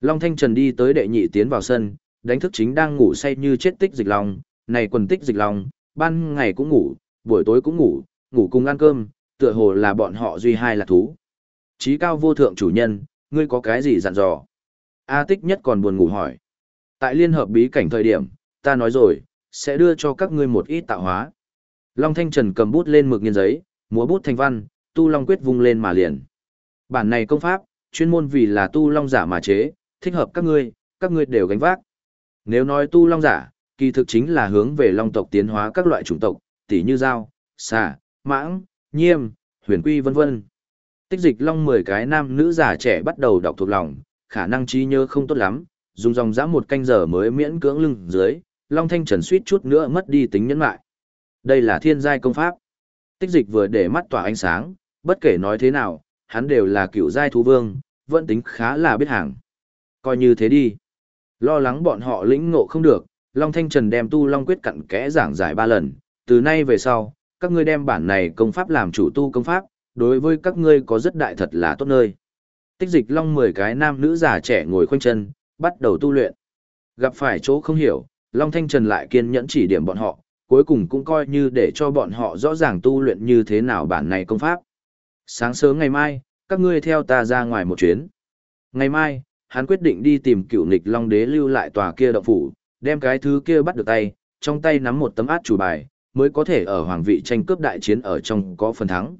Long Thanh Trần đi tới đệ nhị tiến vào sân, đánh thức chính đang ngủ say như chết tích dịch lòng, này quần tích dịch lòng, ban ngày cũng ngủ, buổi tối cũng ngủ, ngủ cùng ăn cơm, tựa hồ là bọn họ duy hai là thú. Chí cao vô thượng chủ nhân, ngươi có cái gì dặn dò? A tích nhất còn buồn ngủ hỏi. Tại liên hợp bí cảnh thời điểm, ta nói rồi, sẽ đưa cho các ngươi một ít tạo hóa. Long Thanh Trần cầm bút lên mực nghiên giấy, múa bút thành văn, tu long quyết vung lên mà liền. Bản này công pháp, chuyên môn vì là tu long giả mà chế, thích hợp các ngươi, các ngươi đều gánh vác. Nếu nói tu long giả, kỳ thực chính là hướng về long tộc tiến hóa các loại chủng tộc, tỉ như dao, xà, mãng, nhiêm, huyền quy vân vân. Tích dịch long 10 cái nam nữ già trẻ bắt đầu đọc thuộc lòng, khả năng trí nhớ không tốt lắm, dùng dòng dã một canh giờ mới miễn cưỡng lưng dưới, long thanh trần suýt chút nữa mất đi tính nhẫn lại. Đây là thiên giai công pháp. Tích dịch vừa để mắt tỏa ánh sáng, bất kể nói thế nào, hắn đều là cựu giai thú vương, vẫn tính khá là biết hàng. Coi như thế đi. Lo lắng bọn họ lĩnh ngộ không được, Long Thanh Trần đem tu Long Quyết cặn kẽ giảng giải ba lần, từ nay về sau, các ngươi đem bản này công pháp làm chủ tu công pháp, đối với các ngươi có rất đại thật là tốt nơi. Tích dịch Long 10 cái nam nữ già trẻ ngồi khoanh chân, bắt đầu tu luyện. Gặp phải chỗ không hiểu, Long Thanh Trần lại kiên nhẫn chỉ điểm bọn họ, cuối cùng cũng coi như để cho bọn họ rõ ràng tu luyện như thế nào bản này công pháp. Sáng sớm ngày mai, các ngươi theo ta ra ngoài một chuyến. Ngày mai, hắn quyết định đi tìm cựu nịch Long Đế lưu lại tòa kia động phủ, đem cái thứ kia bắt được tay, trong tay nắm một tấm át chủ bài, mới có thể ở hoàng vị tranh cướp đại chiến ở trong có phần thắng.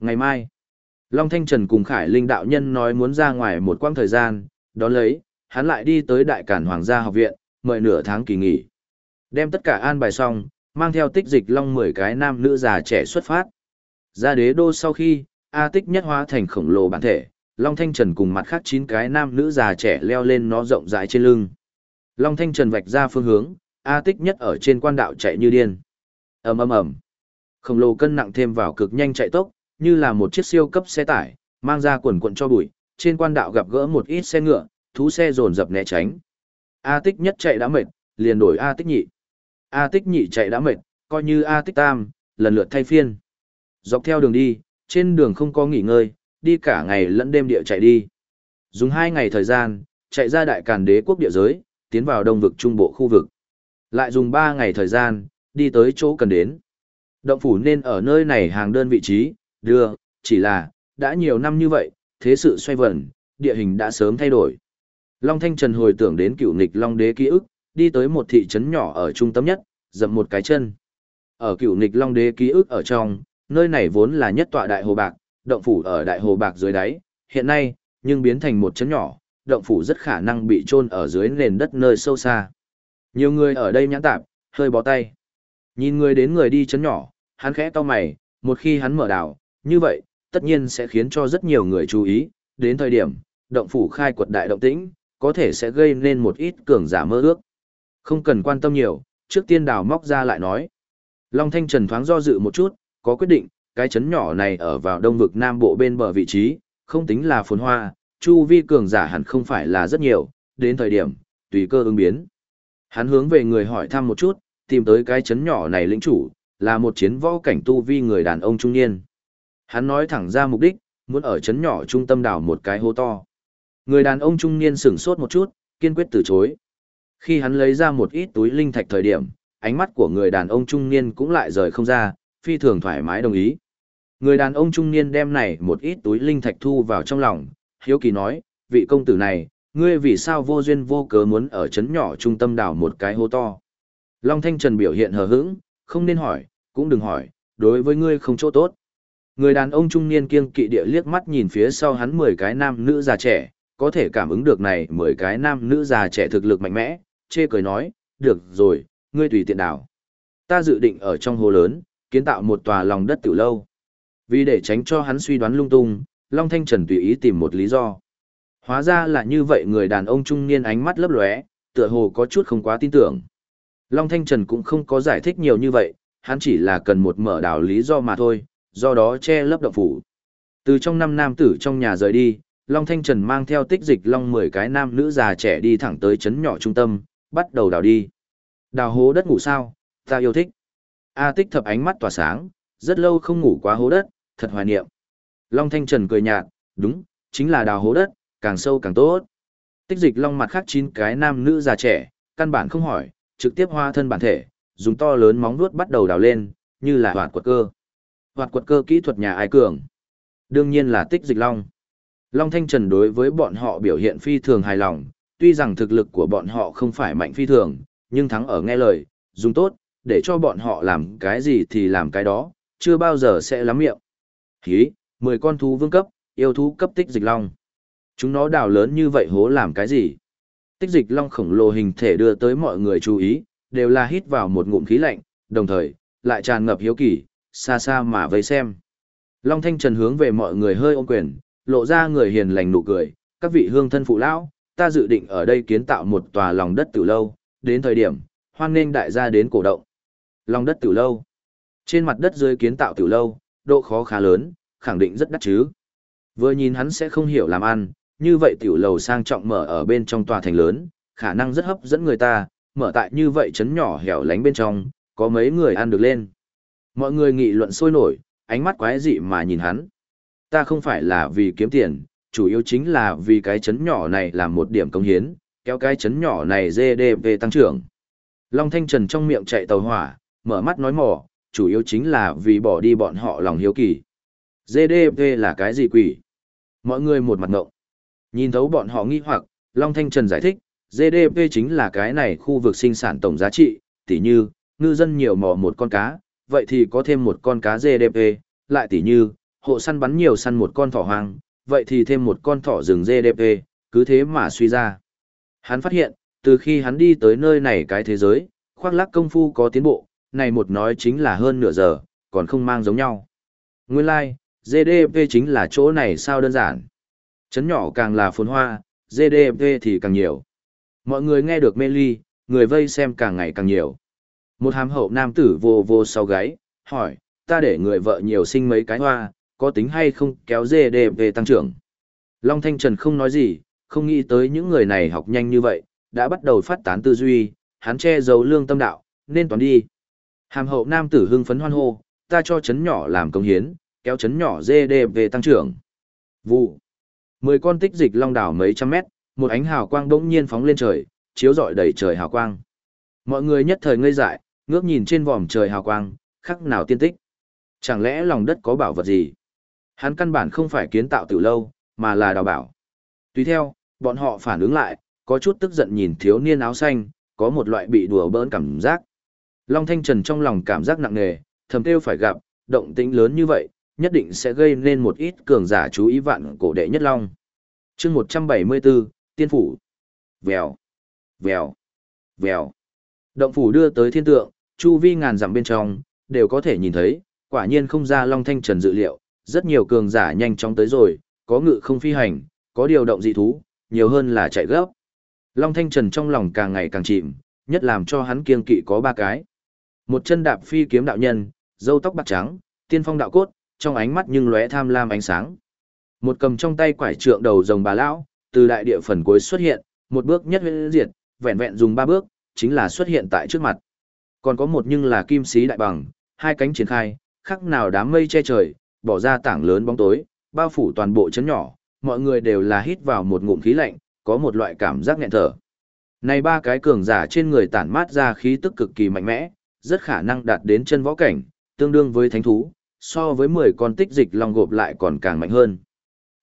Ngày mai, Long Thanh Trần cùng Khải Linh đạo nhân nói muốn ra ngoài một quãng thời gian, đón lấy, hắn lại đi tới Đại Cản Hoàng gia học viện, mời nửa tháng kỳ nghỉ. Đem tất cả an bài xong, mang theo tích dịch long 10 cái nam nữ già trẻ xuất phát. Ra đế đô sau khi, A tích nhất hóa thành khổng lồ bản thể, Long Thanh Trần cùng mặt khác 9 cái nam nữ già trẻ leo lên nó rộng rãi trên lưng. Long Thanh Trần vạch ra phương hướng, A tích nhất ở trên quan đạo chạy như điên. ầm ầm ầm Khổng lồ cân nặng thêm vào cực nhanh chạy tốc, như là một chiếc siêu cấp xe tải, mang ra quần quần cho bụi, trên quan đạo gặp gỡ một ít xe ngựa, thú xe dồn dập né tránh. A tích nhất chạy đã mệt, liền đổi A tích nhị. A tích nhị chạy đã mệt, coi như A tích tam, lần lượt thay phiên. Dọc theo đường đi, trên đường không có nghỉ ngơi, đi cả ngày lẫn đêm địa chạy đi. Dùng hai ngày thời gian, chạy ra đại càn đế quốc địa giới, tiến vào đông vực trung bộ khu vực. Lại dùng ba ngày thời gian, đi tới chỗ cần đến. Động phủ nên ở nơi này hàng đơn vị trí, đưa, chỉ là, đã nhiều năm như vậy, thế sự xoay vần, địa hình đã sớm thay đổi. Long Thanh Trần hồi tưởng đến cựu nghịch Long Đế ký ức, đi tới một thị trấn nhỏ ở trung tâm nhất, dậm một cái chân. Ở cựu nghịch Long Đế ký ức ở trong, nơi này vốn là nhất tọa đại hồ bạc, động phủ ở đại hồ bạc dưới đáy, hiện nay, nhưng biến thành một chấn nhỏ, động phủ rất khả năng bị chôn ở dưới nền đất nơi sâu xa. Nhiều người ở đây nhãn tạp, hơi bó tay. Nhìn người đến người đi chấn nhỏ, hắn khẽ to mày, một khi hắn mở đảo, như vậy, tất nhiên sẽ khiến cho rất nhiều người chú ý, đến thời điểm, động phủ khai quật đại động tĩnh, có thể sẽ gây nên một ít cường giả mơ ước. Không cần quan tâm nhiều, trước tiên đào móc ra lại nói. Long Thanh Trần thoáng do dự một chút, có quyết định, cái chấn nhỏ này ở vào đông vực nam bộ bên bờ vị trí, không tính là phồn hoa, chu vi cường giả hẳn không phải là rất nhiều, đến thời điểm, tùy cơ ứng biến. Hắn hướng về người hỏi thăm một chút, tìm tới cái chấn nhỏ này lĩnh chủ, là một chiến võ cảnh tu vi người đàn ông trung niên. Hắn nói thẳng ra mục đích, muốn ở chấn nhỏ trung tâm đảo một cái hố to. Người đàn ông trung niên sửng sốt một chút, kiên quyết từ chối. Khi hắn lấy ra một ít túi linh thạch thời điểm, ánh mắt của người đàn ông trung niên cũng lại rời không ra, phi thường thoải mái đồng ý. Người đàn ông trung niên đem này một ít túi linh thạch thu vào trong lòng, hiếu kỳ nói, vị công tử này, ngươi vì sao vô duyên vô cớ muốn ở chấn nhỏ trung tâm đảo một cái hố to. Long Thanh Trần biểu hiện hờ hững, không nên hỏi, cũng đừng hỏi, đối với ngươi không chỗ tốt. Người đàn ông trung niên kiêng kỵ địa liếc mắt nhìn phía sau hắn 10 cái nam nữ già trẻ, có thể cảm ứng được này 10 cái nam nữ già trẻ thực lực mạnh mẽ, chê cười nói, được rồi, ngươi tùy tiện đảo. Ta dự định ở trong hồ lớn, kiến tạo một tòa lòng đất tiểu lâu. Vì để tránh cho hắn suy đoán lung tung, Long Thanh Trần tùy ý tìm một lý do. Hóa ra là như vậy người đàn ông trung niên ánh mắt lấp lóe, tựa hồ có chút không quá tin tưởng. Long Thanh Trần cũng không có giải thích nhiều như vậy, hắn chỉ là cần một mở đảo lý do mà thôi, do đó che lấp động phủ. Từ trong năm nam tử trong nhà rời đi, Long Thanh Trần mang theo tích dịch long 10 cái nam nữ già trẻ đi thẳng tới chấn nhỏ trung tâm, bắt đầu đào đi. Đào hố đất ngủ sao, ta yêu thích. A tích thập ánh mắt tỏa sáng, rất lâu không ngủ quá hố đất, thật hoài niệm. Long Thanh Trần cười nhạt, đúng, chính là đào hố đất, càng sâu càng tốt. Tích dịch long mặt khác chín cái nam nữ già trẻ, căn bản không hỏi, trực tiếp hoa thân bản thể, dùng to lớn móng vuốt bắt đầu đào lên, như là hoạt quật cơ. Hoạt quật cơ kỹ thuật nhà ai cường? Đương nhiên là tích dịch long. Long Thanh Trần đối với bọn họ biểu hiện phi thường hài lòng, tuy rằng thực lực của bọn họ không phải mạnh phi thường, nhưng thắng ở nghe lời, dùng tốt, để cho bọn họ làm cái gì thì làm cái đó, chưa bao giờ sẽ lắm miệng. Hí, 10 con thú vương cấp, yêu thú cấp tích dịch long. Chúng nó đào lớn như vậy hố làm cái gì? Tích dịch long khổng lồ hình thể đưa tới mọi người chú ý, đều là hít vào một ngụm khí lạnh, đồng thời, lại tràn ngập hiếu kỳ, xa xa mà vây xem. Long Thanh Trần hướng về mọi người hơi ôm quyền, lộ ra người hiền lành nụ cười, các vị hương thân phụ lão, ta dự định ở đây kiến tạo một tòa lòng đất tử lâu, đến thời điểm, hoan nghênh đại gia đến cổ động. Lòng đất tử lâu. Trên mặt đất dưới kiến tạo tử lâu, độ khó khá lớn, khẳng định rất đắt chứ. Vừa nhìn hắn sẽ không hiểu làm ăn, như vậy tiểu lầu sang trọng mở ở bên trong tòa thành lớn, khả năng rất hấp dẫn người ta, mở tại như vậy chấn nhỏ hẻo lánh bên trong, có mấy người ăn được lên. Mọi người nghị luận sôi nổi, ánh mắt quái dị mà nhìn hắn. Ta không phải là vì kiếm tiền, chủ yếu chính là vì cái chấn nhỏ này là một điểm công hiến, kéo cái chấn nhỏ này GDP tăng trưởng. Long Thanh Trần trong miệng chạy tàu hỏa, mở mắt nói mỏ, chủ yếu chính là vì bỏ đi bọn họ lòng hiếu kỳ. GDP là cái gì quỷ? Mọi người một mặt ngộng. Nhìn thấu bọn họ nghi hoặc, Long Thanh Trần giải thích, GDP chính là cái này khu vực sinh sản tổng giá trị, tỉ như, ngư dân nhiều mò một con cá, vậy thì có thêm một con cá GDP, lại tỉ như, hộ săn bắn nhiều săn một con thỏ hoang, vậy thì thêm một con thỏ rừng GDP, cứ thế mà suy ra. Hắn phát hiện, từ khi hắn đi tới nơi này cái thế giới, khoác lác công phu có tiến bộ, này một nói chính là hơn nửa giờ, còn không mang giống nhau. Nguyên lai, like, GDP chính là chỗ này sao đơn giản. Chấn nhỏ càng là phồn hoa, GDP thì càng nhiều. Mọi người nghe được mê ly, người vây xem càng ngày càng nhiều. Một hàm hậu nam tử vô vô sau gáy, hỏi, ta để người vợ nhiều sinh mấy cái hoa, có tính hay không kéo GDP tăng trưởng. Long Thanh Trần không nói gì, không nghĩ tới những người này học nhanh như vậy, đã bắt đầu phát tán tư duy, hắn che giấu lương tâm đạo, nên toán đi. Hàm hậu nam tử hưng phấn hoan hô, ta cho chấn nhỏ làm công hiến, kéo chấn nhỏ GDP tăng trưởng. Vụ. Mười con tích dịch long đảo mấy trăm mét, một ánh hào quang bỗng nhiên phóng lên trời, chiếu rọi đầy trời hào quang. Mọi người nhất thời ngây dại, ngước nhìn trên vòm trời hào quang, khắc nào tiên tích. Chẳng lẽ lòng đất có bảo vật gì? Hắn căn bản không phải kiến tạo từ lâu, mà là đào bảo. Tuy theo, bọn họ phản ứng lại, có chút tức giận nhìn thiếu niên áo xanh, có một loại bị đùa bỡn cảm giác. Long Thanh Trần trong lòng cảm giác nặng nề, thầm tiêu phải gặp, động tĩnh lớn như vậy, nhất định sẽ gây nên một ít cường giả chú ý vạn cổ đệ nhất long. chương 174, Tiên Phủ. Vèo, vèo, vèo. Động phủ đưa tới thiên tượng, chu vi ngàn dặm bên trong, đều có thể nhìn thấy, quả nhiên không ra Long Thanh Trần dự liệu, rất nhiều cường giả nhanh chóng tới rồi, có ngự không phi hành, có điều động dị thú, nhiều hơn là chạy gấp. Long Thanh Trần trong lòng càng ngày càng chìm, nhất làm cho hắn kiên kỵ có ba cái. Một chân đạp phi kiếm đạo nhân, râu tóc bạc trắng, tiên phong đạo cốt, trong ánh mắt nhưng lóe tham lam ánh sáng. Một cầm trong tay quải trượng đầu rồng bà lão, từ đại địa phần cuối xuất hiện, một bước nhất huyễn diệt, vẹn vẹn dùng ba bước, chính là xuất hiện tại trước mặt. Còn có một nhưng là kim sĩ đại bằng, hai cánh triển khai, khắc nào đám mây che trời, bỏ ra tảng lớn bóng tối, bao phủ toàn bộ chấn nhỏ, mọi người đều là hít vào một ngụm khí lạnh, có một loại cảm giác nghẹn thở. Này ba cái cường giả trên người tản mát ra khí tức cực kỳ mạnh mẽ, rất khả năng đạt đến chân võ cảnh, tương đương với thánh thú, so với 10 con tích dịch long gộp lại còn càng mạnh hơn.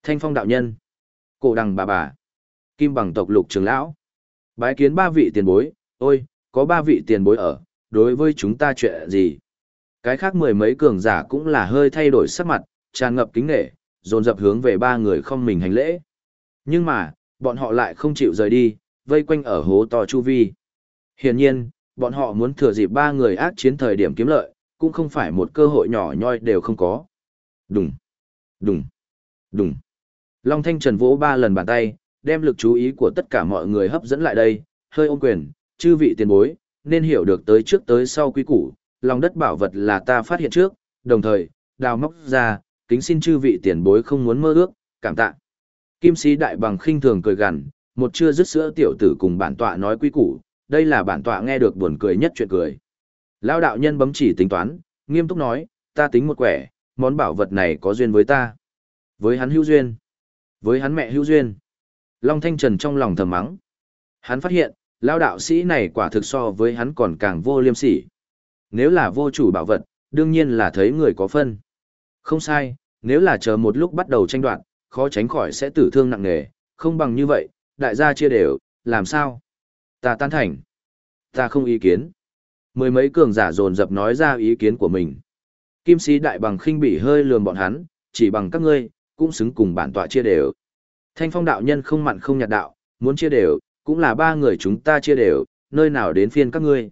Thanh phong đạo nhân, cổ đằng bà bà, kim bằng tộc lục trường lão, bái kiến ba vị tiền bối, ôi, có ba vị tiền bối ở, đối với chúng ta chuyện gì? Cái khác mười mấy cường giả cũng là hơi thay đổi sắc mặt, tràn ngập kính nghệ, dồn dập hướng về ba người không mình hành lễ. Nhưng mà, bọn họ lại không chịu rời đi, vây quanh ở hố to chu vi. Hiển nhiên, bọn họ muốn thừa dịp ba người ác chiến thời điểm kiếm lợi, cũng không phải một cơ hội nhỏ nhoi đều không có. Đùng, đùng, đùng. Long Thanh Trần vỗ ba lần bàn tay, đem lực chú ý của tất cả mọi người hấp dẫn lại đây, hơi ôm quyền, chư vị tiền bối, nên hiểu được tới trước tới sau quý củ, lòng đất bảo vật là ta phát hiện trước, đồng thời, đào móc ra, kính xin chư vị tiền bối không muốn mơ ước, cảm tạ. Kim sĩ đại bằng khinh thường cười gằn, một chưa dứt sữa tiểu tử cùng bản tọa nói quý củ, đây là bản tọa nghe được buồn cười nhất chuyện cười. Lao đạo nhân bấm chỉ tính toán, nghiêm túc nói, ta tính một quẻ, món bảo vật này có duyên với ta. Với hắn hữu duyên. Với hắn mẹ hữu duyên. Long Thanh Trần trong lòng thầm mắng. Hắn phát hiện, lao đạo sĩ này quả thực so với hắn còn càng vô liêm sỉ. Nếu là vô chủ bảo vật, đương nhiên là thấy người có phân. Không sai, nếu là chờ một lúc bắt đầu tranh đoạt, khó tránh khỏi sẽ tử thương nặng nề, không bằng như vậy, đại gia chia đều, làm sao? Ta tan thành. Ta không ý kiến. Mười mấy cường giả dồn dập nói ra ý kiến của mình. Kim sĩ đại bằng khinh bỉ hơi lườm bọn hắn, chỉ bằng các ngươi, cũng xứng cùng bản tọa chia đều. Thanh phong đạo nhân không mặn không nhạt đạo, muốn chia đều, cũng là ba người chúng ta chia đều, nơi nào đến phiên các ngươi.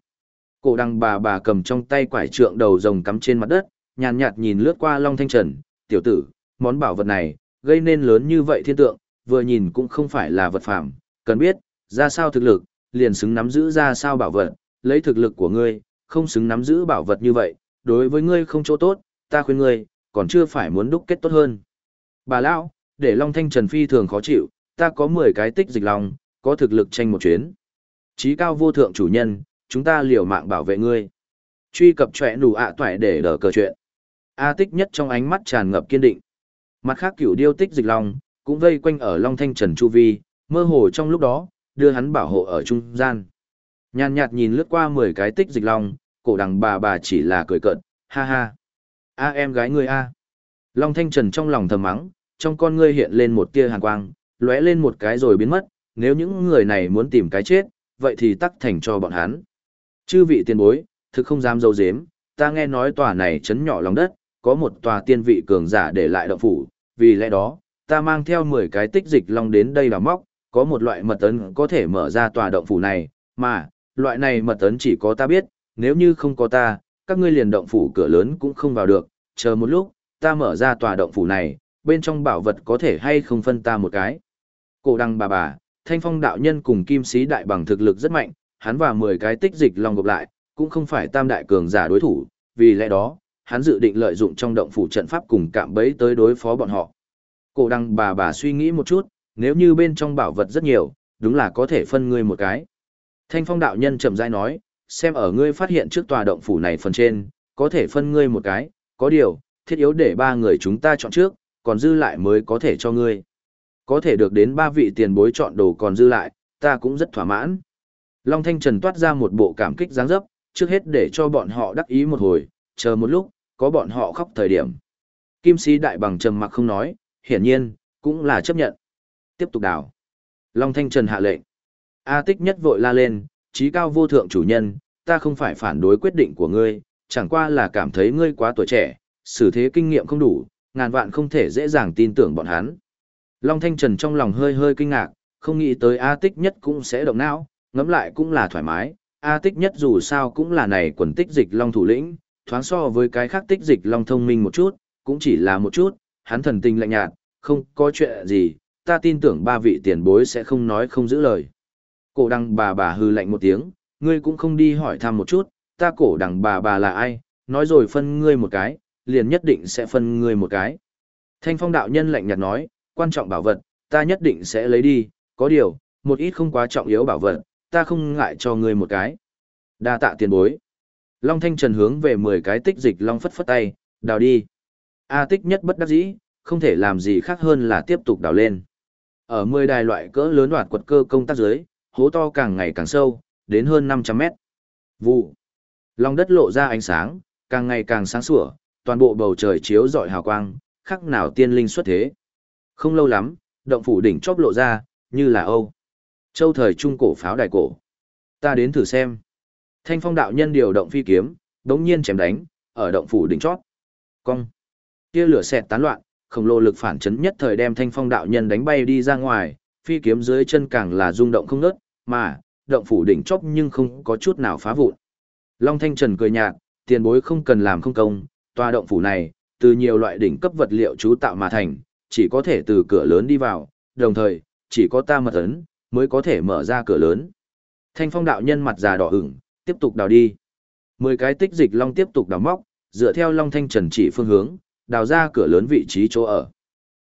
Cổ đăng bà bà cầm trong tay quải trượng đầu rồng cắm trên mặt đất, nhàn nhạt nhìn lướt qua Long Thanh Trần, tiểu tử, món bảo vật này, gây nên lớn như vậy thiên tượng, vừa nhìn cũng không phải là vật phẩm, cần biết, ra sao thực lực, liền xứng nắm giữ ra sao bảo vật, lấy thực lực của ngươi, không xứng nắm giữ bảo vật như vậy, đối với ngươi không chỗ tốt, ta khuyên ngươi, còn chưa phải muốn đúc kết tốt hơn. Bà lão, để Long Thanh Trần phi thường khó chịu, ta có 10 cái tích dịch lòng, có thực lực tranh một chuyến. Chí cao vô thượng chủ nhân, chúng ta liều mạng bảo vệ ngươi. Truy cập trẻ nụ ạ toại để đỡ cờ chuyện. A tích nhất trong ánh mắt tràn ngập kiên định. Mặt khác cửu điêu tích dịch lòng cũng vây quanh ở Long Thanh Trần Chu Vi, mơ hồ trong lúc đó, đưa hắn bảo hộ ở trung gian. Nhàn nhạt nhìn lướt qua 10 cái tích dịch long, cổ đằng bà bà chỉ là cười cợt, ha ha. A em gái ngươi a. Long Thanh Trần trong lòng thầm mắng, trong con ngươi hiện lên một tia hàn quang, lóe lên một cái rồi biến mất, nếu những người này muốn tìm cái chết, vậy thì tắc thành cho bọn hắn. Chư vị tiền bối, thực không dám dâu dếm, ta nghe nói tòa này chấn nhỏ lòng đất, có một tòa tiên vị cường giả để lại động phủ, vì lẽ đó, ta mang theo 10 cái tích dịch long đến đây đào móc, có một loại mật ấn có thể mở ra tòa động phủ này, mà, loại này mật ấn chỉ có ta biết, nếu như không có ta, các ngươi liền động phủ cửa lớn cũng không vào được, chờ một lúc, ta mở ra tòa động phủ này, bên trong bảo vật có thể hay không phân ta một cái. Cổ đăng bà bà, thanh phong đạo nhân cùng kim sĩ đại bằng thực lực rất mạnh, hắn và 10 cái tích dịch long gộp lại, cũng không phải tam đại cường giả đối thủ, vì lẽ đó, hắn dự định lợi dụng trong động phủ trận pháp cùng cạm bẫy tới đối phó bọn họ. Cổ đăng bà bà suy nghĩ một chút, nếu như bên trong bảo vật rất nhiều, đúng là có thể phân ngươi một cái. Thanh phong đạo nhân chậm rãi nói, xem ở ngươi phát hiện trước tòa động phủ này phần trên, có thể phân ngươi một cái, có điều, thiết yếu để ba người chúng ta chọn trước, còn dư lại mới có thể cho ngươi. Có thể được đến ba vị tiền bối chọn đồ còn dư lại, ta cũng rất thỏa mãn. Long Thanh Trần toát ra một bộ cảm kích dáng dấp, trước hết để cho bọn họ đắc ý một hồi, chờ một lúc, có bọn họ khóc thời điểm. Kim sĩ đại bằng trầm mặc không nói, hiển nhiên, cũng là chấp nhận. Tiếp tục đào Long Thanh Trần hạ lệnh. A tích nhất vội la lên, trí cao vô thượng chủ nhân, ta không phải phản đối quyết định của ngươi, chẳng qua là cảm thấy ngươi quá tuổi trẻ, xử thế kinh nghiệm không đủ, ngàn vạn không thể dễ dàng tin tưởng bọn hắn. Long Thanh Trần trong lòng hơi hơi kinh ngạc, không nghĩ tới A tích nhất cũng sẽ động não, ngẫm lại cũng là thoải mái, A tích nhất dù sao cũng là này quần tích dịch Long thủ lĩnh, thoáng so với cái khác tích dịch Long thông minh một chút, cũng chỉ là một chút, hắn thần tình lạnh nhạt, không có chuyện gì, ta tin tưởng ba vị tiền bối sẽ không nói không giữ lời. Cổ đăng bà bà hư lạnh một tiếng, ngươi cũng không đi hỏi thăm một chút, ta cổ đằng bà bà là ai, nói rồi phân ngươi một cái, liền nhất định sẽ phân ngươi một cái. Thanh phong đạo nhân lạnh nhạt nói, quan trọng bảo vật, ta nhất định sẽ lấy đi, có điều, một ít không quá trọng yếu bảo vật, ta không ngại cho ngươi một cái. đa tạ tiền bối. Long Thanh Trần hướng về 10 cái tích dịch Long phất phất tay, đào đi. A tích nhất bất đắc dĩ, không thể làm gì khác hơn là tiếp tục đào lên. Ở 10 đài loại cỡ lớn đoạt quật cơ công tác dưới, hố to càng ngày càng sâu, đến hơn 500 mét. Vụ. Lòng đất lộ ra ánh sáng, càng ngày càng sáng sủa, toàn bộ bầu trời chiếu rọi hào quang, khắc nào tiên linh xuất thế. Không lâu lắm, động phủ đỉnh chóp lộ ra, như là Âu. Châu thời trung cổ pháo đài cổ. Ta đến thử xem. Thanh phong đạo nhân điều động phi kiếm, đống nhiên chém đánh, ở động phủ đỉnh chót. Cong. Tia lửa xẹt tán loạn, khổng lồ lực phản chấn nhất thời đem thanh phong đạo nhân đánh bay đi ra ngoài, phi kiếm dưới chân càng là rung động không ngớt, mà, động phủ đỉnh chóp nhưng không có chút nào phá vụn. Long Thanh Trần cười nhạt, tiền bối không cần làm không công, tòa động phủ này, từ nhiều loại đỉnh cấp vật liệu chú tạo mà thành, chỉ có thể từ cửa lớn đi vào, đồng thời, chỉ có ta mật ấn, mới có thể mở ra cửa lớn. Thanh phong đạo nhân mặt già đỏ ửng, tiếp tục đào đi. Mười cái tích dịch long tiếp tục đào móc, dựa theo Long Thanh Trần chỉ phương hướng, đào ra cửa lớn vị trí chỗ ở.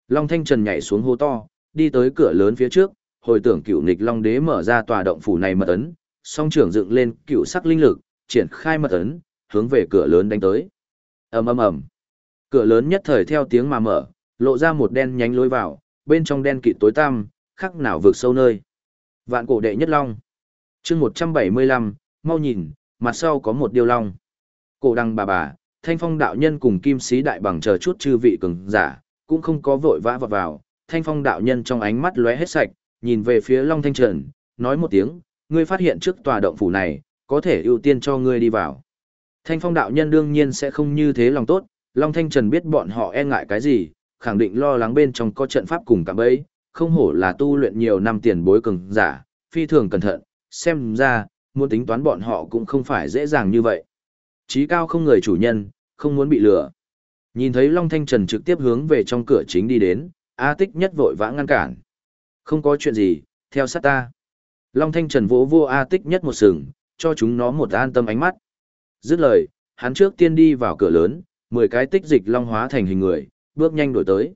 Long Thanh Trần nhảy xuống hô to, đi tới cửa lớn phía trước, hồi tưởng cựu nghịch long đế mở ra tòa động phủ này mật ấn, song trưởng dựng lên cựu sắc linh lực, triển khai mật ấn, hướng về cửa lớn đánh tới. ầm ầm ầm, cửa lớn nhất thời theo tiếng mà mở, lộ ra một đen nhánh lối vào, bên trong đen kịt tối tăm, khắc nào vượt sâu nơi. Vạn cổ đệ nhất long. chương 175, mau nhìn, mặt sau có một điều long. Cổ đăng bà bà, thanh phong đạo nhân cùng kim sĩ đại bằng chờ chút chư vị cường giả, cũng không có vội vã vào vào. Thanh phong đạo nhân trong ánh mắt lóe hết sạch, nhìn về phía long thanh trần, nói một tiếng, ngươi phát hiện trước tòa động phủ này, có thể ưu tiên cho ngươi đi vào. Thanh phong đạo nhân đương nhiên sẽ không như thế lòng tốt, Long Thanh Trần biết bọn họ e ngại cái gì, khẳng định lo lắng bên trong có trận pháp cùng cạm bẫy, không hổ là tu luyện nhiều năm tiền bối cường giả, phi thường cẩn thận, xem ra, muốn tính toán bọn họ cũng không phải dễ dàng như vậy. Chí cao không người chủ nhân, không muốn bị lừa. Nhìn thấy Long Thanh Trần trực tiếp hướng về trong cửa chính đi đến, A Tích nhất vội vã ngăn cản. Không có chuyện gì, theo sát ta. Long Thanh Trần vỗ vô A Tích nhất một sừng, cho chúng nó một an tâm ánh mắt. Dứt lời, hắn trước tiên đi vào cửa lớn, 10 cái tích dịch long hóa thành hình người, bước nhanh đổi tới.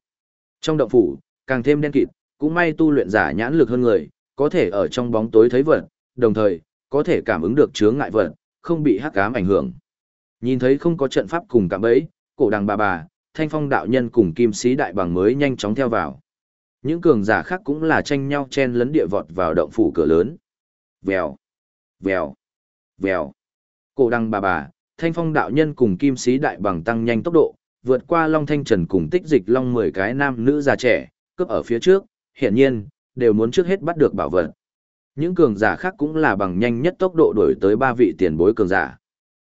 Trong động phủ, càng thêm đen kịt, cũng may tu luyện giả nhãn lực hơn người, có thể ở trong bóng tối thấy vật, đồng thời, có thể cảm ứng được chướng ngại vật, không bị hắc ám ảnh hưởng. Nhìn thấy không có trận pháp cùng cạm bẫy, cổ đằng bà bà, thanh phong đạo nhân cùng kim sĩ đại bằng mới nhanh chóng theo vào. Những cường giả khác cũng là tranh nhau chen lấn địa vọt vào động phủ cửa lớn. Vèo, vèo, vèo. Cổ đằng bà bà, thanh phong đạo nhân cùng kim sĩ đại bằng tăng nhanh tốc độ, vượt qua long thanh trần cùng tích dịch long 10 cái nam nữ già trẻ, cướp ở phía trước, hiển nhiên, đều muốn trước hết bắt được bảo vật. Những cường giả khác cũng là bằng nhanh nhất tốc độ đuổi tới ba vị tiền bối cường giả.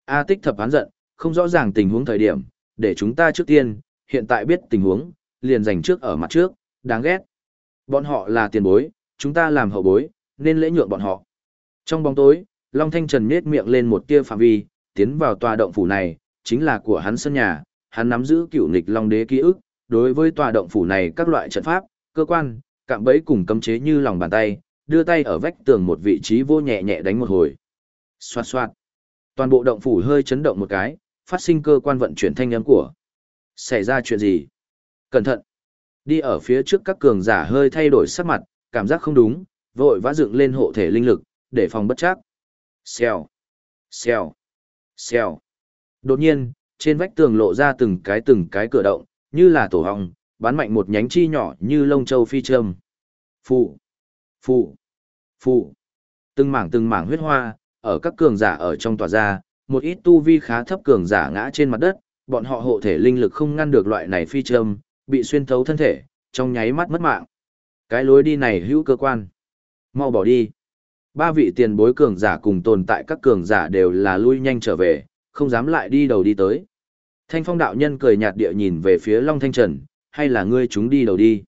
A tích thập hán giận, không rõ ràng tình huống thời điểm, để chúng ta trước tiên, hiện tại biết tình huống, liền giành trước ở mặt trước, đáng ghét. Bọn họ là tiền bối, chúng ta làm hậu bối, nên lễ nhượng bọn họ. Trong bóng tối, Long Thanh Trần nhếch miệng lên một tia phạm vi, tiến vào tòa động phủ này, chính là của hắn sân nhà, hắn nắm giữ cựu nghịch Long Đế ký ức, đối với tòa động phủ này các loại trận pháp, cơ quan, cạm bẫy cùng cấm chế như lòng bàn tay, đưa tay ở vách tường một vị trí vô nhẹ nhẹ đánh một hồi. Xoạt xoạt. Toàn bộ động phủ hơi chấn động một cái, phát sinh cơ quan vận chuyển thanh âm của. Xảy ra chuyện gì? Cẩn thận. Đi ở phía trước các cường giả hơi thay đổi sắc mặt, cảm giác không đúng, vội vã dựng lên hộ thể linh lực, để phòng bất chắc. Xèo. Xèo. Xèo. Đột nhiên, trên vách tường lộ ra từng cái từng cái cửa động, như là tổ hong, bắn mạnh một nhánh chi nhỏ như lông châu phi trâm. Phụ. Phụ. Phụ. Từng mảng từng mảng huyết hoa, ở các cường giả ở trong tòa ra, một ít tu vi khá thấp cường giả ngã trên mặt đất, bọn họ hộ thể linh lực không ngăn được loại này phi trâm, bị xuyên thấu thân thể, trong nháy mắt mất mạng. Cái lối đi này hữu cơ quan. Mau bỏ đi. Ba vị tiền bối cường giả cùng tồn tại các cường giả đều là lui nhanh trở về, không dám lại đi đầu đi tới. Thanh phong đạo nhân cười nhạt địa nhìn về phía Long Thanh Trần, hay là ngươi chúng đi đầu đi.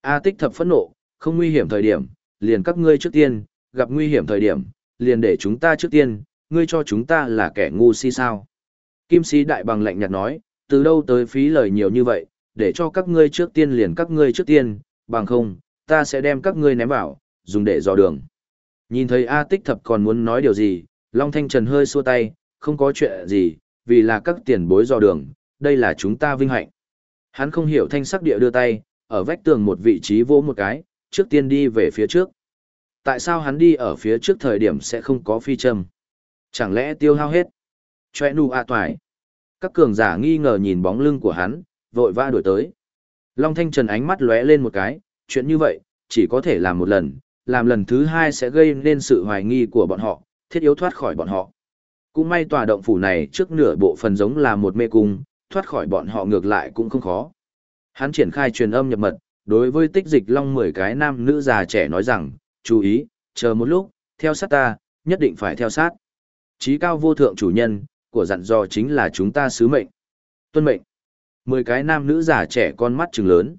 A tích thập phẫn nộ, không nguy hiểm thời điểm, liền các ngươi trước tiên, gặp nguy hiểm thời điểm, liền để chúng ta trước tiên, ngươi cho chúng ta là kẻ ngu si sao. Kim sĩ đại bằng lạnh nhạt nói, từ đâu tới phí lời nhiều như vậy, để cho các ngươi trước tiên liền các ngươi trước tiên, bằng không, ta sẽ đem các ngươi ném vào, dùng để dò đường. Nhìn thấy A tích thập còn muốn nói điều gì, Long Thanh Trần hơi xua tay, không có chuyện gì, vì là các tiền bối dò đường, đây là chúng ta vinh hạnh. Hắn không hiểu thanh sắc địa đưa tay, ở vách tường một vị trí vỗ một cái, trước tiên đi về phía trước. Tại sao hắn đi ở phía trước thời điểm sẽ không có phi châm? Chẳng lẽ tiêu hao hết? Chòe nụ a toài. Các cường giả nghi ngờ nhìn bóng lưng của hắn, vội vã đuổi tới. Long Thanh Trần ánh mắt lóe lên một cái, chuyện như vậy, chỉ có thể làm một lần, làm lần thứ hai sẽ gây nên sự hoài nghi của bọn họ, thiết yếu thoát khỏi bọn họ. Cũng may tòa động phủ này trước nửa bộ phần giống là một mê cung, thoát khỏi bọn họ ngược lại cũng không khó. Hắn triển khai truyền âm nhập mật, đối với tích dịch long 10 cái nam nữ già trẻ nói rằng, chú ý, chờ một lúc, theo sát ta, nhất định phải theo sát. Chí cao vô thượng chủ nhân, của dặn dò chính là chúng ta sứ mệnh. Tuân mệnh. 10 cái nam nữ già trẻ con mắt trừng lớn.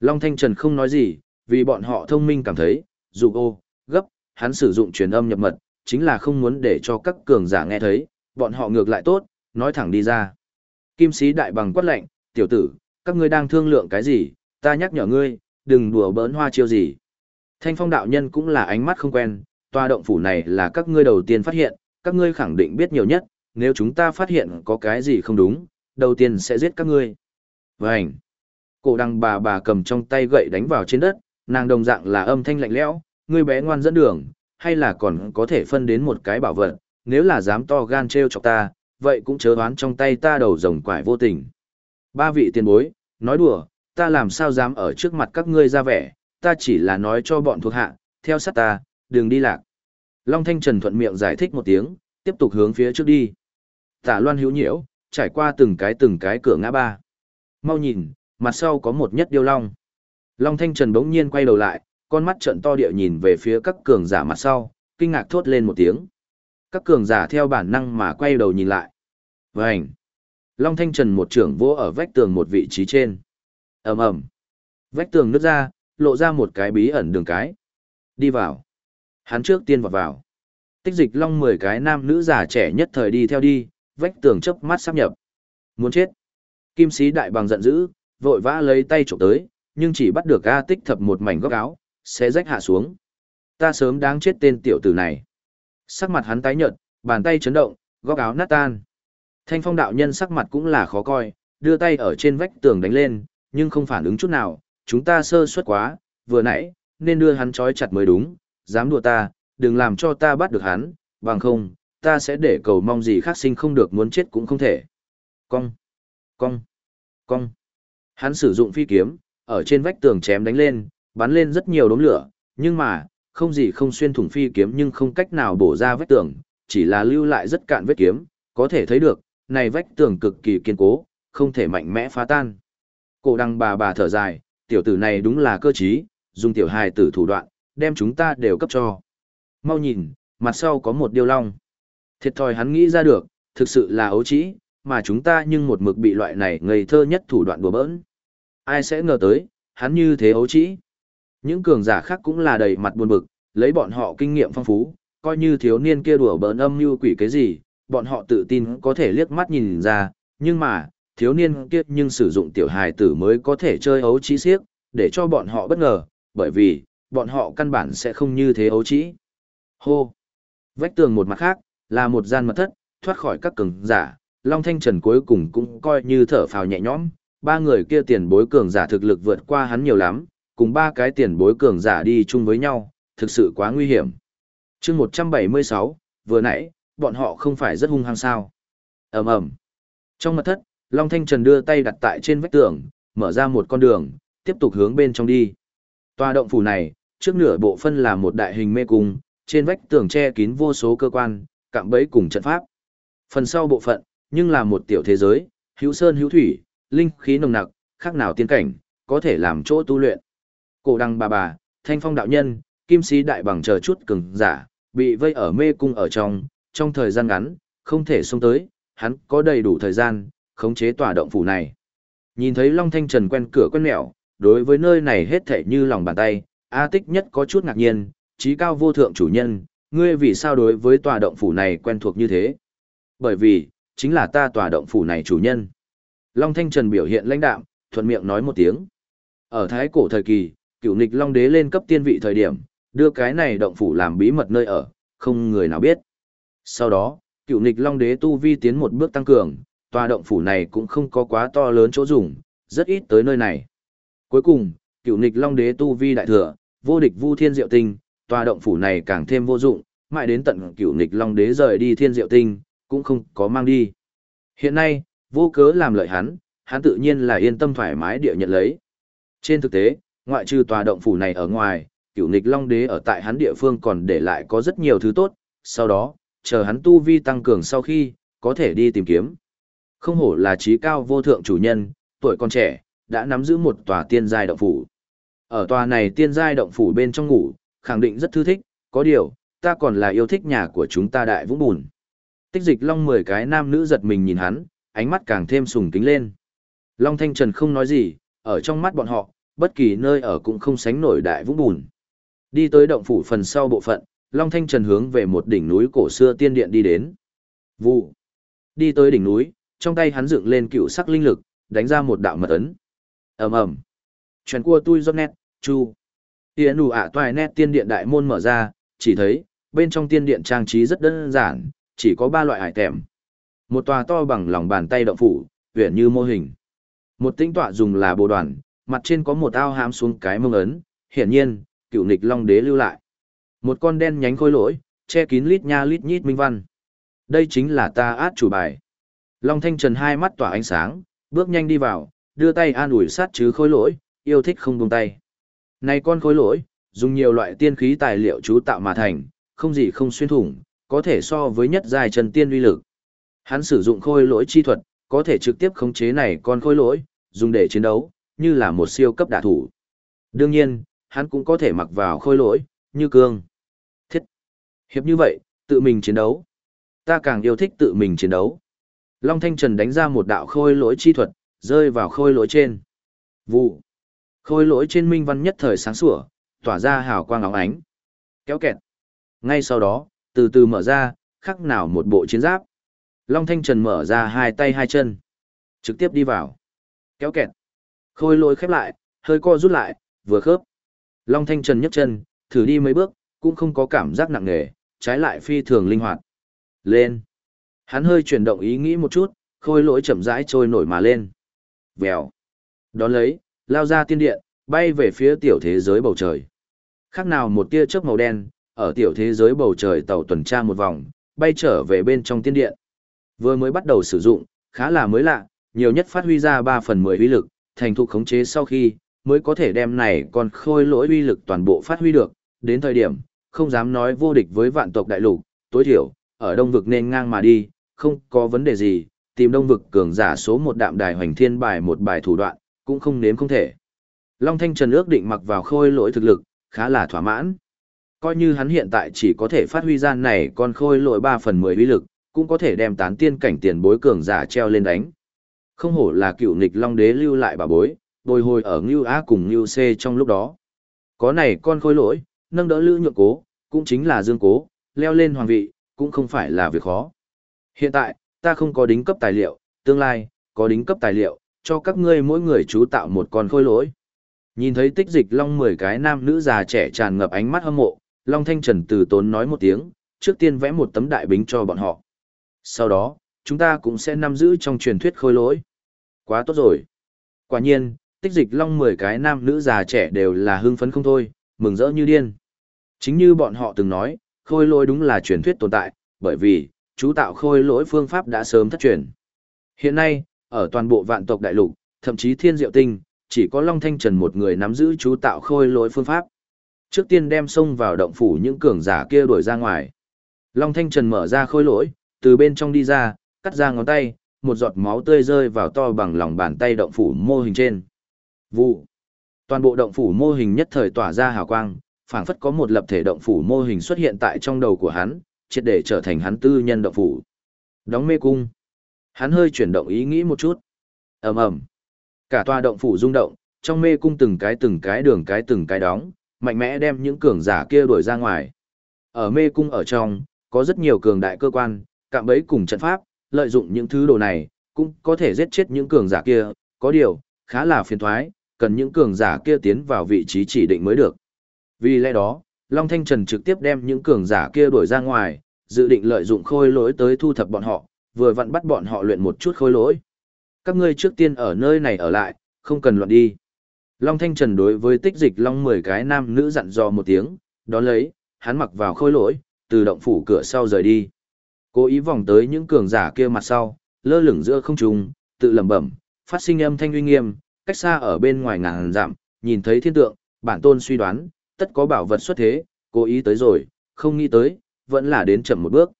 Long Thanh Trần không nói gì, vì bọn họ thông minh cảm thấy, dù ô, gấp, hắn sử dụng truyền âm nhập mật, chính là không muốn để cho các cường giả nghe thấy, bọn họ ngược lại tốt, nói thẳng đi ra. Kim sĩ đại bằng quát lệnh, tiểu tử, các ngươi đang thương lượng cái gì, ta nhắc nhở ngươi, đừng đùa bỡn hoa chiêu gì. Thanh phong đạo nhân cũng là ánh mắt không quen, tòa động phủ này là các ngươi đầu tiên phát hiện, các ngươi khẳng định biết nhiều nhất, nếu chúng ta phát hiện có cái gì không đúng, đầu tiên sẽ giết các ngươi. Vânh! Cổ đăng bà bà cầm trong tay gậy đánh vào trên đất, nàng đồng dạng là âm thanh lạnh lẽo, ngươi bé ngoan dẫn đường, hay là còn có thể phân đến một cái bảo vật, nếu là dám to gan trêu chọc ta, vậy cũng chớ đoán trong tay ta đầu rồng quải vô tình. Ba vị tiền bối, nói đùa, ta làm sao dám ở trước mặt các ngươi ra vẻ, ta chỉ là nói cho bọn thuộc hạ, theo sát ta, đừng đi lạc. Long Thanh Trần thuận miệng giải thích một tiếng, tiếp tục hướng phía trước đi. Tả loan hữu nhiễu, trải qua từng cái từng cái cửa ngã ba. Mau nhìn, mặt sau có một nhất điêu long. Long Thanh Trần bỗng nhiên quay đầu lại, con mắt trận to địa nhìn về phía các cường giả mặt sau, kinh ngạc thốt lên một tiếng. Các cường giả theo bản năng mà quay đầu nhìn lại. Vành! Long Thanh Trần một trưởng vô ở vách tường một vị trí trên. ầm ầm, Vách tường nứt ra, lộ ra một cái bí ẩn đường cái. Đi vào. Hắn trước tiên vào vào. Tích dịch long 10 cái nam nữ già trẻ nhất thời đi theo đi, vách tường chớp mắt sắp nhập. Muốn chết. Kim sĩ đại bằng giận dữ, vội vã lấy tay trộm tới, nhưng chỉ bắt được A tích thập một mảnh góc áo, sẽ rách hạ xuống. Ta sớm đáng chết tên tiểu tử này. Sắc mặt hắn tái nhợt, bàn tay chấn động, góc áo nát tan. Thanh phong đạo nhân sắc mặt cũng là khó coi, đưa tay ở trên vách tường đánh lên, nhưng không phản ứng chút nào, chúng ta sơ suất quá, vừa nãy, nên đưa hắn trói chặt mới đúng, dám đùa ta, đừng làm cho ta bắt được hắn, bằng không, ta sẽ để cầu mong gì khác sinh không được muốn chết cũng không thể. Cong, cong, cong. Hắn sử dụng phi kiếm, ở trên vách tường chém đánh lên, bắn lên rất nhiều đốm lửa, nhưng mà, không gì không xuyên thủng phi kiếm nhưng không cách nào bổ ra vách tường, chỉ là lưu lại rất cạn vết kiếm, có thể thấy được, này vách tường cực kỳ kiên cố, không thể mạnh mẽ phá tan. Cổ đăng bà bà thở dài, tiểu tử này đúng là cơ trí, dùng tiểu hài tử thủ đoạn, đem chúng ta đều cấp cho. Mau nhìn, mặt sau có một điêu long. Thiệt thòi hắn nghĩ ra được, thực sự là ấu trĩ, mà chúng ta nhưng một mực bị loại này ngây thơ nhất thủ đoạn đùa bỡn. Ai sẽ ngờ tới, hắn như thế ấu trĩ. Những cường giả khác cũng là đầy mặt buồn bực, lấy bọn họ kinh nghiệm phong phú, coi như thiếu niên kia đùa bỡn âm như quỷ cái gì, bọn họ tự tin có thể liếc mắt nhìn ra, nhưng mà, thiếu niên kia nhưng sử dụng tiểu hài tử mới có thể chơi ấu trí siếc, để cho bọn họ bất ngờ, bởi vì, bọn họ căn bản sẽ không như thế ấu trí. Hô! Vách tường một mặt khác, là một gian mật thất, thoát khỏi các cường giả, Long Thanh Trần cuối cùng cũng coi như thở phào nhẹ nhõm, ba người kia tiền bối cường giả thực lực vượt qua hắn nhiều lắm, cùng ba cái tiền bối cường giả đi chung với nhau, thực sự quá nguy hiểm. chương 176, vừa nãy, bọn họ không phải rất hung hăng sao. ầm ầm Trong mật thất, Long Thanh Trần đưa tay đặt tại trên vách tường, mở ra một con đường, tiếp tục hướng bên trong đi. Tòa động phủ này, trước nửa bộ phân là một đại hình mê cung, trên vách tường che kín vô số cơ quan, cạm bẫy cùng trận pháp. Phần sau bộ phận, nhưng là một tiểu thế giới, hữu sơn hữu thủy, linh khí nồng nặc, khác nào tiên cảnh, có thể làm chỗ tu luyện. Cổ đăng bà bà, thanh phong đạo nhân, kim sĩ đại bằng chờ chút cường giả, bị vây ở mê cung ở trong, trong thời gian ngắn, không thể xông tới, hắn có đầy đủ thời gian, khống chế tòa động phủ này. Nhìn thấy Long Thanh Trần quen cửa quen mẹo, đối với nơi này hết thảy như lòng bàn tay, A Tích nhất có chút ngạc nhiên, trí cao vô thượng chủ nhân, ngươi vì sao đối với tòa động phủ này quen thuộc như thế? Bởi vì, chính là ta tòa động phủ này chủ nhân. Long Thanh Trần biểu hiện lãnh đạm, thuận miệng nói một tiếng. Ở thái cổ thời kỳ, cựu nịch Long Đế lên cấp tiên vị thời điểm, đưa cái này động phủ làm bí mật nơi ở, không người nào biết. Sau đó, cựu nịch Long Đế tu vi tiến một bước tăng cường, tòa động phủ này cũng không có quá to lớn chỗ dùng, rất ít tới nơi này. Cuối cùng, cựu nịch Long Đế tu vi đại thừa, vô địch vu thiên diệu tinh, tòa động phủ này càng thêm vô dụng, mãi đến tận cựu nịch Long Đế rời đi thiên diệu tinh, cũng không có mang đi. Hiện nay, vô cớ làm lợi hắn, hắn tự nhiên là yên tâm thoải mái địa nhận lấy. Trên thực tế, ngoại trừ tòa động phủ này ở ngoài, cựu nịch Long Đế ở tại hắn địa phương còn để lại có rất nhiều thứ tốt, sau đó, chờ hắn tu vi tăng cường sau khi, có thể đi tìm kiếm. Không hổ là trí cao vô thượng chủ nhân, tuổi còn trẻ, đã nắm giữ một tòa tiên giai động phủ. Ở tòa này tiên giai động phủ bên trong ngủ, khẳng định rất thư thích, có điều, ta còn là yêu thích nhà của chúng ta đại vũng bùn. Tích dịch long mười cái nam nữ giật mình nhìn hắn, ánh mắt càng thêm sùng kính lên. Long Thanh Trần không nói gì, ở trong mắt bọn họ, bất kỳ nơi ở cũng không sánh nổi đại vũng bùn. Đi tới động phủ phần sau bộ phận, Long Thanh Trần hướng về một đỉnh núi cổ xưa tiên điện đi đến. Vụ. Đi tới đỉnh núi, trong tay hắn dựng lên cựu sắc linh lực, đánh ra một đạo mật ấn. ầm ầm. Chuyện cua tui giọt nét, chu. Tiến đủ ạ toài nét tiên điện đại môn mở ra, chỉ thấy, bên trong tiên điện trang trí rất đơn giản, chỉ có ba loại hải tèm. Một tòa to bằng lòng bàn tay động phủ, uyển như mô hình. Một tinh tọa dùng là bồ đoàn, mặt trên có một ao hám xuống cái mông ấn, hiển nhiên, cựu nịch long đế lưu lại. Một con đen nhánh khôi lỗi, che kín lít nha lít nhít minh văn. Đây chính là ta át chủ bài. Long Thanh Trần hai mắt tỏa ánh sáng, bước nhanh đi vào, đưa tay an ủi sát chứ khối lỗi, yêu thích không buông tay. Này con khối lỗi, dùng nhiều loại tiên khí tài liệu chú tạo mà thành, không gì không xuyên thủng, có thể so với nhất giai chân tiên uy lực. Hắn sử dụng khôi lỗi chi thuật, có thể trực tiếp khống chế này con khôi lỗi, dùng để chiến đấu, như là một siêu cấp đả thủ. Đương nhiên, hắn cũng có thể mặc vào khôi lỗi, như cương. Thiết. Hiệp như vậy, tự mình chiến đấu. Ta càng yêu thích tự mình chiến đấu. Long Thanh Trần đánh ra một đạo khôi lỗi chi thuật, rơi vào khôi lỗi trên. Vụ. Khôi lỗi trên minh văn nhất thời sáng sủa, tỏa ra hào quang óng ánh. Kéo kẹt. Ngay sau đó, từ từ mở ra, khắc nào một bộ chiến giáp. Long Thanh Trần mở ra hai tay hai chân. Trực tiếp đi vào. Kéo kẹt. Khôi lỗi khép lại, hơi co rút lại, vừa khớp. Long Thanh Trần nhấc chân, thử đi mấy bước, cũng không có cảm giác nặng nề, trái lại phi thường linh hoạt. Lên. Hắn hơi chuyển động ý nghĩ một chút, khôi lỗi chậm rãi trôi nổi mà lên. Vèo. Đón lấy, lao ra tiên điện, bay về phía tiểu thế giới bầu trời. Khác nào một tia chớp màu đen, ở tiểu thế giới bầu trời tàu tuần tra một vòng, bay trở về bên trong tiên điện. Vừa mới bắt đầu sử dụng, khá là mới lạ, nhiều nhất phát huy ra 3 phần 10 uy lực, thành thục khống chế sau khi, mới có thể đem này còn khôi lỗi uy lực toàn bộ phát huy được, đến thời điểm, không dám nói vô địch với vạn tộc đại lục, tối thiểu, ở đông vực nên ngang mà đi, không có vấn đề gì, tìm đông vực cường giả số một đạm đài hoành thiên bài một bài thủ đoạn, cũng không nếm không thể. Long Thanh Trần ước định mặc vào khôi lỗi thực lực, khá là thỏa mãn. Coi như hắn hiện tại chỉ có thể phát huy ra này còn khôi lỗi 3 phần 10 uy lực, cũng có thể đem tán tiên cảnh tiền bối cường giả treo lên đánh. Không hổ là cựu nghịch Long Đế lưu lại bà bối, bồi hồi ở Ngưu A cùng Ngưu C trong lúc đó. Có này con khôi lỗi, nâng đỡ lữ nhượng cố, cũng chính là dương cố, leo lên hoàng vị, cũng không phải là việc khó. Hiện tại, ta không có đính cấp tài liệu, tương lai, có đính cấp tài liệu, cho các ngươi mỗi người chú tạo một con khôi lỗi. Nhìn thấy tích dịch long 10 cái nam nữ già trẻ tràn ngập ánh mắt hâm mộ, Long Thanh Trần từ tốn nói một tiếng, trước tiên vẽ một tấm đại bính cho bọn họ. Sau đó, chúng ta cũng sẽ nắm giữ trong truyền thuyết khôi lỗi. Quá tốt rồi. Quả nhiên, tích dịch long 10 cái nam nữ già trẻ đều là hưng phấn không thôi, mừng rỡ như điên. Chính như bọn họ từng nói, khôi lỗi đúng là truyền thuyết tồn tại, bởi vì, chú tạo khôi lỗi phương pháp đã sớm thất truyền. Hiện nay, ở toàn bộ vạn tộc đại lục, thậm chí thiên diệu tinh, chỉ có Long Thanh Trần một người nắm giữ chú tạo khôi lỗi phương pháp. Trước tiên đem xông vào động phủ những cường giả kia đuổi ra ngoài. Long Thanh Trần mở ra khôi lỗi, từ bên trong đi ra, cắt ra ngón tay, một giọt máu tươi rơi vào to bằng lòng bàn tay động phủ mô hình trên. Vụ. Toàn bộ động phủ mô hình nhất thời tỏa ra hào quang, phảng phất có một lập thể động phủ mô hình xuất hiện tại trong đầu của hắn, triệt để trở thành hắn tư nhân động phủ. Đóng mê cung. Hắn hơi chuyển động ý nghĩ một chút. Ầm ầm. Cả tòa động phủ rung động, trong mê cung từng cái từng cái đường cái từng cái đóng, mạnh mẽ đem những cường giả kia đuổi ra ngoài. Ở mê cung ở trong, có rất nhiều cường đại cơ quan, cạm bẫy cùng trận pháp, lợi dụng những thứ đồ này, cũng có thể giết chết những cường giả kia, có điều, khá là phiền thoái, cần những cường giả kia tiến vào vị trí chỉ định mới được. Vì lẽ đó, Long Thanh Trần trực tiếp đem những cường giả kia đuổi ra ngoài, dự định lợi dụng khôi lỗi tới thu thập bọn họ, vừa vặn bắt bọn họ luyện một chút khôi lỗi. Các ngươi trước tiên ở nơi này ở lại, không cần loạn đi. Long Thanh Trần đối với tích dịch Long 10 cái nam nữ dặn dò một tiếng, đó lấy, hắn mặc vào khôi lỗi, từ động phủ cửa sau rời đi. Cố ý vòng tới những cường giả kia mặt sau, lơ lửng giữa không trung, tự lẩm bẩm, phát sinh âm thanh uy nghiêm, cách xa ở bên ngoài ngàn dặm, nhìn thấy thiên tượng, bản tôn suy đoán, tất có bảo vật xuất thế, cố ý tới rồi, không nghĩ tới, vẫn là đến chậm một bước.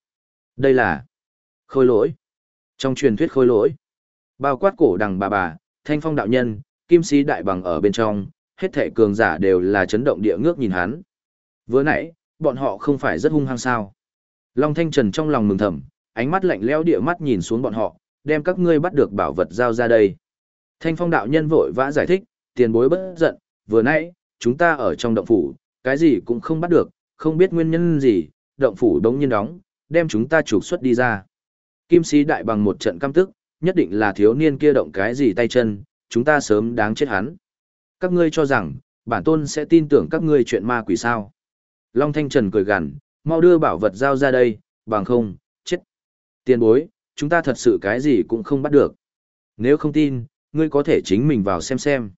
Đây là khôi lỗi. Trong truyền thuyết khôi lỗi, bao quát cổ đằng bà bà, thanh phong đạo nhân, kim sĩ đại bằng ở bên trong, hết thệ cường giả đều là chấn động địa ngước nhìn hắn. Vừa nãy, bọn họ không phải rất hung hăng sao. Long Thanh Trần trong lòng mừng thầm, ánh mắt lạnh lẽo địa mắt nhìn xuống bọn họ, đem các ngươi bắt được bảo vật giao ra đây. Thanh phong đạo nhân vội vã giải thích, tiền bối bất giận, vừa nãy, chúng ta ở trong động phủ, cái gì cũng không bắt được, không biết nguyên nhân gì, động phủ đống nhiên đóng, đem chúng ta trục xuất đi ra. Kim sĩ đại bằng một trận căm tức, nhất định là thiếu niên kia động cái gì tay chân, chúng ta sớm đáng chết hắn. Các ngươi cho rằng, bản tôn sẽ tin tưởng các ngươi chuyện ma quỷ sao. Long Thanh Trần cười gằn, mau đưa bảo vật giao ra đây, bằng không, chết. Tiền bối, chúng ta thật sự cái gì cũng không bắt được. Nếu không tin, ngươi có thể chính mình vào xem xem.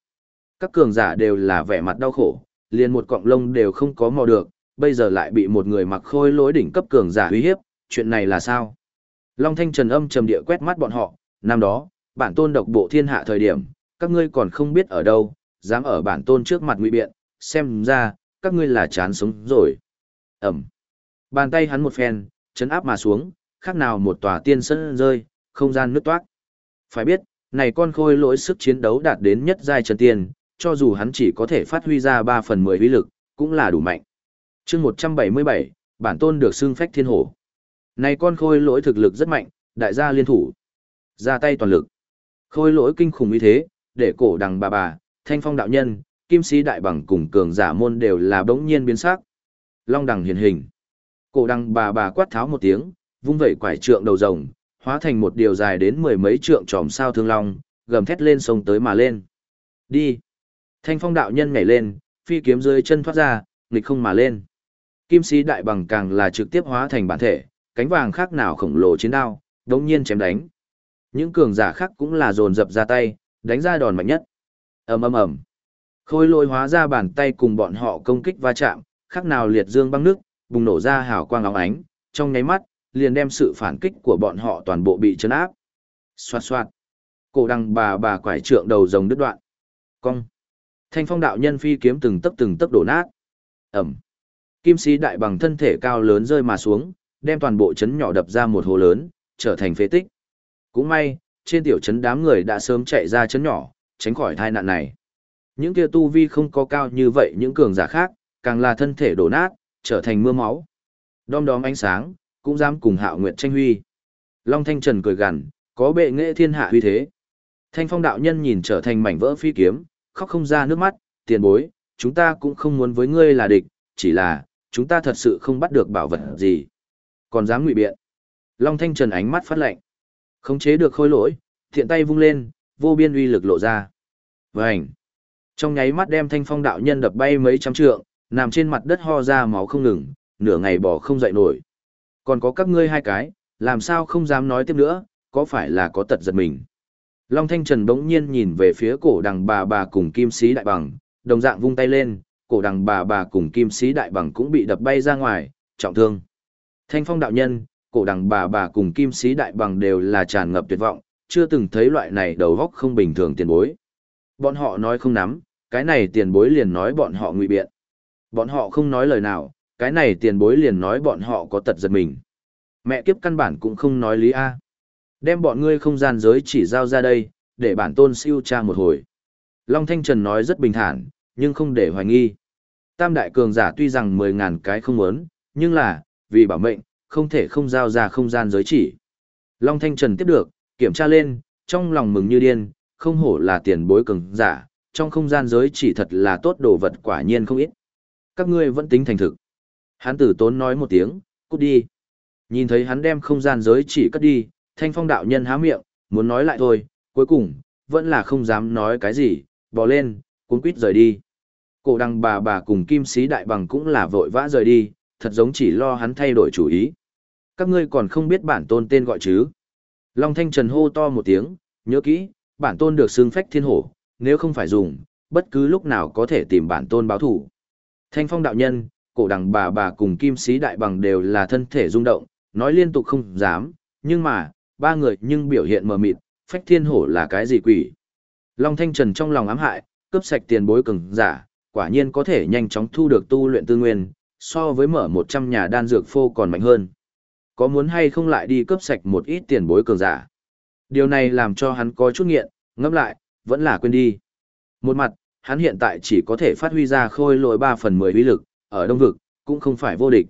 Các cường giả đều là vẻ mặt đau khổ, liền một cọng lông đều không có mò được, bây giờ lại bị một người mặc khôi lối đỉnh cấp cường giả uy hiếp, chuyện này là sao? Long Thanh Trần âm trầm địa quét mắt bọn họ, năm đó, bản tôn độc bộ thiên hạ thời điểm, các ngươi còn không biết ở đâu, dám ở bản tôn trước mặt nguy biện, xem ra, các ngươi là chán sống rồi. Ẩm. Bàn tay hắn một phen, chấn áp mà xuống, khác nào một tòa tiên sân rơi, không gian nứt toát. Phải biết, này con khôi lỗi sức chiến đấu đạt đến nhất giai chân tiên, cho dù hắn chỉ có thể phát huy ra 3 phần 10 uy lực, cũng là đủ mạnh. chương 177, bản tôn được xưng phách thiên hổ. Này con khôi lỗi thực lực rất mạnh, đại gia liên thủ. Ra tay toàn lực. Khôi lỗi kinh khủng như thế, để cổ đằng bà bà, thanh phong đạo nhân, kim sĩ đại bằng cùng cường giả môn đều là bỗng nhiên biến sắc. Long đằng hiền hình. Cổ đằng bà bà quát tháo một tiếng, vung vẩy quải trượng đầu rồng, hóa thành một điều dài đến mười mấy trượng tròm sao thương long, gầm thét lên sông tới mà lên. Đi. Thanh phong đạo nhân nhảy lên, phi kiếm dưới chân thoát ra, nghịch không mà lên. Kim sĩ đại bằng càng là trực tiếp hóa thành bản thể, cánh vàng khác nào khổng lồ chiến đao, đống nhiên chém đánh. Những cường giả khác cũng là dồn dập ra tay, đánh ra đòn mạnh nhất. ầm ầm ầm, khôi lôi hóa ra bàn tay cùng bọn họ công kích va chạm, khác nào liệt dương băng nước, bùng nổ ra hào quang óng ánh, trong nháy mắt, liền đem sự phản kích của bọn họ toàn bộ bị chấn áp. Xoạt xoạt, cổ đăng bà bà quải trượng đầu rồng đứt đoạn. Cong. Thanh phong đạo nhân phi kiếm từng tấc từng tấc đổ nát. Ẩm. Kim sĩ đại bằng thân thể cao lớn rơi mà xuống, đem toàn bộ chấn nhỏ đập ra một hồ lớn, trở thành phế tích. Cũng may, trên tiểu trấn đám người đã sớm chạy ra trấn nhỏ, tránh khỏi tai nạn này. Những kia tu vi không có cao như vậy những cường giả khác, càng là thân thể đổ nát, trở thành mưa máu. Đom đóm ánh sáng, cũng dám cùng hạo nguyệt tranh huy. Long Thanh Trần cười gằn, có bệ nghệ thiên hạ huy thế. Thanh phong đạo nhân nhìn trở thành mảnh vỡ phi kiếm, khóc không ra nước mắt, tiền bối, chúng ta cũng không muốn với ngươi là địch, chỉ là, chúng ta thật sự không bắt được bảo vật gì. Còn dám ngụy biện. Long Thanh Trần ánh mắt phát lạnh. Khống chế được khôi lỗi, thiện tay vung lên, vô biên uy lực lộ ra. Vành. Trong nháy mắt đem thanh phong đạo nhân đập bay mấy trăm trượng, nằm trên mặt đất ho ra máu không ngừng, nửa ngày bỏ không dậy nổi. Còn có các ngươi hai cái, làm sao không dám nói tiếp nữa, có phải là có tật giật mình. Long Thanh Trần bỗng nhiên nhìn về phía cổ đằng bà bà cùng kim sĩ đại bằng, đồng dạng vung tay lên, cổ đằng bà bà cùng kim sĩ đại bằng cũng bị đập bay ra ngoài, trọng thương. Thanh phong đạo nhân, cổ đằng bà bà cùng kim sĩ đại bằng đều là tràn ngập tuyệt vọng, chưa từng thấy loại này đầu góc không bình thường tiền bối. Bọn họ nói không nắm, cái này tiền bối liền nói bọn họ ngụy biện. Bọn họ không nói lời nào, cái này tiền bối liền nói bọn họ có tật giật mình. Mẹ kiếp căn bản cũng không nói lý A. Đem bọn ngươi không gian giới chỉ giao ra đây, để bản tôn siêu tra một hồi. Long Thanh Trần nói rất bình thản, nhưng không để hoài nghi. Tam đại cường giả tuy rằng 10.000 cái không muốn, nhưng là, vì bảo mệnh, không thể không giao ra không gian giới chỉ. Long Thanh Trần tiếp được, kiểm tra lên, trong lòng mừng như điên, không hổ là tiền bối cường giả, trong không gian giới chỉ thật là tốt đồ vật quả nhiên không ít. Các ngươi vẫn tính thành thực. Hắn tử tốn nói một tiếng, cút đi. Nhìn thấy hắn đem không gian giới chỉ cất đi, thanh phong đạo nhân há miệng, muốn nói lại thôi, cuối cùng, vẫn là không dám nói cái gì, bỏ lên, cuốn quýt rời đi. Cổ đăng bà bà cùng kim sĩ đại bằng cũng là vội vã rời đi, thật giống chỉ lo hắn thay đổi chủ ý. Các ngươi còn không biết bản tôn tên gọi chứ. Long Thanh Trần hô to một tiếng, nhớ kỹ, bản tôn được xưng phách thiên hổ, nếu không phải dùng, bất cứ lúc nào có thể tìm bản tôn báo thủ. Thanh phong đạo nhân, cổ đằng bà bà cùng kim sĩ đại bằng đều là thân thể rung động, nói liên tục không dám, nhưng mà, ba người nhưng biểu hiện mờ mịt, phách thiên hổ là cái gì quỷ. Long Thanh Trần trong lòng ám hại, cướp sạch tiền bối cường giả, quả nhiên có thể nhanh chóng thu được tu luyện tư nguyên, so với mở 100 nhà đan dược phô còn mạnh hơn. Có muốn hay không lại đi cướp sạch một ít tiền bối cường giả. Điều này làm cho hắn có chút nghiện, ngẫm lại, vẫn là quên đi. Một mặt, hắn hiện tại chỉ có thể phát huy ra khôi lỗi 3 phần 10 uy lực, ở đông vực, cũng không phải vô địch.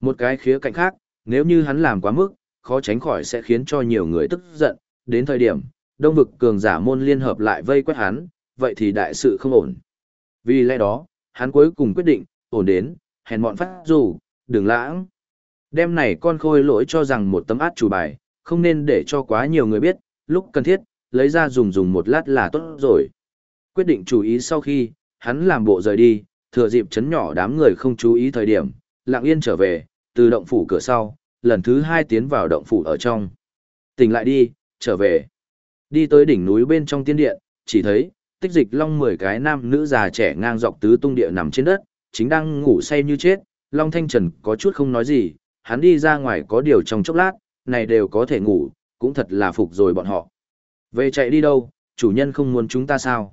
Một cái khía cạnh khác, nếu như hắn làm quá mức, khó tránh khỏi sẽ khiến cho nhiều người tức giận, đến thời điểm, đông vực cường giả môn liên hợp lại vây quét hắn, vậy thì đại sự không ổn. Vì lẽ đó, hắn cuối cùng quyết định, ổn đến, hèn mọn phát dù, đừng lãng. Đêm này con khôi lỗi cho rằng một tấm át chủ bài, không nên để cho quá nhiều người biết, lúc cần thiết, lấy ra dùng dùng một lát là tốt rồi. Quyết định chú ý sau khi, hắn làm bộ rời đi, thừa dịp chấn nhỏ đám người không chú ý thời điểm, lặng yên trở về, từ động phủ cửa sau, lần thứ hai tiến vào động phủ ở trong. Tỉnh lại đi, trở về. Đi tới đỉnh núi bên trong tiên điện, chỉ thấy, tích dịch long 10 cái nam nữ già trẻ ngang dọc tứ tung địa nằm trên đất, chính đang ngủ say như chết, Long Thanh Trần có chút không nói gì, hắn đi ra ngoài có điều trong chốc lát, này đều có thể ngủ, cũng thật là phục rồi bọn họ. Về chạy đi đâu, chủ nhân không muốn chúng ta sao?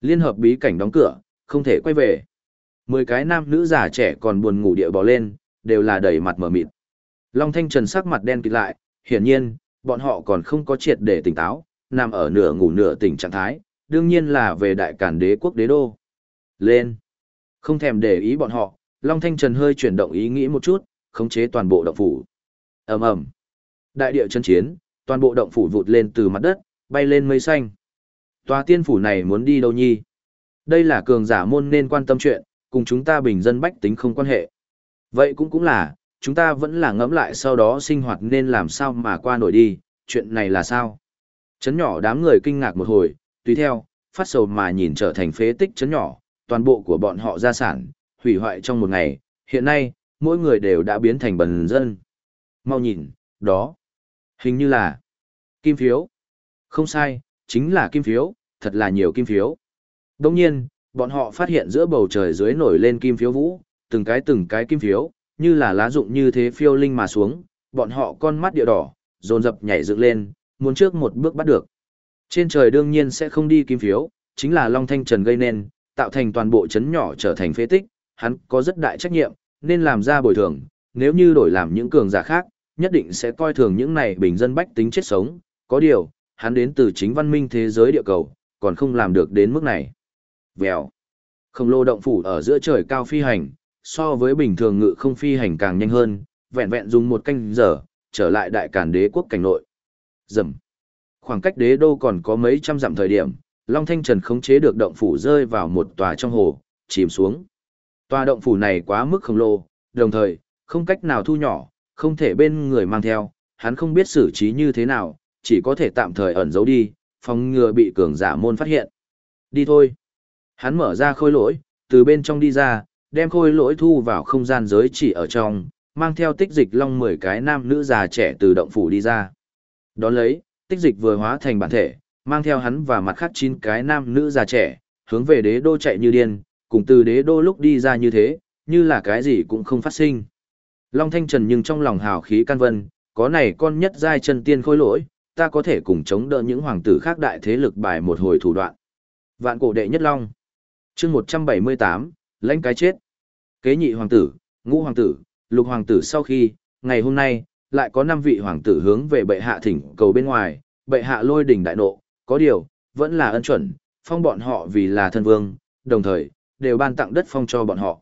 Liên hợp bí cảnh đóng cửa, không thể quay về. Mười cái nam nữ già trẻ còn buồn ngủ địa bò lên, đều là đầy mặt mở mịt. Long Thanh Trần sắc mặt đen kịt lại, hiển nhiên, bọn họ còn không có triệt để tỉnh táo, nằm ở nửa ngủ nửa tỉnh trạng thái, đương nhiên là về đại cản đế quốc đế đô. Lên! Không thèm để ý bọn họ, Long Thanh Trần hơi chuyển động ý nghĩ một chút, khống chế toàn bộ động phủ. ầm ầm Đại địa chân chiến, toàn bộ động phủ vụt lên từ mặt đất, bay lên mây xanh. Tòa tiên phủ này muốn đi đâu nhi? Đây là cường giả môn nên quan tâm chuyện, cùng chúng ta bình dân bách tính không quan hệ. Vậy cũng cũng là, chúng ta vẫn là ngẫm lại sau đó sinh hoạt nên làm sao mà qua nổi đi, chuyện này là sao? Chấn nhỏ đám người kinh ngạc một hồi, tùy theo, phát sầu mà nhìn trở thành phế tích chấn nhỏ, toàn bộ của bọn họ gia sản, hủy hoại trong một ngày, hiện nay, mỗi người đều đã biến thành bần dân. Mau nhìn, đó, hình như là kim phiếu. Không sai, chính là kim phiếu, thật là nhiều kim phiếu. Đồng nhiên, bọn họ phát hiện giữa bầu trời dưới nổi lên kim phiếu vũ, từng cái từng cái kim phiếu, như là lá dụng như thế phiêu linh mà xuống, bọn họ con mắt địa đỏ, dồn dập nhảy dựng lên, muốn trước một bước bắt được. Trên trời đương nhiên sẽ không đi kim phiếu, chính là Long Thanh Trần gây nên, tạo thành toàn bộ chấn nhỏ trở thành phế tích, hắn có rất đại trách nhiệm, nên làm ra bồi thường, nếu như đổi làm những cường giả khác, nhất định sẽ coi thường những này bình dân bách tính chết sống, có điều, hắn đến từ chính văn minh thế giới địa cầu, còn không làm được đến mức này. Vèo. không lô động phủ ở giữa trời cao phi hành, so với bình thường ngự không phi hành càng nhanh hơn, vẹn vẹn dùng một canh giờ, trở lại đại cản đế quốc cảnh nội. Dầm. Khoảng cách đế đô còn có mấy trăm dặm thời điểm, Long Thanh Trần khống chế được động phủ rơi vào một tòa trong hồ, chìm xuống. Tòa động phủ này quá mức khổng lồ, đồng thời, không cách nào thu nhỏ, không thể bên người mang theo, hắn không biết xử trí như thế nào, chỉ có thể tạm thời ẩn giấu đi, phòng ngừa bị cường giả môn phát hiện. Đi thôi. Hắn mở ra khôi lỗi, từ bên trong đi ra, đem khôi lỗi thu vào không gian giới chỉ ở trong, mang theo tích dịch long 10 cái nam nữ già trẻ từ động phủ đi ra. Đón lấy, tích dịch vừa hóa thành bản thể, mang theo hắn và mặt khác chín cái nam nữ già trẻ, hướng về đế đô chạy như điên, cùng từ đế đô lúc đi ra như thế, như là cái gì cũng không phát sinh. Long Thanh Trần nhưng trong lòng hào khí can vân, có này con nhất giai chân tiên khôi lỗi, ta có thể cùng chống đỡ những hoàng tử khác đại thế lực bài một hồi thủ đoạn. Vạn cổ đệ nhất long. chương 178, lãnh cái chết. Kế nhị hoàng tử, ngũ hoàng tử, lục hoàng tử sau khi, ngày hôm nay, lại có 5 vị hoàng tử hướng về bệ hạ thỉnh cầu bên ngoài, bệ hạ lôi đỉnh đại nộ, có điều, vẫn là ân chuẩn, phong bọn họ vì là thân vương, đồng thời, đều ban tặng đất phong cho bọn họ.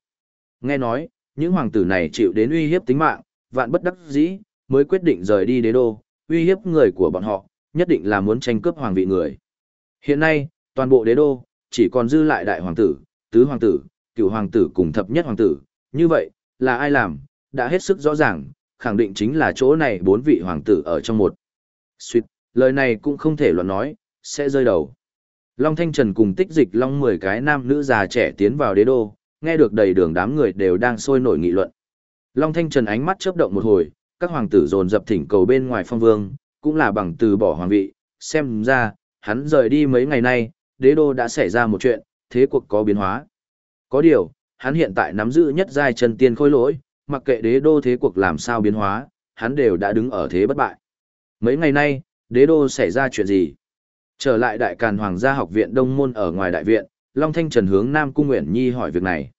Nghe nói, những hoàng tử này chịu đến uy hiếp tính mạng, vạn bất đắc dĩ, mới quyết định rời đi đế đô, uy hiếp người của bọn họ, nhất định là muốn tranh cướp hoàng vị người. Hiện nay, toàn bộ đế đô, chỉ còn dư lại đại hoàng tử, tứ hoàng tử, Cựu hoàng tử cùng thập nhất hoàng tử, như vậy, là ai làm, đã hết sức rõ ràng, khẳng định chính là chỗ này bốn vị hoàng tử ở trong một. Xuyệt, lời này cũng không thể luận nói, sẽ rơi đầu. Long Thanh Trần cùng tích dịch Long 10 cái nam nữ già trẻ tiến vào đế đô, nghe được đầy đường đám người đều đang sôi nổi nghị luận. Long Thanh Trần ánh mắt chớp động một hồi, các hoàng tử dồn dập thỉnh cầu bên ngoài phong vương, cũng là bằng từ bỏ hoàng vị, xem ra, hắn rời đi mấy ngày nay, đế đô đã xảy ra một chuyện, thế cuộc có biến hóa. Có điều, hắn hiện tại nắm giữ nhất giai chân tiên khôi lỗi, mặc kệ đế đô thế cuộc làm sao biến hóa, hắn đều đã đứng ở thế bất bại. Mấy ngày nay, đế đô xảy ra chuyện gì? Trở lại đại càn hoàng gia học viện đông môn ở ngoài đại viện, Long Thanh Trần hướng Nam Cung Nguyễn Nhi hỏi việc này.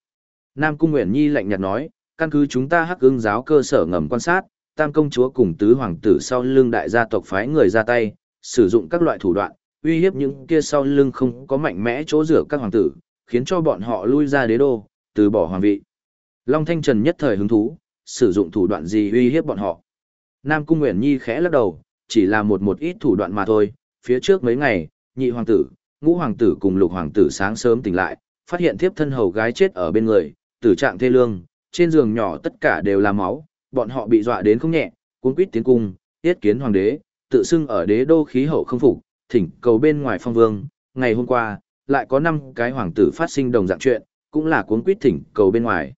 Nam Cung Nguyễn Nhi lạnh nhạt nói, căn cứ chúng ta hắc ưng giáo cơ sở ngầm quan sát, tam công chúa cùng tứ hoàng tử sau lưng đại gia tộc phái người ra tay, sử dụng các loại thủ đoạn, uy hiếp những kia sau lưng không có mạnh mẽ chỗ rửa các hoàng tử, khiến cho bọn họ lui ra đế đô, từ bỏ hoàng vị. Long Thanh Trần nhất thời hứng thú, sử dụng thủ đoạn gì uy hiếp bọn họ. Nam Cung Nguyễn Nhi khẽ lắc đầu, chỉ là một một ít thủ đoạn mà thôi, phía trước mấy ngày, nhị hoàng tử, ngũ hoàng tử cùng lục hoàng tử sáng sớm tỉnh lại, phát hiện thiếp thân hầu gái chết ở bên người, tử trạng thê lương, trên giường nhỏ tất cả đều là máu, bọn họ bị dọa đến không nhẹ, cuốn quýt tiến cung, tiết kiến hoàng đế, tự xưng ở đế đô khí hậu không phục, thỉnh cầu bên ngoài phong vương, ngày hôm qua, lại có 5 cái hoàng tử phát sinh đồng dạng chuyện, cũng là cuốn quýt thỉnh cầu bên ngoài.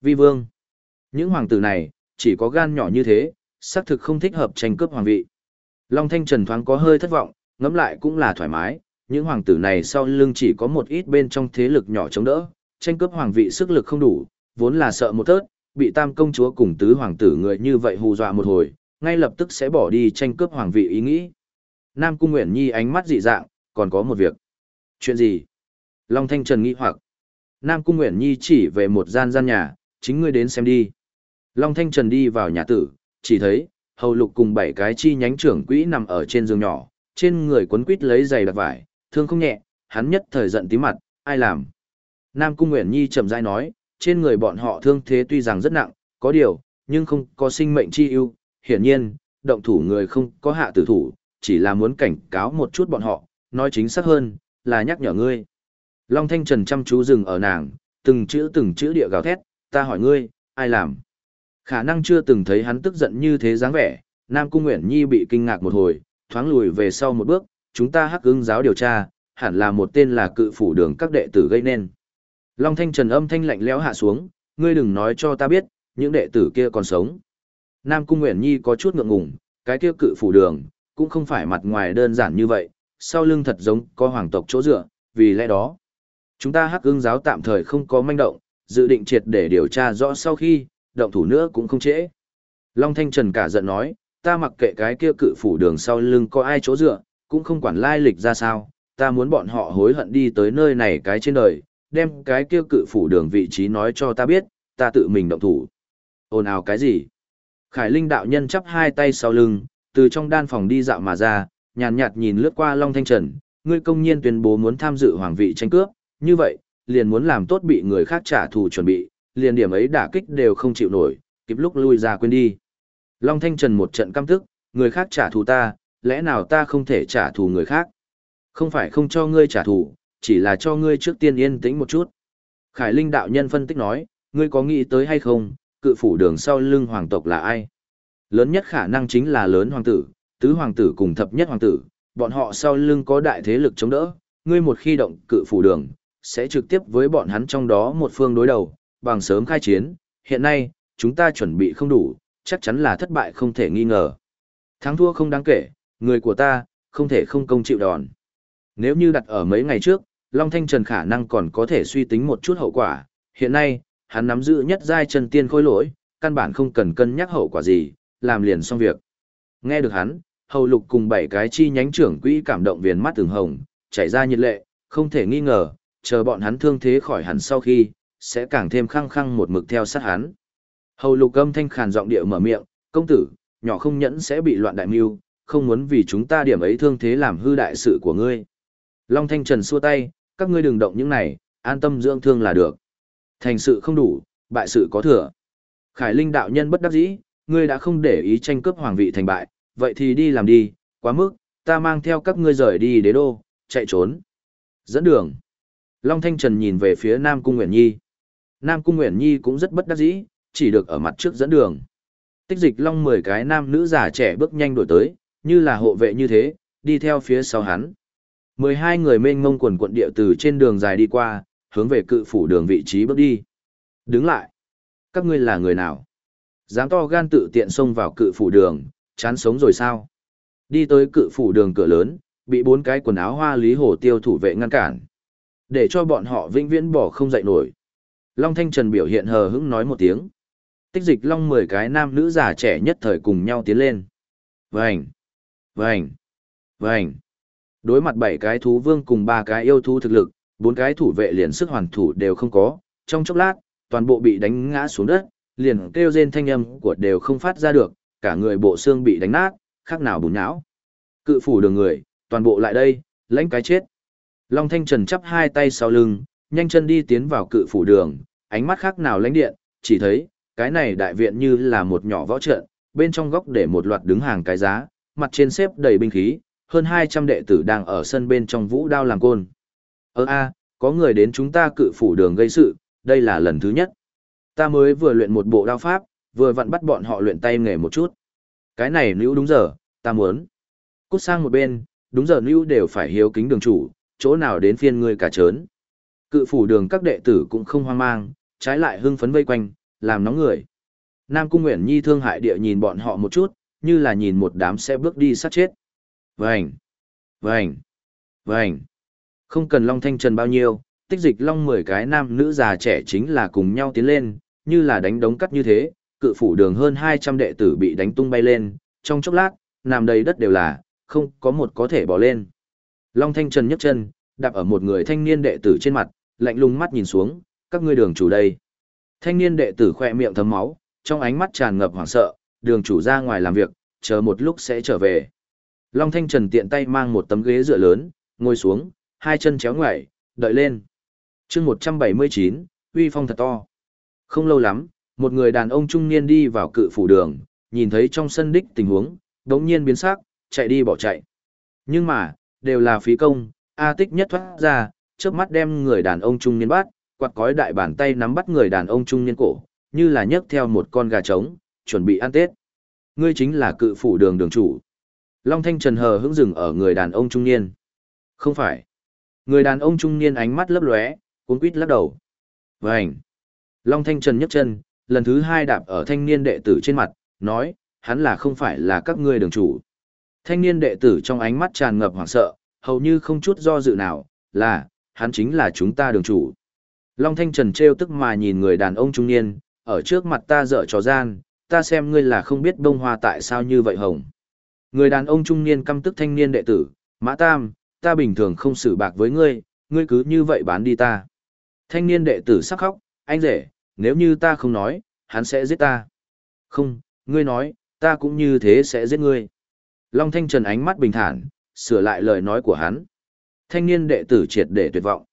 Vi vương, những hoàng tử này, chỉ có gan nhỏ như thế, xác thực không thích hợp tranh cướp hoàng vị. Long Thanh Trần thoáng có hơi thất vọng, ngẫm lại cũng là thoải mái, những hoàng tử này sau lưng chỉ có một ít bên trong thế lực nhỏ chống đỡ, tranh cướp hoàng vị sức lực không đủ, vốn là sợ một tớt, bị tam công chúa cùng tứ hoàng tử người như vậy hù dọa một hồi, ngay lập tức sẽ bỏ đi tranh cướp hoàng vị ý nghĩ. Nam Cung Nguyễn Nhi ánh mắt dị dạng, còn có một việc. Chuyện gì? Long Thanh Trần nghĩ hoặc. Nam Cung Nguyễn Nhi chỉ về một gian gian nhà, chính ngươi đến xem đi. Long Thanh Trần đi vào nhà tử, chỉ thấy, hầu lục cùng bảy cái chi nhánh trưởng quỹ nằm ở trên giường nhỏ, trên người quấn quít lấy giày đặc vải, thương không nhẹ, hắn nhất thời giận tí mặt, ai làm. Nam Cung Nguyễn Nhi chậm rãi nói, trên người bọn họ thương thế tuy rằng rất nặng, có điều, nhưng không có sinh mệnh chi ưu, hiển nhiên, động thủ người không có hạ tử thủ, chỉ là muốn cảnh cáo một chút bọn họ, nói chính xác hơn, là nhắc nhở ngươi. Long Thanh Trần chăm chú dừng ở nàng, từng chữ từng chữ địa gào thét, ta hỏi ngươi, ai làm? Khả năng chưa từng thấy hắn tức giận như thế dáng vẻ, Nam Cung Nguyễn Nhi bị kinh ngạc một hồi, thoáng lùi về sau một bước, chúng ta hắc ứng giáo điều tra, hẳn là một tên là cự phủ đường các đệ tử gây nên. Long Thanh Trần âm thanh lạnh lẽo hạ xuống, ngươi đừng nói cho ta biết, những đệ tử kia còn sống. Nam Cung Nguyễn Nhi có chút ngượng ngùng, cái kia cự phủ đường, cũng không phải mặt ngoài đơn giản như vậy, sau lưng thật giống có hoàng tộc chỗ dựa, vì lẽ đó. Chúng ta hắc ưng giáo tạm thời không có manh động, dự định triệt để điều tra rõ sau khi, động thủ nữa cũng không trễ. Long Thanh Trần cả giận nói, ta mặc kệ cái kia cự phủ đường sau lưng có ai chỗ dựa, cũng không quản lai lịch ra sao, ta muốn bọn họ hối hận đi tới nơi này cái trên đời, đem cái kia cự phủ đường vị trí nói cho ta biết, ta tự mình động thủ. Ồn ào cái gì? Khải Linh đạo nhân chắp hai tay sau lưng, từ trong đan phòng đi dạo mà ra, nhàn nhạt nhìn lướt qua Long Thanh Trần, ngươi công nhiên tuyên bố muốn tham dự hoàng vị tranh cướp, như vậy, liền muốn làm tốt bị người khác trả thù chuẩn bị, liền điểm ấy đả kích đều không chịu nổi, kịp lúc lui ra quên đi. Long Thanh Trần một trận căm tức, người khác trả thù ta, lẽ nào ta không thể trả thù người khác? Không phải không cho ngươi trả thù, chỉ là cho ngươi trước tiên yên tĩnh một chút. Khải Linh đạo nhân phân tích nói, ngươi có nghĩ tới hay không, cự phủ đường sau lưng hoàng tộc là ai? Lớn nhất khả năng chính là lớn hoàng tử, tứ hoàng tử cùng thập nhất hoàng tử, bọn họ sau lưng có đại thế lực chống đỡ, ngươi một khi động cự phủ đường, sẽ trực tiếp với bọn hắn trong đó một phương đối đầu, bằng sớm khai chiến, hiện nay, chúng ta chuẩn bị không đủ, chắc chắn là thất bại không thể nghi ngờ. Thắng thua không đáng kể, người của ta, không thể không công chịu đòn. Nếu như đặt ở mấy ngày trước, Long Thanh Trần khả năng còn có thể suy tính một chút hậu quả, hiện nay, hắn nắm giữ nhất giai chân tiên khôi lỗi, căn bản không cần cân nhắc hậu quả gì, làm liền xong việc. Nghe được hắn, hầu lục cùng bảy cái chi nhánh trưởng quỹ cảm động viền mắt từng hồng, chảy ra nhiệt lệ, không thể nghi ngờ, chờ bọn hắn thương thế khỏi hẳn sau khi, sẽ càng thêm khăng khăng một mực theo sát hắn. Hầu lục âm thanh khàn giọng điệu mở miệng, công tử, nhỏ không nhẫn sẽ bị loạn đại mưu, không muốn vì chúng ta điểm ấy thương thế làm hư đại sự của ngươi. Long thanh trần xua tay, các ngươi đừng động những này, an tâm dưỡng thương là được. Thành sự không đủ, bại sự có thừa. Khải Linh đạo nhân bất đắc dĩ, ngươi đã không để ý tranh cướp hoàng vị thành bại, vậy thì đi làm đi, quá mức, ta mang theo các ngươi rời đi đế đô, chạy trốn. Dẫn đường. Long Thanh Trần nhìn về phía Nam Cung Nguyễn Nhi. Nam Cung Nguyễn Nhi cũng rất bất đắc dĩ, chỉ được ở mặt trước dẫn đường. Tích dịch Long mười cái nam nữ già trẻ bước nhanh đổi tới, như là hộ vệ như thế, đi theo phía sau hắn. mười hai người mênh ngông quần quận địa từ trên đường dài đi qua, hướng về cự phủ đường vị trí bước đi. Đứng lại. Các ngươi là người nào? Dám to gan tự tiện xông vào cự phủ đường, chán sống rồi sao? Đi tới cự phủ đường cửa lớn, bị bốn cái quần áo hoa lý hồ tiêu thủ vệ ngăn cản. Để cho bọn họ vĩnh viễn bỏ không dậy nổi. Long Thanh Trần biểu hiện hờ hững nói một tiếng. Tích dịch Long mười cái nam nữ già trẻ nhất thời cùng nhau tiến lên. Vành! Vành! Vành! Đối mặt bảy cái thú vương cùng ba cái yêu thú thực lực, bốn cái thủ vệ liền sức hoàn thủ đều không có, trong chốc lát, toàn bộ bị đánh ngã xuống đất, liền kêu rên thanh âm của đều không phát ra được, cả người bộ xương bị đánh nát, khác nào bùn nhão. Cự phủ đường người, toàn bộ lại đây, lãnh cái chết. Long Thanh Trần chắp hai tay sau lưng, nhanh chân đi tiến vào cự phủ đường, ánh mắt khác nào lãnh điện, chỉ thấy, cái này đại viện như là một nhỏ võ trận, bên trong góc để một loạt đứng hàng cái giá, mặt trên xếp đầy binh khí, hơn 200 đệ tử đang ở sân bên trong vũ đao làm côn. Ơ a, có người đến chúng ta cự phủ đường gây sự, đây là lần thứ nhất. Ta mới vừa luyện một bộ đao pháp, vừa vặn bắt bọn họ luyện tay nghề một chút. Cái này nữ đúng giờ, ta muốn. Cút sang một bên, đúng giờ nữ đều phải hiếu kính đường chủ, chỗ nào đến phiên ngươi cả trớn. Cự phủ đường các đệ tử cũng không hoang mang, trái lại hưng phấn vây quanh, làm nóng người. Nam Cung Nguyễn Nhi thương hại địa nhìn bọn họ một chút, như là nhìn một đám sẽ bước đi sát chết. Vành! Vành! Vành! Không cần Long Thanh Trần bao nhiêu, tích dịch Long 10 cái nam nữ già trẻ chính là cùng nhau tiến lên, như là đánh đống cắt như thế, cự phủ đường hơn 200 đệ tử bị đánh tung bay lên, trong chốc lát, nằm đầy đất đều là, không có một có thể bỏ lên. Long Thanh Trần nhấc chân, đạp ở một người thanh niên đệ tử trên mặt, lạnh lùng mắt nhìn xuống, các ngươi đường chủ đây. Thanh niên đệ tử khỏe miệng thấm máu, trong ánh mắt tràn ngập hoảng sợ, đường chủ ra ngoài làm việc, chờ một lúc sẽ trở về. Long Thanh Trần tiện tay mang một tấm ghế dựa lớn, ngồi xuống, hai chân chéo ngoại, đợi lên. chương 179, uy phong thật to. Không lâu lắm, một người đàn ông trung niên đi vào cự phủ đường, nhìn thấy trong sân đích tình huống, đống nhiên biến sắc, chạy đi bỏ chạy. Nhưng mà, đều là phí công, A tích nhất thoát ra, trước mắt đem người đàn ông trung niên bắt, quạt cói đại bàn tay nắm bắt người đàn ông trung niên cổ, như là nhấc theo một con gà trống, chuẩn bị ăn tết. Ngươi chính là cự phủ đường đường chủ. Long Thanh Trần hờ hững dừng ở người đàn ông trung niên. Không phải. Người đàn ông trung niên ánh mắt lấp lóe, cuốn quýt lắc đầu. vậy. Long Thanh Trần nhấc chân, lần thứ hai đạp ở thanh niên đệ tử trên mặt, nói, hắn là không phải là các ngươi đường chủ. Thanh niên đệ tử trong ánh mắt tràn ngập hoảng sợ, hầu như không chút do dự nào, là, hắn chính là chúng ta đường chủ. Long Thanh Trần Treo tức mà nhìn người đàn ông trung niên, ở trước mặt ta dở trò gian, ta xem ngươi là không biết bông hoa tại sao như vậy hồng. Người đàn ông trung niên căm tức thanh niên đệ tử, Mã Tam, ta bình thường không xử bạc với ngươi, ngươi cứ như vậy bán đi ta. Thanh niên đệ tử sắc khóc, anh rể, nếu như ta không nói, hắn sẽ giết ta. Không, ngươi nói, ta cũng như thế sẽ giết ngươi. Long Thanh Trần ánh mắt bình thản, sửa lại lời nói của hắn. Thanh niên đệ tử triệt để tuyệt vọng.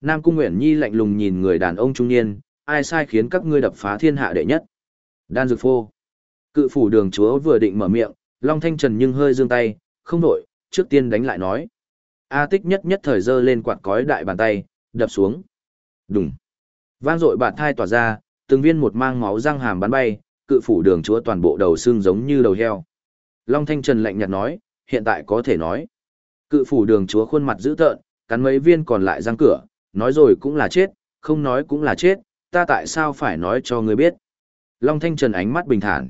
Nam Cung Nguyễn Nhi lạnh lùng nhìn người đàn ông trung niên, ai sai khiến các ngươi đập phá thiên hạ đệ nhất. Đan Dược Phô. Cự phủ đường chúa vừa định mở miệng, Long Thanh Trần nhưng hơi giương tay, không đổi, trước tiên đánh lại nói. A tích nhất nhất thời dơ lên quạt cói đại bàn tay, đập xuống. Đùng. Vang dội bạt thai tỏa ra, từng viên một mang máu răng hàm bắn bay, cự phủ đường chúa toàn bộ đầu xương giống như đầu heo. Long Thanh Trần lạnh nhạt nói, hiện tại có thể nói. Cự phủ đường chúa khuôn mặt dữ tợn, cắn mấy viên còn lại răng cửa, nói rồi cũng là chết, không nói cũng là chết, ta tại sao phải nói cho ngươi biết. Long Thanh Trần ánh mắt bình thản.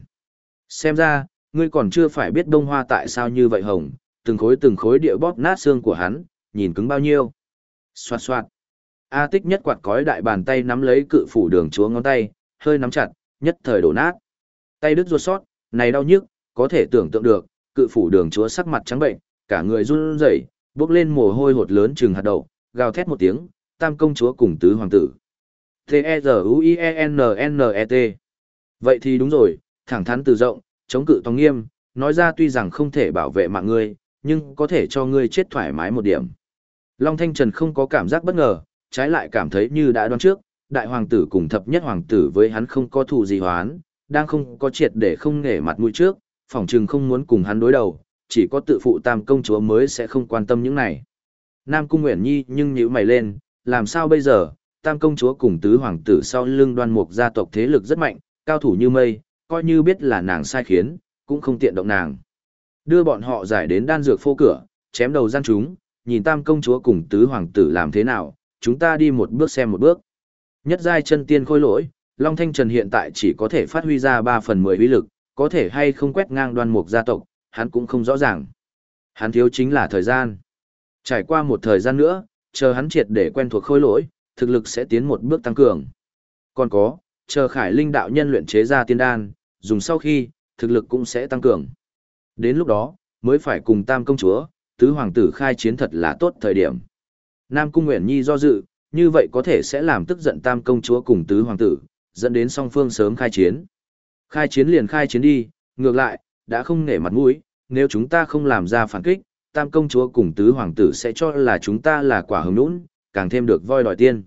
Xem ra, ngươi còn chưa phải biết đông hoa tại sao như vậy hồng, từng khối từng khối địa bóp nát xương của hắn, nhìn cứng bao nhiêu. Xoạt xoạt. A tích nhất quạt cói đại bàn tay nắm lấy cự phủ đường chúa ngón tay, hơi nắm chặt, nhất thời đổ nát. Tay đứt ruột sót, này đau nhức, có thể tưởng tượng được, cự phủ đường chúa sắc mặt trắng bệnh, cả người run rẩy, bước lên mồ hôi hột lớn trừng hạt đậu, gào thét một tiếng, tam công chúa cùng tứ hoàng tử. T-E-Z-U-I-E-N-N-E-T Vậy thì đúng rồi, thẳng thắn từ rộng, chống cự tòng nghiêm, nói ra tuy rằng không thể bảo vệ mạng ngươi, nhưng có thể cho ngươi chết thoải mái một điểm. Long Thanh Trần không có cảm giác bất ngờ, trái lại cảm thấy như đã đoán trước, đại hoàng tử cùng thập nhất hoàng tử với hắn không có thù gì hoán, đang không có triệt để không nể mặt mũi trước, phỏng chừng không muốn cùng hắn đối đầu, chỉ có tự phụ tam công chúa mới sẽ không quan tâm những này. Nam Cung Nguyễn Nhi nhưng nhíu mày lên, làm sao bây giờ, tam công chúa cùng tứ hoàng tử sau lưng đoan mục gia tộc thế lực rất mạnh, cao thủ như mây, coi như biết là nàng sai khiến, cũng không tiện động nàng. Đưa bọn họ giải đến đan dược phô cửa, chém đầu gian chúng, nhìn tam công chúa cùng tứ hoàng tử làm thế nào, chúng ta đi một bước xem một bước. Nhất giai chân tiên khôi lỗi, Long Thanh Trần hiện tại chỉ có thể phát huy ra 3 phần 10 uy lực, có thể hay không quét ngang đoan mục gia tộc, hắn cũng không rõ ràng. Hắn thiếu chính là thời gian. Trải qua một thời gian nữa, chờ hắn triệt để quen thuộc khôi lỗi, thực lực sẽ tiến một bước tăng cường. Còn có, chờ Khải Linh đạo nhân luyện chế ra tiên đan, dùng sau khi, thực lực cũng sẽ tăng cường. Đến lúc đó, mới phải cùng Tam công chúa, tứ hoàng tử khai chiến thật là tốt thời điểm. Nam Cung Nguyễn Nhi do dự, như vậy có thể sẽ làm tức giận Tam công chúa cùng tứ hoàng tử, dẫn đến song phương sớm khai chiến. Khai chiến liền khai chiến đi, ngược lại, đã không nể mặt mũi, nếu chúng ta không làm ra phản kích, Tam công chúa cùng tứ hoàng tử sẽ cho là chúng ta là quả hứng nũng, càng thêm được voi đòi tiên.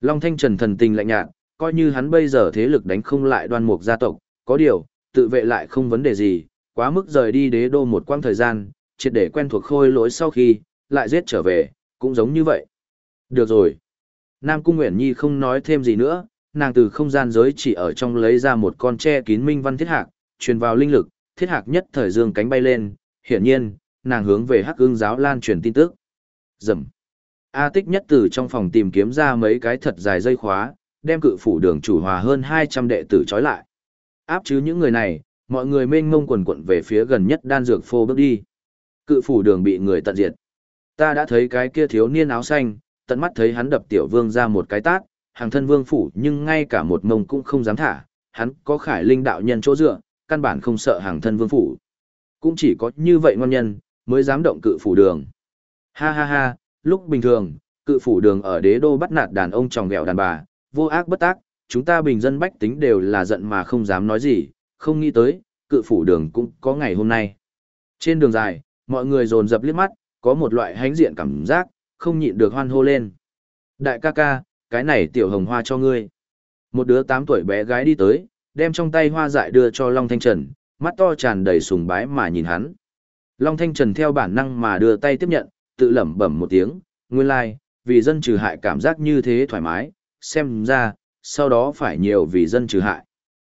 Long Thanh Trần thần tình lạnh nhạt, coi như hắn bây giờ thế lực đánh không lại đoan mục gia tộc, có điều, tự vệ lại không vấn đề gì, quá mức rời đi đế đô một quãng thời gian, triệt để quen thuộc khôi lỗi sau khi, lại giết trở về, cũng giống như vậy. Được rồi. Nam Cung Nguyễn Nhi không nói thêm gì nữa, nàng từ không gian giới chỉ ở trong lấy ra một con tre kín minh văn thiết hạc, truyền vào linh lực, thiết hạc nhất thời dương cánh bay lên, hiển nhiên, nàng hướng về hắc ương giáo lan truyền tin tức. Dầm. A tích nhất từ trong phòng tìm kiếm ra mấy cái thật dài dây khóa, đem cự phủ đường chủ hòa hơn 200 đệ tử trói lại. Áp chứ những người này, mọi người mênh mông quần quận về phía gần nhất đan dược phô bước đi. Cự phủ đường bị người tận diệt. Ta đã thấy cái kia thiếu niên áo xanh, tận mắt thấy hắn đập tiểu vương ra một cái tát, hàng thân vương phủ nhưng ngay cả một mông cũng không dám thả, hắn có khải linh đạo nhân chỗ dựa, căn bản không sợ hàng thân vương phủ. Cũng chỉ có như vậy ngon nhân, mới dám động cự phủ đường. Ha ha ha, lúc bình thường, cự phủ đường ở đế đô bắt nạt đàn ông tròng ghẹo đàn bà, vô ác bất tác, chúng ta bình dân bách tính đều là giận mà không dám nói gì, không nghĩ tới, cự phủ đường cũng có ngày hôm nay. Trên đường dài, mọi người dồn dập liếc mắt, có một loại hánh diện cảm giác, không nhịn được hoan hô lên. Đại ca ca, cái này tiểu hồng hoa cho ngươi. Một đứa 8 tuổi bé gái đi tới, đem trong tay hoa dại đưa cho Long Thanh Trần, mắt to tràn đầy sùng bái mà nhìn hắn. Long Thanh Trần theo bản năng mà đưa tay tiếp nhận, tự lẩm bẩm một tiếng, nguyên lai, like, vì dân trừ hại cảm giác như thế thoải mái, xem ra, sau đó phải nhiều vì dân trừ hại.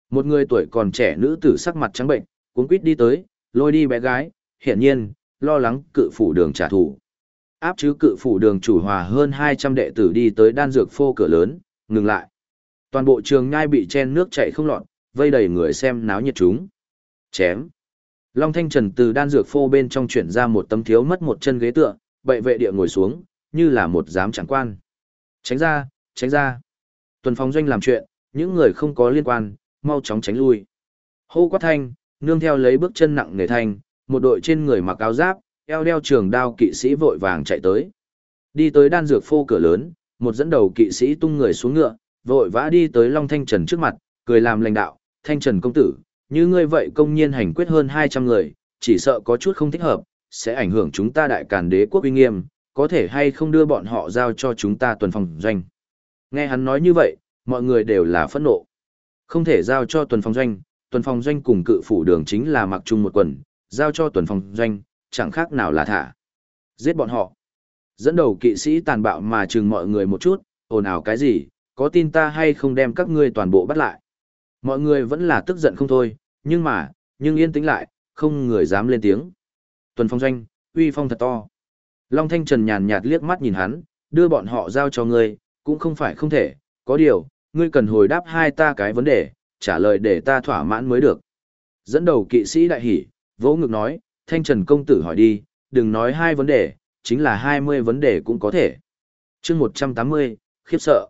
Một người tuổi còn trẻ nữ tử sắc mặt trắng bệnh, cuốn quýt đi tới, lôi đi bé gái, hiển nhiên, lo lắng cự phủ đường trả thù. Áp chứ cự phủ đường chủ hòa hơn 200 đệ tử đi tới đan dược phô cửa lớn, ngừng lại. Toàn bộ trường nhai bị chen nước chảy không lọt, vây đầy người xem náo nhiệt chúng. Chém. Long Thanh Trần từ đan dược phô bên trong chuyển ra một tấm thiếu mất một chân ghế tựa, bệ vệ địa ngồi xuống, như là một giám chẳng quan. Tránh ra, tránh ra. Tuần phòng doanh làm chuyện, những người không có liên quan, mau chóng tránh lui. Hô quát thanh, nương theo lấy bước chân nặng nề thanh, một đội trên người mặc áo giáp, eo đeo trường đao kỵ sĩ vội vàng chạy tới. Đi tới đan dược phô cửa lớn, một dẫn đầu kỵ sĩ tung người xuống ngựa, vội vã đi tới Long Thanh Trần trước mặt, cười làm lãnh đạo, Thanh Trần công tử, như ngươi vậy công nhiên hành quyết hơn 200 người, chỉ sợ có chút không thích hợp, sẽ ảnh hưởng chúng ta đại càn đế quốc uy nghiêm, có thể hay không đưa bọn họ giao cho chúng ta tuần phòng doanh. Nghe hắn nói như vậy, mọi người đều là phẫn nộ. Không thể giao cho tuần phòng doanh, tuần phòng doanh cùng cự phủ đường chính là mặc chung một quần, giao cho tuần phòng doanh, chẳng khác nào là thả. Giết bọn họ. Dẫn đầu kỵ sĩ tàn bạo mà chừng mọi người một chút, ồn ào cái gì, có tin ta hay không đem các ngươi toàn bộ bắt lại. Mọi người vẫn là tức giận không thôi, nhưng mà, nhưng yên tĩnh lại, không người dám lên tiếng. Tuần phong doanh, uy phong thật to. Long Thanh Trần nhàn nhạt liếc mắt nhìn hắn, đưa bọn họ giao cho ngươi, cũng không phải không thể, có điều, ngươi cần hồi đáp hai ta cái vấn đề, trả lời để ta thỏa mãn mới được. Dẫn đầu kỵ sĩ đại hỉ, vỗ ngực nói, Thanh Trần công tử hỏi đi, đừng nói hai vấn đề, chính là hai mươi vấn đề cũng có thể. chương một trăm tám mươi, khiếp sợ.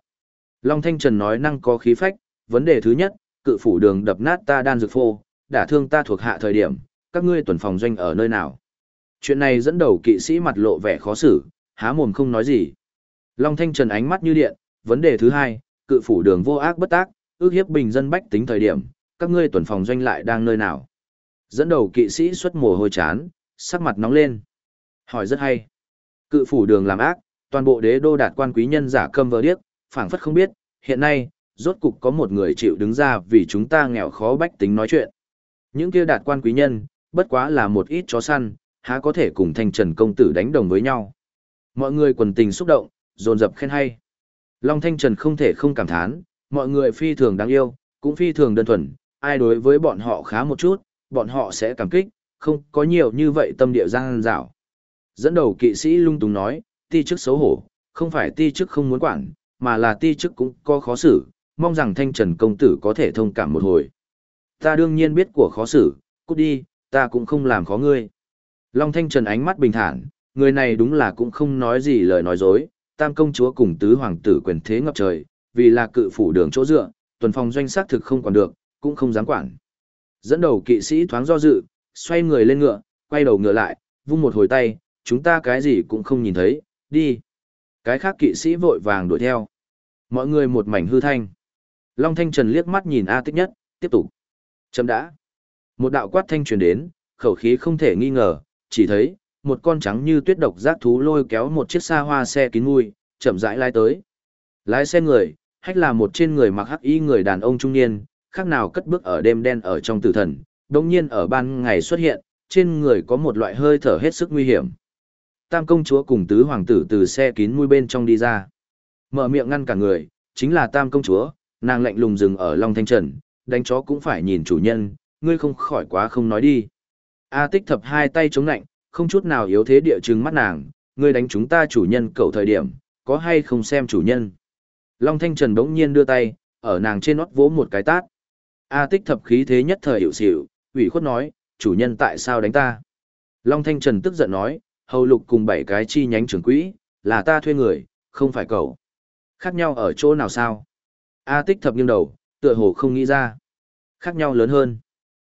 Long Thanh Trần nói năng có khí phách, vấn đề thứ nhất, cự phủ đường đập nát ta đan dược phô, đả thương ta thuộc hạ thời điểm, các ngươi tuần phòng doanh ở nơi nào. Chuyện này dẫn đầu kỵ sĩ mặt lộ vẻ khó xử, há mồm không nói gì. Long Thanh Trần ánh mắt như điện, vấn đề thứ hai, cự phủ đường vô ác bất tác, ước hiếp bình dân bách tính thời điểm, các ngươi tuần phòng doanh lại đang nơi nào. Dẫn đầu kỵ sĩ xuất mồ hôi chán, sắc mặt nóng lên. Hỏi rất hay. Cự phủ đường làm ác, toàn bộ đế đô đạt quan quý nhân giả câm vờ điếc, phảng phất không biết, hiện nay, rốt cục có một người chịu đứng ra vì chúng ta nghèo khó bách tính nói chuyện. Những kia đạt quan quý nhân, bất quá là một ít chó săn, há có thể cùng thanh trần công tử đánh đồng với nhau. Mọi người quần tình xúc động, dồn dập khen hay. Long Thanh Trần không thể không cảm thán, mọi người phi thường đáng yêu, cũng phi thường đơn thuần, ai đối với bọn họ khá một chút, bọn họ sẽ cảm kích, không có nhiều như vậy tâm địa gian dạo. Dẫn đầu kỵ sĩ lung tung nói, ti chức xấu hổ, không phải ti chức không muốn quản, mà là ti chức cũng có khó xử, mong rằng thanh trần công tử có thể thông cảm một hồi. Ta đương nhiên biết của khó xử, cút đi, ta cũng không làm khó ngươi. Long thanh trần ánh mắt bình thản, người này đúng là cũng không nói gì lời nói dối, tam công chúa cùng tứ hoàng tử quyền thế ngập trời, vì là cự phủ đường chỗ dựa, tuần phòng doanh xác thực không quản được, cũng không dám quản. Dẫn đầu kỵ sĩ thoáng do dự, xoay người lên ngựa, quay đầu ngựa lại, vung một hồi tay, chúng ta cái gì cũng không nhìn thấy, đi. Cái khác kỵ sĩ vội vàng đuổi theo. Mọi người một mảnh hư thanh. Long Thanh Trần liếc mắt nhìn A Tích Nhất, tiếp tục. Chấm đã. Một đạo quát thanh truyền đến, khẩu khí không thể nghi ngờ, chỉ thấy, một con trắng như tuyết độc giác thú lôi kéo một chiếc xa hoa xe kín mùi, chậm rãi lái tới. Lái xe người, hách là một trên người mặc hắc y người đàn ông trung niên, khác nào cất bước ở đêm đen ở trong tử thần, đồng nhiên ở ban ngày xuất hiện, trên người có một loại hơi thở hết sức nguy hiểm. Tam công chúa cùng tứ hoàng tử từ xe kín mui bên trong đi ra. Mở miệng ngăn cả người, chính là tam công chúa, nàng lạnh lùng dừng ở Long Thanh Trần, đánh chó cũng phải nhìn chủ nhân, ngươi không khỏi quá không nói đi. A tích thập hai tay chống lạnh, không chút nào yếu thế địa chứng mắt nàng, ngươi đánh chúng ta chủ nhân cầu thời điểm, có hay không xem chủ nhân. Long Thanh Trần đống nhiên đưa tay, ở nàng trên nót vỗ một cái tát. A tích thập khí thế nhất thời hiểu xỉu, ủy khuất nói, chủ nhân tại sao đánh ta. Long Thanh Trần tức giận nói, hầu lục cùng bảy cái chi nhánh trưởng quỹ, là ta thuê người, không phải cậu. Khác nhau ở chỗ nào sao? A tích thập nghiêng đầu, tựa hồ không nghĩ ra. Khác nhau lớn hơn.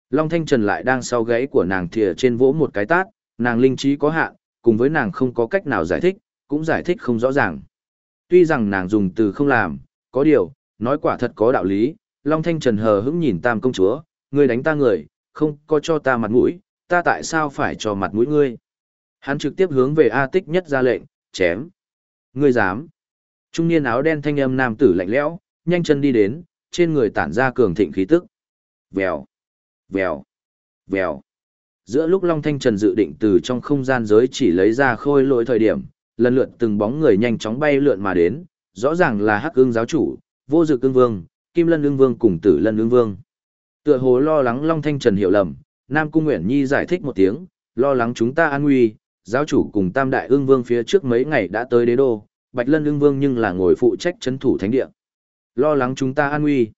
Long Thanh Trần lại đang sau gáy của nàng thìa trên vỗ một cái tát, nàng linh trí có hạn, cùng với nàng không có cách nào giải thích, cũng giải thích không rõ ràng. Tuy rằng nàng dùng từ không làm, có điều, nói quả thật có đạo lý, Long Thanh Trần hờ hững nhìn tam công chúa, ngươi đánh ta người, không có cho ta mặt mũi, ta tại sao phải cho mặt mũi ngươi? Hắn trực tiếp hướng về A Tích nhất ra lệnh, chém. Ngươi dám. Trung niên áo đen thanh âm nam tử lạnh lẽo, nhanh chân đi đến, trên người tản ra cường thịnh khí tức. Vèo, vèo, vèo. Giữa lúc Long Thanh Trần dự định từ trong không gian giới chỉ lấy ra khôi lỗi thời điểm, lần lượt từng bóng người nhanh chóng bay lượn mà đến, rõ ràng là Hắc Ưng giáo chủ, Vô Dực Ưng Vương, Kim Lân Ưng Vương cùng Tử Lân Ưng Vương. Tựa hồ lo lắng Long Thanh Trần hiểu lầm, Nam Cung Nguyễn Nhi giải thích một tiếng, lo lắng chúng ta an nguy, giáo chủ cùng Tam Đại Ưng Vương phía trước mấy ngày đã tới đế đô, Bạch Lân Ưng Vương nhưng là ngồi phụ trách chấn thủ thánh địa. Lo lắng chúng ta an nguy.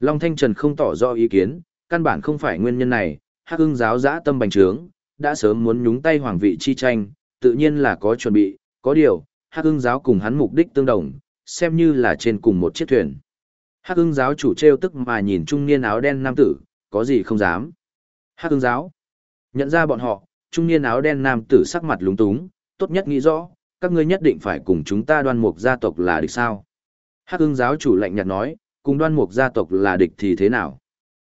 Long Thanh Trần không tỏ rõ ý kiến, căn bản không phải nguyên nhân này, Hắc Ưng giáo dã tâm bành trướng, đã sớm muốn nhúng tay hoàng vị chi tranh, tự nhiên là có chuẩn bị, có điều, Hắc Ưng giáo cùng hắn mục đích tương đồng, xem như là trên cùng một chiếc thuyền. Hắc Ưng giáo chủ trêu tức mà nhìn trung niên áo đen nam tử, có gì không dám. Hắc Ưng giáo. Nhận ra bọn họ, trung niên áo đen nam tử sắc mặt lúng túng, tốt nhất nghĩ rõ, các ngươi nhất định phải cùng chúng ta đoan mục gia tộc là địch sao. Hắc Ưng giáo chủ lạnh nhạt nói, cùng đoan mục gia tộc là địch thì thế nào?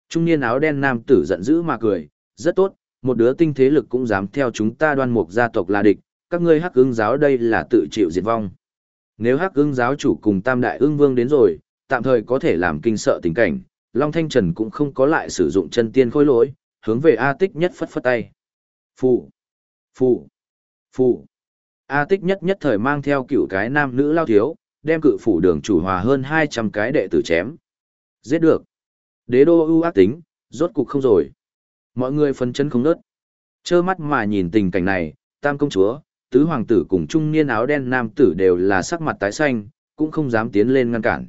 Trung niên áo đen nam tử giận dữ mà cười, rất tốt, một đứa tinh thế lực cũng dám theo chúng ta đoan mục gia tộc là địch, các ngươi hắc ưng giáo đây là tự chịu diệt vong. Nếu hắc ưng giáo chủ cùng tam đại ưng vương đến rồi, tạm thời có thể làm kinh sợ tình cảnh, Long Thanh Trần cũng không có lại sử dụng chân tiên khôi lỗi, hướng về A Tích nhất phất phất tay. Phụ, phụ, phụ. A Tích nhất nhất thời mang theo cựu cái nam nữ lao thiếu, đem cự phủ đường chủ hòa hơn 200 cái đệ tử chém. Giết được. Đế đô ưu ác tính, rốt cục không rồi. Mọi người phấn chấn không nớt. Chơ mắt mà nhìn tình cảnh này, tam công chúa, tứ hoàng tử cùng trung niên áo đen nam tử đều là sắc mặt tái xanh, cũng không dám tiến lên ngăn cản.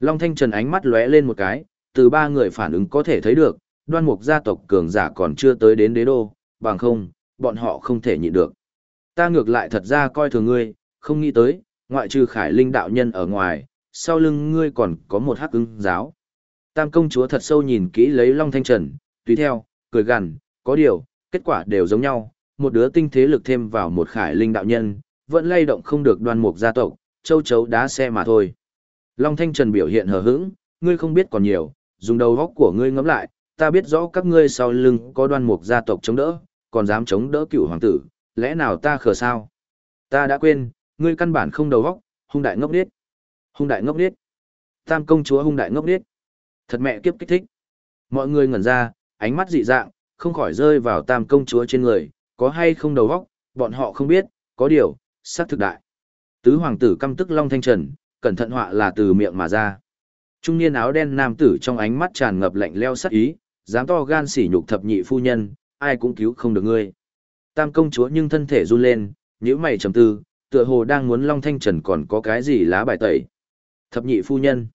Long Thanh Trần ánh mắt lóe lên một cái, từ ba người phản ứng có thể thấy được, đoan mục gia tộc cường giả còn chưa tới đến đế đô, bằng không, bọn họ không thể nhịn được. Ta ngược lại thật ra coi thường ngươi, không nghĩ tới, ngoại trừ khải linh đạo nhân ở ngoài, sau lưng ngươi còn có một hắc ứng giáo. Tam công chúa thật sâu nhìn kỹ lấy Long Thanh Trần, tùy theo, cười gằn, có điều, kết quả đều giống nhau, một đứa tinh thế lực thêm vào một khải linh đạo nhân, vẫn lay động không được đoan mục gia tộc, châu chấu đá xe mà thôi. Long Thanh Trần biểu hiện hờ hững, ngươi không biết còn nhiều, dùng đầu góc của ngươi ngẫm lại, ta biết rõ các ngươi sau lưng có đoan mục gia tộc chống đỡ, còn dám chống đỡ cựu hoàng tử, lẽ nào ta khờ sao? Ta đã quên, ngươi căn bản không đầu góc, hung đại ngốc điết. Hung đại ngốc điết. Tam công chúa hung đại ngốc điết. Thật mẹ kiếp kích thích. Mọi người ngẩn ra, ánh mắt dị dạng, không khỏi rơi vào tam công chúa trên người, có hay không đầu góc, bọn họ không biết, có điều, sát thực đại. Tứ hoàng tử căm tức Long Thanh Trần, cẩn thận họa là từ miệng mà ra. Trung niên áo đen nam tử trong ánh mắt tràn ngập lạnh leo sắc ý, dám to gan sỉ nhục thập nhị phu nhân, ai cũng cứu không được ngươi. Tam công chúa nhưng thân thể run lên, nhíu mày trầm tư, tựa hồ đang muốn Long Thanh Trần còn có cái gì lá bài tẩy. Thập nhị phu nhân.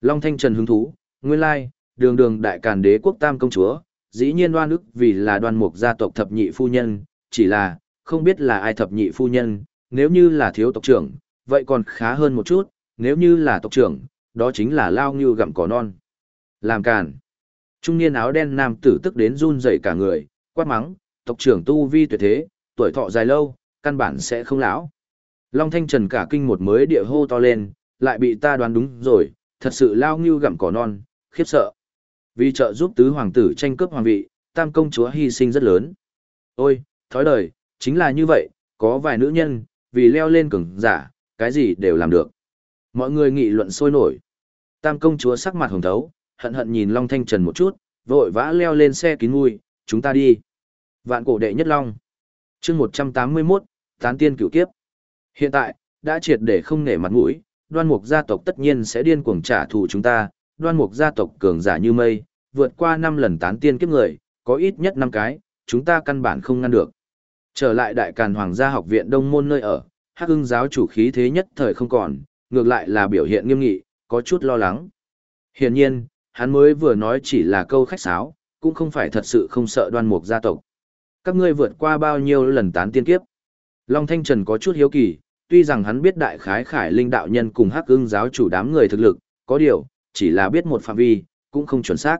Long Thanh Trần hứng thú, nguyên lai, đường đường đại càn đế quốc tam công chúa, dĩ nhiên đoan ức vì là đoan mục gia tộc thập nhị phu nhân, chỉ là, không biết là ai thập nhị phu nhân, nếu như là thiếu tộc trưởng, vậy còn khá hơn một chút, nếu như là tộc trưởng, đó chính là lao như gặm cỏ non. Làm càn. Trung niên áo đen nam tử tức đến run rẩy cả người, quát mắng, tộc trưởng tu vi tuyệt thế, tuổi thọ dài lâu, căn bản sẽ không lão. Long Thanh Trần cả kinh một mới địa hô to lên, lại bị ta đoán đúng rồi, thật sự lao như gặm cỏ non, khiếp sợ. Vì trợ giúp tứ hoàng tử tranh cướp hoàng vị, tam công chúa hy sinh rất lớn. Ôi, thói đời, chính là như vậy, có vài nữ nhân, vì leo lên cường giả, cái gì đều làm được. Mọi người nghị luận sôi nổi. Tam công chúa sắc mặt hồng thấu, hận hận nhìn Long Thanh Trần một chút, vội vã leo lên xe kín mui, chúng ta đi. Vạn cổ đệ nhất Long. chương 181, tán tiên cửu kiếp. Hiện tại, đã triệt để không nể mặt mũi, đoan mục gia tộc tất nhiên sẽ điên cuồng trả thù chúng ta, đoan mục gia tộc cường giả như mây, vượt qua 5 lần tán tiên kiếp người, có ít nhất 5 cái, chúng ta căn bản không ngăn được. Trở lại đại càn hoàng gia học viện đông môn nơi ở, hắc ưng giáo chủ khí thế nhất thời không còn, ngược lại là biểu hiện nghiêm nghị, có chút lo lắng. Hiển nhiên, hắn mới vừa nói chỉ là câu khách sáo, cũng không phải thật sự không sợ đoan mục gia tộc. Các ngươi vượt qua bao nhiêu lần tán tiên kiếp? Long Thanh Trần có chút hiếu kỳ, tuy rằng hắn biết đại khái khải linh đạo nhân cùng hắc ưng giáo chủ đám người thực lực, có điều, chỉ là biết một phạm vi, cũng không chuẩn xác.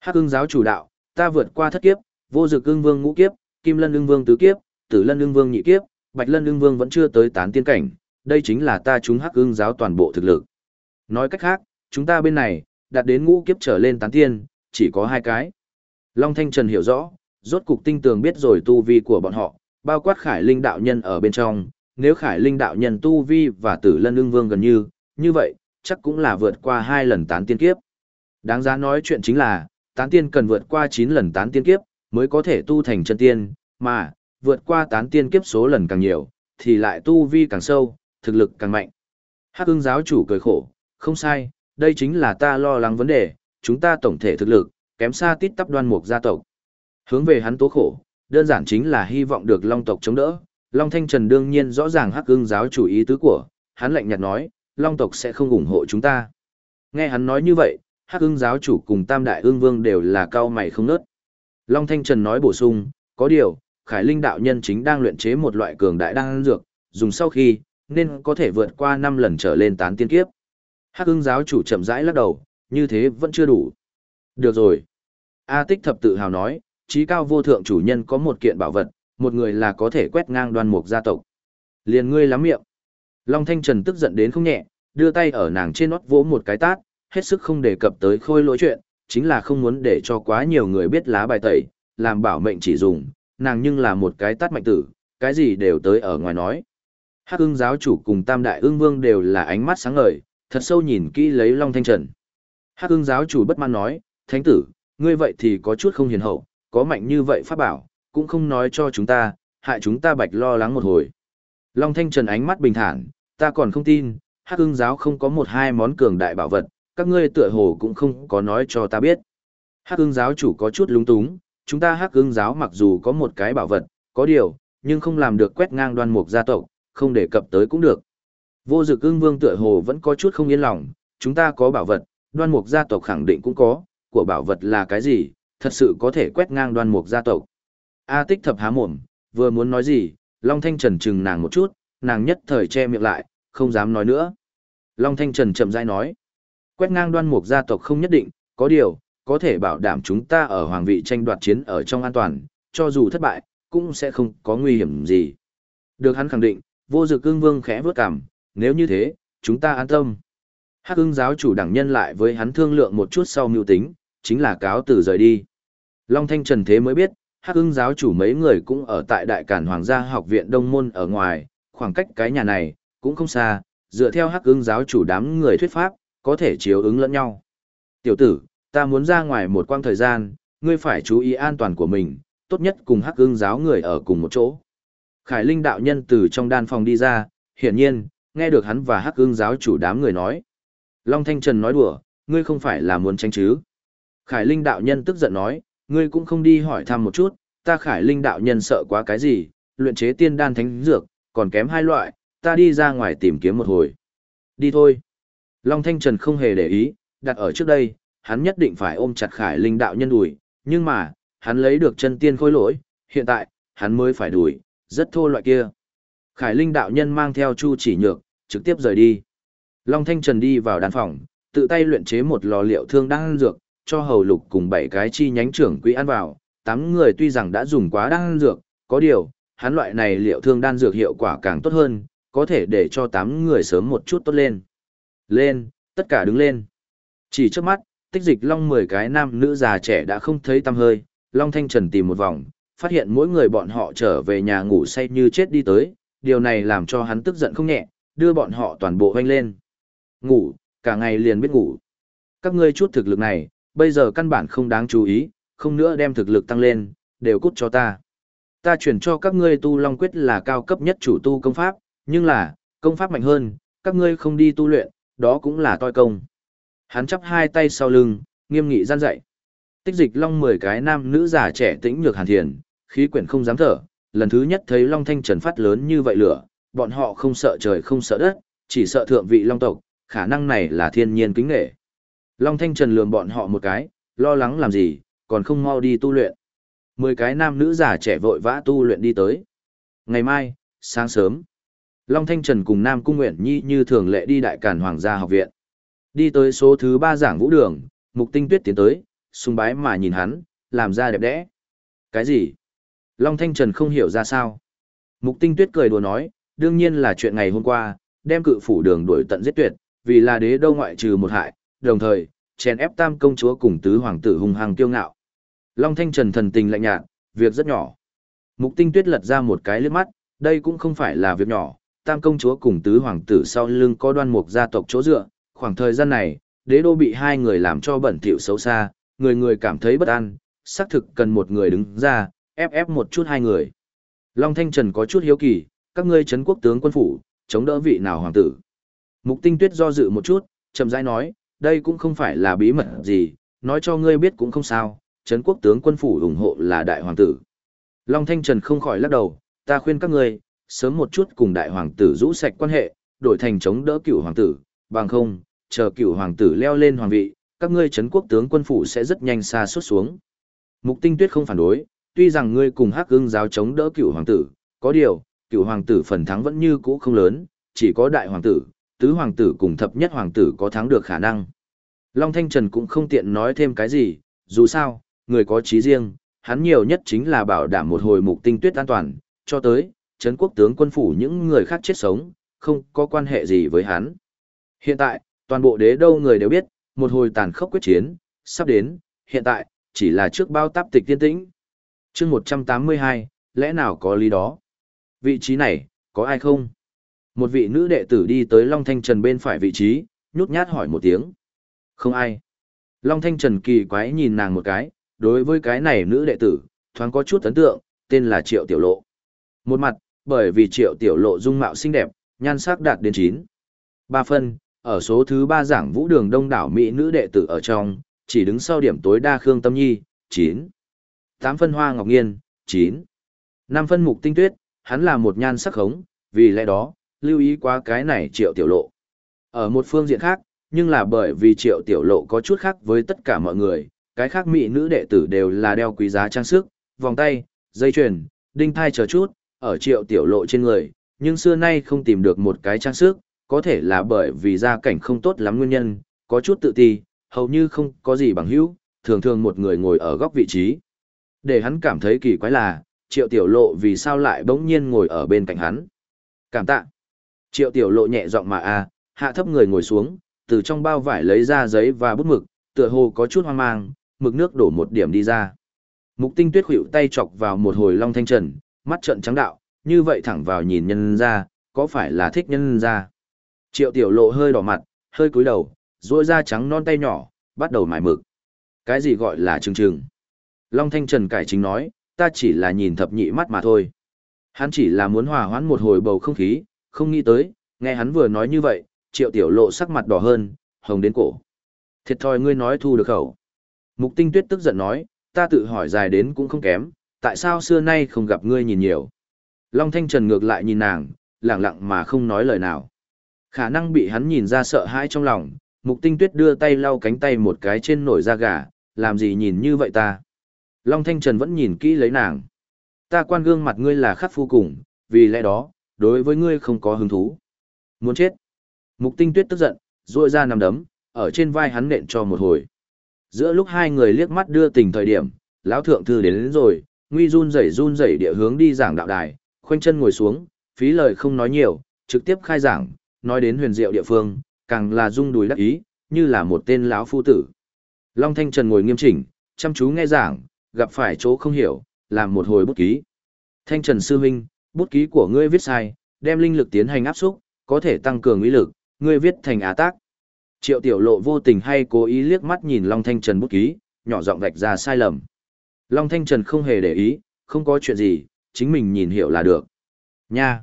Hắc ưng giáo chủ đạo, ta vượt qua thất kiếp, vô dực ưng vương ngũ kiếp, kim lân ưng vương tứ kiếp, tử lân ưng vương nhị kiếp, bạch lân ưng vương vẫn chưa tới tán tiên cảnh, đây chính là ta chúng hắc ương giáo toàn bộ thực lực. Nói cách khác, chúng ta bên này, đạt đến ngũ kiếp trở lên tán tiên, chỉ có hai cái. Long Thanh Trần hiểu rõ, rốt cục tinh tường biết rồi tu vi của bọn họ, bao quát khải linh đạo nhân ở bên trong, nếu khải linh đạo nhân tu vi và tử lân ương vương gần như, như vậy, chắc cũng là vượt qua hai lần tán tiên kiếp. Đáng giá nói chuyện chính là, tán tiên cần vượt qua 9 lần tán tiên kiếp, mới có thể tu thành chân tiên, mà, vượt qua tán tiên kiếp số lần càng nhiều, thì lại tu vi càng sâu, thực lực càng mạnh. Hắc ưng giáo chủ cười khổ, không sai, đây chính là ta lo lắng vấn đề, chúng ta tổng thể thực lực, kém xa tít tắp đoan mục gia tộc. Hướng về hắn tố khổ, đơn giản chính là hy vọng được Long tộc chống đỡ. Long Thanh Trần đương nhiên rõ ràng Hắc ưng giáo chủ ý tứ của, hắn lạnh nhạt nói, Long tộc sẽ không ủng hộ chúng ta. Nghe hắn nói như vậy, Hắc ưng giáo chủ cùng Tam Đại ương vương đều là cao mày không nớt. Long Thanh Trần nói bổ sung, có điều, Khải Linh đạo nhân chính đang luyện chế một loại cường đại đan dược, dùng sau khi, nên có thể vượt qua 5 lần trở lên tán tiên kiếp. Hắc ưng giáo chủ chậm rãi lắc đầu, như thế vẫn chưa đủ. Được rồi. A tích thập tự hào nói, trí cao vô thượng chủ nhân có một kiện bảo vật, một người là có thể quét ngang đoan mục gia tộc. Liền ngươi lắm miệng. Long Thanh Trần tức giận đến không nhẹ, đưa tay ở nàng trên nót vỗ một cái tát, hết sức không đề cập tới khôi lỗi chuyện, chính là không muốn để cho quá nhiều người biết lá bài tẩy, làm bảo mệnh chỉ dùng, nàng nhưng là một cái tát mạnh tử, cái gì đều tới ở ngoài nói. Hắc ưng giáo chủ cùng tam đại ưng vương đều là ánh mắt sáng ngời, thật sâu nhìn kỹ lấy Long Thanh Trần. Hắc ưng giáo chủ bất mãn nói, thánh tử, ngươi vậy thì có chút không hiền hậu, có mạnh như vậy pháp bảo, cũng không nói cho chúng ta, hại chúng ta bạch lo lắng một hồi. Long Thanh Trần ánh mắt bình thản, ta còn không tin, Hắc ưng giáo không có một hai món cường đại bảo vật, các ngươi tựa hồ cũng không có nói cho ta biết. Hắc ưng giáo chủ có chút lúng túng, chúng ta Hắc ưng giáo mặc dù có một cái bảo vật, có điều, nhưng không làm được quét ngang đoan mục gia tộc, không đề cập tới cũng được. Vô dực ưng vương tựa hồ vẫn có chút không yên lòng, chúng ta có bảo vật, đoan mục gia tộc khẳng định cũng có, của bảo vật là cái gì, thật sự có thể quét ngang đoan mục gia tộc. A tích thập há mồm, vừa muốn nói gì, Long Thanh Trần chừng nàng một chút, nàng nhất thời che miệng lại, không dám nói nữa. Long Thanh Trần chậm rãi nói, quét ngang đoan mục gia tộc không nhất định, có điều, có thể bảo đảm chúng ta ở hoàng vị tranh đoạt chiến ở trong an toàn, cho dù thất bại, cũng sẽ không có nguy hiểm gì. Được hắn khẳng định, vô dực cương vương khẽ vớt cảm, nếu như thế, chúng ta an tâm. Hắc ưng giáo chủ đẳng nhân lại với hắn thương lượng một chút sau mưu tính, chính là cáo từ rời đi. Long Thanh Trần Thế mới biết, Hắc ưng giáo chủ mấy người cũng ở tại Đại Cản Hoàng gia học viện Đông Môn ở ngoài, khoảng cách cái nhà này, cũng không xa, dựa theo Hắc ưng giáo chủ đám người thuyết pháp, có thể chiếu ứng lẫn nhau. Tiểu tử, ta muốn ra ngoài một quang thời gian, ngươi phải chú ý an toàn của mình, tốt nhất cùng Hắc ưng giáo người ở cùng một chỗ. Khải Linh đạo nhân từ trong đan phòng đi ra, hiển nhiên, nghe được hắn và Hắc ưng giáo chủ đám người nói. Long Thanh Trần nói đùa, ngươi không phải là muốn tranh chứ. Khải Linh đạo nhân tức giận nói, ngươi cũng không đi hỏi thăm một chút, ta Khải Linh đạo nhân sợ quá cái gì, luyện chế tiên đan thánh dược, còn kém hai loại, ta đi ra ngoài tìm kiếm một hồi. Đi thôi. Long Thanh Trần không hề để ý, đặt ở trước đây, hắn nhất định phải ôm chặt Khải Linh đạo nhân đuổi, nhưng mà, hắn lấy được chân tiên khôi lỗi, hiện tại, hắn mới phải đuổi, rất thô loại kia. Khải Linh đạo nhân mang theo Chu chỉ nhược, trực tiếp rời đi. Long Thanh Trần đi vào đan phòng, tự tay luyện chế một lò liệu thương đan dược, cho hầu lục cùng bảy cái chi nhánh trưởng quỹ ăn vào. Tám người tuy rằng đã dùng quá đan dược, có điều, hắn loại này liệu thương đan dược hiệu quả càng tốt hơn, có thể để cho tám người sớm một chút tốt lên. Lên, tất cả đứng lên. Chỉ trước mắt, tích dịch long 10 cái nam nữ già trẻ đã không thấy tăm hơi, Long Thanh Trần tìm một vòng, phát hiện mỗi người bọn họ trở về nhà ngủ say như chết đi tới, điều này làm cho hắn tức giận không nhẹ, đưa bọn họ toàn bộ hoanh lên. Ngủ, cả ngày liền biết ngủ. Các ngươi chút thực lực này, bây giờ căn bản không đáng chú ý, không nữa đem thực lực tăng lên, đều cút cho ta. Ta chuyển cho các ngươi tu long quyết là cao cấp nhất chủ tu công pháp, nhưng là, công pháp mạnh hơn, các ngươi không đi tu luyện, đó cũng là toi công. Hắn chắp hai tay sau lưng, nghiêm nghị gian dạy. Tích dịch long 10 cái nam nữ già trẻ tĩnh nhược hàn thiền, khí quyển không dám thở, lần thứ nhất thấy long thanh trần phát lớn như vậy lửa, bọn họ không sợ trời không sợ đất, chỉ sợ thượng vị long tộc, khả năng này là thiên nhiên kính nghệ. Long Thanh Trần lườm bọn họ một cái, lo lắng làm gì, còn không mau đi tu luyện. Mười cái nam nữ già trẻ vội vã tu luyện đi tới. Ngày mai, sáng sớm, Long Thanh Trần cùng Nam Cung Nguyện Nhi như thường lệ đi Đại Càn Hoàng gia học viện. Đi tới số thứ ba giảng vũ đường, Mục Tinh Tuyết tiến tới, sung bái mà nhìn hắn, làm ra đẹp đẽ. Cái gì? Long Thanh Trần không hiểu ra sao. Mục Tinh Tuyết cười đùa nói, đương nhiên là chuyện ngày hôm qua, đem cự phủ đường đuổi tận giết tuyệt, vì là đế đâu ngoại trừ một hại, đồng thời, chèn ép tam công chúa cùng tứ hoàng tử hung hăng kiêu ngạo. Long Thanh Trần thần tình lạnh nhạt, việc rất nhỏ. Mục tinh tuyết lật ra một cái lướt mắt, đây cũng không phải là việc nhỏ, tam công chúa cùng tứ hoàng tử sau lưng có đoan mục gia tộc chỗ dựa, khoảng thời gian này, đế đô bị hai người làm cho bẩn thỉu xấu xa, người người cảm thấy bất an, xác thực cần một người đứng ra, ép ép một chút hai người. Long Thanh Trần có chút hiếu kỳ, các ngươi chấn quốc tướng quân phủ, chống đỡ vị nào hoàng tử. Mục tinh tuyết do dự một chút, chậm rãi nói, đây cũng không phải là bí mật gì, nói cho ngươi biết cũng không sao, chấn quốc tướng quân phủ ủng hộ là đại hoàng tử. Long Thanh Trần không khỏi lắc đầu, ta khuyên các ngươi, sớm một chút cùng đại hoàng tử rũ sạch quan hệ, đổi thành chống đỡ cựu hoàng tử, bằng không, chờ cựu hoàng tử leo lên hoàng vị, các ngươi chấn quốc tướng quân phủ sẽ rất nhanh xa suốt xuống. Mục tinh tuyết không phản đối, tuy rằng ngươi cùng hắc ưng giáo chống đỡ cựu hoàng tử, có điều, cựu hoàng tử phần thắng vẫn như cũ không lớn, chỉ có đại hoàng tử, tứ hoàng tử cùng thập nhất hoàng tử có thắng được khả năng. Long Thanh Trần cũng không tiện nói thêm cái gì, dù sao, người có trí riêng, hắn nhiều nhất chính là bảo đảm một hồi mục tinh tuyết an toàn, cho tới, Trấn quốc tướng quân phủ những người khác chết sống, không có quan hệ gì với hắn. Hiện tại, toàn bộ đế đâu người đều biết, một hồi tàn khốc quyết chiến, sắp đến, hiện tại, chỉ là trước bao táp tịch tiên tĩnh chương 182, lẽ nào có lý đó? Vị trí này, có ai không? Một vị nữ đệ tử đi tới Long Thanh Trần bên phải vị trí, nhút nhát hỏi một tiếng. Không ai. Long Thanh Trần kỳ quái nhìn nàng một cái, đối với cái này nữ đệ tử, thoáng có chút ấn tượng, tên là Triệu Tiểu Lộ. Một mặt, bởi vì Triệu Tiểu Lộ dung mạo xinh đẹp, nhan sắc đạt đến chín Ba phân, ở số thứ ba giảng vũ đường đông đảo Mỹ nữ đệ tử ở trong, chỉ đứng sau điểm tối đa Khương Tâm Nhi, chín tám phân Hoa Ngọc Nghiên, 9. 5 phân Mục Tinh Tuyết, hắn là một nhan sắc khống, vì lẽ đó, lưu ý quá cái này Triệu Tiểu Lộ. Ở một phương diện khác, nhưng là bởi vì Triệu Tiểu Lộ có chút khác với tất cả mọi người, cái khác mỹ nữ đệ tử đều là đeo quý giá trang sức, vòng tay, dây chuyền, đinh thai chờ chút, ở triệu tiểu lộ trên người, nhưng xưa nay không tìm được một cái trang sức, có thể là bởi vì gia cảnh không tốt lắm nguyên nhân, có chút tự ti, hầu như không có gì bằng hữu, thường thường một người ngồi ở góc vị trí. Để hắn cảm thấy kỳ quái là, triệu tiểu lộ vì sao lại bỗng nhiên ngồi ở bên cạnh hắn. Cảm tạ. Triệu tiểu lộ nhẹ giọng mà a, hạ thấp người ngồi xuống, từ trong bao vải lấy ra giấy và bút mực, tựa hồ có chút hoang mang, mực nước đổ một điểm đi ra. Mục tinh tuyết hữu tay chọc vào một hồi long thanh trần, mắt trợn trắng đạo, như vậy thẳng vào nhìn nhân ra, có phải là thích nhân ra. Triệu tiểu lộ hơi đỏ mặt, hơi cúi đầu, duỗi ra trắng non tay nhỏ, bắt đầu mài mực. Cái gì gọi là trừng trừng? Long thanh trần cải chính nói, ta chỉ là nhìn thập nhị mắt mà thôi. Hắn chỉ là muốn hòa hoãn một hồi bầu không khí, không nghĩ tới, nghe hắn vừa nói như vậy, triệu tiểu lộ sắc mặt đỏ hơn, hồng đến cổ. Thiệt thòi ngươi nói thu được khẩu. Mục tinh tuyết tức giận nói, ta tự hỏi dài đến cũng không kém, tại sao xưa nay không gặp ngươi nhìn nhiều. Long Thanh Trần ngược lại nhìn nàng, lặng lặng mà không nói lời nào. Khả năng bị hắn nhìn ra sợ hãi trong lòng, mục tinh tuyết đưa tay lau cánh tay một cái trên nổi da gà, làm gì nhìn như vậy ta. Long Thanh Trần vẫn nhìn kỹ lấy nàng. Ta quan gương mặt ngươi là khắc phu cùng, vì lẽ đó, đối với ngươi không có hứng thú. Muốn chết. Mục tinh tuyết tức giận, ruội ra nằm đấm, ở trên vai hắn nện cho một hồi. Giữa lúc hai người liếc mắt đưa tình thời điểm, lão thượng thư đến, đến rồi, nguy run rẩy run rẩy địa hướng đi giảng đạo đài, khoanh chân ngồi xuống, phí lời không nói nhiều, trực tiếp khai giảng, nói đến huyền diệu địa phương, càng là rung đùi đắc ý, như là một tên lão phu tử. Long Thanh Trần ngồi nghiêm chỉnh, chăm chú nghe giảng, gặp phải chỗ không hiểu, làm một hồi bút ký. Thanh Trần sư huynh, bút ký của ngươi viết sai, đem linh lực tiến hành áp xúc, có thể tăng cường uy lực, ngươi viết thành á tác. Triệu tiểu lộ vô tình hay cố ý liếc mắt nhìn Long Thanh Trần bút ký, nhỏ giọng vạch ra sai lầm. Long Thanh Trần không hề để ý, không có chuyện gì, chính mình nhìn hiểu là được. Nha!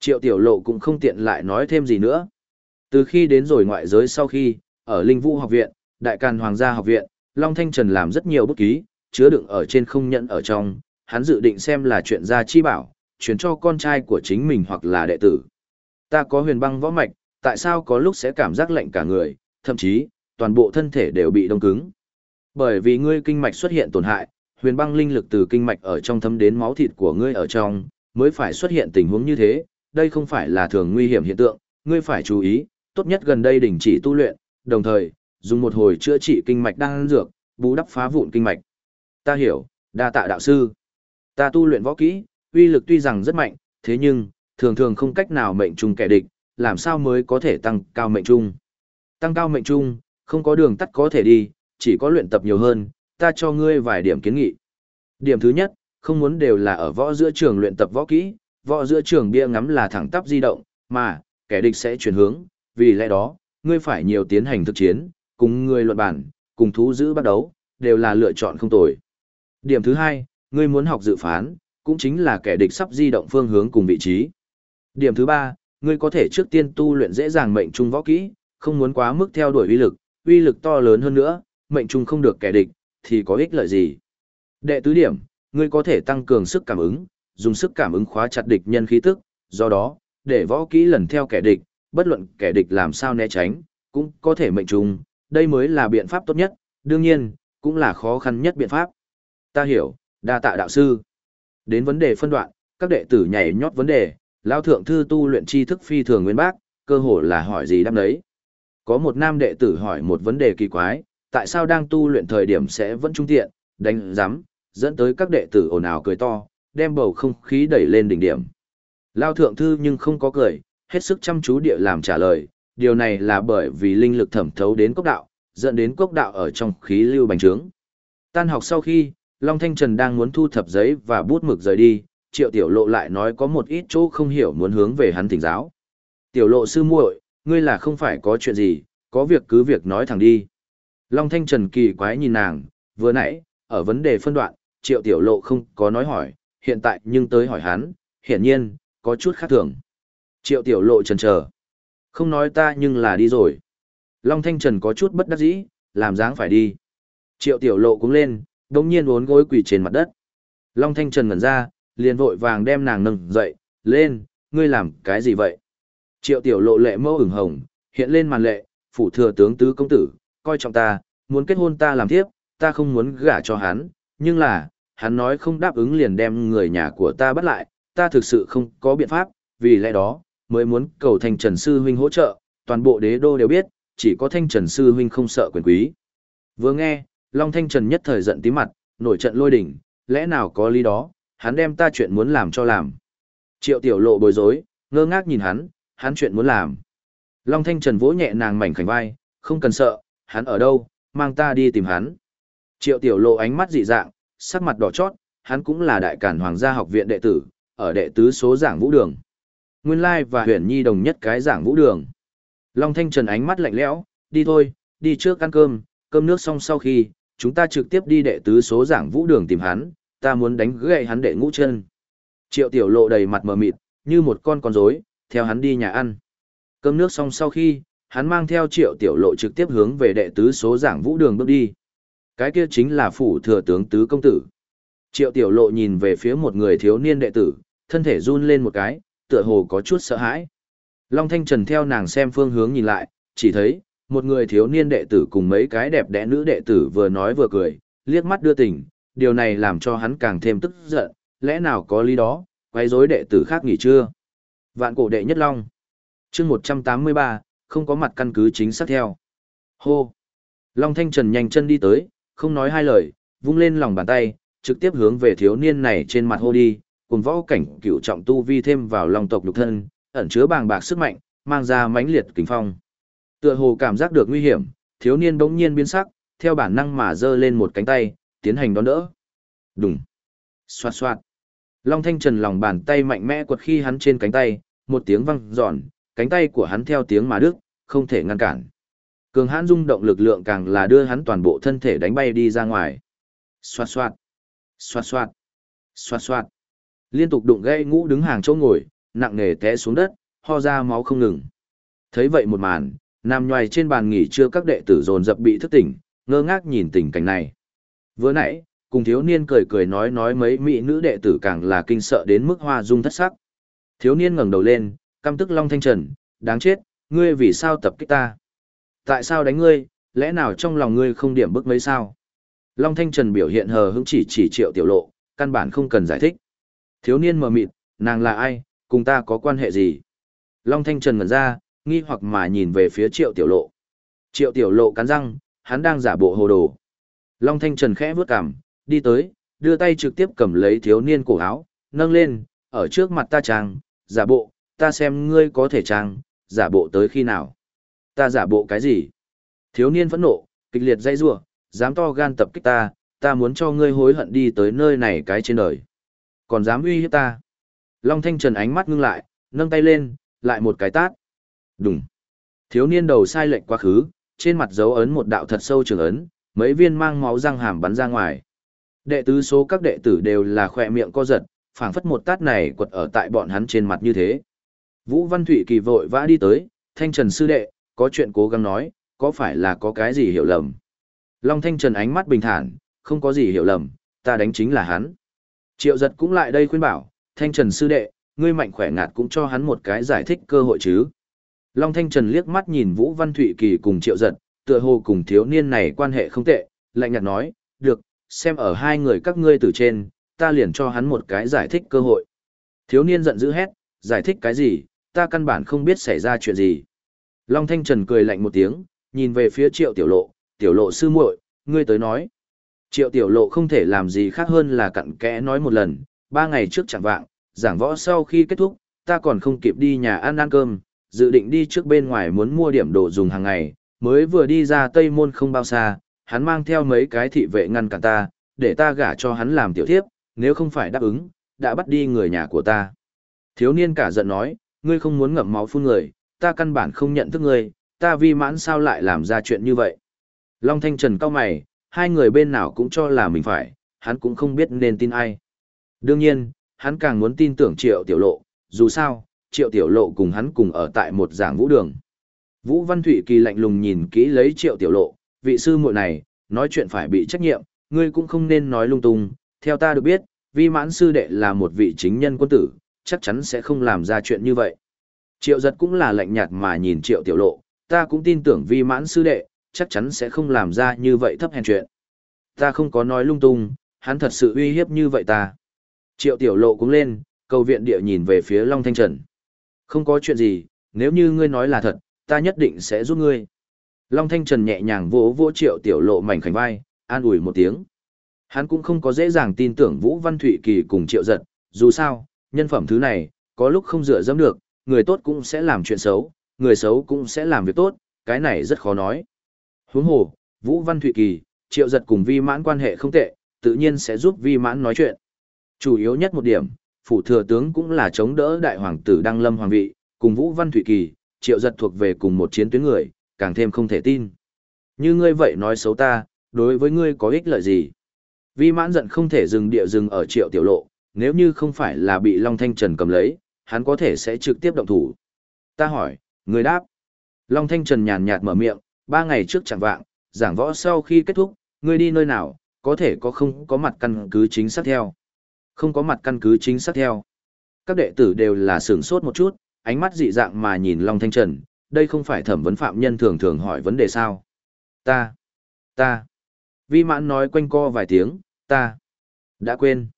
Triệu tiểu lộ cũng không tiện lại nói thêm gì nữa. Từ khi đến rồi ngoại giới sau khi, ở Linh Vũ học viện, Đại Càn Hoàng gia học viện, Long Thanh Trần làm rất nhiều bút ký, chứa đựng ở trên không nhận ở trong, hắn dự định xem là chuyện gia chi bảo, chuyển cho con trai của chính mình hoặc là đệ tử. Ta có huyền băng võ mạch, tại sao có lúc sẽ cảm giác lạnh cả người, thậm chí, toàn bộ thân thể đều bị đông cứng. Bởi vì ngươi kinh mạch xuất hiện tổn hại, huyền băng linh lực từ kinh mạch ở trong thấm đến máu thịt của ngươi ở trong, mới phải xuất hiện tình huống như thế, đây không phải là thường nguy hiểm hiện tượng, ngươi phải chú ý, tốt nhất gần đây đình chỉ tu luyện, đồng thời, dùng một hồi chữa trị kinh mạch đang dược, bù đắp phá vụn kinh mạch. Ta hiểu, đa tạ đạo sư. Ta tu luyện võ kỹ, uy lực tuy rằng rất mạnh, thế nhưng, thường thường không cách nào mệnh trung kẻ địch, làm sao mới có thể tăng cao mệnh trung. Tăng cao mệnh trung, Không có đường tắt có thể đi, chỉ có luyện tập nhiều hơn, ta cho ngươi vài điểm kiến nghị. Điểm thứ nhất, không muốn đều là ở võ giữa trường luyện tập võ kỹ, võ giữa trường bia ngắm là thẳng tắp di động, mà, kẻ địch sẽ chuyển hướng, vì lẽ đó, ngươi phải nhiều tiến hành thực chiến, cùng ngươi luận bản, cùng thú giữ bắt đấu, đều là lựa chọn không tồi. Điểm thứ hai, ngươi muốn học dự phán, cũng chính là kẻ địch sắp di động phương hướng cùng vị trí. Điểm thứ ba, ngươi có thể trước tiên tu luyện dễ dàng mệnh trung võ kỹ, không muốn quá mức theo đuổi uy lực, uy lực to lớn hơn nữa, mệnh trung không được kẻ địch, thì có ích lợi gì. Đệ tứ điểm, ngươi có thể tăng cường sức cảm ứng, dùng sức cảm ứng khóa chặt địch nhân khí tức, do đó, để võ kỹ lần theo kẻ địch, bất luận kẻ địch làm sao né tránh, cũng có thể mệnh trung, đây mới là biện pháp tốt nhất, đương nhiên, cũng là khó khăn nhất biện pháp. Ta hiểu, đa tạ đạo sư. Đến vấn đề phân đoạn, các đệ tử nhảy nhót vấn đề, lao thượng thư tu luyện tri thức phi thường nguyên bác, cơ hồ là hỏi gì đáp đấy. Có một nam đệ tử hỏi một vấn đề kỳ quái, tại sao đang tu luyện thời điểm sẽ vẫn trung tiện, đánh giám, dẫn tới các đệ tử ồn ào cười to, đem bầu không khí đẩy lên đỉnh điểm. Lao thượng thư nhưng không có cười, hết sức chăm chú địa làm trả lời, điều này là bởi vì linh lực thẩm thấu đến cốc đạo, dẫn đến cốc đạo ở trong khí lưu bành trướng. Tan học sau khi, Long Thanh Trần đang muốn thu thập giấy và bút mực rời đi, triệu tiểu lộ lại nói có một ít chỗ không hiểu muốn hướng về hắn thỉnh giáo. Tiểu lộ sư muội, ngươi là không phải có chuyện gì, có việc cứ việc nói thẳng đi. Long Thanh Trần kỳ quái nhìn nàng, vừa nãy, ở vấn đề phân đoạn, triệu tiểu lộ không có nói hỏi, hiện tại nhưng tới hỏi hắn, hiển nhiên, có chút khác thường. Triệu tiểu lộ trần chờ Không nói ta nhưng là đi rồi. Long Thanh Trần có chút bất đắc dĩ, làm dáng phải đi. Triệu tiểu lộ cũng lên, đồng nhiên uốn gối quỳ trên mặt đất. Long Thanh Trần ngẩn ra, liền vội vàng đem nàng nâng dậy, lên, ngươi làm cái gì vậy? Triệu tiểu lộ lệ mâu ửng hồng, hiện lên màn lệ, phủ thừa tướng tứ công tử, coi trọng ta, muốn kết hôn ta làm thiếp, ta không muốn gả cho hắn, nhưng là, hắn nói không đáp ứng liền đem người nhà của ta bắt lại, ta thực sự không có biện pháp, vì lẽ đó, mới muốn cầu thanh trần sư huynh hỗ trợ, toàn bộ đế đô đều biết, chỉ có thanh trần sư huynh không sợ quyền quý. Vừa nghe, Long Thanh Trần nhất thời giận tí mặt, nổi trận lôi đỉnh, lẽ nào có lý đó, hắn đem ta chuyện muốn làm cho làm. Triệu tiểu lộ bối rối, ngơ ngác nhìn hắn, hắn chuyện muốn làm. Long Thanh Trần vỗ nhẹ nàng mảnh khảnh vai, không cần sợ, hắn ở đâu, mang ta đi tìm hắn. Triệu tiểu lộ ánh mắt dị dạng, sắc mặt đỏ chót, hắn cũng là đại cản hoàng gia học viện đệ tử, ở đệ tứ số giảng vũ đường. Nguyên Lai và huyền nhi đồng nhất cái giảng vũ đường. Long Thanh Trần ánh mắt lạnh lẽo, đi thôi, đi trước ăn cơm, cơm nước xong sau khi, chúng ta trực tiếp đi đệ tứ số giảng vũ đường tìm hắn, ta muốn đánh gậy hắn đệ ngũ chân. Triệu tiểu lộ đầy mặt mờ mịt, như một con con rối, theo hắn đi nhà ăn. Cơm nước xong sau khi, hắn mang theo triệu tiểu lộ trực tiếp hướng về đệ tứ số giảng vũ đường bước đi. Cái kia chính là phủ thừa tướng tứ công tử. Triệu tiểu lộ nhìn về phía một người thiếu niên đệ tử, thân thể run lên một cái, tựa hồ có chút sợ hãi. Long Thanh Trần theo nàng xem phương hướng nhìn lại, chỉ thấy, một người thiếu niên đệ tử cùng mấy cái đẹp đẽ nữ đệ tử vừa nói vừa cười, liếc mắt đưa tình, điều này làm cho hắn càng thêm tức giận, lẽ nào có lý đó, quay rối đệ tử khác nghỉ chưa? Vạn cổ đệ nhất long. chương 183, không có mặt căn cứ chính xác theo. Hô. Long Thanh Trần nhanh chân đi tới, không nói hai lời, vung lên lòng bàn tay, trực tiếp hướng về thiếu niên này trên mặt hô đi, cùng võ cảnh cựu trọng tu vi thêm vào long tộc lục thân, ẩn chứa bàng bạc sức mạnh, mang ra mãnh liệt kính phong. Tựa hồ cảm giác được nguy hiểm, thiếu niên bỗng nhiên biến sắc, theo bản năng mà giơ lên một cánh tay, tiến hành đón đỡ. Đùng. Xoạt xoạt. Long Thanh Trần lòng bàn tay mạnh mẽ quật khi hắn trên cánh tay, một tiếng vang giòn, cánh tay của hắn theo tiếng mà đứt, không thể ngăn cản. Cường hãn rung động lực lượng càng là đưa hắn toàn bộ thân thể đánh bay đi ra ngoài. Xoạt xoạt. Xoạt xoạt. Xoạt xoạt. Liên tục đụng gãy ngũ đứng hàng chỗ ngồi, nặng nề té xuống đất, ho ra máu không ngừng. Thấy vậy một màn, nằm nhoài trên bàn nghỉ trưa các đệ tử dồn dập bị thức tỉnh, ngơ ngác nhìn tình cảnh này. Vừa nãy, cùng thiếu niên cười cười nói nói mấy mỹ nữ đệ tử càng là kinh sợ đến mức hoa dung thất sắc. Thiếu niên ngẩng đầu lên, căm tức Long Thanh Trần, đáng chết, ngươi vì sao tập kích ta? Tại sao đánh ngươi, lẽ nào trong lòng ngươi không điểm bức mấy sao? Long Thanh Trần biểu hiện hờ hững chỉ chỉ triệu tiểu lộ, căn bản không cần giải thích. Thiếu niên mờ mịt, nàng là ai, cùng ta có quan hệ gì? Long Thanh Trần ngẩn ra, nghi hoặc mà nhìn về phía triệu tiểu lộ. Triệu tiểu lộ cắn răng, hắn đang giả bộ hồ đồ. Long Thanh Trần khẽ vướt cằm, đi tới, đưa tay trực tiếp cầm lấy thiếu niên cổ áo, nâng lên, ở trước mặt ta trang, giả bộ, ta xem ngươi có thể trang, giả bộ tới khi nào. Ta giả bộ cái gì? Thiếu niên phẫn nộ, kịch liệt dây rủa, dám to gan tập kích ta, ta muốn cho ngươi hối hận đi tới nơi này cái trên đời. Còn dám uy hiếp ta. Long Thanh Trần ánh mắt ngưng lại, nâng tay lên, lại một cái tát. Đùng. Thiếu niên đầu sai lệch quá khứ, trên mặt dấu ấn một đạo thật sâu trường ấn, mấy viên mang máu răng hàm bắn ra ngoài. Đệ tứ số các đệ tử đều là khỏe miệng co giật, phảng phất một tát này quật ở tại bọn hắn trên mặt như thế. Vũ Văn Thụy kỳ vội vã đi tới, Thanh Trần sư đệ, có chuyện cố gắng nói, có phải là có cái gì hiểu lầm? Long Thanh Trần ánh mắt bình thản, không có gì hiểu lầm, ta đánh chính là hắn. Triệu giật cũng lại đây khuyên bảo, Thanh Trần sư đệ, ngươi mạnh khỏe ngạt cũng cho hắn một cái giải thích cơ hội chứ. Long Thanh Trần liếc mắt nhìn Vũ Văn Thụy Kỳ cùng Triệu giật, tựa hồ cùng thiếu niên này quan hệ không tệ, lạnh nhạt nói, được, xem ở hai người các ngươi từ trên, ta liền cho hắn một cái giải thích cơ hội. Thiếu niên giận dữ hét, giải thích cái gì, ta căn bản không biết xảy ra chuyện gì. Long Thanh Trần cười lạnh một tiếng, nhìn về phía triệu tiểu lộ, tiểu lộ sư muội, ngươi tới nói. Triệu tiểu lộ không thể làm gì khác hơn là cặn kẽ nói một lần, ba ngày trước chẳng vạng, giảng võ sau khi kết thúc, ta còn không kịp đi nhà ăn ăn cơm, dự định đi trước bên ngoài muốn mua điểm đồ dùng hàng ngày, mới vừa đi ra Tây Môn không bao xa, hắn mang theo mấy cái thị vệ ngăn cản ta, để ta gả cho hắn làm tiểu thiếp, nếu không phải đáp ứng, đã bắt đi người nhà của ta. Thiếu niên cả giận nói, ngươi không muốn ngậm máu phun người, ta căn bản không nhận thức ngươi, ta vi mãn sao lại làm ra chuyện như vậy. Long Thanh Trần cao mày, hai người bên nào cũng cho là mình phải, hắn cũng không biết nên tin ai. Đương nhiên, hắn càng muốn tin tưởng triệu tiểu lộ, dù sao, triệu tiểu lộ cùng hắn cùng ở tại một giảng vũ đường. Vũ Văn Thụy kỳ lạnh lùng nhìn kỹ lấy triệu tiểu lộ, vị sư muội này, nói chuyện phải bị trách nhiệm, ngươi cũng không nên nói lung tung, theo ta được biết, vi mãn sư đệ là một vị chính nhân quân tử, chắc chắn sẽ không làm ra chuyện như vậy. Triệu giật cũng là lạnh nhạt mà nhìn triệu tiểu lộ, ta cũng tin tưởng vi mãn sư đệ, chắc chắn sẽ không làm ra như vậy thấp hèn chuyện. Ta không có nói lung tung, hắn thật sự uy hiếp như vậy ta. Triệu tiểu lộ cũng lên, cầu viện địa nhìn về phía Long Thanh Trần. Không có chuyện gì, nếu như ngươi nói là thật, ta nhất định sẽ giúp ngươi. Long Thanh Trần nhẹ nhàng vỗ vỗ triệu tiểu lộ mảnh khảnh vai, an ủi một tiếng. Hắn cũng không có dễ dàng tin tưởng Vũ Văn Thụy Kỳ cùng triệu giật, dù sao, nhân phẩm thứ này, có lúc không dựa dẫm được, người tốt cũng sẽ làm chuyện xấu, người xấu cũng sẽ làm việc tốt, cái này rất khó nói. Huống hồ, Vũ Văn Thụy Kỳ, triệu giật cùng vi mãn quan hệ không tệ, tự nhiên sẽ giúp vi mãn nói chuyện. Chủ yếu nhất một điểm, phủ thừa tướng cũng là chống đỡ đại hoàng tử Đăng Lâm Hoàng vị, cùng Vũ Văn Thụy Kỳ, triệu giật thuộc về cùng một chiến tuyến người, càng thêm không thể tin. Như ngươi vậy nói xấu ta, đối với ngươi có ích lợi gì? Vi mãn giận không thể dừng địa dừng ở triệu tiểu lộ, nếu như không phải là bị Long Thanh Trần cầm lấy, hắn có thể sẽ trực tiếp động thủ. Ta hỏi, người đáp. Long Thanh Trần nhàn nhạt mở miệng, ba ngày trước chẳng vạng, giảng võ sau khi kết thúc, ngươi đi nơi nào, có thể có không có mặt căn cứ chính xác theo. Không có mặt căn cứ chính xác theo. Các đệ tử đều là sửng sốt một chút, ánh mắt dị dạng mà nhìn Long Thanh Trần, đây không phải thẩm vấn phạm nhân thường thường hỏi vấn đề sao. Ta, ta, vi mãn nói quanh co vài tiếng, ta, đã quên.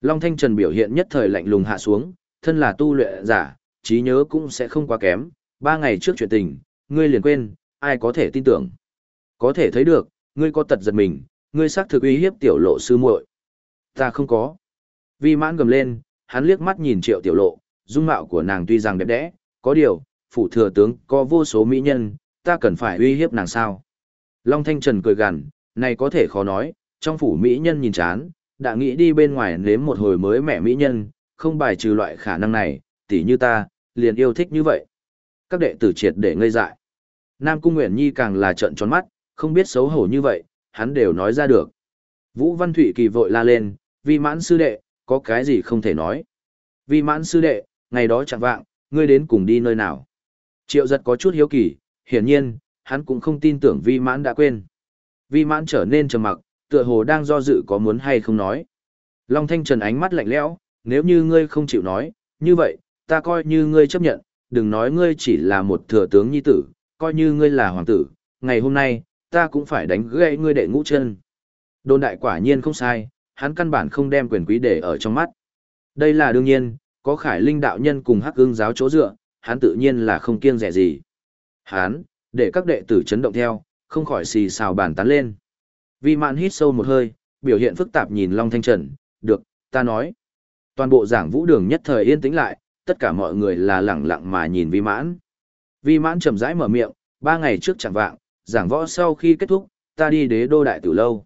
Long Thanh Trần biểu hiện nhất thời lạnh lùng hạ xuống, thân là tu luyện giả, trí nhớ cũng sẽ không quá kém, ba ngày trước chuyện tình, ngươi liền quên, ai có thể tin tưởng. Có thể thấy được, ngươi có tật giật mình, ngươi xác thực uy hiếp tiểu lộ sư muội. Ta không có. Vi mãn gầm lên, hắn liếc mắt nhìn triệu tiểu lộ, dung mạo của nàng tuy rằng đẹp đẽ, có điều, phủ thừa tướng có vô số mỹ nhân, ta cần phải uy hiếp nàng sao. Long Thanh Trần cười gằn, này có thể khó nói, trong phủ mỹ nhân nhìn chán, đã nghĩ đi bên ngoài nếm một hồi mới mẹ mỹ nhân, không bài trừ loại khả năng này, tỉ như ta, liền yêu thích như vậy. Các đệ tử triệt để ngây dại. Nam Cung Nguyễn Nhi càng là trận tròn mắt, không biết xấu hổ như vậy, hắn đều nói ra được. Vũ Văn Thụy kỳ vội la lên, vi mãn sư đệ, có cái gì không thể nói. Vi mãn sư đệ, ngày đó chẳng vạng, ngươi đến cùng đi nơi nào. Triệu giật có chút hiếu kỳ, hiển nhiên, hắn cũng không tin tưởng vi mãn đã quên. Vi mãn trở nên trầm mặc, tựa hồ đang do dự có muốn hay không nói. Long Thanh Trần ánh mắt lạnh lẽo, nếu như ngươi không chịu nói, như vậy, ta coi như ngươi chấp nhận, đừng nói ngươi chỉ là một thừa tướng nhi tử, coi như ngươi là hoàng tử, ngày hôm nay, ta cũng phải đánh gãy ngươi đệ ngũ chân. Đồn đại quả nhiên không sai, hắn căn bản không đem quyền quý để ở trong mắt. Đây là đương nhiên, có khải linh đạo nhân cùng hắc ương giáo chỗ dựa, hắn tự nhiên là không kiêng rẻ gì. Hắn, để các đệ tử chấn động theo, không khỏi xì xào bàn tán lên. Vi mạn hít sâu một hơi, biểu hiện phức tạp nhìn Long Thanh Trần, được, ta nói. Toàn bộ giảng vũ đường nhất thời yên tĩnh lại, tất cả mọi người là lẳng lặng mà nhìn vi mãn. Vi mãn chậm rãi mở miệng, ba ngày trước chẳng vạng, giảng võ sau khi kết thúc, ta đi đế đô đại tử lâu.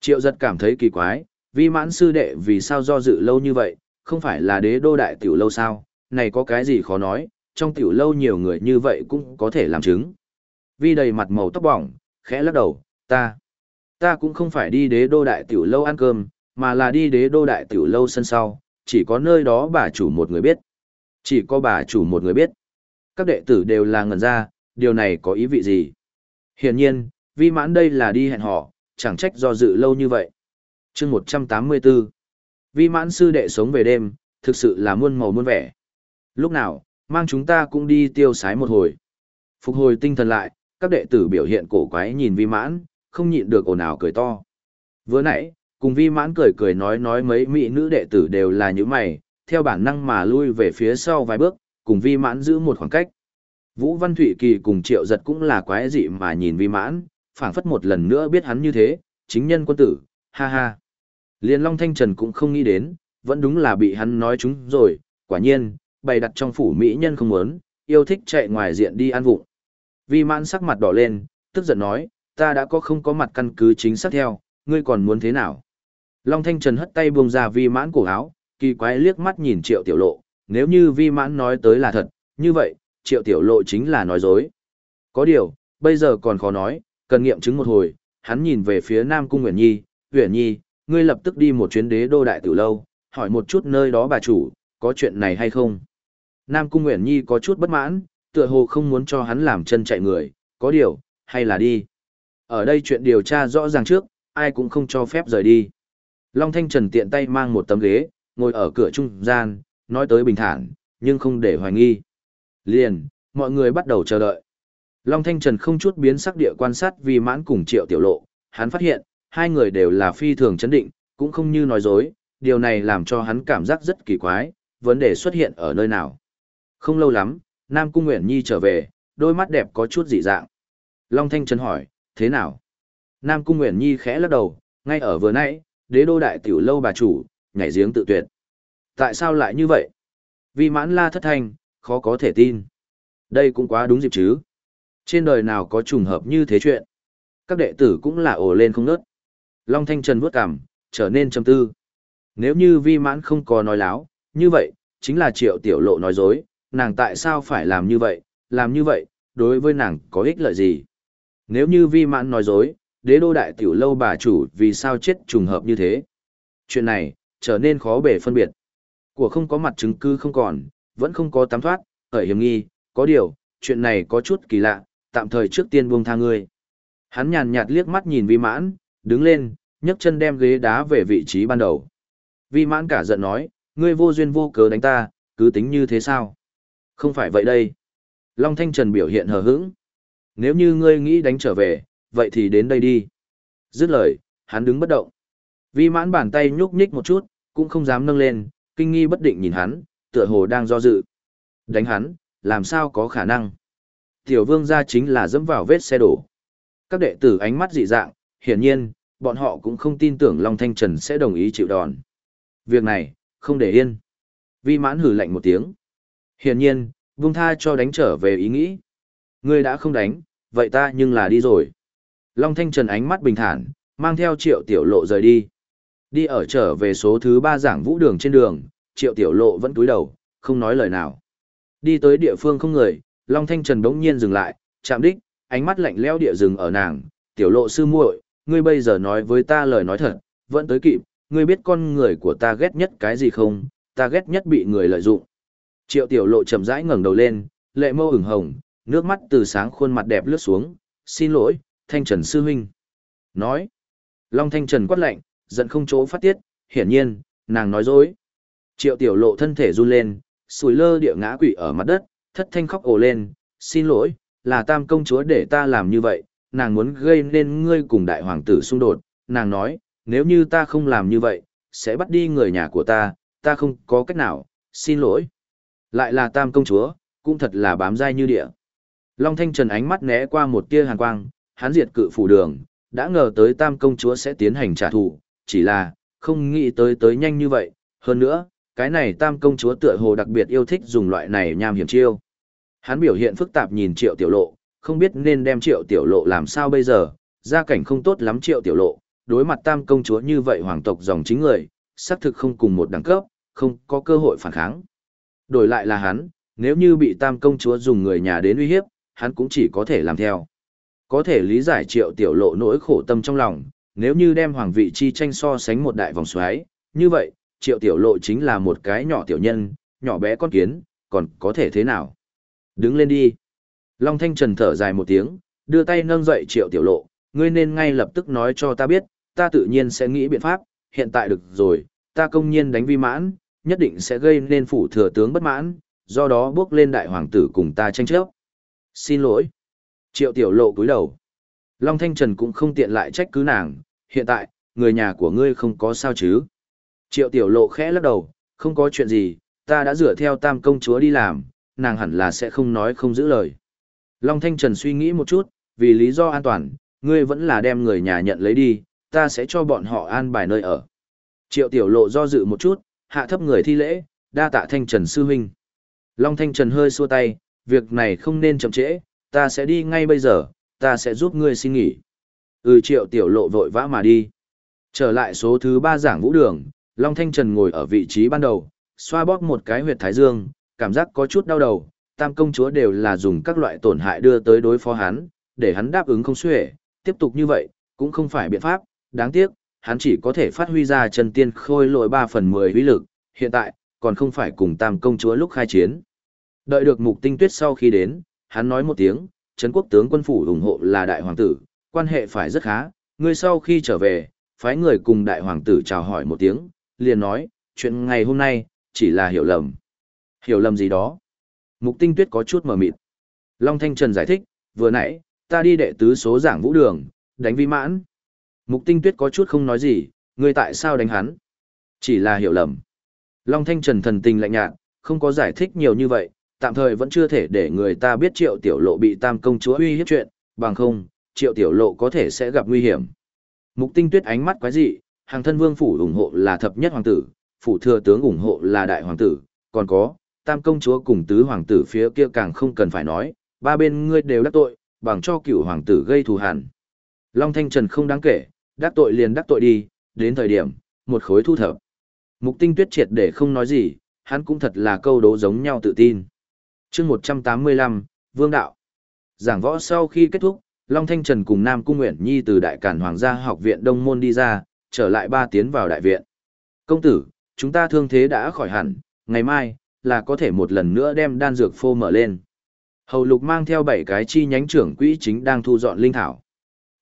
Triệu giật cảm thấy kỳ quái, vi mãn sư đệ vì sao do dự lâu như vậy, không phải là đế đô đại tiểu lâu sao, này có cái gì khó nói, trong tiểu lâu nhiều người như vậy cũng có thể làm chứng. Vi đầy mặt màu tóc bỏng, khẽ lắc đầu, ta, ta cũng không phải đi đế đô đại tiểu lâu ăn cơm, mà là đi đế đô đại tiểu lâu sân sau, chỉ có nơi đó bà chủ một người biết. Chỉ có bà chủ một người biết. Các đệ tử đều là ngần ra, điều này có ý vị gì? Hiển nhiên, vi mãn đây là đi hẹn họ, chẳng trách do dự lâu như vậy chương 184 Vi mãn sư đệ sống về đêm, thực sự là muôn màu muôn vẻ. Lúc nào, mang chúng ta cũng đi tiêu sái một hồi. Phục hồi tinh thần lại, các đệ tử biểu hiện cổ quái nhìn vi mãn, không nhịn được ồn ào cười to. Vừa nãy, cùng vi mãn cười cười nói nói mấy mỹ nữ đệ tử đều là những mày, theo bản năng mà lui về phía sau vài bước, cùng vi mãn giữ một khoảng cách. Vũ Văn Thụy Kỳ cùng triệu giật cũng là quái dị mà nhìn vi mãn, phảng phất một lần nữa biết hắn như thế, chính nhân quân tử, ha ha. Liên Long Thanh Trần cũng không nghĩ đến, vẫn đúng là bị hắn nói chúng rồi, quả nhiên, bày đặt trong phủ mỹ nhân không muốn, yêu thích chạy ngoài diện đi ăn vụng. Vi mãn sắc mặt đỏ lên, tức giận nói, ta đã có không có mặt căn cứ chính xác theo, ngươi còn muốn thế nào? Long Thanh Trần hất tay buông ra vi mãn cổ áo, kỳ quái liếc mắt nhìn triệu tiểu lộ, nếu như vi mãn nói tới là thật, như vậy, triệu tiểu lộ chính là nói dối. Có điều, bây giờ còn khó nói, cần nghiệm chứng một hồi, hắn nhìn về phía Nam Cung Nguyễn Nhi, Nguyễn Nhi, ngươi lập tức đi một chuyến đế đô đại tử lâu, hỏi một chút nơi đó bà chủ, có chuyện này hay không? Nam Cung Nguyễn Nhi có chút bất mãn, tựa hồ không muốn cho hắn làm chân chạy người, có điều, hay là đi. Ở đây chuyện điều tra rõ ràng trước, ai cũng không cho phép rời đi. Long Thanh Trần tiện tay mang một tấm ghế, ngồi ở cửa trung gian, nói tới bình thản, nhưng không để hoài nghi. Liền, mọi người bắt đầu chờ đợi. Long Thanh Trần không chút biến sắc địa quan sát vì mãn cùng triệu tiểu lộ, hắn phát hiện, hai người đều là phi thường chấn định, cũng không như nói dối, điều này làm cho hắn cảm giác rất kỳ quái, vấn đề xuất hiện ở nơi nào. Không lâu lắm, Nam Cung Nguyễn Nhi trở về, đôi mắt đẹp có chút dị dạng. Long Thanh Trấn hỏi, thế nào? Nam Cung Nguyễn Nhi khẽ lắc đầu, ngay ở vừa nãy, đế đô đại tiểu lâu bà chủ, nhảy giếng tự tuyệt. Tại sao lại như vậy? Vì mãn la thất thanh, khó có thể tin. Đây cũng quá đúng dịp chứ. Trên đời nào có trùng hợp như thế chuyện. Các đệ tử cũng là ồ lên không nớt. Long Thanh Trần vuốt cằm, trở nên trầm tư. Nếu như vi mãn không có nói láo, như vậy, chính là triệu tiểu lộ nói dối, nàng tại sao phải làm như vậy, làm như vậy, đối với nàng có ích lợi gì? Nếu như vi mãn nói dối, đế đô đại tiểu lâu bà chủ vì sao chết trùng hợp như thế? Chuyện này, trở nên khó bể phân biệt. Của không có mặt chứng cứ không còn, vẫn không có tắm thoát, ở hiểm nghi, có điều, chuyện này có chút kỳ lạ, tạm thời trước tiên buông tha ngươi. Hắn nhàn nhạt liếc mắt nhìn vi mãn, đứng lên, nhấc chân đem ghế đá về vị trí ban đầu. Vi mãn cả giận nói, ngươi vô duyên vô cớ đánh ta, cứ tính như thế sao? Không phải vậy đây. Long Thanh Trần biểu hiện hờ hững. Nếu như ngươi nghĩ đánh trở về, vậy thì đến đây đi. Dứt lời, hắn đứng bất động. Vi mãn bàn tay nhúc nhích một chút, cũng không dám nâng lên, kinh nghi bất định nhìn hắn, tựa hồ đang do dự. Đánh hắn, làm sao có khả năng? Tiểu vương gia chính là dẫm vào vết xe đổ. Các đệ tử ánh mắt dị dạng, hiển nhiên, bọn họ cũng không tin tưởng Long Thanh Trần sẽ đồng ý chịu đòn. Việc này, không để yên. Vi mãn hử lạnh một tiếng. Hiển nhiên, vung tha cho đánh trở về ý nghĩ. Ngươi đã không đánh, vậy ta nhưng là đi rồi. Long Thanh Trần ánh mắt bình thản, mang theo triệu tiểu lộ rời đi. Đi ở trở về số thứ ba giảng vũ đường trên đường, triệu tiểu lộ vẫn cúi đầu, không nói lời nào. Đi tới địa phương không người, Long Thanh Trần đống nhiên dừng lại, chạm đích, ánh mắt lạnh lẽo địa dừng ở nàng, tiểu lộ sư muội, ngươi bây giờ nói với ta lời nói thật, vẫn tới kịp, ngươi biết con người của ta ghét nhất cái gì không, ta ghét nhất bị người lợi dụng. Triệu tiểu lộ chậm rãi ngẩng đầu lên, lệ mâu ửng hồng, nước mắt từ sáng khuôn mặt đẹp lướt xuống, xin lỗi, Thanh Trần sư huynh. Nói, Long Thanh Trần quát lạnh, giận không chỗ phát tiết, hiển nhiên, nàng nói dối. Triệu tiểu lộ thân thể run lên, sùi lơ địa ngã quỵ ở mặt đất, thất thanh khóc ồ lên, xin lỗi, là tam công chúa để ta làm như vậy, nàng muốn gây nên ngươi cùng đại hoàng tử xung đột, nàng nói, nếu như ta không làm như vậy, sẽ bắt đi người nhà của ta, ta không có cách nào, xin lỗi. Lại là tam công chúa, cũng thật là bám dai như địa. Long Thanh Trần ánh mắt né qua một tia hàn quang, hắn diệt cự phủ đường, đã ngờ tới tam công chúa sẽ tiến hành trả thù, chỉ là, không nghĩ tới tới nhanh như vậy, hơn nữa, cái này tam công chúa tựa hồ đặc biệt yêu thích dùng loại này nham hiểm chiêu. Hắn biểu hiện phức tạp nhìn triệu tiểu lộ, không biết nên đem triệu tiểu lộ làm sao bây giờ, gia cảnh không tốt lắm triệu tiểu lộ, đối mặt tam công chúa như vậy hoàng tộc dòng chính người, xác thực không cùng một đẳng cấp, không có cơ hội phản kháng. Đổi lại là hắn, nếu như bị tam công chúa dùng người nhà đến uy hiếp, hắn cũng chỉ có thể làm theo. Có thể lý giải triệu tiểu lộ nỗi khổ tâm trong lòng, nếu như đem hoàng vị chi tranh so sánh một đại vòng xoáy, như vậy, triệu tiểu lộ chính là một cái nhỏ tiểu nhân, nhỏ bé con kiến, còn có thể thế nào? Đứng lên đi. Long Thanh Trần thở dài một tiếng, đưa tay nâng dậy triệu tiểu lộ, ngươi nên ngay lập tức nói cho ta biết, ta tự nhiên sẽ nghĩ biện pháp, hiện tại được rồi, ta công nhiên đánh vi mãn, nhất định sẽ gây nên phủ thừa tướng bất mãn, do đó bước lên đại hoàng tử cùng ta tranh chấp. Xin lỗi. Triệu tiểu lộ cúi đầu. Long Thanh Trần cũng không tiện lại trách cứ nàng, hiện tại, người nhà của ngươi không có sao chứ. Triệu tiểu lộ khẽ lắc đầu, không có chuyện gì, ta đã dựa theo tam công chúa đi làm, nàng hẳn là sẽ không nói không giữ lời. Long Thanh Trần suy nghĩ một chút, vì lý do an toàn, ngươi vẫn là đem người nhà nhận lấy đi, ta sẽ cho bọn họ an bài nơi ở. Triệu tiểu lộ do dự một chút, hạ thấp người thi lễ, đa tạ Thanh Trần sư huynh. Long Thanh Trần hơi xua tay, việc này không nên chậm trễ, ta sẽ đi ngay bây giờ, ta sẽ giúp ngươi xin nghỉ. Ừ triệu tiểu lộ vội vã mà đi. Trở lại số thứ ba giảng vũ đường, Long Thanh Trần ngồi ở vị trí ban đầu, xoa bóp một cái huyệt thái dương, cảm giác có chút đau đầu, tam công chúa đều là dùng các loại tổn hại đưa tới đối phó hắn, để hắn đáp ứng không xuể, tiếp tục như vậy, cũng không phải biện pháp, đáng tiếc, hắn chỉ có thể phát huy ra chân tiên khôi lội 3 phần 10 uy lực, hiện tại, còn không phải cùng tam công chúa lúc khai chiến. Đợi được mục tinh tuyết sau khi đến, hắn nói một tiếng, Trấn quốc tướng quân phủ ủng hộ là đại hoàng tử, quan hệ phải rất khá, người sau khi trở về, phái người cùng đại hoàng tử chào hỏi một tiếng, liền nói, chuyện ngày hôm nay, chỉ là hiểu lầm. Hiểu lầm gì đó? Mục tinh tuyết có chút mờ mịt. Long Thanh Trần giải thích, vừa nãy, ta đi đệ tứ số giảng vũ đường, đánh vi mãn. Mục tinh tuyết có chút không nói gì, người tại sao đánh hắn? Chỉ là hiểu lầm. Long Thanh Trần thần tình lạnh nhạt, không có giải thích nhiều như vậy, tạm thời vẫn chưa thể để người ta biết triệu tiểu lộ bị tam công chúa uy hiếp chuyện, bằng không, triệu tiểu lộ có thể sẽ gặp nguy hiểm. Mục tinh tuyết ánh mắt quái dị, hàng thân vương phủ ủng hộ là thập nhất hoàng tử, phủ thừa tướng ủng hộ là đại hoàng tử, còn có, tam công chúa cùng tứ hoàng tử phía kia càng không cần phải nói, ba bên ngươi đều đắc tội, bằng cho cựu hoàng tử gây thù hằn. Long Thanh Trần không đáng kể, đắc tội liền đắc tội đi, đến thời điểm, một khối thu thập. Mục tinh tuyết triệt để không nói gì, hắn cũng thật là câu đố giống nhau tự tin. chương 185, Vương Đạo. Giảng võ sau khi kết thúc, Long Thanh Trần cùng Nam Cung Nguyện Nhi từ Đại Cản Hoàng gia học viện Đông Môn đi ra, trở lại ba tiến vào đại viện. Công tử, chúng ta thương thế đã khỏi hẳn, ngày mai, là có thể một lần nữa đem đan dược phô mở lên. Hầu lục mang theo bảy cái chi nhánh trưởng quỹ chính đang thu dọn linh thảo.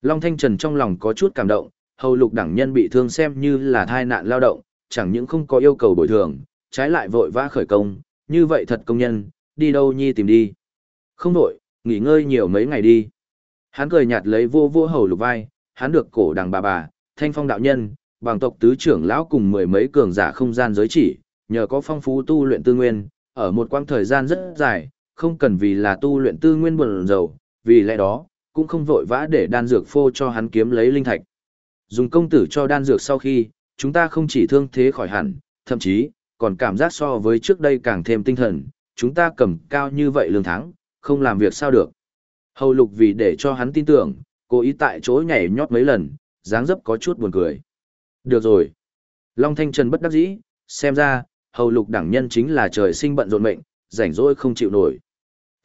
Long Thanh Trần trong lòng có chút cảm động, hầu lục đẳng nhân bị thương xem như là thai nạn lao động, chẳng những không có yêu cầu bồi thường, trái lại vội vã khởi công, như vậy thật công nhân, đi đâu nhi tìm đi. Không đổi, nghỉ ngơi nhiều mấy ngày đi. Hắn cười nhạt lấy vô vô hầu lục vai, hắn được cổ đằng bà bà, thanh phong đạo nhân, bằng tộc tứ trưởng lão cùng mười mấy cường giả không gian giới chỉ, nhờ có phong phú tu luyện tư nguyên, ở một quãng thời gian rất dài, không cần vì là tu luyện tư nguyên buồn dầu, vì lẽ đó, cũng không vội vã để đan dược phô cho hắn kiếm lấy linh thạch. Dùng công tử cho đan dược sau khi, chúng ta không chỉ thương thế khỏi hẳn, thậm chí, còn cảm giác so với trước đây càng thêm tinh thần, chúng ta cầm cao như vậy lương tháng, không làm việc sao được. Hầu lục vì để cho hắn tin tưởng, cố ý tại chỗ nhảy nhót mấy lần, dáng dấp có chút buồn cười. Được rồi. Long Thanh Trần bất đắc dĩ, xem ra, hầu lục đẳng nhân chính là trời sinh bận rộn mệnh, rảnh rỗi không chịu nổi.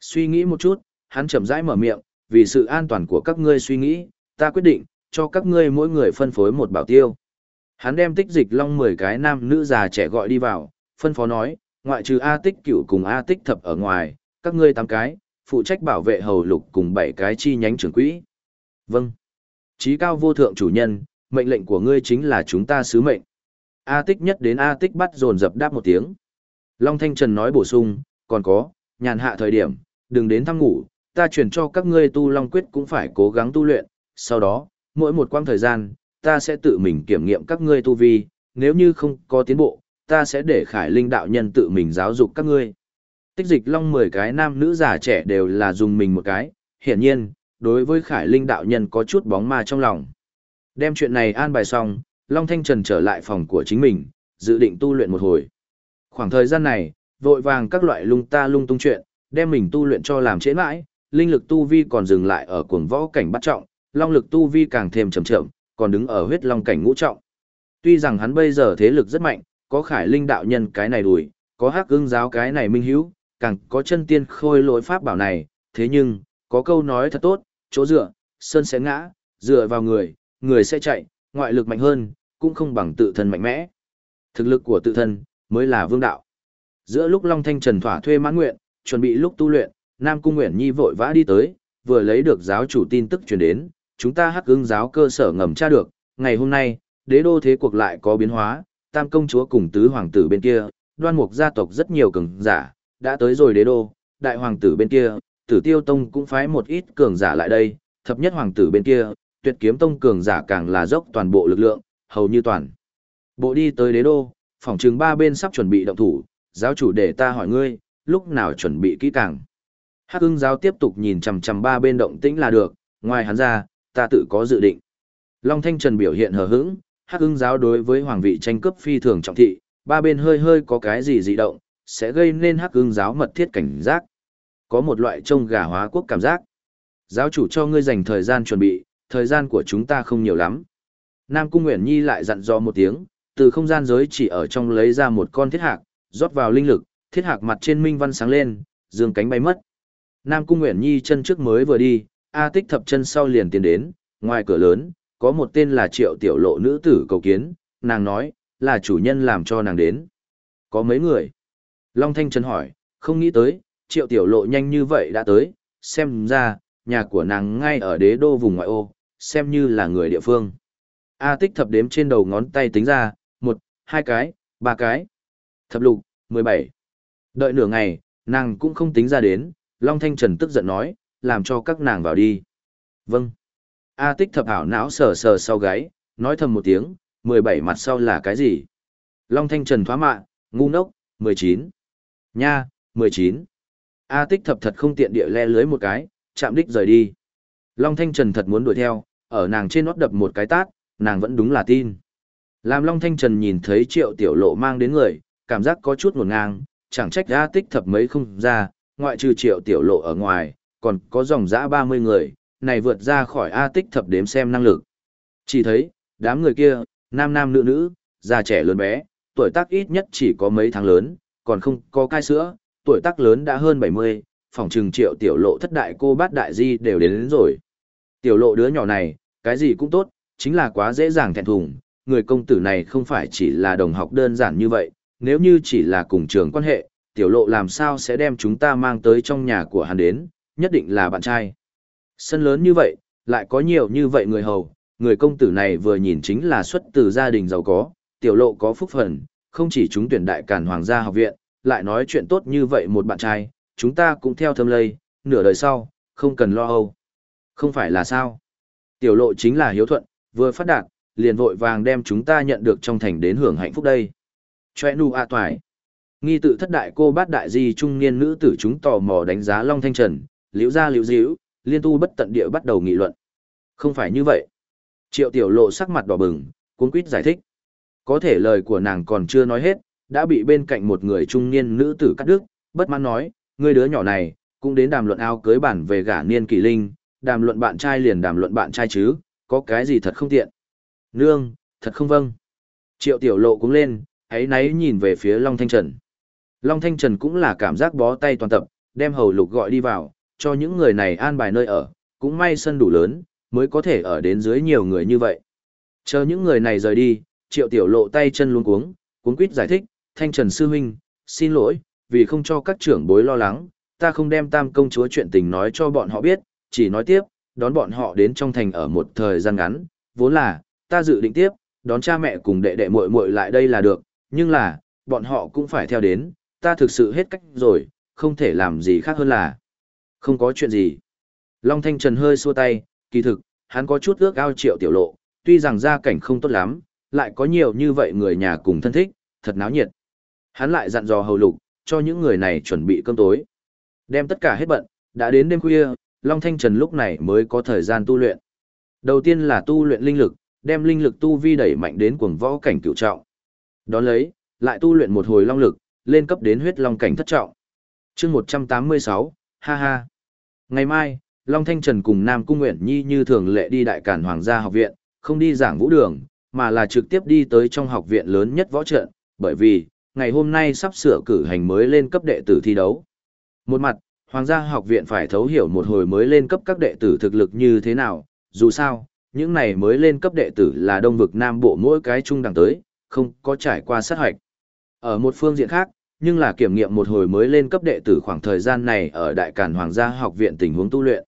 Suy nghĩ một chút, hắn chậm rãi mở miệng, vì sự an toàn của các ngươi suy nghĩ, ta quyết định, cho các ngươi mỗi người phân phối một bảo tiêu. Hắn đem tích dịch long 10 cái nam nữ già trẻ gọi đi vào, phân phó nói, ngoại trừ A tích cửu cùng A tích thập ở ngoài, các ngươi 8 cái, phụ trách bảo vệ hầu lục cùng 7 cái chi nhánh trưởng quỹ. Vâng. Chí cao vô thượng chủ nhân, mệnh lệnh của ngươi chính là chúng ta sứ mệnh. A tích nhất đến A tích bắt dồn dập đáp một tiếng. Long Thanh Trần nói bổ sung, còn có, nhàn hạ thời điểm, đừng đến thăm ngủ, ta chuyển cho các ngươi tu Long Quyết cũng phải cố gắng tu luyện, sau đó, mỗi một quãng thời gian, ta sẽ tự mình kiểm nghiệm các ngươi tu vi, nếu như không có tiến bộ, ta sẽ để Khải Linh đạo nhân tự mình giáo dục các ngươi. Tích dịch Long 10 cái nam nữ già trẻ đều là dùng mình một cái, hiển nhiên, đối với Khải Linh đạo nhân có chút bóng ma trong lòng. Đem chuyện này an bài xong, Long Thanh Trần trở lại phòng của chính mình, dự định tu luyện một hồi. Khoảng thời gian này, vội vàng các loại lung ta lung tung chuyện, đem mình tu luyện cho làm trễ mãi, linh lực tu vi còn dừng lại ở cuồng võ cảnh bắt trọng, long lực tu vi càng thêm trầm chậm, còn đứng ở huyết long cảnh ngũ trọng. Tuy rằng hắn bây giờ thế lực rất mạnh, có khải linh đạo nhân cái này đùi, có hắc ưng giáo cái này minh hữu, càng có chân tiên khôi lỗi pháp bảo này, thế nhưng, có câu nói thật tốt, chỗ dựa, sơn sẽ ngã, dựa vào người, người sẽ chạy, ngoại lực mạnh hơn, cũng không bằng tự thân mạnh mẽ. Thực lực của tự thân, mới là vương đạo. Giữa lúc Long Thanh Trần thỏa thuê mãn nguyện, chuẩn bị lúc tu luyện, Nam Cung Nguyễn Nhi vội vã đi tới, vừa lấy được giáo chủ tin tức truyền đến, chúng ta hắc ứng giáo cơ sở ngầm tra được, ngày hôm nay, đế đô thế cuộc lại có biến hóa, tam công chúa cùng tứ hoàng tử bên kia, đoan mục gia tộc rất nhiều cường giả, đã tới rồi đế đô, đại hoàng tử bên kia, tử tiêu tông cũng phái một ít cường giả lại đây, thập nhất hoàng tử bên kia, tuyệt kiếm tông cường giả càng là dốc toàn bộ lực lượng, hầu như toàn. Bộ đi tới đế đô, phòng trường ba bên sắp chuẩn bị động thủ, giáo chủ để ta hỏi ngươi, lúc nào chuẩn bị kỹ càng. Hắc ưng giáo tiếp tục nhìn chằm chằm ba bên động tĩnh là được, ngoài hắn ra, ta tự có dự định. Long Thanh Trần biểu hiện hờ hững, Hắc ưng giáo đối với hoàng vị tranh cướp phi thường trọng thị, ba bên hơi hơi có cái gì dị động, sẽ gây nên Hắc ưng giáo mật thiết cảnh giác. Có một loại trông gà hóa quốc cảm giác. Giáo chủ cho ngươi dành thời gian chuẩn bị, thời gian của chúng ta không nhiều lắm. Nam Cung Nguyễn Nhi lại dặn dò một tiếng, từ không gian giới chỉ ở trong lấy ra một con thiết hạc, rót vào linh lực, thiết hạc mặt trên minh văn sáng lên, dương cánh bay mất. Nam Cung Nguyễn Nhi chân trước mới vừa đi, A Tích thập chân sau liền tiến đến, ngoài cửa lớn, có một tên là Triệu Tiểu Lộ nữ tử cầu kiến, nàng nói, là chủ nhân làm cho nàng đến. Có mấy người? Long Thanh Trần hỏi, không nghĩ tới, Triệu Tiểu Lộ nhanh như vậy đã tới, xem ra, nhà của nàng ngay ở đế đô vùng ngoại ô, xem như là người địa phương. A Tích thập đếm trên đầu ngón tay tính ra, một, hai cái, ba cái. Thập lục, mười bảy. Đợi nửa ngày, nàng cũng không tính ra đến, Long Thanh Trần tức giận nói, làm cho các nàng vào đi. Vâng. A tích thập ảo não sờ sờ sau gáy, nói thầm một tiếng, 17 mặt sau là cái gì? Long Thanh Trần thoá mạ, ngu ngốc, 19. Nha, 19. A tích thập thật không tiện địa le lưới một cái, chạm đích rời đi. Long Thanh Trần thật muốn đuổi theo, ở nàng trên nót đập một cái tát, nàng vẫn đúng là tin. Làm Long Thanh Trần nhìn thấy triệu tiểu lộ mang đến người, cảm giác có chút nguồn ngang, chẳng trách A tích thập mấy không ra, ngoại trừ triệu tiểu lộ ở ngoài, còn có dòng dã 30 người, này vượt ra khỏi A tích thập đếm xem năng lực. Chỉ thấy, đám người kia, nam nam nữ nữ, già trẻ lớn bé, tuổi tác ít nhất chỉ có mấy tháng lớn, còn không có cai sữa, tuổi tác lớn đã hơn 70, phòng trừng triệu tiểu lộ thất đại cô bát đại di đều đến, đến rồi. Tiểu lộ đứa nhỏ này, cái gì cũng tốt, chính là quá dễ dàng thẹn thùng, người công tử này không phải chỉ là đồng học đơn giản như vậy, nếu như chỉ là cùng trường quan hệ, tiểu lộ làm sao sẽ đem chúng ta mang tới trong nhà của hắn đến, nhất định là bạn trai. Sân lớn như vậy, lại có nhiều như vậy người hầu, người công tử này vừa nhìn chính là xuất từ gia đình giàu có, tiểu lộ có phúc phần, không chỉ chúng tuyển đại cản hoàng gia học viện, lại nói chuyện tốt như vậy một bạn trai, chúng ta cũng theo thâm lây, nửa đời sau, không cần lo âu. Không phải là sao? Tiểu lộ chính là hiếu thuận, vừa phát đạt, liền vội vàng đem chúng ta nhận được trong thành đến hưởng hạnh phúc đây. Chòe nụ a toài. Nghi tự thất đại cô bát đại di trung niên nữ tử chúng tò mò đánh giá Long Thanh Trần, liễu ra liễu diễu liên tu bất tận địa bắt đầu nghị luận. Không phải như vậy. Triệu tiểu lộ sắc mặt đỏ bừng, cuốn quýt giải thích. Có thể lời của nàng còn chưa nói hết, đã bị bên cạnh một người trung niên nữ tử cắt đứt, bất mãn nói, người đứa nhỏ này, cũng đến đàm luận ao cưới bản về gả niên kỳ linh, đàm luận bạn trai liền đàm luận bạn trai chứ, có cái gì thật không tiện. Nương, thật không vâng. Triệu tiểu lộ cũng lên, ấy náy nhìn về phía Long Thanh Trần. Long Thanh Trần cũng là cảm giác bó tay toàn tập, đem hầu lục gọi đi vào, cho những người này an bài nơi ở, cũng may sân đủ lớn, mới có thể ở đến dưới nhiều người như vậy. Chờ những người này rời đi, triệu tiểu lộ tay chân luôn cuống, cuống quýt giải thích, Thanh Trần Sư Huynh, xin lỗi, vì không cho các trưởng bối lo lắng, ta không đem tam công chúa chuyện tình nói cho bọn họ biết, chỉ nói tiếp, đón bọn họ đến trong thành ở một thời gian ngắn, vốn là, ta dự định tiếp, đón cha mẹ cùng đệ đệ muội muội lại đây là được, nhưng là, bọn họ cũng phải theo đến, ta thực sự hết cách rồi, không thể làm gì khác hơn là. Không có chuyện gì. Long Thanh Trần hơi xua tay, kỳ thực, hắn có chút ước ao triệu tiểu lộ, tuy rằng gia cảnh không tốt lắm, lại có nhiều như vậy người nhà cùng thân thích, thật náo nhiệt. Hắn lại dặn dò hầu lục, cho những người này chuẩn bị cơm tối. Đem tất cả hết bận, đã đến đêm khuya, Long Thanh Trần lúc này mới có thời gian tu luyện. Đầu tiên là tu luyện linh lực, đem linh lực tu vi đẩy mạnh đến cuồng võ cảnh cửu trọng. Đón lấy, lại tu luyện một hồi long lực, lên cấp đến huyết long cảnh thất trọng. chương 186, ha ha. Ngày mai, Long Thanh Trần cùng Nam Cung Nguyễn Nhi như thường lệ đi Đại Cản Hoàng gia học viện, không đi giảng vũ đường, mà là trực tiếp đi tới trong học viện lớn nhất võ trận, bởi vì, ngày hôm nay sắp sửa cử hành mới lên cấp đệ tử thi đấu. Một mặt, Hoàng gia học viện phải thấu hiểu một hồi mới lên cấp các đệ tử thực lực như thế nào, dù sao, những này mới lên cấp đệ tử là đông vực Nam Bộ mỗi cái trung đẳng tới, không có trải qua sát hoạch. Ở một phương diện khác, nhưng là kiểm nghiệm một hồi mới lên cấp đệ tử khoảng thời gian này ở Đại Cản Hoàng gia học viện tình huống tu luyện.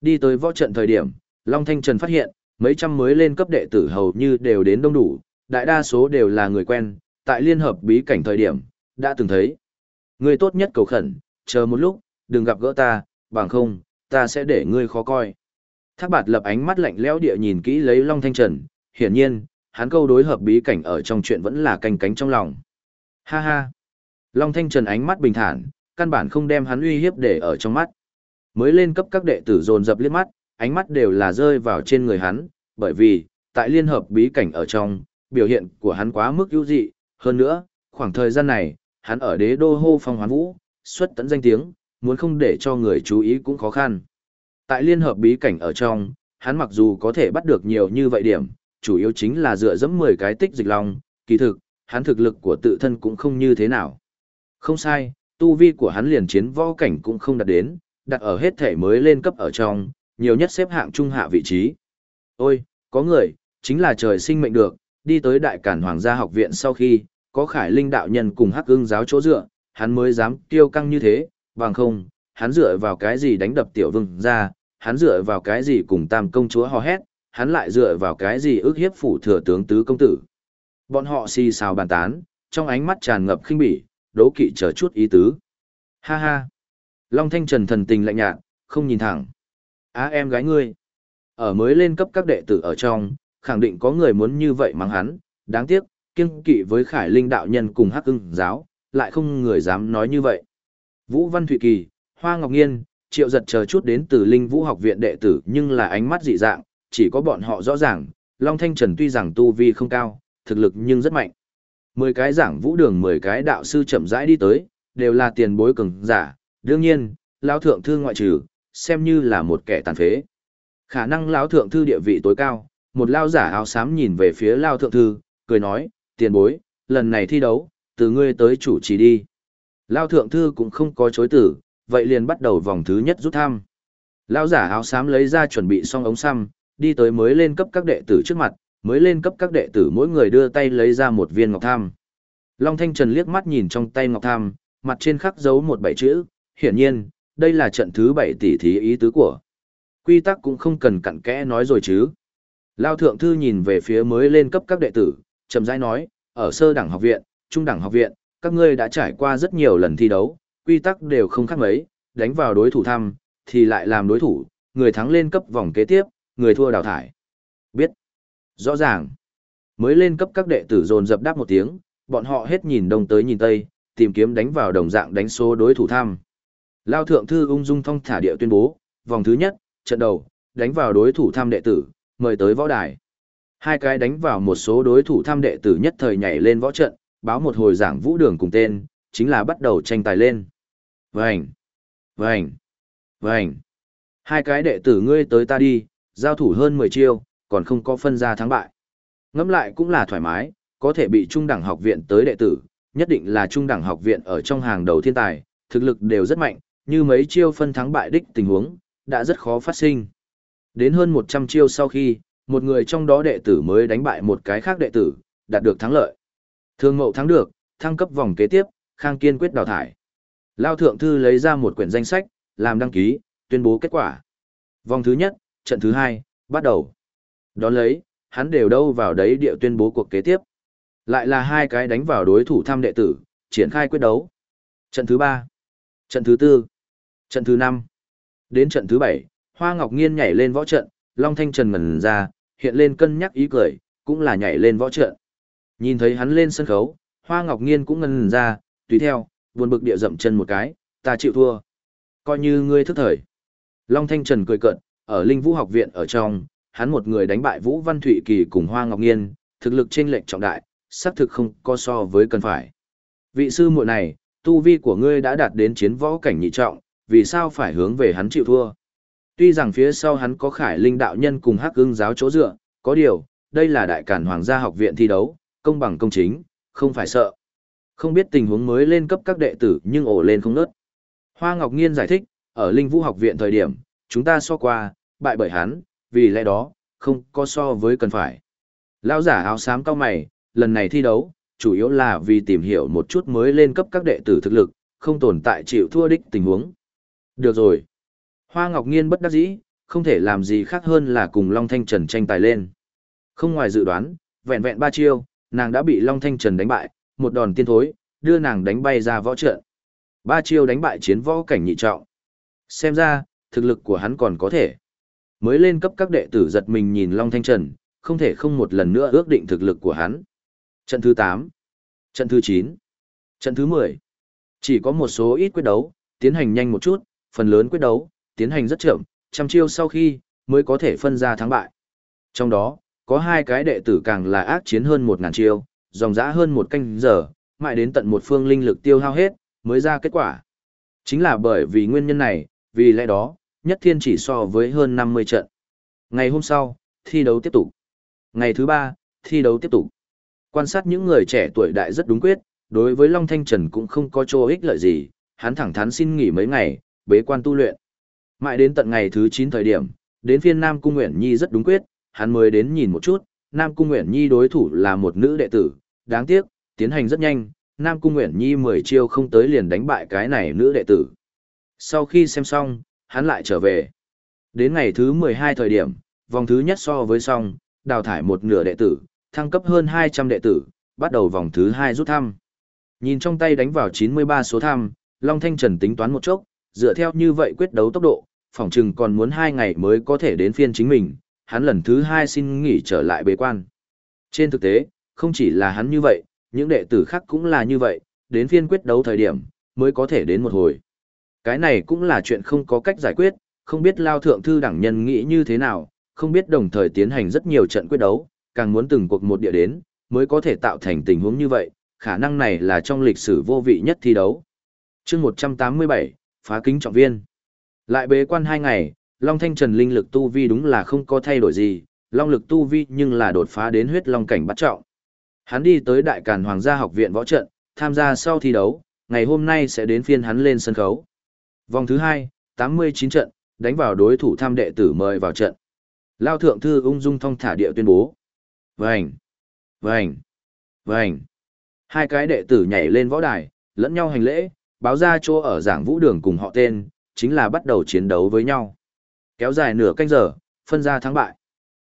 Đi tới võ trận thời điểm, Long Thanh Trần phát hiện, mấy trăm mới lên cấp đệ tử hầu như đều đến đông đủ, đại đa số đều là người quen, tại liên hợp bí cảnh thời điểm, đã từng thấy. Người tốt nhất cầu khẩn, chờ một lúc, đừng gặp gỡ ta, bằng không, ta sẽ để ngươi khó coi. Thác bạt lập ánh mắt lạnh lẽo địa nhìn kỹ lấy Long Thanh Trần, hiển nhiên, hắn câu đối hợp bí cảnh ở trong chuyện vẫn là canh cánh trong lòng. Ha ha! Long Thanh Trần ánh mắt bình thản, căn bản không đem hắn uy hiếp để ở trong mắt. Mới lên cấp các đệ tử dồn dập liếc mắt, ánh mắt đều là rơi vào trên người hắn, bởi vì, tại liên hợp bí cảnh ở trong, biểu hiện của hắn quá mức ưu dị, hơn nữa, khoảng thời gian này, hắn ở đế đô hô phong hoán vũ, xuất tận danh tiếng, muốn không để cho người chú ý cũng khó khăn. Tại liên hợp bí cảnh ở trong, hắn mặc dù có thể bắt được nhiều như vậy điểm, chủ yếu chính là dựa dẫm 10 cái tích dịch long, kỳ thực, hắn thực lực của tự thân cũng không như thế nào. Không sai, tu vi của hắn liền chiến võ cảnh cũng không đạt đến, đặt ở hết thể mới lên cấp ở trong, nhiều nhất xếp hạng trung hạ vị trí. Ôi, có người, chính là trời sinh mệnh được, đi tới đại cản hoàng gia học viện sau khi, có khải linh đạo nhân cùng hắc ưng giáo chỗ dựa, hắn mới dám tiêu căng như thế, bằng không, hắn dựa vào cái gì đánh đập tiểu vương ra, hắn dựa vào cái gì cùng tam công chúa hò hét, hắn lại dựa vào cái gì ước hiếp phủ thừa tướng tứ công tử. Bọn họ xì xào bàn tán, trong ánh mắt tràn ngập khinh bỉ, đố kỵ chờ chút ý tứ. Ha ha! Long Thanh Trần thần tình lạnh nhạt, không nhìn thẳng. Á em gái ngươi. Ở mới lên cấp các đệ tử ở trong, khẳng định có người muốn như vậy mắng hắn, đáng tiếc, kiên kỵ với Khải Linh đạo nhân cùng Hắc Ưng giáo, lại không người dám nói như vậy. Vũ Văn Thụy Kỳ, Hoa Ngọc Nghiên, Triệu Giật chờ chút đến từ Linh Vũ học viện đệ tử, nhưng là ánh mắt dị dạng, chỉ có bọn họ rõ ràng, Long Thanh Trần tuy rằng tu vi không cao, thực lực nhưng rất mạnh. Mười cái giảng vũ đường mười cái đạo sư chậm rãi đi tới, đều là tiền bối cường giả, đương nhiên, lão thượng thư ngoại trừ, xem như là một kẻ tàn phế. Khả năng lão thượng thư địa vị tối cao, một lao giả áo xám nhìn về phía lao thượng thư, cười nói, tiền bối, lần này thi đấu, từ ngươi tới chủ trì đi. Lao thượng thư cũng không có chối tử, vậy liền bắt đầu vòng thứ nhất rút thăm. Lao giả áo xám lấy ra chuẩn bị xong ống xăm, đi tới mới lên cấp các đệ tử trước mặt, mới lên cấp các đệ tử mỗi người đưa tay lấy ra một viên ngọc tham. Long Thanh Trần liếc mắt nhìn trong tay ngọc tham, mặt trên khắc dấu một bảy chữ, hiển nhiên, đây là trận thứ bảy tỷ thí ý tứ của. Quy tắc cũng không cần cặn kẽ nói rồi chứ. Lao thượng thư nhìn về phía mới lên cấp các đệ tử, chậm rãi nói, ở sơ đẳng học viện, trung đẳng học viện, các ngươi đã trải qua rất nhiều lần thi đấu, quy tắc đều không khác mấy, đánh vào đối thủ thăm, thì lại làm đối thủ, người thắng lên cấp vòng kế tiếp, người thua đào thải. Biết. Rõ ràng. Mới lên cấp các đệ tử dồn dập đáp một tiếng, bọn họ hết nhìn đông tới nhìn tây, tìm kiếm đánh vào đồng dạng đánh số đối thủ thăm. Lao thượng thư ung dung thong thả địa tuyên bố, vòng thứ nhất, trận đầu, đánh vào đối thủ thăm đệ tử, mời tới võ đài. Hai cái đánh vào một số đối thủ thăm đệ tử nhất thời nhảy lên võ trận, báo một hồi giảng vũ đường cùng tên, chính là bắt đầu tranh tài lên. Vành, vành, vành. Hai cái đệ tử ngươi tới ta đi, giao thủ hơn 10 chiêu, còn không có phân ra thắng bại. Ngẫm lại cũng là thoải mái, có thể bị trung đẳng học viện tới đệ tử, nhất định là trung đẳng học viện ở trong hàng đầu thiên tài, thực lực đều rất mạnh, như mấy chiêu phân thắng bại đích tình huống, đã rất khó phát sinh. Đến hơn 100 chiêu sau khi, một người trong đó đệ tử mới đánh bại một cái khác đệ tử, đạt được thắng lợi. Thương mậu thắng được, thăng cấp vòng kế tiếp, Khang kiên quyết đào thải. Lao thượng thư lấy ra một quyển danh sách, làm đăng ký, tuyên bố kết quả. Vòng thứ nhất, trận thứ hai, bắt đầu. Đón lấy, hắn đều đâu vào đấy địa tuyên bố cuộc kế tiếp. Lại là hai cái đánh vào đối thủ thăm đệ tử, triển khai quyết đấu. Trận thứ ba, trận thứ tư, trận thứ năm. Đến trận thứ bảy, Hoa Ngọc Nghiên nhảy lên võ trận, Long Thanh Trần ngẩn ra, hiện lên cân nhắc ý cười, cũng là nhảy lên võ trận. Nhìn thấy hắn lên sân khấu, Hoa Ngọc Nghiên cũng ngần ra, tùy theo, buồn bực địa dậm chân một cái, ta chịu thua. Coi như ngươi thức thời. Long Thanh Trần cười cợt, ở Linh Vũ học viện ở trong, hắn một người đánh bại Vũ Văn Thụy Kỳ cùng Hoa Ngọc Nghiên, thực lực chênh lệch trọng đại, xác thực không có so với cần phải. Vị sư muội này, tu vi của ngươi đã đạt đến chiến võ cảnh nhị trọng, vì sao phải hướng về hắn chịu thua. Tuy rằng phía sau hắn có khải linh đạo nhân cùng hắc ưng giáo chỗ dựa, có điều, đây là đại cản hoàng gia học viện thi đấu, công bằng công chính, không phải sợ. Không biết tình huống mới lên cấp các đệ tử nhưng ổ lên không nớt. Hoa Ngọc Nghiên giải thích, ở Linh Vũ học viện thời điểm, chúng ta so qua, bại bởi hắn, vì lẽ đó, không có so với cần phải. Lão giả áo xám cao mày, lần này thi đấu, chủ yếu là vì tìm hiểu một chút mới lên cấp các đệ tử thực lực, không tồn tại chịu thua đích tình huống. Được rồi. Hoa Ngọc Nghiên bất đắc dĩ, không thể làm gì khác hơn là cùng Long Thanh Trần tranh tài lên. Không ngoài dự đoán, vẹn vẹn ba chiêu, nàng đã bị Long Thanh Trần đánh bại, một đòn tiên thối, đưa nàng đánh bay ra võ trận. Ba chiêu đánh bại chiến võ cảnh nhị trọng. Xem ra, thực lực của hắn còn có thể. Mới lên cấp các đệ tử giật mình nhìn Long Thanh Trần, không thể không một lần nữa ước định thực lực của hắn. Trận thứ 8, trận thứ 9, trận thứ 10. Chỉ có một số ít quyết đấu, tiến hành nhanh một chút, phần lớn quyết đấu, tiến hành rất chậm, trăm chiêu sau khi, mới có thể phân ra thắng bại. Trong đó, có hai cái đệ tử càng là ác chiến hơn một ngàn chiêu, dòng dã hơn một canh giờ, mãi đến tận một phương linh lực tiêu hao hết, mới ra kết quả. Chính là bởi vì nguyên nhân này, vì lẽ đó, nhất thiên chỉ so với hơn 50 trận. Ngày hôm sau, thi đấu tiếp tục. Ngày thứ ba, thi đấu tiếp tục. Quan sát những người trẻ tuổi đại rất đúng quyết, đối với Long Thanh Trần cũng không có chỗ ích lợi gì, hắn thẳng thắn xin nghỉ mấy ngày, bế quan tu luyện. Mãi đến tận ngày thứ 9 thời điểm, đến phiên Nam Cung Nguyễn Nhi rất đúng quyết, hắn mới đến nhìn một chút, Nam Cung Nguyễn Nhi đối thủ là một nữ đệ tử, đáng tiếc, tiến hành rất nhanh, Nam Cung Nguyễn Nhi 10 chiêu không tới liền đánh bại cái này nữ đệ tử. Sau khi xem xong, hắn lại trở về. Đến ngày thứ 12 thời điểm, vòng thứ nhất so với xong, đào thải một nửa đệ tử, thăng cấp hơn 200 đệ tử, bắt đầu vòng thứ 2 rút thăm. Nhìn trong tay đánh vào 93 số thăm, Long Thanh Trần tính toán một chốc, dựa theo như vậy quyết đấu tốc độ, phỏng chừng còn muốn 2 ngày mới có thể đến phiên chính mình, hắn lần thứ hai xin nghỉ trở lại bế quan. Trên thực tế, không chỉ là hắn như vậy, những đệ tử khác cũng là như vậy, đến phiên quyết đấu thời điểm, mới có thể đến một hồi. Cái này cũng là chuyện không có cách giải quyết, không biết lao thượng thư đẳng nhân nghĩ như thế nào, không biết đồng thời tiến hành rất nhiều trận quyết đấu, càng muốn từng cuộc một địa đến, mới có thể tạo thành tình huống như vậy, khả năng này là trong lịch sử vô vị nhất thi đấu. chương 187, phá kính trọng viên. Lại bế quan hai ngày, Long Thanh Trần linh lực tu vi đúng là không có thay đổi gì, Long lực tu vi nhưng là đột phá đến huyết long cảnh bắt trọng. Hắn đi tới Đại Càn Hoàng gia học viện võ trận, tham gia sau thi đấu, ngày hôm nay sẽ đến phiên hắn lên sân khấu. Vòng thứ 2, 89 trận, đánh vào đối thủ tham đệ tử mời vào trận. Lao thượng thư ung dung thong thả địa tuyên bố. Vành, vành, vành. Hai cái đệ tử nhảy lên võ đài, lẫn nhau hành lễ, báo ra chỗ ở giảng vũ đường cùng họ tên, chính là bắt đầu chiến đấu với nhau. Kéo dài nửa canh giờ, phân ra thắng bại.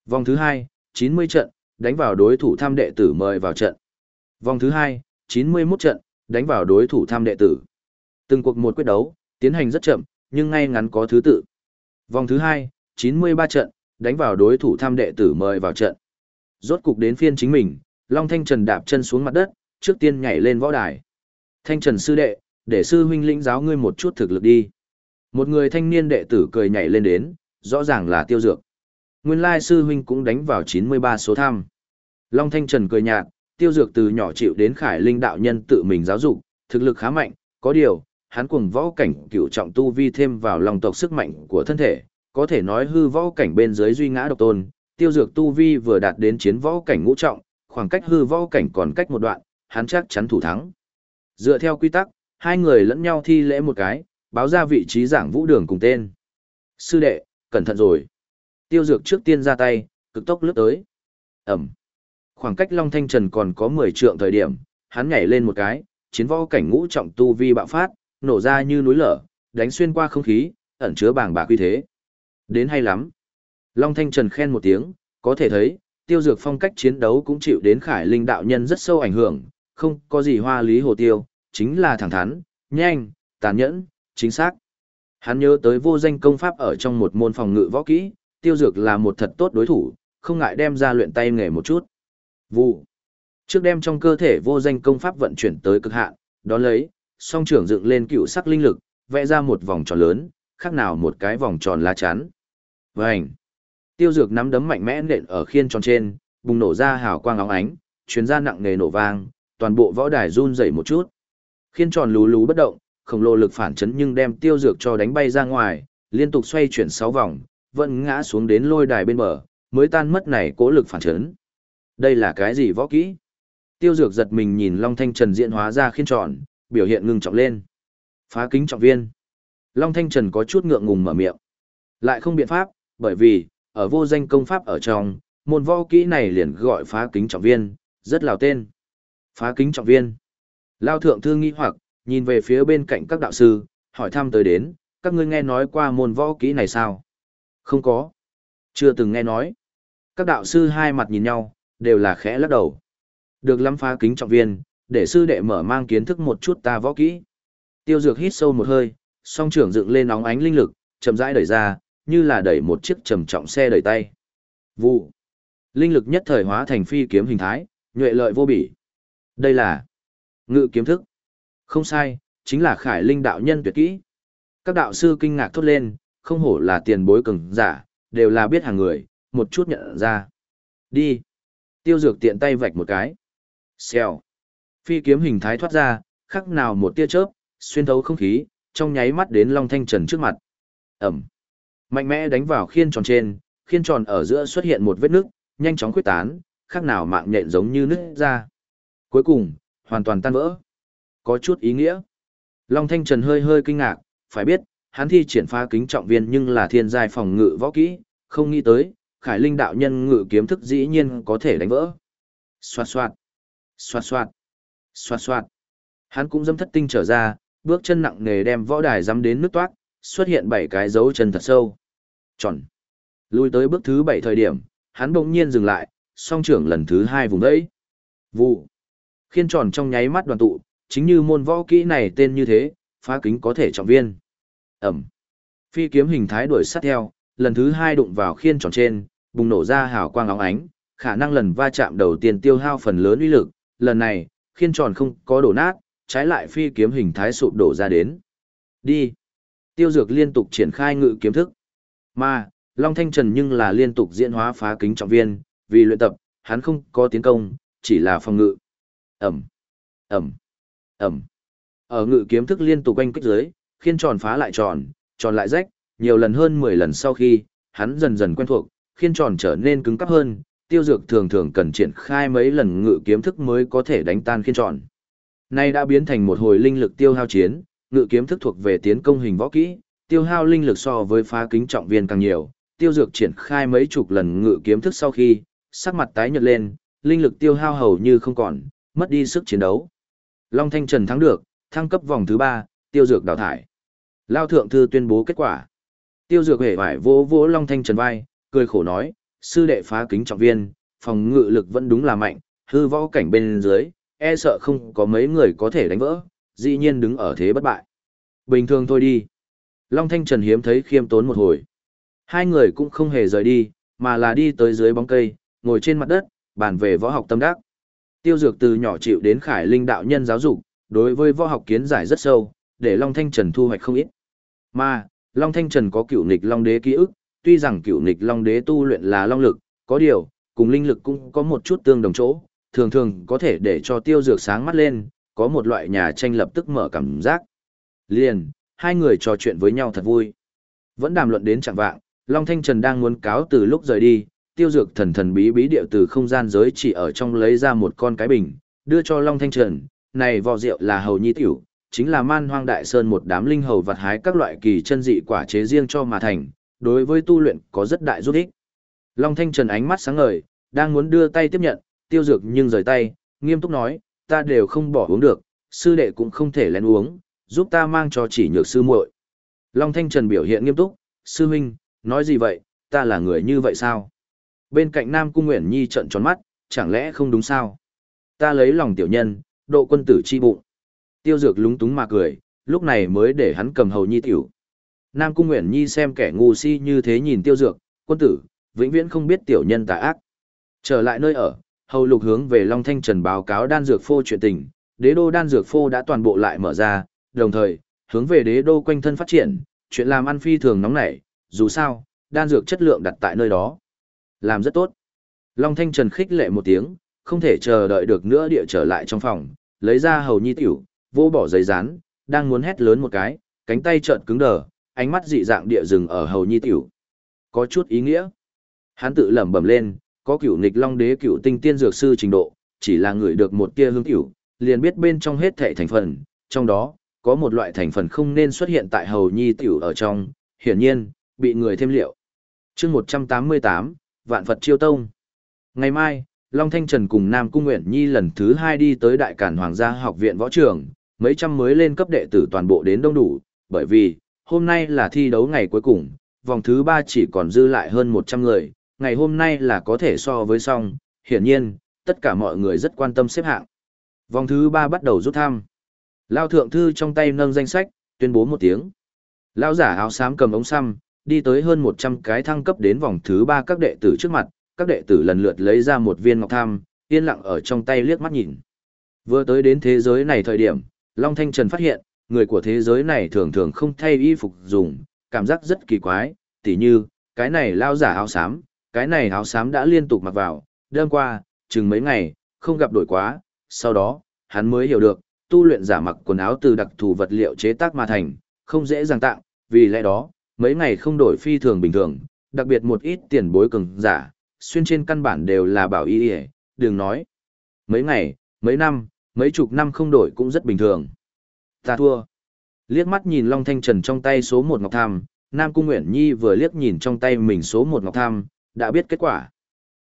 Vòng thứ 2, 90 trận, đánh vào đối thủ tham đệ tử mời vào trận. Vòng thứ 2, 91 trận, đánh vào đối thủ tham đệ tử. Từng cuộc một quyết đấu, tiến hành rất chậm, nhưng ngay ngắn có thứ tự. Vòng thứ 2, 93 trận, đánh vào đối thủ tham đệ tử mời vào trận. Rốt cục đến phiên chính mình, Long Thanh Trần đạp chân xuống mặt đất, trước tiên nhảy lên võ đài. Thanh Trần sư đệ, để sư huynh lĩnh giáo ngươi một chút thực lực đi. Một người thanh niên đệ tử cười nhảy lên đến, rõ ràng là tiêu dược. Nguyên lai sư huynh cũng đánh vào 93 số tham. Long Thanh Trần cười nhạt, tiêu dược từ nhỏ chịu đến khải linh đạo nhân tự mình giáo dục, thực lực khá mạnh, có điều, hắn cùng võ cảnh cựu trọng tu vi thêm vào lòng tộc sức mạnh của thân thể, có thể nói hư võ cảnh bên dưới duy ngã độc tôn, tiêu dược tu vi vừa đạt đến chiến võ cảnh ngũ trọng, khoảng cách hư võ cảnh còn cách một đoạn, hắn chắc chắn thủ thắng. Dựa theo quy tắc, hai người lẫn nhau thi lễ một cái, báo ra vị trí giảng vũ đường cùng tên. Sư đệ, cẩn thận rồi. Tiêu dược trước tiên ra tay, cực tốc lướt tới. Ẩm. Khoảng cách Long Thanh Trần còn có 10 trượng thời điểm, hắn nhảy lên một cái, chiến võ cảnh ngũ trọng tu vi bạo phát, nổ ra như núi lở, đánh xuyên qua không khí, ẩn chứa bàng bạc uy thế. Đến hay lắm. Long Thanh Trần khen một tiếng, có thể thấy, tiêu dược phong cách chiến đấu cũng chịu đến khải linh đạo nhân rất sâu ảnh hưởng, không có gì hoa lý hồ tiêu, chính là thẳng thắn, nhanh, tàn nhẫn, chính xác. Hắn nhớ tới vô danh công pháp ở trong một môn phòng ngự võ kỹ, tiêu dược là một thật tốt đối thủ, không ngại đem ra luyện tay nghề một chút. Vụ. Trước đem trong cơ thể vô danh công pháp vận chuyển tới cực hạn, đó lấy, song trưởng dựng lên cựu sắc linh lực, vẽ ra một vòng tròn lớn, khác nào một cái vòng tròn lá chắn. Vành. Tiêu dược nắm đấm mạnh mẽ nện ở khiên tròn trên, bùng nổ ra hào quang óng ánh, chuyến ra nặng nề nổ vang, toàn bộ võ đài run rẩy một chút. Khiên tròn lú lú bất động, khổng lồ lực phản chấn nhưng đem tiêu dược cho đánh bay ra ngoài, liên tục xoay chuyển 6 vòng, vẫn ngã xuống đến lôi đài bên bờ, mới tan mất này cố lực phản chấn. Đây là cái gì võ kỹ? Tiêu dược giật mình nhìn Long Thanh Trần diễn hóa ra khiên tròn, biểu hiện ngưng trọng lên. Phá kính trọng viên. Long Thanh Trần có chút ngượng ngùng mở miệng. Lại không biện pháp, bởi vì, ở vô danh công pháp ở trong, môn võ kỹ này liền gọi phá kính trọng viên, rất lào tên. Phá kính trọng viên. Lao thượng thư nghi hoặc, nhìn về phía bên cạnh các đạo sư, hỏi thăm tới đến, các ngươi nghe nói qua môn võ kỹ này sao? Không có. Chưa từng nghe nói. Các đạo sư hai mặt nhìn nhau, đều là khẽ lắc đầu. Được lắm phá kính trọng viên, để sư đệ mở mang kiến thức một chút ta võ kỹ. Tiêu dược hít sâu một hơi, song trưởng dựng lên nóng ánh linh lực, chậm rãi đẩy ra, như là đẩy một chiếc trầm trọng xe đẩy tay. Vụ. Linh lực nhất thời hóa thành phi kiếm hình thái, nhuệ lợi vô bỉ. Đây là ngự kiếm thức. Không sai, chính là khải linh đạo nhân tuyệt kỹ. Các đạo sư kinh ngạc thốt lên, không hổ là tiền bối cường giả, đều là biết hàng người, một chút nhận ra. Đi. Tiêu dược tiện tay vạch một cái. Xèo. Phi kiếm hình thái thoát ra, khắc nào một tia chớp, xuyên thấu không khí, trong nháy mắt đến Long Thanh Trần trước mặt. Ẩm. Mạnh mẽ đánh vào khiên tròn trên, khiên tròn ở giữa xuất hiện một vết nước, nhanh chóng khuyết tán, khác nào mạng nhện giống như nứt ra. Cuối cùng, hoàn toàn tan vỡ. Có chút ý nghĩa. Long Thanh Trần hơi hơi kinh ngạc, phải biết, hắn thi triển phá kính trọng viên nhưng là thiên giai phòng ngự võ kỹ, không nghĩ tới, Khải Linh đạo nhân ngự kiếm thức dĩ nhiên có thể đánh vỡ. Xoạt xoạt, xoạt xoạt, xoạt xoạt. Hắn cũng dâm thất tinh trở ra, bước chân nặng nề đem võ đài dám đến nước toát, xuất hiện bảy cái dấu chân thật sâu. Tròn. lui tới bước thứ bảy thời điểm, hắn bỗng nhiên dừng lại, song trưởng lần thứ hai vùng đấy. Vụ. Khiên tròn trong nháy mắt đoàn tụ, chính như môn võ kỹ này tên như thế, phá kính có thể trọng viên. Ẩm. Phi kiếm hình thái đuổi sát theo, lần thứ hai đụng vào khiên tròn trên, bùng nổ ra hào quang óng ánh, khả năng lần va chạm đầu tiên tiêu hao phần lớn uy lực, lần này, khiên tròn không có đổ nát, trái lại phi kiếm hình thái sụp đổ ra đến. Đi. Tiêu dược liên tục triển khai ngự kiếm thức. Mà, Long Thanh Trần nhưng là liên tục diễn hóa phá kính trọng viên, vì luyện tập, hắn không có tiến công, chỉ là phòng ngự. Ẩm, Ẩm, Ẩm. Ở ngự kiếm thức liên tục quanh kích dưới, khiên tròn phá lại tròn, tròn lại rách, nhiều lần hơn 10 lần sau khi, hắn dần dần quen thuộc, khiên tròn trở nên cứng cắp hơn, tiêu dược thường thường cần triển khai mấy lần ngự kiếm thức mới có thể đánh tan khiên tròn. Nay đã biến thành một hồi linh lực tiêu hao chiến, ngự kiếm thức thuộc về tiến công hình võ kỹ, tiêu hao linh lực so với phá kính trọng viên càng nhiều, tiêu dược triển khai mấy chục lần ngự kiếm thức sau khi, sắc mặt tái nhợt lên, linh lực tiêu hao hầu như không còn, mất đi sức chiến đấu. Long Thanh Trần thắng được, thăng cấp vòng thứ 3, tiêu dược đào thải. Lao thượng thư tuyên bố kết quả. Tiêu dược hề hoài vỗ vỗ Long Thanh Trần vai, cười khổ nói, sư đệ phá kính trọng viên, phòng ngự lực vẫn đúng là mạnh, hư võ cảnh bên dưới, e sợ không có mấy người có thể đánh vỡ, dĩ nhiên đứng ở thế bất bại. Bình thường thôi đi. Long Thanh Trần hiếm thấy khiêm tốn một hồi. Hai người cũng không hề rời đi, mà là đi tới dưới bóng cây, ngồi trên mặt đất, bàn về võ học tâm đắc. Tiêu Dược từ nhỏ chịu đến Khải Linh đạo nhân giáo dục, đối với võ học kiến giải rất sâu, để Long Thanh Trần thu hoạch không ít. Mà, Long Thanh Trần có cựu nghịch Long Đế ký ức, tuy rằng cựu nghịch Long Đế tu luyện là Long lực, có điều, cùng linh lực cũng có một chút tương đồng chỗ, thường thường có thể để cho Tiêu Dược sáng mắt lên, có một loại nhà tranh lập tức mở cảm giác. Liền, hai người trò chuyện với nhau thật vui. Vẫn đàm luận đến chẳng vạng, Long Thanh Trần đang muốn cáo từ lúc rời đi, tiêu dược thần thần bí bí điệu từ không gian giới chỉ ở trong lấy ra một con cái bình, đưa cho Long Thanh Trần, này vò rượu là hầu nhi tiểu, chính là man hoang đại sơn một đám linh hầu vặt hái các loại kỳ chân dị quả chế riêng cho mà thành, đối với tu luyện có rất đại giúp ích. Long Thanh Trần ánh mắt sáng ngời, đang muốn đưa tay tiếp nhận, tiêu dược nhưng rời tay, nghiêm túc nói, ta đều không bỏ uống được, sư đệ cũng không thể lén uống, giúp ta mang cho chỉ nhược sư muội. Long Thanh Trần biểu hiện nghiêm túc, sư huynh, nói gì vậy, ta là người như vậy sao? Bên cạnh Nam Cung Nguyễn Nhi trợn tròn mắt, chẳng lẽ không đúng sao? Ta lấy lòng tiểu nhân, độ quân tử chi bụng. Tiêu dược lúng túng mà cười, lúc này mới để hắn cầm hầu nhi tiểu. Nam Cung Nguyễn Nhi xem kẻ ngu si như thế nhìn tiêu dược, quân tử, vĩnh viễn không biết tiểu nhân tà ác. Trở lại nơi ở, hầu lục hướng về Long Thanh Trần báo cáo đan dược phô chuyện tình, đế đô đan dược phô đã toàn bộ lại mở ra, đồng thời, hướng về đế đô quanh thân phát triển, chuyện làm ăn phi thường nóng nảy, dù sao, đan dược chất lượng đặt tại nơi đó. Làm rất tốt. Long Thanh Trần khích lệ một tiếng, không thể chờ đợi được nữa địa trở lại trong phòng, lấy ra hầu nhi tiểu, vô bỏ giấy rán, đang muốn hét lớn một cái, cánh tay trợn cứng đờ, ánh mắt dị dạng địa rừng ở hầu nhi tiểu. Có chút ý nghĩa. Hắn tự lẩm bẩm lên, có cửu nghịch long đế cửu tinh tiên dược sư trình độ, chỉ là người được một tia hương tiểu, liền biết bên trong hết thảy thành phần, trong đó, có một loại thành phần không nên xuất hiện tại hầu nhi tiểu ở trong, hiển nhiên, bị người thêm liệu. chương 188, Vạn Phật Chiêu Tông. Ngày mai, Long Thanh Trần cùng Nam Cung Nguyện Nhi lần thứ hai đi tới Đại Cản Hoàng gia học viện võ trường, mấy trăm mới lên cấp đệ tử toàn bộ đến đông đủ, bởi vì, hôm nay là thi đấu ngày cuối cùng, vòng thứ ba chỉ còn dư lại hơn 100 người, ngày hôm nay là có thể so với song, hiển nhiên, tất cả mọi người rất quan tâm xếp hạng. Vòng thứ ba bắt đầu rút thăm. Lao thượng thư trong tay nâng danh sách, tuyên bố một tiếng. Lao giả áo xám cầm ống xăm, đi tới hơn 100 cái thăng cấp đến vòng thứ ba các đệ tử trước mặt, các đệ tử lần lượt lấy ra một viên ngọc tham, yên lặng ở trong tay liếc mắt nhìn. Vừa tới đến thế giới này thời điểm, Long Thanh Trần phát hiện, người của thế giới này thường thường không thay y phục dùng, cảm giác rất kỳ quái, tỉ như, cái này lao giả áo xám, cái này áo xám đã liên tục mặc vào, đêm qua, chừng mấy ngày, không gặp đổi quá, sau đó, hắn mới hiểu được, tu luyện giả mặc quần áo từ đặc thù vật liệu chế tác mà thành, không dễ dàng tặng, vì lẽ đó, mấy ngày không đổi phi thường bình thường, đặc biệt một ít tiền bối cường giả, xuyên trên căn bản đều là bảo y y, đừng nói. Mấy ngày, mấy năm, mấy chục năm không đổi cũng rất bình thường. Ta thua. Liếc mắt nhìn Long Thanh Trần trong tay số một ngọc tham, Nam Cung Nguyễn Nhi vừa liếc nhìn trong tay mình số một ngọc tham, đã biết kết quả.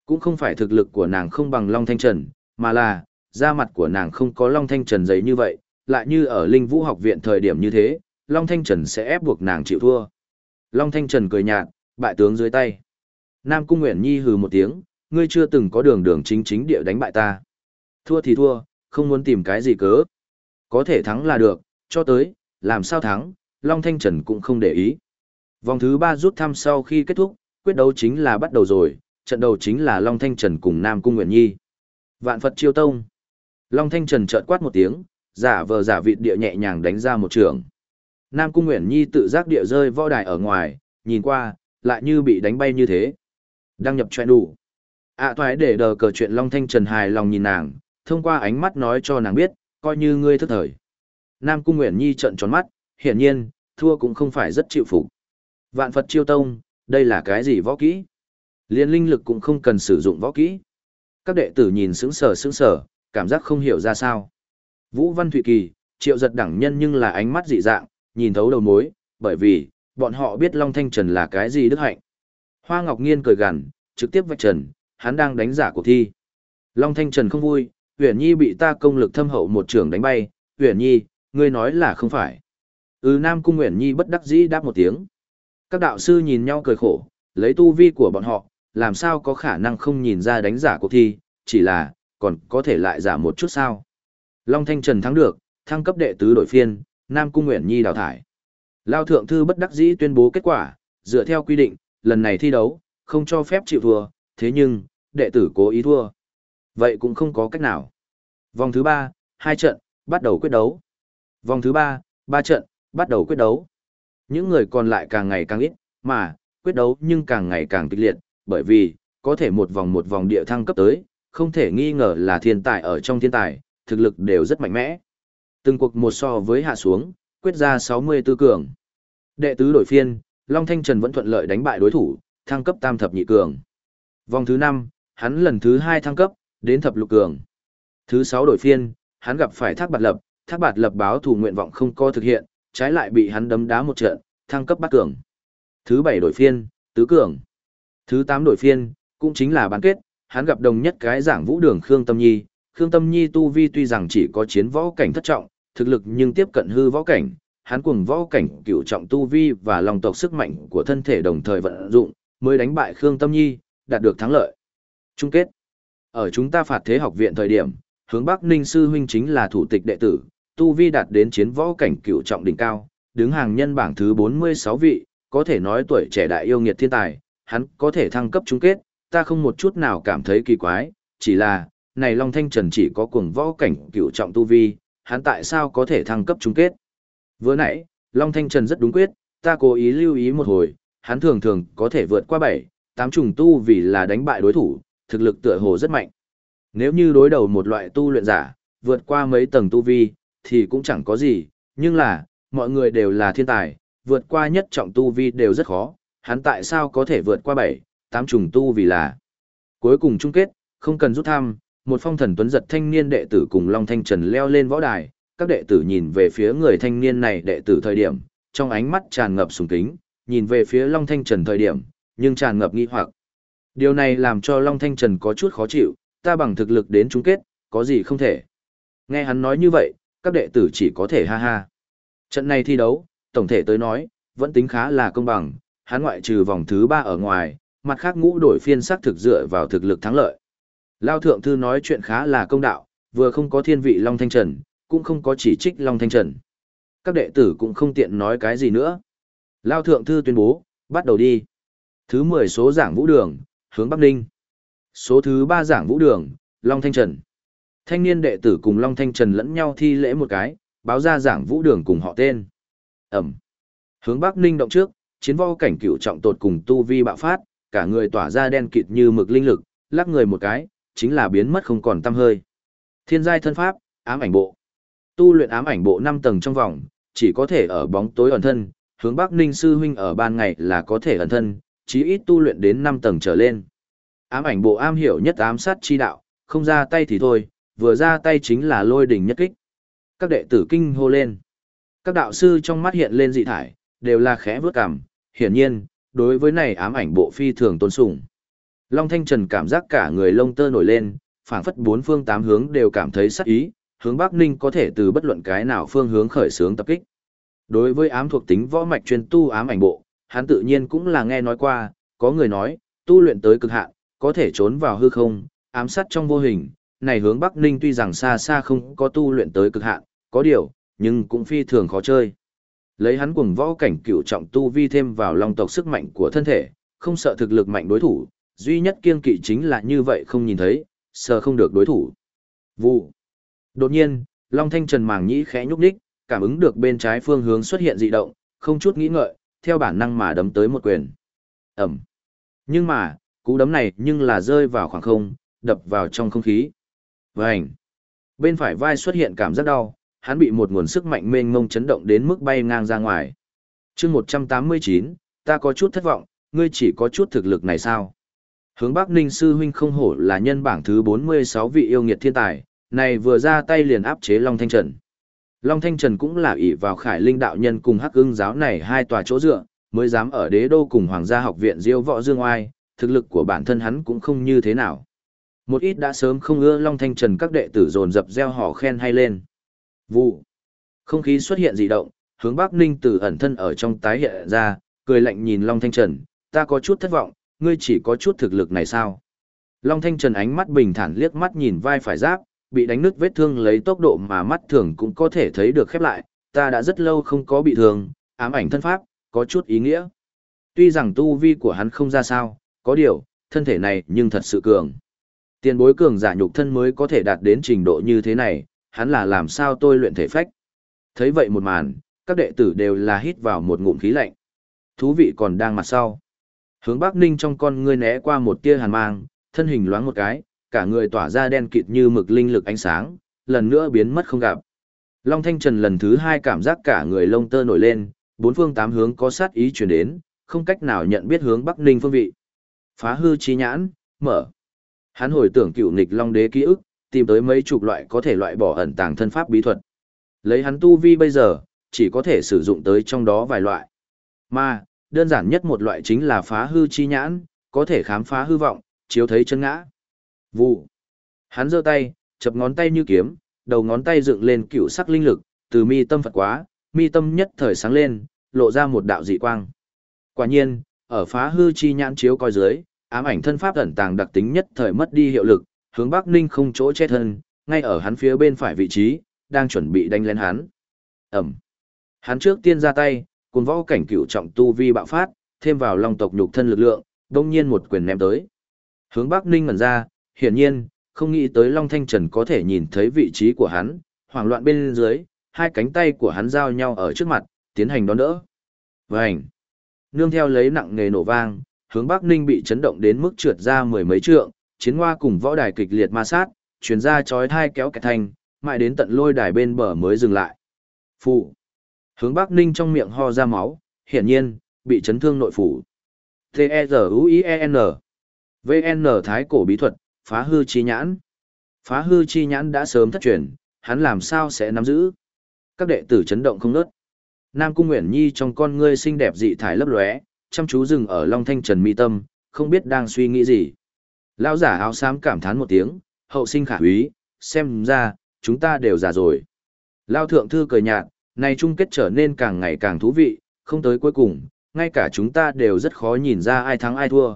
Cũng không phải thực lực của nàng không bằng Long Thanh Trần, mà là, da mặt của nàng không có Long Thanh Trần giấy như vậy, lại như ở Linh Vũ học viện thời điểm như thế, Long Thanh Trần sẽ ép buộc nàng chịu thua. Long Thanh Trần cười nhạt, bại tướng dưới tay. Nam Cung Nguyễn Nhi hừ một tiếng, ngươi chưa từng có đường đường chính chính địa đánh bại ta. Thua thì thua, không muốn tìm cái gì cớ. Có thể thắng là được, cho tới, làm sao thắng, Long Thanh Trần cũng không để ý. Vòng thứ 3 rút thăm sau khi kết thúc, quyết đấu chính là bắt đầu rồi, trận đầu chính là Long Thanh Trần cùng Nam Cung Nguyễn Nhi. Vạn Phật Chiêu Tông. Long Thanh Trần chợt quát một tiếng, giả vờ giả vịt địa nhẹ nhàng đánh ra một trường. Nam Cung Nguyễn Nhi tự giác địa rơi võ đài ở ngoài, nhìn qua, lại như bị đánh bay như thế. Đăng nhập chuyện đủ. ạ à, thoái để đờ cờ chuyện Long Thanh Trần hài lòng nhìn nàng, thông qua ánh mắt nói cho nàng biết, coi như ngươi thức thời. Nam Cung Nguyễn Nhi trợn tròn mắt, hiển nhiên, thua cũng không phải rất chịu phục. Vạn Phật chiêu tông, đây là cái gì võ kỹ? Liên linh lực cũng không cần sử dụng võ kỹ. Các đệ tử nhìn sững sờ sững sờ, cảm giác không hiểu ra sao. Vũ Văn Thụy Kỳ, triệu giật đẳng nhân nhưng là ánh mắt dị dạng, nhìn thấu đầu mối, bởi vì, bọn họ biết Long Thanh Trần là cái gì đức hạnh. Hoa Ngọc Nghiên cười gằn, trực tiếp vạch trần, hắn đang đánh giả cuộc thi. Long Thanh Trần không vui, Huyền Nhi bị ta công lực thâm hậu một trường đánh bay, Huyền Nhi, ngươi nói là không phải. Ừ Nam Cung Huyền Nhi bất đắc dĩ đáp một tiếng. Các đạo sư nhìn nhau cười khổ, lấy tu vi của bọn họ, làm sao có khả năng không nhìn ra đánh giả cuộc thi, chỉ là, còn có thể lại giả một chút sao. Long Thanh Trần thắng được, thăng cấp đệ tứ đội phiên, Nam Cung Nguyễn Nhi đào thải. Lao Thượng Thư bất đắc dĩ tuyên bố kết quả, dựa theo quy định, lần này thi đấu, không cho phép chịu thua, thế nhưng, đệ tử cố ý thua. Vậy cũng không có cách nào. Vòng thứ ba, hai trận, bắt đầu quyết đấu. Vòng thứ ba, ba trận, bắt đầu quyết đấu. Những người còn lại càng ngày càng ít, mà, quyết đấu nhưng càng ngày càng kịch liệt, bởi vì, có thể một vòng một vòng địa thăng cấp tới, không thể nghi ngờ là thiên tài ở trong thiên tài, thực lực đều rất mạnh mẽ. Từng cuộc một so với hạ xuống, quyết ra 64 cường. Đệ tứ đổi phiên, Long Thanh Trần vẫn thuận lợi đánh bại đối thủ, thăng cấp tam thập nhị cường. Vòng thứ 5, hắn lần thứ 2 thăng cấp, đến thập lục cường. Thứ 6 đổi phiên, hắn gặp phải Thác Bạt Lập, Thác Bạt Lập báo thủ nguyện vọng không có thực hiện, trái lại bị hắn đấm đá một trận, thăng cấp bát cường. Thứ 7 đổi phiên, tứ cường. Thứ 8 đổi phiên, cũng chính là bán kết, hắn gặp đồng nhất cái giảng vũ đường Khương Tâm Nhi. Khương Tâm Nhi tu vi tuy rằng chỉ có chiến võ cảnh thất trọng, thực lực nhưng tiếp cận hư võ cảnh, hắn cùng võ cảnh cựu trọng tu vi và lòng tộc sức mạnh của thân thể đồng thời vận dụng, mới đánh bại Khương Tâm Nhi, đạt được thắng lợi. Chung kết. Ở chúng ta phạt thế học viện thời điểm, hướng Bắc Ninh sư huynh chính là thủ tịch đệ tử, tu vi đạt đến chiến võ cảnh cựu trọng đỉnh cao, đứng hàng nhân bảng thứ 46 vị, có thể nói tuổi trẻ đại yêu nghiệt thiên tài, hắn có thể thăng cấp chung kết, ta không một chút nào cảm thấy kỳ quái, chỉ là, này Long Thanh Trần chỉ có cuồng võ cảnh cựu trọng tu vi, hắn tại sao có thể thăng cấp chung kết. Vừa nãy, Long Thanh Trần rất đúng quyết, ta cố ý lưu ý một hồi, hắn thường thường có thể vượt qua 7, 8 trùng tu vì là đánh bại đối thủ, thực lực tựa hồ rất mạnh. Nếu như đối đầu một loại tu luyện giả, vượt qua mấy tầng tu vi, thì cũng chẳng có gì, nhưng là, mọi người đều là thiên tài, vượt qua nhất trọng tu vi đều rất khó, hắn tại sao có thể vượt qua bảy, tám trùng tu vì là. Cuối cùng chung kết, không cần rút thăm, một phong thần tuấn giật thanh niên đệ tử cùng Long Thanh Trần leo lên võ đài, các đệ tử nhìn về phía người thanh niên này đệ tử thời điểm, trong ánh mắt tràn ngập sùng kính, nhìn về phía Long Thanh Trần thời điểm, nhưng tràn ngập nghi hoặc. Điều này làm cho Long Thanh Trần có chút khó chịu, ta bằng thực lực đến chung kết, có gì không thể. Nghe hắn nói như vậy, các đệ tử chỉ có thể ha ha. Trận này thi đấu, tổng thể tới nói, vẫn tính khá là công bằng, hắn ngoại trừ vòng thứ 3 ở ngoài, mặt khác ngũ đổi phiên sắc thực dựa vào thực lực thắng lợi. Lao thượng thư nói chuyện khá là công đạo, vừa không có thiên vị Long Thanh Trần, cũng không có chỉ trích Long Thanh Trần. Các đệ tử cũng không tiện nói cái gì nữa. Lao thượng thư tuyên bố, bắt đầu đi. Thứ 10 số giảng vũ đường, hướng Bắc Ninh. Số thứ 3 giảng vũ đường, Long Thanh Trần. Thanh niên đệ tử cùng Long Thanh Trần lẫn nhau thi lễ một cái, báo ra giảng vũ đường cùng họ tên. Ẩm. Hướng Bắc Ninh động trước, chiến vo cảnh cửu trọng tột cùng tu vi bạo phát, cả người tỏa ra đen kịt như mực linh lực, lắc người một cái, chính là biến mất không còn tăm hơi. Thiên giai thân pháp, ám ảnh bộ. Tu luyện ám ảnh bộ 5 tầng trong vòng, chỉ có thể ở bóng tối ẩn thân, hướng Bắc Ninh sư huynh ở ban ngày là có thể ẩn thân, chí ít tu luyện đến 5 tầng trở lên. Ám ảnh bộ am hiểu nhất ám sát chi đạo, không ra tay thì thôi, vừa ra tay chính là lôi đỉnh nhất kích. Các đệ tử kinh hô lên. Các đạo sư trong mắt hiện lên dị thải, đều là khẽ vước cằm, hiển nhiên, đối với này ám ảnh bộ phi thường tôn sùng. Long Thanh Trần cảm giác cả người lông tơ nổi lên, phảng phất bốn phương tám hướng đều cảm thấy sắc ý, hướng Bắc Ninh có thể từ bất luận cái nào phương hướng khởi xướng tập kích. Đối với ám thuộc tính võ mạch chuyên tu ám ảnh bộ, hắn tự nhiên cũng là nghe nói qua, có người nói, tu luyện tới cực hạn, có thể trốn vào hư không, ám sát trong vô hình, này hướng Bắc Ninh tuy rằng xa xa không có tu luyện tới cực hạn, có điều, nhưng cũng phi thường khó chơi. Lấy hắn cùng võ cảnh cửu trọng tu vi thêm vào long tộc sức mạnh của thân thể, không sợ thực lực mạnh đối thủ, duy nhất kiên kỵ chính là như vậy không nhìn thấy, sợ không được đối thủ. Vụ. Đột nhiên, Long Thanh Trần màng nhĩ khẽ nhúc nhích, cảm ứng được bên trái phương hướng xuất hiện dị động, không chút nghĩ ngợi, theo bản năng mà đấm tới một quyền. Ẩm. Nhưng mà, cú đấm này nhưng là rơi vào khoảng không, đập vào trong không khí. Vành. Bên phải vai xuất hiện cảm giác đau, hắn bị một nguồn sức mạnh mênh mông chấn động đến mức bay ngang ra ngoài. chương 189, ta có chút thất vọng, ngươi chỉ có chút thực lực này sao? Hướng Bắc Ninh Sư Huynh không hổ là nhân bảng thứ 46 vị yêu nghiệt thiên tài, này vừa ra tay liền áp chế Long Thanh Trần. Long Thanh Trần cũng là ỷ vào khải linh đạo nhân cùng hắc ưng giáo này hai tòa chỗ dựa, mới dám ở đế đô cùng hoàng gia học viện diêu võ dương oai, thực lực của bản thân hắn cũng không như thế nào. Một ít đã sớm không ưa Long Thanh Trần các đệ tử dồn dập gieo hò khen hay lên. Vụ. Không khí xuất hiện dị động, hướng Bắc Ninh từ ẩn thân ở trong tái hiện ra, cười lạnh nhìn Long Thanh Trần, ta có chút thất vọng, ngươi chỉ có chút thực lực này sao? Long Thanh Trần ánh mắt bình thản liếc mắt nhìn vai phải giáp, bị đánh nứt vết thương lấy tốc độ mà mắt thường cũng có thể thấy được khép lại, ta đã rất lâu không có bị thương, ám ảnh thân pháp, có chút ý nghĩa. Tuy rằng tu vi của hắn không ra sao, có điều, thân thể này nhưng thật sự cường. Tiền bối cường giả nhục thân mới có thể đạt đến trình độ như thế này, hắn là làm sao tôi luyện thể phách. Thấy vậy một màn, các đệ tử đều là hít vào một ngụm khí lạnh. Thú vị còn đang mặt sau. Hướng Bắc Ninh trong con ngươi né qua một tia hàn mang, thân hình loáng một cái, cả người tỏa ra đen kịt như mực linh lực ánh sáng, lần nữa biến mất không gặp. Long Thanh Trần lần thứ hai cảm giác cả người lông tơ nổi lên, bốn phương tám hướng có sát ý chuyển đến, không cách nào nhận biết hướng Bắc Ninh phương vị. Phá hư trí nhãn, mở. Hắn hồi tưởng cựu nghịch Long Đế ký ức, tìm tới mấy chục loại có thể loại bỏ ẩn tàng thân pháp bí thuật. Lấy hắn tu vi bây giờ, chỉ có thể sử dụng tới trong đó vài loại. Mà, đơn giản nhất một loại chính là phá hư chi nhãn, có thể khám phá hư vọng, chiếu thấy chân ngã. Vụ. Hắn giơ tay, chập ngón tay như kiếm, đầu ngón tay dựng lên cựu sắc linh lực, từ mi tâm Phật quá, mi tâm nhất thời sáng lên, lộ ra một đạo dị quang. Quả nhiên, ở phá hư chi nhãn chiếu coi dưới, ám ảnh thân pháp ẩn tàng đặc tính nhất thời mất đi hiệu lực, hướng Bắc Ninh không chỗ che thân, ngay ở hắn phía bên phải vị trí, đang chuẩn bị đánh lên hắn. Ẩm. Hắn trước tiên ra tay, cùng võ cảnh cựu trọng tu vi bạo phát, thêm vào long tộc nhục thân lực lượng, đông nhiên một quyền ném tới. Hướng Bắc Ninh ngẩn ra, hiển nhiên, không nghĩ tới Long Thanh Trần có thể nhìn thấy vị trí của hắn, hoảng loạn bên dưới, hai cánh tay của hắn giao nhau ở trước mặt, tiến hành đón đỡ. Vành! Nương theo lấy nặng nghề nổ vang, hướng Bắc Ninh bị chấn động đến mức trượt ra mười mấy trượng, chiến hoa cùng võ đài kịch liệt ma sát, chuyển ra chói thai kéo kẹt thành, mãi đến tận lôi đài bên bờ mới dừng lại. Phụ! Hướng Bắc Ninh trong miệng ho ra máu, hiển nhiên, bị chấn thương nội phủ. T-E-Z-U-I-E-N VN Thái cổ bí thuật, phá hư chi nhãn. Phá hư chi nhãn đã sớm thất truyền, hắn làm sao sẽ nắm giữ. Các đệ tử chấn động không nớt. Nam Cung Nguyễn Nhi trong con ngươi xinh đẹp dị thải lấp lóe, chăm chú dừng ở Long Thanh Trần mi tâm, không biết đang suy nghĩ gì. Lão giả áo xám cảm thán một tiếng, hậu sinh khả úy, xem ra, chúng ta đều già rồi. Lao thượng thư cười nhạt, này chung kết trở nên càng ngày càng thú vị, không tới cuối cùng, ngay cả chúng ta đều rất khó nhìn ra ai thắng ai thua.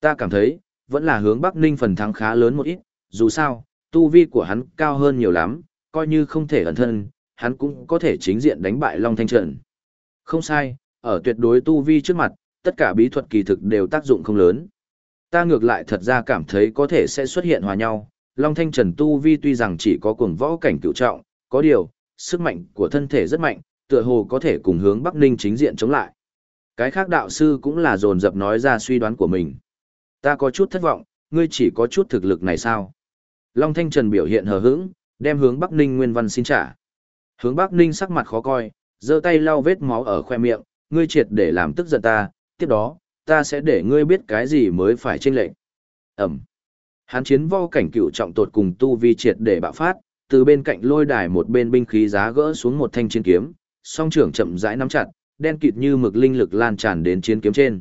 Ta cảm thấy, vẫn là hướng Bắc Ninh phần thắng khá lớn một ít, dù sao, tu vi của hắn cao hơn nhiều lắm, coi như không thể ẩn thân, hắn cũng có thể chính diện đánh bại Long Thanh Trần. Không sai, ở tuyệt đối tu vi trước mặt, tất cả bí thuật kỳ thực đều tác dụng không lớn. Ta ngược lại thật ra cảm thấy có thể sẽ xuất hiện hòa nhau, Long Thanh Trần tu vi tuy rằng chỉ có cuồng võ cảnh cựu trọng, có điều, sức mạnh của thân thể rất mạnh, tựa hồ có thể cùng hướng Bắc Ninh chính diện chống lại. Cái khác đạo sư cũng là dồn dập nói ra suy đoán của mình. Ta có chút thất vọng, ngươi chỉ có chút thực lực này sao? Long Thanh Trần biểu hiện hờ hững, đem hướng Bắc Ninh nguyên văn xin trả. Hướng Bắc Ninh sắc mặt khó coi, giơ tay lau vết máu ở khoe miệng, ngươi triệt để làm tức giận ta, tiếp đó, ta sẽ để ngươi biết cái gì mới phải chênh lệnh. Ẩm. Hán chiến vô cảnh cựu trọng tột cùng tu vi triệt để bạo phát, từ bên cạnh lôi đài một bên binh khí giá gỡ xuống một thanh chiến kiếm, song trưởng chậm rãi nắm chặt, đen kịt như mực linh lực lan tràn đến chiến kiếm trên.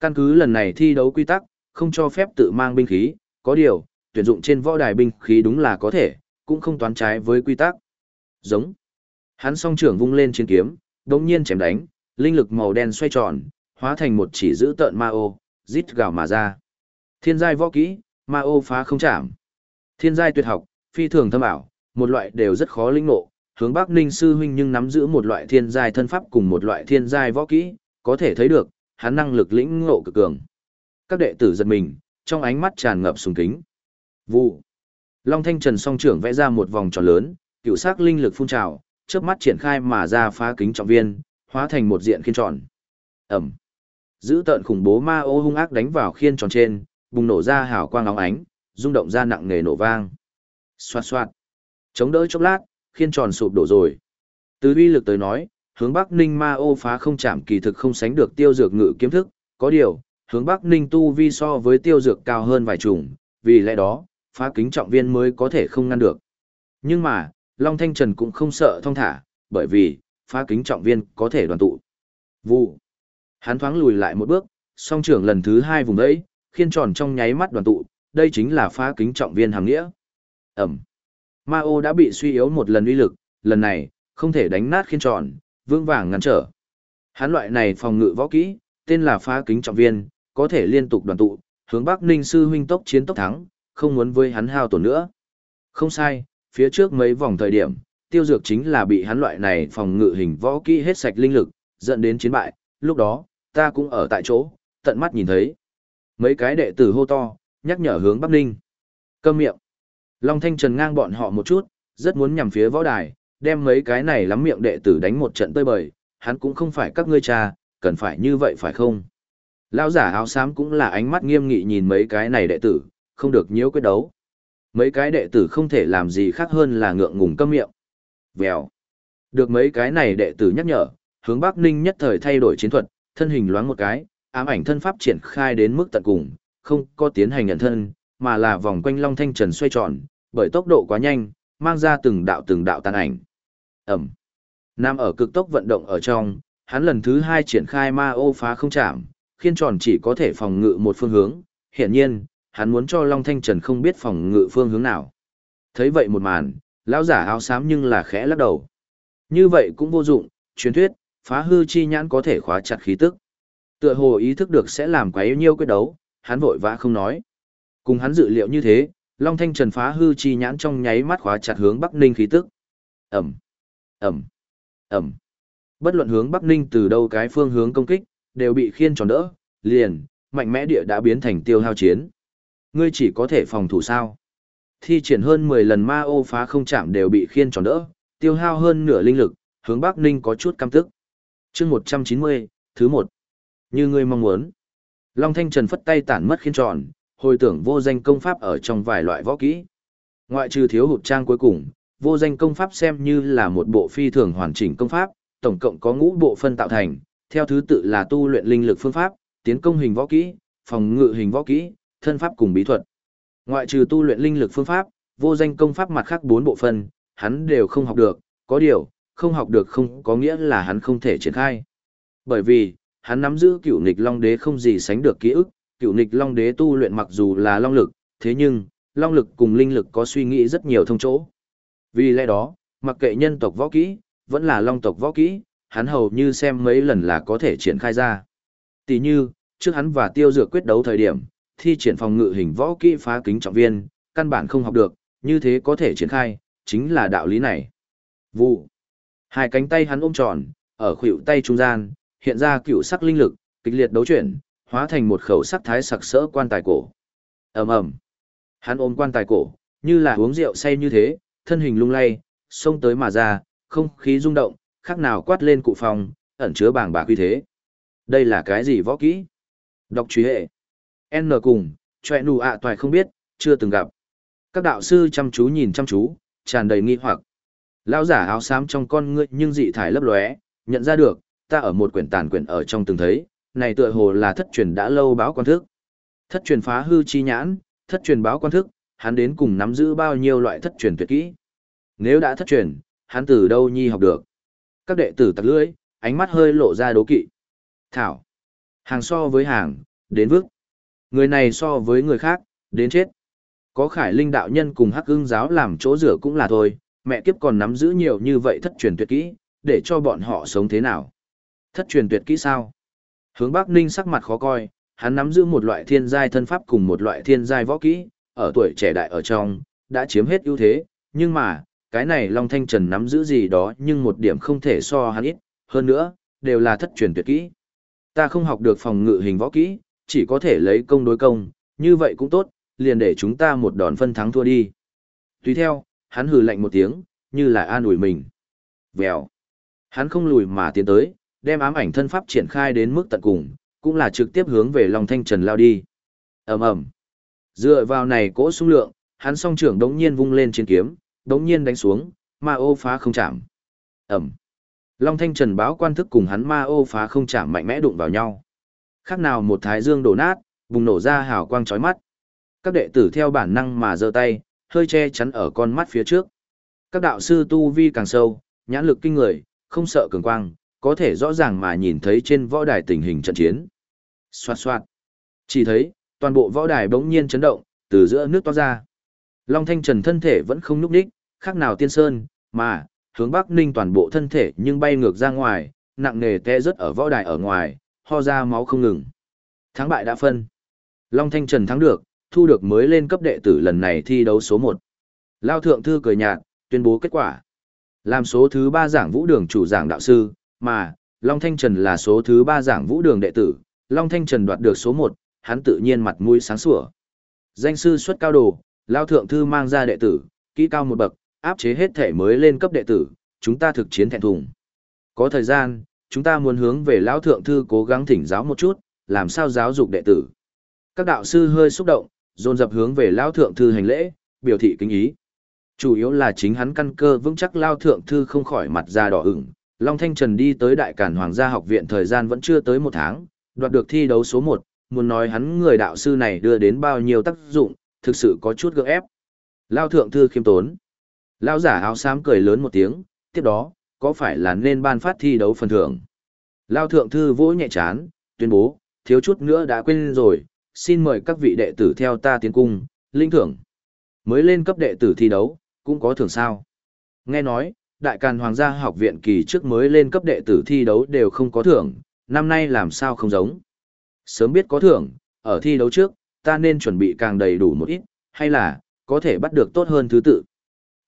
Căn cứ lần này thi đấu quy tắc, không cho phép tự mang binh khí, có điều, tuyển dụng trên võ đài binh khí đúng là có thể, cũng không toán trái với quy tắc. Giống. Hắn song trưởng vung lên chiến kiếm, đống nhiên chém đánh, linh lực màu đen xoay tròn, hóa thành một chỉ giữ tợn ma ô, rít gào mà ra. Thiên giai võ kỹ, ma ô phá không chạm. Thiên giai tuyệt học, phi thường thâm ảo, một loại đều rất khó linh ngộ, hướng Bắc Ninh sư huynh nhưng nắm giữ một loại thiên giai thân pháp cùng một loại thiên giai võ kỹ, có thể thấy được, hắn năng lực lĩnh ngộ cực cường. Các đệ tử giật mình, trong ánh mắt tràn ngập sùng kính. Vụ. Long Thanh Trần song trưởng vẽ ra một vòng tròn lớn, cựu sắc linh lực phun trào, chớp mắt triển khai mà ra phá kính trọng viên, hóa thành một diện khiên tròn. Ẩm. Giữ tợn khủng bố ma ô hung ác đánh vào khiên tròn trên, bùng nổ ra hào quang óng ánh, rung động ra nặng nề nổ vang. Xoạt xoạt. Chống đỡ chốc lát, khiên tròn sụp đổ rồi. Từ uy lực tới nói, hướng Bắc Ninh ma ô phá không chạm kỳ thực không sánh được tiêu dược ngự kiếm thức, có điều, hướng Bắc Ninh tu vi so với tiêu dược cao hơn vài chủng. vì lẽ đó, phá kính trọng viên mới có thể không ngăn được. Nhưng mà, Long Thanh Trần cũng không sợ thông thả, bởi vì, phá kính trọng viên có thể đoàn tụ. Vụ. Hắn thoáng lùi lại một bước, song trưởng lần thứ hai vùng đấy, khiên tròn trong nháy mắt đoàn tụ, đây chính là phá kính trọng viên hàng nghĩa. Ẩm. Ma ô đã bị suy yếu một lần uy lực, lần này, không thể đánh nát khiên tròn, vương vàng ngăn trở. Hắn loại này phòng ngự võ kỹ, tên là phá kính trọng viên, có thể liên tục đoàn tụ, hướng Bắc Ninh sư huynh tốc chiến tốc thắng, không muốn với hắn hao tổn nữa. Không sai, phía trước mấy vòng thời điểm, tiêu dược chính là bị hắn loại này phòng ngự hình võ kỹ hết sạch linh lực, dẫn đến chiến bại, lúc đó, ta cũng ở tại chỗ, tận mắt nhìn thấy. Mấy cái đệ tử hô to, nhắc nhở hướng Bắc Ninh. Câm miệng. Long Thanh Trần ngang bọn họ một chút, rất muốn nhằm phía võ đài, đem mấy cái này lắm miệng đệ tử đánh một trận tơi bời, hắn cũng không phải các ngươi cha, cần phải như vậy phải không? Lão giả áo xám cũng là ánh mắt nghiêm nghị nhìn mấy cái này đệ tử, không được nhiễu quyết đấu. Mấy cái đệ tử không thể làm gì khác hơn là ngượng ngùng câm miệng. Vèo. Được mấy cái này đệ tử nhắc nhở, hướng Bắc Ninh nhất thời thay đổi chiến thuật, thân hình loáng một cái, ám ảnh thân pháp triển khai đến mức tận cùng, không có tiến hành nhận thân, mà là vòng quanh Long Thanh Trần xoay tròn, bởi tốc độ quá nhanh, mang ra từng đạo từng đạo tàn ảnh. Ẩm. Nam ở cực tốc vận động ở trong, hắn lần thứ hai triển khai ma ô phá không chạm, khiên tròn chỉ có thể phòng ngự một phương hướng, hiển nhiên, hắn muốn cho Long Thanh Trần không biết phòng ngự phương hướng nào. Thấy vậy một màn, lão giả áo xám nhưng là khẽ lắc đầu. Như vậy cũng vô dụng, truyền thuyết, phá hư chi nhãn có thể khóa chặt khí tức. Tựa hồ ý thức được sẽ làm quá yêu nhiêu quyết đấu, hắn vội vã không nói. Cùng hắn dự liệu như thế, Long Thanh Trần phá hư chi nhãn trong nháy mắt khóa chặt hướng Bắc Ninh khí tức. Ẩm, Ẩm, Ẩm. Bất luận hướng Bắc Ninh từ đâu cái phương hướng công kích, đều bị khiên tròn đỡ, liền, mạnh mẽ địa đã biến thành tiêu hao chiến. Ngươi chỉ có thể phòng thủ sao? Thi triển hơn 10 lần ma ô phá không chạm đều bị khiên tròn đỡ, tiêu hao hơn nửa linh lực, hướng Bắc Ninh có chút căm tức. chương 190, thứ 1. Như ngươi mong muốn. Long Thanh Trần phất tay tản mất khiên tròn, hồi tưởng vô danh công pháp ở trong vài loại võ kỹ. Ngoại trừ thiếu hụt trang cuối cùng, vô danh công pháp xem như là một bộ phi thường hoàn chỉnh công pháp, tổng cộng có ngũ bộ phân tạo thành, theo thứ tự là tu luyện linh lực phương pháp, tiến công hình võ kỹ, phòng ngự hình võ kỹ, thân pháp cùng bí thuật. Ngoại trừ tu luyện linh lực phương pháp, vô danh công pháp mặt khác bốn bộ phân, hắn đều không học được, có điều, không học được không có nghĩa là hắn không thể triển khai. Bởi vì, hắn nắm giữ cựu nghịch long đế không gì sánh được ký ức, cựu nghịch long đế tu luyện mặc dù là long lực, thế nhưng, long lực cùng linh lực có suy nghĩ rất nhiều thông chỗ. Vì lẽ đó, mặc kệ nhân tộc võ kỹ, vẫn là long tộc võ kỹ, hắn hầu như xem mấy lần là có thể triển khai ra. Tỷ như, trước hắn và tiêu dược quyết đấu thời điểm, thi triển phòng ngự hình võ kỹ phá kính trọng viên, căn bản không học được, như thế có thể triển khai, chính là đạo lý này. Vụ. Hai cánh tay hắn ôm tròn, ở khuỷu tay trung gian, hiện ra cựu sắc linh lực, kịch liệt đấu chuyển, hóa thành một khẩu sắc thái sặc sỡ quan tài cổ. Ầm ầm. Hắn ôm quan tài cổ, như là uống rượu say như thế, thân hình lung lay, xông tới mà ra, không khí rung động, khác nào quát lên cụ phòng, ẩn chứa bảng bạc uy thế. Đây là cái gì võ kỹ? Đọc truy hệ. N cùng, chọe nụ ạ toài không biết, chưa từng gặp. Các đạo sư chăm chú nhìn chăm chú, tràn đầy nghi hoặc. Lão giả áo xám trong con ngươi nhưng dị thải lấp lóe, nhận ra được, ta ở một quyển tàn quyển ở trong từng thấy, này tựa hồ là thất truyền đã lâu báo quan thức. Thất truyền phá hư chi nhãn, thất truyền báo quan thức, hắn đến cùng nắm giữ bao nhiêu loại thất truyền tuyệt kỹ. Nếu đã thất truyền, hắn từ đâu nhi học được. Các đệ tử tặc lưỡi, ánh mắt hơi lộ ra đố kỵ. Thảo. Hàng so với hàng, đến vức, Người này so với người khác, đến chết. Có khải linh đạo nhân cùng hắc ưng giáo làm chỗ rửa cũng là thôi, mẹ kiếp còn nắm giữ nhiều như vậy thất truyền tuyệt kỹ, để cho bọn họ sống thế nào. Thất truyền tuyệt kỹ sao? Hướng Bắc Ninh sắc mặt khó coi, hắn nắm giữ một loại thiên giai thân pháp cùng một loại thiên giai võ kỹ, ở tuổi trẻ đại ở trong, đã chiếm hết ưu thế, nhưng mà, cái này Long Thanh Trần nắm giữ gì đó nhưng một điểm không thể so hắn ít, hơn nữa, đều là thất truyền tuyệt kỹ. Ta không học được phòng ngự hình võ kỹ, chỉ có thể lấy công đối công, như vậy cũng tốt, liền để chúng ta một đòn phân thắng thua đi. Tùy theo, hắn hừ lạnh một tiếng, như là an ủi mình. Vèo. Hắn không lùi mà tiến tới, đem ám ảnh thân pháp triển khai đến mức tận cùng, cũng là trực tiếp hướng về Long Thanh Trần lao đi. ầm ầm Dựa vào này cỗ xung lượng, hắn song trưởng đống nhiên vung lên trên kiếm, đống nhiên đánh xuống, ma ô phá không chạm. ầm Long Thanh Trần báo quan thức cùng hắn ma ô phá không chạm mạnh mẽ đụng vào nhau. Khác nào một thái dương đổ nát, bùng nổ ra hào quang chói mắt. Các đệ tử theo bản năng mà giơ tay, hơi che chắn ở con mắt phía trước. Các đạo sư tu vi càng sâu, nhãn lực kinh người, không sợ cường quang, có thể rõ ràng mà nhìn thấy trên võ đài tình hình trận chiến. Xoạt xoạt. Chỉ thấy, toàn bộ võ đài bỗng nhiên chấn động, từ giữa nước toát ra. Long Thanh Trần thân thể vẫn không núp đích, khác nào tiên sơn, mà, hướng Bắc Ninh toàn bộ thân thể nhưng bay ngược ra ngoài, nặng nề té rớt ở võ đài ở ngoài, ho ra máu không ngừng. Thắng bại đã phân. Long Thanh Trần thắng được, thu được mới lên cấp đệ tử lần này thi đấu số 1. Lao Thượng Thư cười nhạt, tuyên bố kết quả. Làm số thứ 3 giảng vũ đường chủ giảng đạo sư, mà, Long Thanh Trần là số thứ 3 giảng vũ đường đệ tử, Long Thanh Trần đoạt được số 1, hắn tự nhiên mặt mũi sáng sủa. Danh sư xuất cao đồ, Lao Thượng Thư mang ra đệ tử, kỹ cao một bậc, áp chế hết thể mới lên cấp đệ tử, chúng ta thực chiến thẹn thùng. Có thời gian, chúng ta muốn hướng về Lão Thượng Thư cố gắng thỉnh giáo một chút, làm sao giáo dục đệ tử. Các đạo sư hơi xúc động, dồn dập hướng về Lão Thượng Thư hành lễ, biểu thị kính ý. Chủ yếu là chính hắn căn cơ vững chắc Lao Thượng Thư không khỏi mặt ra đỏ ửng. Long Thanh Trần đi tới Đại Cản Hoàng gia học viện thời gian vẫn chưa tới một tháng, đoạt được thi đấu số 1, muốn nói hắn người đạo sư này đưa đến bao nhiêu tác dụng, thực sự có chút gượng ép. Lao Thượng Thư khiêm tốn. Lao giả áo xám cười lớn một tiếng, tiếp đó, có phải là nên ban phát thi đấu phần thưởng. Lao Thượng Thư vỗ nhẹ chán, tuyên bố, thiếu chút nữa đã quên rồi, xin mời các vị đệ tử theo ta tiến cung, linh thưởng. Mới lên cấp đệ tử thi đấu, cũng có thưởng sao. Nghe nói, Đại Càn Hoàng gia học viện kỳ trước mới lên cấp đệ tử thi đấu đều không có thưởng, năm nay làm sao không giống. Sớm biết có thưởng, ở thi đấu trước, ta nên chuẩn bị càng đầy đủ một ít, hay là, có thể bắt được tốt hơn thứ tự.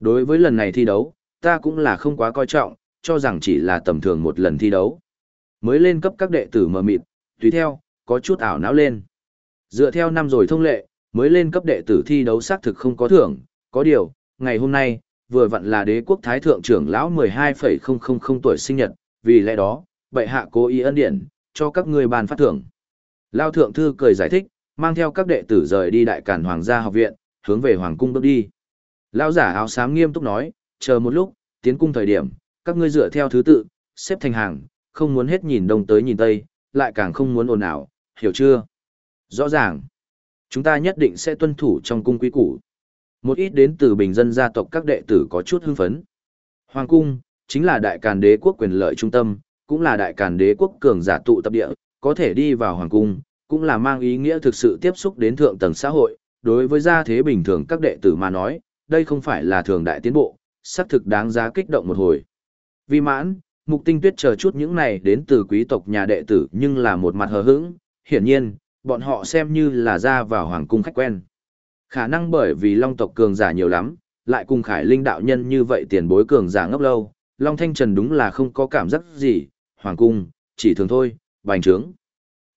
Đối với lần này thi đấu, ta cũng là không quá coi trọng, cho rằng chỉ là tầm thường một lần thi đấu. Mới lên cấp các đệ tử mờ mịt, tùy theo, có chút ảo não lên. Dựa theo năm rồi thông lệ, mới lên cấp đệ tử thi đấu xác thực không có thưởng, có điều, ngày hôm nay, vừa vặn là đế quốc thái thượng trưởng lão 12,000 tuổi sinh nhật, vì lẽ đó, bệ hạ cố ý ân điển, cho các ngươi bàn phát thưởng. Lao thượng thư cười giải thích, mang theo các đệ tử rời đi đại cản hoàng gia học viện, hướng về hoàng cung bước đi. Lão giả áo xám nghiêm túc nói, chờ một lúc, tiến cung thời điểm, các ngươi dựa theo thứ tự, xếp thành hàng, không muốn hết nhìn đông tới nhìn tây, lại càng không muốn ồn ào, hiểu chưa? Rõ ràng, chúng ta nhất định sẽ tuân thủ trong cung quý củ. Một ít đến từ bình dân gia tộc các đệ tử có chút hưng phấn. Hoàng cung, chính là đại càn đế quốc quyền lợi trung tâm, cũng là đại càn đế quốc cường giả tụ tập địa, có thể đi vào hoàng cung, cũng là mang ý nghĩa thực sự tiếp xúc đến thượng tầng xã hội. Đối với gia thế bình thường các đệ tử mà nói, đây không phải là thường đại tiến bộ, xác thực đáng giá kích động một hồi. Vì mãn, mục tinh tuyết chờ chút những này đến từ quý tộc nhà đệ tử nhưng là một mặt hờ hững, hiển nhiên, bọn họ xem như là ra vào hoàng cung khách quen. Khả năng bởi vì long tộc cường giả nhiều lắm, lại cùng khải linh đạo nhân như vậy tiền bối cường giả ngốc lâu, long thanh trần đúng là không có cảm giác gì, hoàng cung, chỉ thường thôi, bành trướng.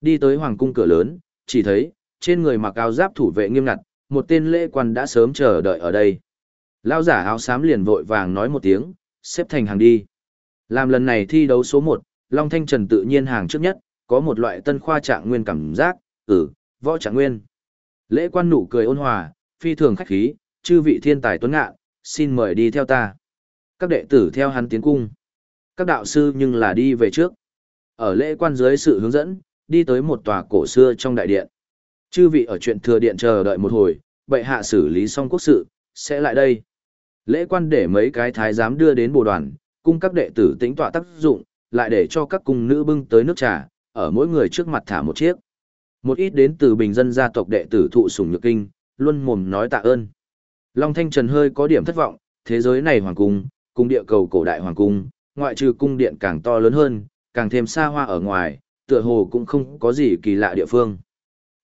Đi tới hoàng cung cửa lớn, chỉ thấy, trên người mặc áo giáp thủ vệ nghiêm ngặt, một tên lễ quan đã sớm chờ đợi ở đây. Lao giả áo xám liền vội vàng nói một tiếng, xếp thành hàng đi. Làm lần này thi đấu số 1, Long Thanh Trần tự nhiên hàng trước nhất, có một loại tân khoa trạng nguyên cảm giác, ừ, võ trạng nguyên. Lễ quan nụ cười ôn hòa, phi thường khách khí, chư vị thiên tài tuấn ngạ, xin mời đi theo ta. Các đệ tử theo hắn tiến cung. Các đạo sư nhưng là đi về trước. Ở lễ quan dưới sự hướng dẫn, đi tới một tòa cổ xưa trong đại điện. Chư vị ở chuyện thừa điện chờ đợi một hồi, bệ hạ xử lý xong quốc sự, sẽ lại đây. Lễ quan để mấy cái thái giám đưa đến bồ đoàn, cung các đệ tử tĩnh tọa tác dụng, lại để cho các cung nữ bưng tới nước trà, ở mỗi người trước mặt thả một chiếc. Một ít đến từ bình dân gia tộc đệ tử thụ sủng nhược kinh, luôn mồm nói tạ ơn. Long Thanh Trần hơi có điểm thất vọng, thế giới này hoàng cung, cung địa cầu cổ đại hoàng cung, ngoại trừ cung điện càng to lớn hơn, càng thêm xa hoa ở ngoài, tựa hồ cũng không có gì kỳ lạ địa phương.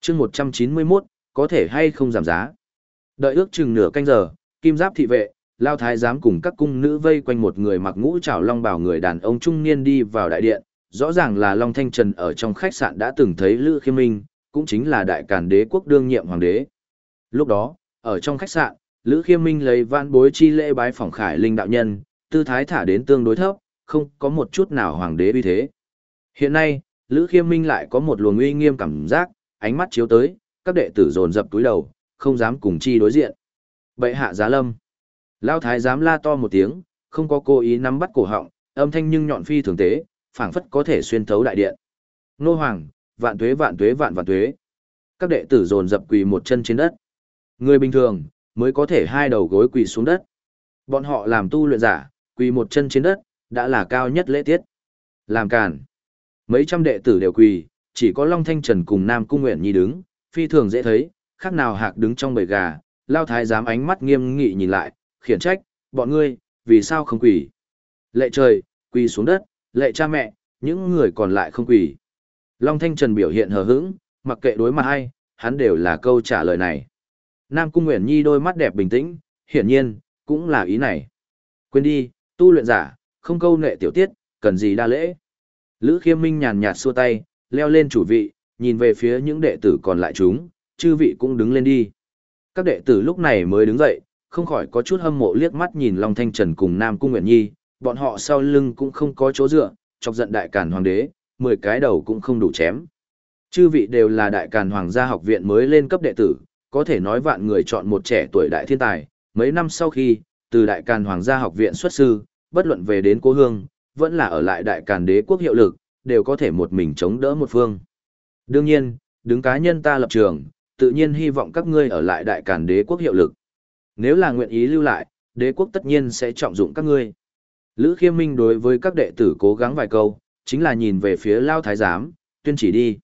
chương 191, có thể hay không giảm giá. Đợi ước chừng nửa canh giờ, kim giáp thị vệ, lao thái giám cùng các cung nữ vây quanh một người mặc ngũ trảo long bảo người đàn ông trung niên đi vào đại điện, rõ ràng là Long Thanh Trần ở trong khách sạn đã từng thấy Lữ Khiêm Minh, cũng chính là đại càn đế quốc đương nhiệm hoàng đế. Lúc đó, ở trong khách sạn, Lữ Khiêm Minh lấy vãn bối chi lễ bái phỏng khải linh đạo nhân, tư thái thả đến tương đối thấp, không có một chút nào hoàng đế uy thế. Hiện nay, Lữ Khiêm Minh lại có một luồng uy nghiêm cảm giác, ánh mắt chiếu tới, các đệ tử dồn dập túi đầu, không dám cùng chi đối diện. Bệ hạ giá lâm. Lao thái dám la to một tiếng, không có cố ý nắm bắt cổ họng, âm thanh nhưng nhọn phi thường tế, phảng phất có thể xuyên thấu đại điện. Nô hoàng, vạn tuế vạn tuế vạn vạn tuế. Các đệ tử dồn dập quỳ một chân trên đất. Người bình thường mới có thể hai đầu gối quỳ xuống đất. Bọn họ làm tu luyện giả, quỳ một chân trên đất, đã là cao nhất lễ tiết. Làm cản. Mấy trăm đệ tử đều quỳ, chỉ có Long Thanh Trần cùng Nam Cung Nguyện Nhi đứng, phi thường dễ thấy, khác nào hạc đứng trong bầy gà, lao thái giám ánh mắt nghiêm nghị nhìn lại, khiển trách, bọn ngươi, vì sao không quỳ? Lệ trời, quỳ xuống đất, lệ cha mẹ, những người còn lại không quỳ. Long Thanh Trần biểu hiện hờ hững, mặc kệ đối mặt ai, hắn đều là câu trả lời này. Nam Cung Nguyễn Nhi đôi mắt đẹp bình tĩnh, hiển nhiên, cũng là ý này. Quên đi, tu luyện giả, không câu nệ tiểu tiết, cần gì đa lễ. Lữ Khiêm Minh nhàn nhạt xua tay, leo lên chủ vị, nhìn về phía những đệ tử còn lại chúng, chư vị cũng đứng lên đi. Các đệ tử lúc này mới đứng dậy, không khỏi có chút hâm mộ liếc mắt nhìn Long Thanh Trần cùng Nam Cung Nguyễn Nhi, bọn họ sau lưng cũng không có chỗ dựa, chọc giận đại càn hoàng đế, 10 cái đầu cũng không đủ chém. Chư vị đều là đại càn hoàng gia học viện mới lên cấp đệ tử, có thể nói vạn người chọn một trẻ tuổi đại thiên tài, mấy năm sau khi, từ đại càn hoàng gia học viện xuất sư, bất luận về đến cố hương, vẫn là ở lại đại càn đế quốc hiệu lực, đều có thể một mình chống đỡ một phương. Đương nhiên, đứng cá nhân ta lập trường, tự nhiên hy vọng các ngươi ở lại đại càn đế quốc hiệu lực. Nếu là nguyện ý lưu lại, đế quốc tất nhiên sẽ trọng dụng các ngươi. Lữ Khiêm Minh đối với các đệ tử cố gắng vài câu, chính là nhìn về phía Lao Thái Giám, tuyên chỉ đi.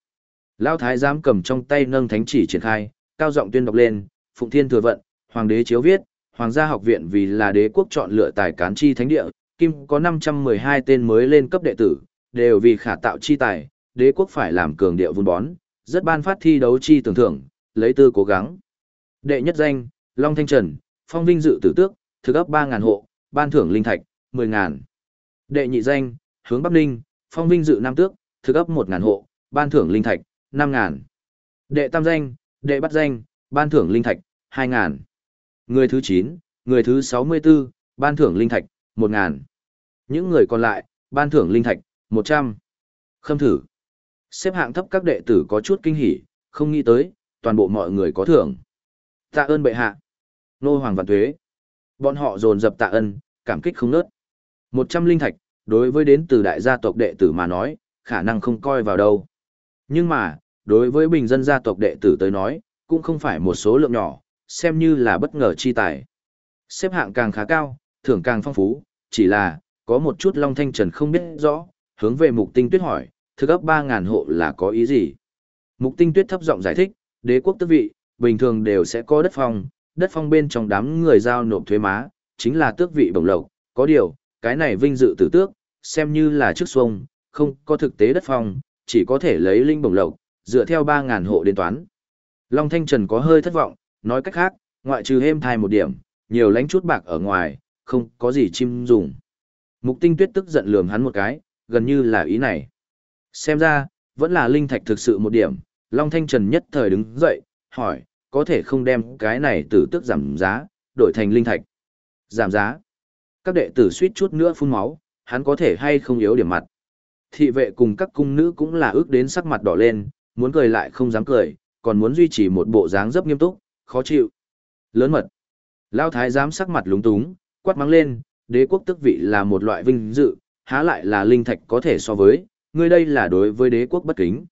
Lao Thái Giám cầm trong tay nâng thánh chỉ triển khai, cao giọng tuyên đọc lên, Phụng Thiên Thừa Vận, Hoàng đế chiếu viết, Hoàng gia học viện vì là đế quốc chọn lựa tài cán chi thánh địa, kim có 512 tên mới lên cấp đệ tử, đều vì khả tạo chi tài, đế quốc phải làm cường địa vun bón, rất ban phát thi đấu chi tưởng thưởng, lấy tư cố gắng. Đệ nhất danh, Long Thanh Trần, phong vinh dự tử tước, thực ấp 3.000 hộ, ban thưởng linh thạch, 10.000. Đệ nhị danh, hướng Bắc Ninh, phong vinh dự nam tước, thực ấp 1 ngàn hộ, ban thưởng linh thạch, 5 ngàn. Đệ tam danh, đệ bắt danh, ban thưởng linh thạch, 2 ngàn. Người thứ 9, người thứ 64, ban thưởng linh thạch, 1 ngàn. Những người còn lại, ban thưởng linh thạch, 100. Khâm thử. Xếp hạng thấp các đệ tử có chút kinh hỉ, không nghĩ tới, toàn bộ mọi người có thưởng. Tạ ơn bệ hạ. Nô Hoàng Vạn Tuế. Bọn họ dồn dập tạ ơn, cảm kích không nớt. Một trăm linh thạch, đối với đến từ đại gia tộc đệ tử mà nói, khả năng không coi vào đâu. Nhưng mà, đối với bình dân gia tộc đệ tử tới nói, cũng không phải một số lượng nhỏ, xem như là bất ngờ chi tài. Xếp hạng càng khá cao, thưởng càng phong phú, chỉ là, có một chút Long Thanh Trần không biết rõ, hướng về mục tinh tuyết hỏi, thực ấp 3.000 hộ là có ý gì? Mục tinh tuyết thấp giọng giải thích, đế quốc tước vị, bình thường đều sẽ có đất phong, đất phong bên trong đám người giao nộp thuế má, chính là tước vị bổng lộc, có điều, cái này vinh dự tử tước, xem như là trước xuông, không có thực tế đất phong, chỉ có thể lấy linh bổng lộc, dựa theo 3.000 hộ đến toán. Long Thanh Trần có hơi thất vọng, nói cách khác, ngoại trừ hêm thai một điểm, nhiều lánh chút bạc ở ngoài, không có gì chim dùng. Mục tinh tuyết tức giận lườm hắn một cái, gần như là ý này. Xem ra, vẫn là linh thạch thực sự một điểm, Long Thanh Trần nhất thời đứng dậy, hỏi, có thể không đem cái này tử tức giảm giá, đổi thành linh thạch. Giảm giá. Các đệ tử suýt chút nữa phun máu, hắn có thể hay không yếu điểm mặt. Thị vệ cùng các cung nữ cũng là ước đến sắc mặt đỏ lên, muốn cười lại không dám cười, còn muốn duy trì một bộ dáng rất nghiêm túc, khó chịu. Lớn mật. Lao thái giám sắc mặt lúng túng, quát mắng lên, đế quốc tức vị là một loại vinh dự, há lại là linh thạch có thể so với, ngươi đây là đối với đế quốc bất kính.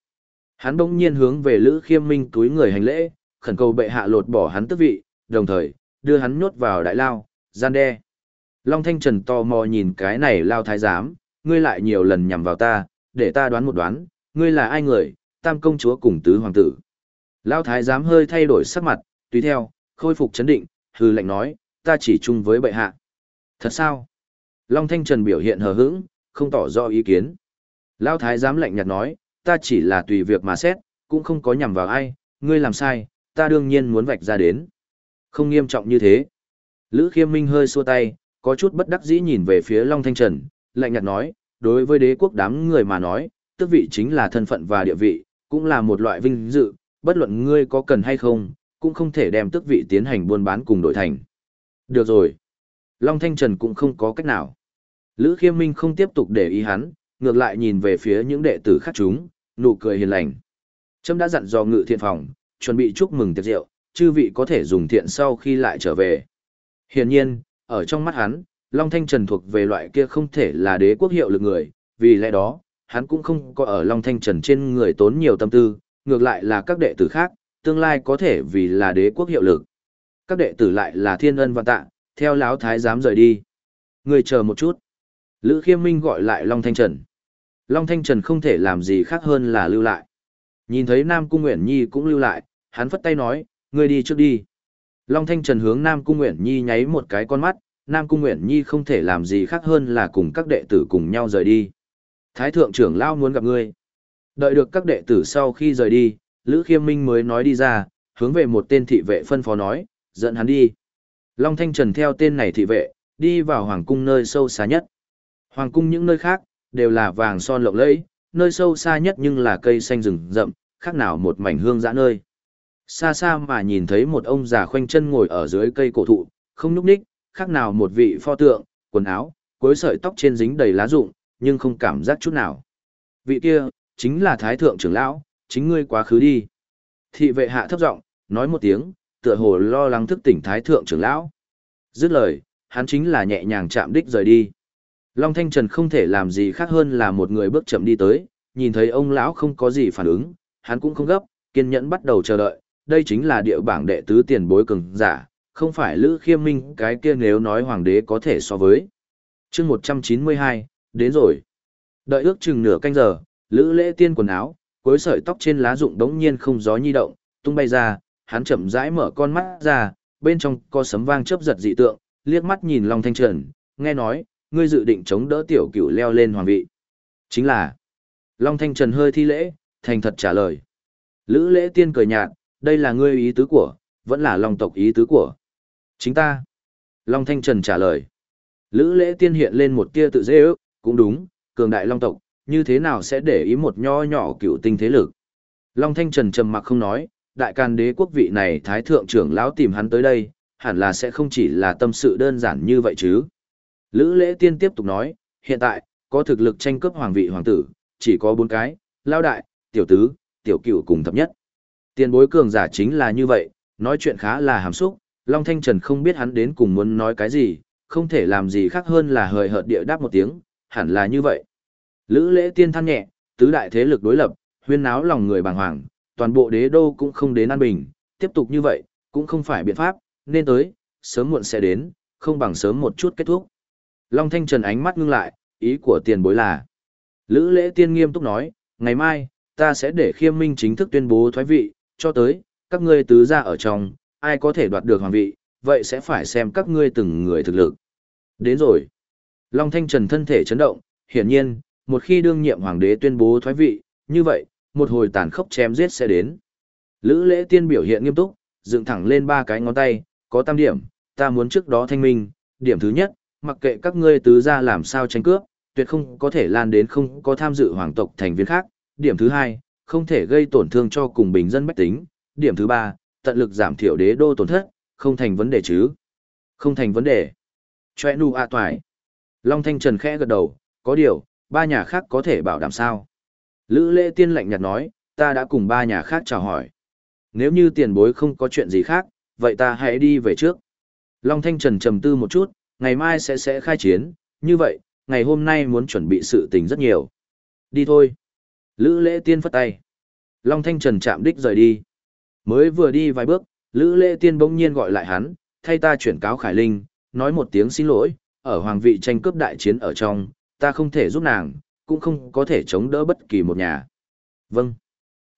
Hắn bỗng nhiên hướng về Lữ Khiêm Minh túi người hành lễ, khẩn cầu bệ hạ lột bỏ hắn tức vị, đồng thời, đưa hắn nhốt vào đại lao, gian đe. Long Thanh Trần tò mò nhìn cái này lao thái giám, ngươi lại nhiều lần nhằm vào ta, để ta đoán một đoán, ngươi là ai người, tam công chúa cùng tứ hoàng tử. Lao thái giám hơi thay đổi sắc mặt, tùy theo, khôi phục chấn định, hư lệnh nói, ta chỉ chung với bệ hạ. Thật sao? Long Thanh Trần biểu hiện hờ hững, không tỏ rõ ý kiến. Lao thái giám lạnh nhạt nói, ta chỉ là tùy việc mà xét, cũng không có nhằm vào ai, ngươi làm sai, ta đương nhiên muốn vạch ra đến. Không nghiêm trọng như thế. Lữ khiêm minh hơi xua tay, có chút bất đắc dĩ nhìn về phía Long Thanh Trần, lạnh nhạt nói, đối với đế quốc đám người mà nói, tước vị chính là thân phận và địa vị, cũng là một loại vinh dự, bất luận ngươi có cần hay không, cũng không thể đem tước vị tiến hành buôn bán cùng đổi thành. Được rồi. Long Thanh Trần cũng không có cách nào. Lữ Khiêm Minh không tiếp tục để ý hắn, ngược lại nhìn về phía những đệ tử khác chúng, nụ cười hiền lành. Trâm đã dặn dò ngự thiện phòng, chuẩn bị chúc mừng tiệc rượu, chư vị có thể dùng thiện sau khi lại trở về. Hiển nhiên, ở trong mắt hắn, Long Thanh Trần thuộc về loại kia không thể là đế quốc hiệu lực người, vì lẽ đó, hắn cũng không có ở Long Thanh Trần trên người tốn nhiều tâm tư, ngược lại là các đệ tử khác, tương lai có thể vì là đế quốc hiệu lực. Các đệ tử lại là thiên ân và tạ, theo lão thái giám rời đi. Người chờ một chút. Lữ Khiêm Minh gọi lại Long Thanh Trần. Long Thanh Trần không thể làm gì khác hơn là lưu lại. Nhìn thấy Nam Cung Nguyễn Nhi cũng lưu lại, hắn phất tay nói, ngươi đi trước đi. Long Thanh Trần hướng Nam Cung Nguyễn Nhi nháy một cái con mắt, Nam Cung Nguyễn Nhi không thể làm gì khác hơn là cùng các đệ tử cùng nhau rời đi. Thái thượng trưởng lao muốn gặp ngươi. Đợi được các đệ tử sau khi rời đi, Lữ Khiêm Minh mới nói đi ra, hướng về một tên thị vệ phân phó nói, dẫn hắn đi. Long Thanh Trần theo tên này thị vệ, đi vào hoàng cung nơi sâu xa nhất. Hoàng cung những nơi khác, đều là vàng son lộng lẫy, nơi sâu xa nhất nhưng là cây xanh rừng rậm, khác nào một mảnh hương dã nơi. Xa xa mà nhìn thấy một ông già khoanh chân ngồi ở dưới cây cổ thụ, không nhúc ních, khác nào một vị pho tượng, quần áo, cuối sợi tóc trên dính đầy lá rụng, nhưng không cảm giác chút nào. Vị kia, chính là Thái Thượng trưởng lão, chính ngươi quá khứ đi. Thị vệ hạ thấp giọng nói một tiếng, tựa hồ lo lắng thức tỉnh Thái Thượng trưởng lão. Dứt lời, hắn chính là nhẹ nhàng chạm đích rời đi. Long Thanh Trần không thể làm gì khác hơn là một người bước chậm đi tới, nhìn thấy ông lão không có gì phản ứng, hắn cũng không gấp, kiên nhẫn bắt đầu chờ đợi, đây chính là địa bảng đệ tứ tiền bối cường giả, không phải Lữ Khiêm Minh cái kia nếu nói hoàng đế có thể so với. chương 192, đến rồi. Đợi ước chừng nửa canh giờ, Lữ lễ tiên quần áo, cuối sợi tóc trên lá rụng đống nhiên không gió nhi động, tung bay ra, hắn chậm rãi mở con mắt ra, bên trong có sấm vang chớp giật dị tượng, liếc mắt nhìn Long Thanh Trần, nghe nói, ngươi dự định chống đỡ tiểu cửu leo lên hoàng vị. Chính là, Long Thanh Trần hơi thi lễ, thành thật trả lời. Lữ lễ tiên cười nhạt, đây là ngươi ý tứ của, vẫn là Long tộc ý tứ của. Chính ta. Long Thanh Trần trả lời. Lữ lễ tiên hiện lên một tia tự dễ ước, cũng đúng, cường đại Long tộc, như thế nào sẽ để ý một nho nhỏ cựu tinh thế lực. Long Thanh Trần trầm mặc không nói, đại can đế quốc vị này thái thượng trưởng lão tìm hắn tới đây, hẳn là sẽ không chỉ là tâm sự đơn giản như vậy chứ. Lữ lễ tiên tiếp tục nói, hiện tại, có thực lực tranh cướp hoàng vị hoàng tử, chỉ có bốn cái, lao đại, tiểu tứ, tiểu cửu cùng thập nhất. Tiền bối cường giả chính là như vậy, nói chuyện khá là hàm xúc, Long Thanh Trần không biết hắn đến cùng muốn nói cái gì, không thể làm gì khác hơn là hời hợt địa đáp một tiếng, hẳn là như vậy. Lữ lễ tiên than nhẹ, tứ đại thế lực đối lập, huyên náo lòng người bàng hoàng, toàn bộ đế đô cũng không đến an bình, tiếp tục như vậy, cũng không phải biện pháp, nên tới, sớm muộn sẽ đến, không bằng sớm một chút kết thúc. Long Thanh Trần ánh mắt ngưng lại, ý của tiền bối là. Lữ lễ tiên nghiêm túc nói, ngày mai, ta sẽ để khiêm minh chính thức tuyên bố thoái vị, cho tới, các ngươi tứ gia ở trong, ai có thể đoạt được hoàng vị, vậy sẽ phải xem các ngươi từng người thực lực. Đến rồi. Long Thanh Trần thân thể chấn động, hiển nhiên, một khi đương nhiệm hoàng đế tuyên bố thoái vị, như vậy, một hồi tàn khốc chém giết sẽ đến. Lữ lễ tiên biểu hiện nghiêm túc, dựng thẳng lên ba cái ngón tay, có tam điểm, ta muốn trước đó thanh minh, điểm thứ nhất, mặc kệ các ngươi tứ gia làm sao tranh cướp, tuyệt không có thể lan đến không có tham dự hoàng tộc thành viên khác. Điểm thứ hai, không thể gây tổn thương cho cùng bình dân bách tính. Điểm thứ ba, tận lực giảm thiểu đế đô tổn thất, không thành vấn đề chứ. Không thành vấn đề. Chòe nụ a toài. Long Thanh Trần khẽ gật đầu, có điều, ba nhà khác có thể bảo đảm sao. Lữ lễ tiên lạnh nhạt nói, ta đã cùng ba nhà khác chào hỏi. Nếu như tiền bối không có chuyện gì khác, vậy ta hãy đi về trước. Long Thanh Trần trầm tư một chút, ngày mai sẽ sẽ khai chiến, như vậy, ngày hôm nay muốn chuẩn bị sự tình rất nhiều. Đi thôi. Lữ lễ tiên phất tay. Long Thanh Trần chạm đích rời đi. Mới vừa đi vài bước, Lữ lễ tiên bỗng nhiên gọi lại hắn, thay ta chuyển cáo Khải Linh, nói một tiếng xin lỗi, ở hoàng vị tranh cướp đại chiến ở trong, ta không thể giúp nàng, cũng không có thể chống đỡ bất kỳ một nhà. Vâng.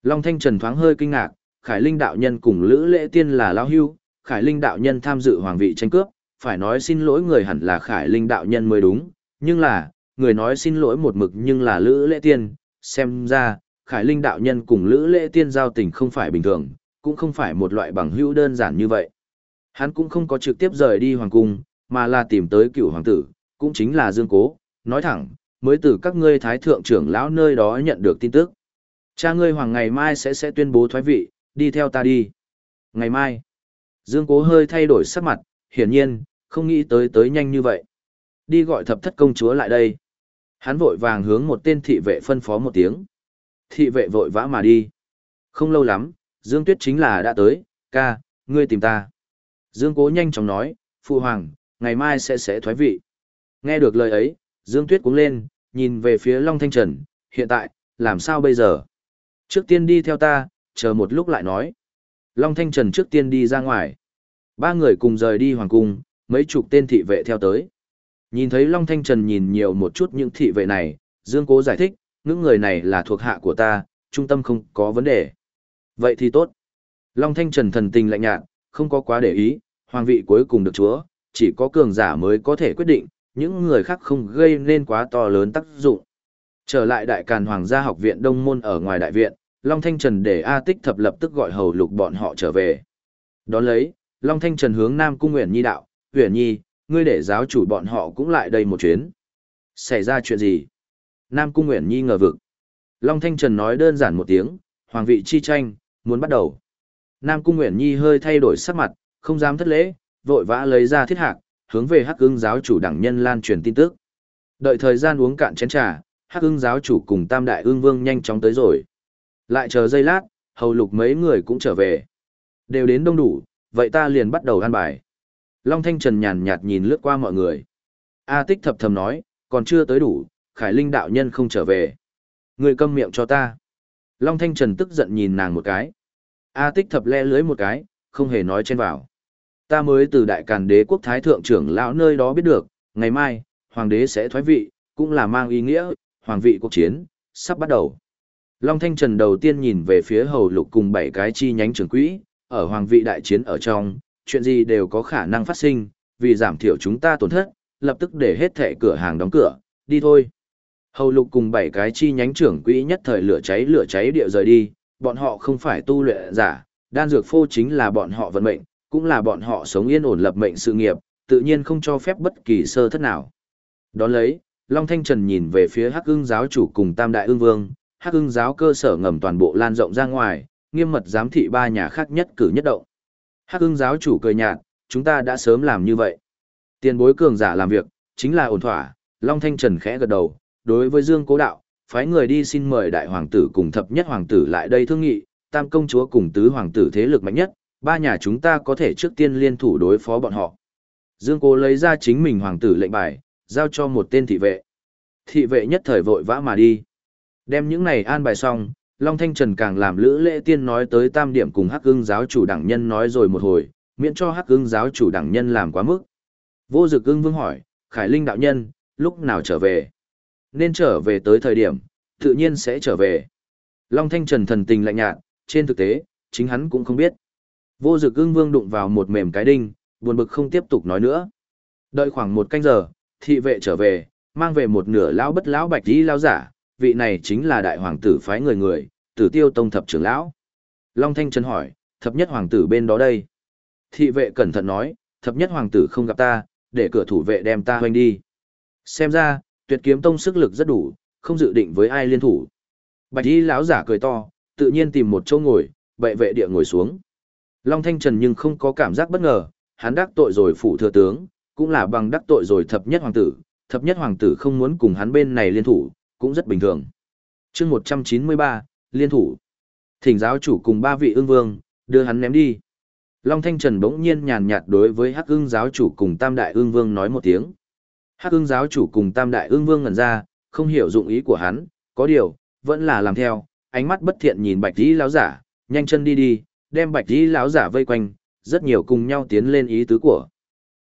Long Thanh Trần thoáng hơi kinh ngạc, Khải Linh đạo nhân cùng Lữ Lễ Tiên là lao hưu, Khải Linh đạo nhân tham dự hoàng vị tranh cướp, phải nói xin lỗi người hẳn là Khải Linh đạo nhân mới đúng, nhưng là, người nói xin lỗi một mực nhưng là Lữ Lễ Tiên, xem ra, Khải Linh đạo nhân cùng Lữ Lễ Tiên giao tình không phải bình thường, cũng không phải một loại bằng hữu đơn giản như vậy. Hắn cũng không có trực tiếp rời đi hoàng cung, mà là tìm tới cựu hoàng tử, cũng chính là Dương Cố, nói thẳng, mới từ các ngươi thái thượng trưởng lão nơi đó nhận được tin tức. Cha ngươi hoàng ngày mai sẽ sẽ tuyên bố thoái vị, đi theo ta đi. Ngày mai, Dương Cố hơi thay đổi sắc mặt, hiển nhiên, không nghĩ tới tới nhanh như vậy. Đi gọi thập thất công chúa lại đây. Hắn vội vàng hướng một tên thị vệ phân phó một tiếng. Thị vệ vội vã mà đi. Không lâu lắm, Dương Tuyết chính là đã tới, ca, ngươi tìm ta. Dương Cố nhanh chóng nói, Phụ Hoàng, ngày mai sẽ sẽ thoái vị. Nghe được lời ấy, Dương Tuyết cũng lên, nhìn về phía Long Thanh Trần, hiện tại, làm sao bây giờ? Trước tiên đi theo ta, chờ một lúc lại nói. Long Thanh Trần trước tiên đi ra ngoài. Ba người cùng rời đi hoàng cung, mấy chục tên thị vệ theo tới. Nhìn thấy Long Thanh Trần nhìn nhiều một chút những thị vệ này, Dương Cố giải thích, những người này là thuộc hạ của ta, trung tâm không có vấn đề. Vậy thì tốt. Long Thanh Trần thần tình lạnh nhạt, không có quá để ý, hoàng vị cuối cùng được chúa, chỉ có cường giả mới có thể quyết định, những người khác không gây nên quá to lớn tác dụng. Trở lại đại càn hoàng gia học viện đông môn ở ngoài đại viện, Long Thanh Trần để A Tích thập lập tức gọi hầu lục bọn họ trở về. Đón lấy, Long Thanh Trần hướng Nam Cung Nguyễn Nhi đạo, Nguyễn Nhi, ngươi để giáo chủ bọn họ cũng lại đây một chuyến. Xảy ra chuyện gì? Nam Cung Nguyễn Nhi ngờ vực. Long Thanh Trần nói đơn giản một tiếng, hoàng vị chi tranh, muốn bắt đầu. Nam Cung Nguyễn Nhi hơi thay đổi sắc mặt, không dám thất lễ, vội vã lấy ra thiết hạc, hướng về Hắc Ưng giáo chủ đẳng nhân lan truyền tin tức. Đợi thời gian uống cạn chén trà, Hắc Ưng giáo chủ cùng Tam đại ương vương nhanh chóng tới rồi. Lại chờ giây lát, hầu lục mấy người cũng trở về. Đều đến đông đủ, vậy ta liền bắt đầu ăn bài. Long Thanh Trần nhàn nhạt nhìn lướt qua mọi người. A Tích thập thầm nói, còn chưa tới đủ, Khải Linh đạo nhân không trở về. Người câm miệng cho ta. Long Thanh Trần tức giận nhìn nàng một cái. A Tích thập le lưới một cái, không hề nói trên vào. Ta mới từ đại càn đế quốc thái thượng trưởng lão nơi đó biết được, ngày mai, hoàng đế sẽ thoái vị, cũng là mang ý nghĩa, hoàng vị cuộc chiến, sắp bắt đầu. Long Thanh Trần đầu tiên nhìn về phía hầu lục cùng bảy cái chi nhánh trưởng quỹ, ở hoàng vị đại chiến ở trong, chuyện gì đều có khả năng phát sinh, vì giảm thiểu chúng ta tổn thất, lập tức để hết thẻ cửa hàng đóng cửa, đi thôi. Hầu lục cùng bảy cái chi nhánh trưởng quỹ nhất thời lửa cháy lửa cháy địa rời đi, bọn họ không phải tu luyện giả, đan dược phô chính là bọn họ vận mệnh, cũng là bọn họ sống yên ổn lập mệnh sự nghiệp, tự nhiên không cho phép bất kỳ sơ thất nào. Đón lấy, Long Thanh Trần nhìn về phía Hắc Ưng giáo chủ cùng Tam Đại Ưng Vương, Hắc Ưng giáo cơ sở ngầm toàn bộ lan rộng ra ngoài, nghiêm mật giám thị ba nhà khác nhất cử nhất động. Hắc Ưng giáo chủ cười nhạt, chúng ta đã sớm làm như vậy. Tiền bối cường giả làm việc, chính là ổn thỏa, Long Thanh Trần khẽ gật đầu, đối với Dương Cố Đạo, phái người đi xin mời đại hoàng tử cùng thập nhất hoàng tử lại đây thương nghị, tam công chúa cùng tứ hoàng tử thế lực mạnh nhất, ba nhà chúng ta có thể trước tiên liên thủ đối phó bọn họ. Dương Cố lấy ra chính mình hoàng tử lệnh bài, giao cho một tên thị vệ. Thị vệ nhất thời vội vã mà đi. Đem những này an bài xong, Long Thanh Trần càng làm lữ lễ tiên nói tới tam điểm cùng hắc ưng giáo chủ đảng nhân nói rồi một hồi, miễn cho hắc ưng giáo chủ đảng nhân làm quá mức. Vô dực ưng vương hỏi, Khải Linh đạo nhân, lúc nào trở về? Nên trở về tới thời điểm, tự nhiên sẽ trở về. Long Thanh Trần thần tình lạnh nhạt, trên thực tế, chính hắn cũng không biết. Vô dực ưng vương đụng vào một mềm cái đinh, buồn bực không tiếp tục nói nữa. Đợi khoảng một canh giờ, thị vệ trở về, mang về một nửa lão bất lão bạch đi lao giả, vị này chính là đại hoàng tử phái người người, tử tiêu tông thập trưởng lão. Long Thanh Trần hỏi, thập nhất hoàng tử bên đó đây. Thị vệ cẩn thận nói, thập nhất hoàng tử không gặp ta, để cửa thủ vệ đem ta hoanh đi. Xem ra, tuyệt kiếm tông sức lực rất đủ, không dự định với ai liên thủ. Bạch y lão giả cười to, tự nhiên tìm một chỗ ngồi, bệ vệ địa ngồi xuống. Long Thanh Trần nhưng không có cảm giác bất ngờ, hắn đắc tội rồi phủ thừa tướng, cũng là bằng đắc tội rồi thập nhất hoàng tử, thập nhất hoàng tử không muốn cùng hắn bên này liên thủ, cũng rất bình thường. chương 193, liên thủ. Thỉnh giáo chủ cùng ba vị ương vương, đưa hắn ném đi. Long Thanh Trần bỗng nhiên nhàn nhạt đối với Hắc Ưng giáo chủ cùng Tam Đại Ưng Vương nói một tiếng. Hắc Ưng giáo chủ cùng Tam Đại Ưng Vương ngẩn ra, không hiểu dụng ý của hắn, có điều, vẫn là làm theo, ánh mắt bất thiện nhìn Bạch Tỷ lão giả, nhanh chân đi đi, đem Bạch Tỷ lão giả vây quanh, rất nhiều cùng nhau tiến lên ý tứ của.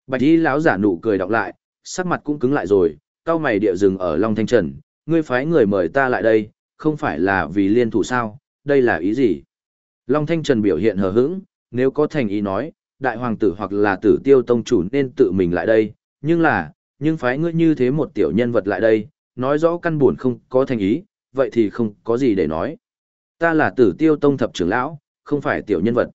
Bạch Tỷ lão giả nụ cười đọc lại, sắc mặt cũng cứng lại rồi, cao mày địa dừng ở Long Thanh Trần, ngươi phái người mời ta lại đây, không phải là vì liên thủ sao, đây là ý gì? Long Thanh Trần biểu hiện hờ hững, nếu có thành ý nói, đại hoàng tử hoặc là tử tiêu tông chủ nên tự mình lại đây, nhưng là, nhưng phái ngươi như thế một tiểu nhân vật lại đây, nói rõ căn buồn không có thành ý, vậy thì không có gì để nói. Ta là tử tiêu tông thập trưởng lão, không phải tiểu nhân vật.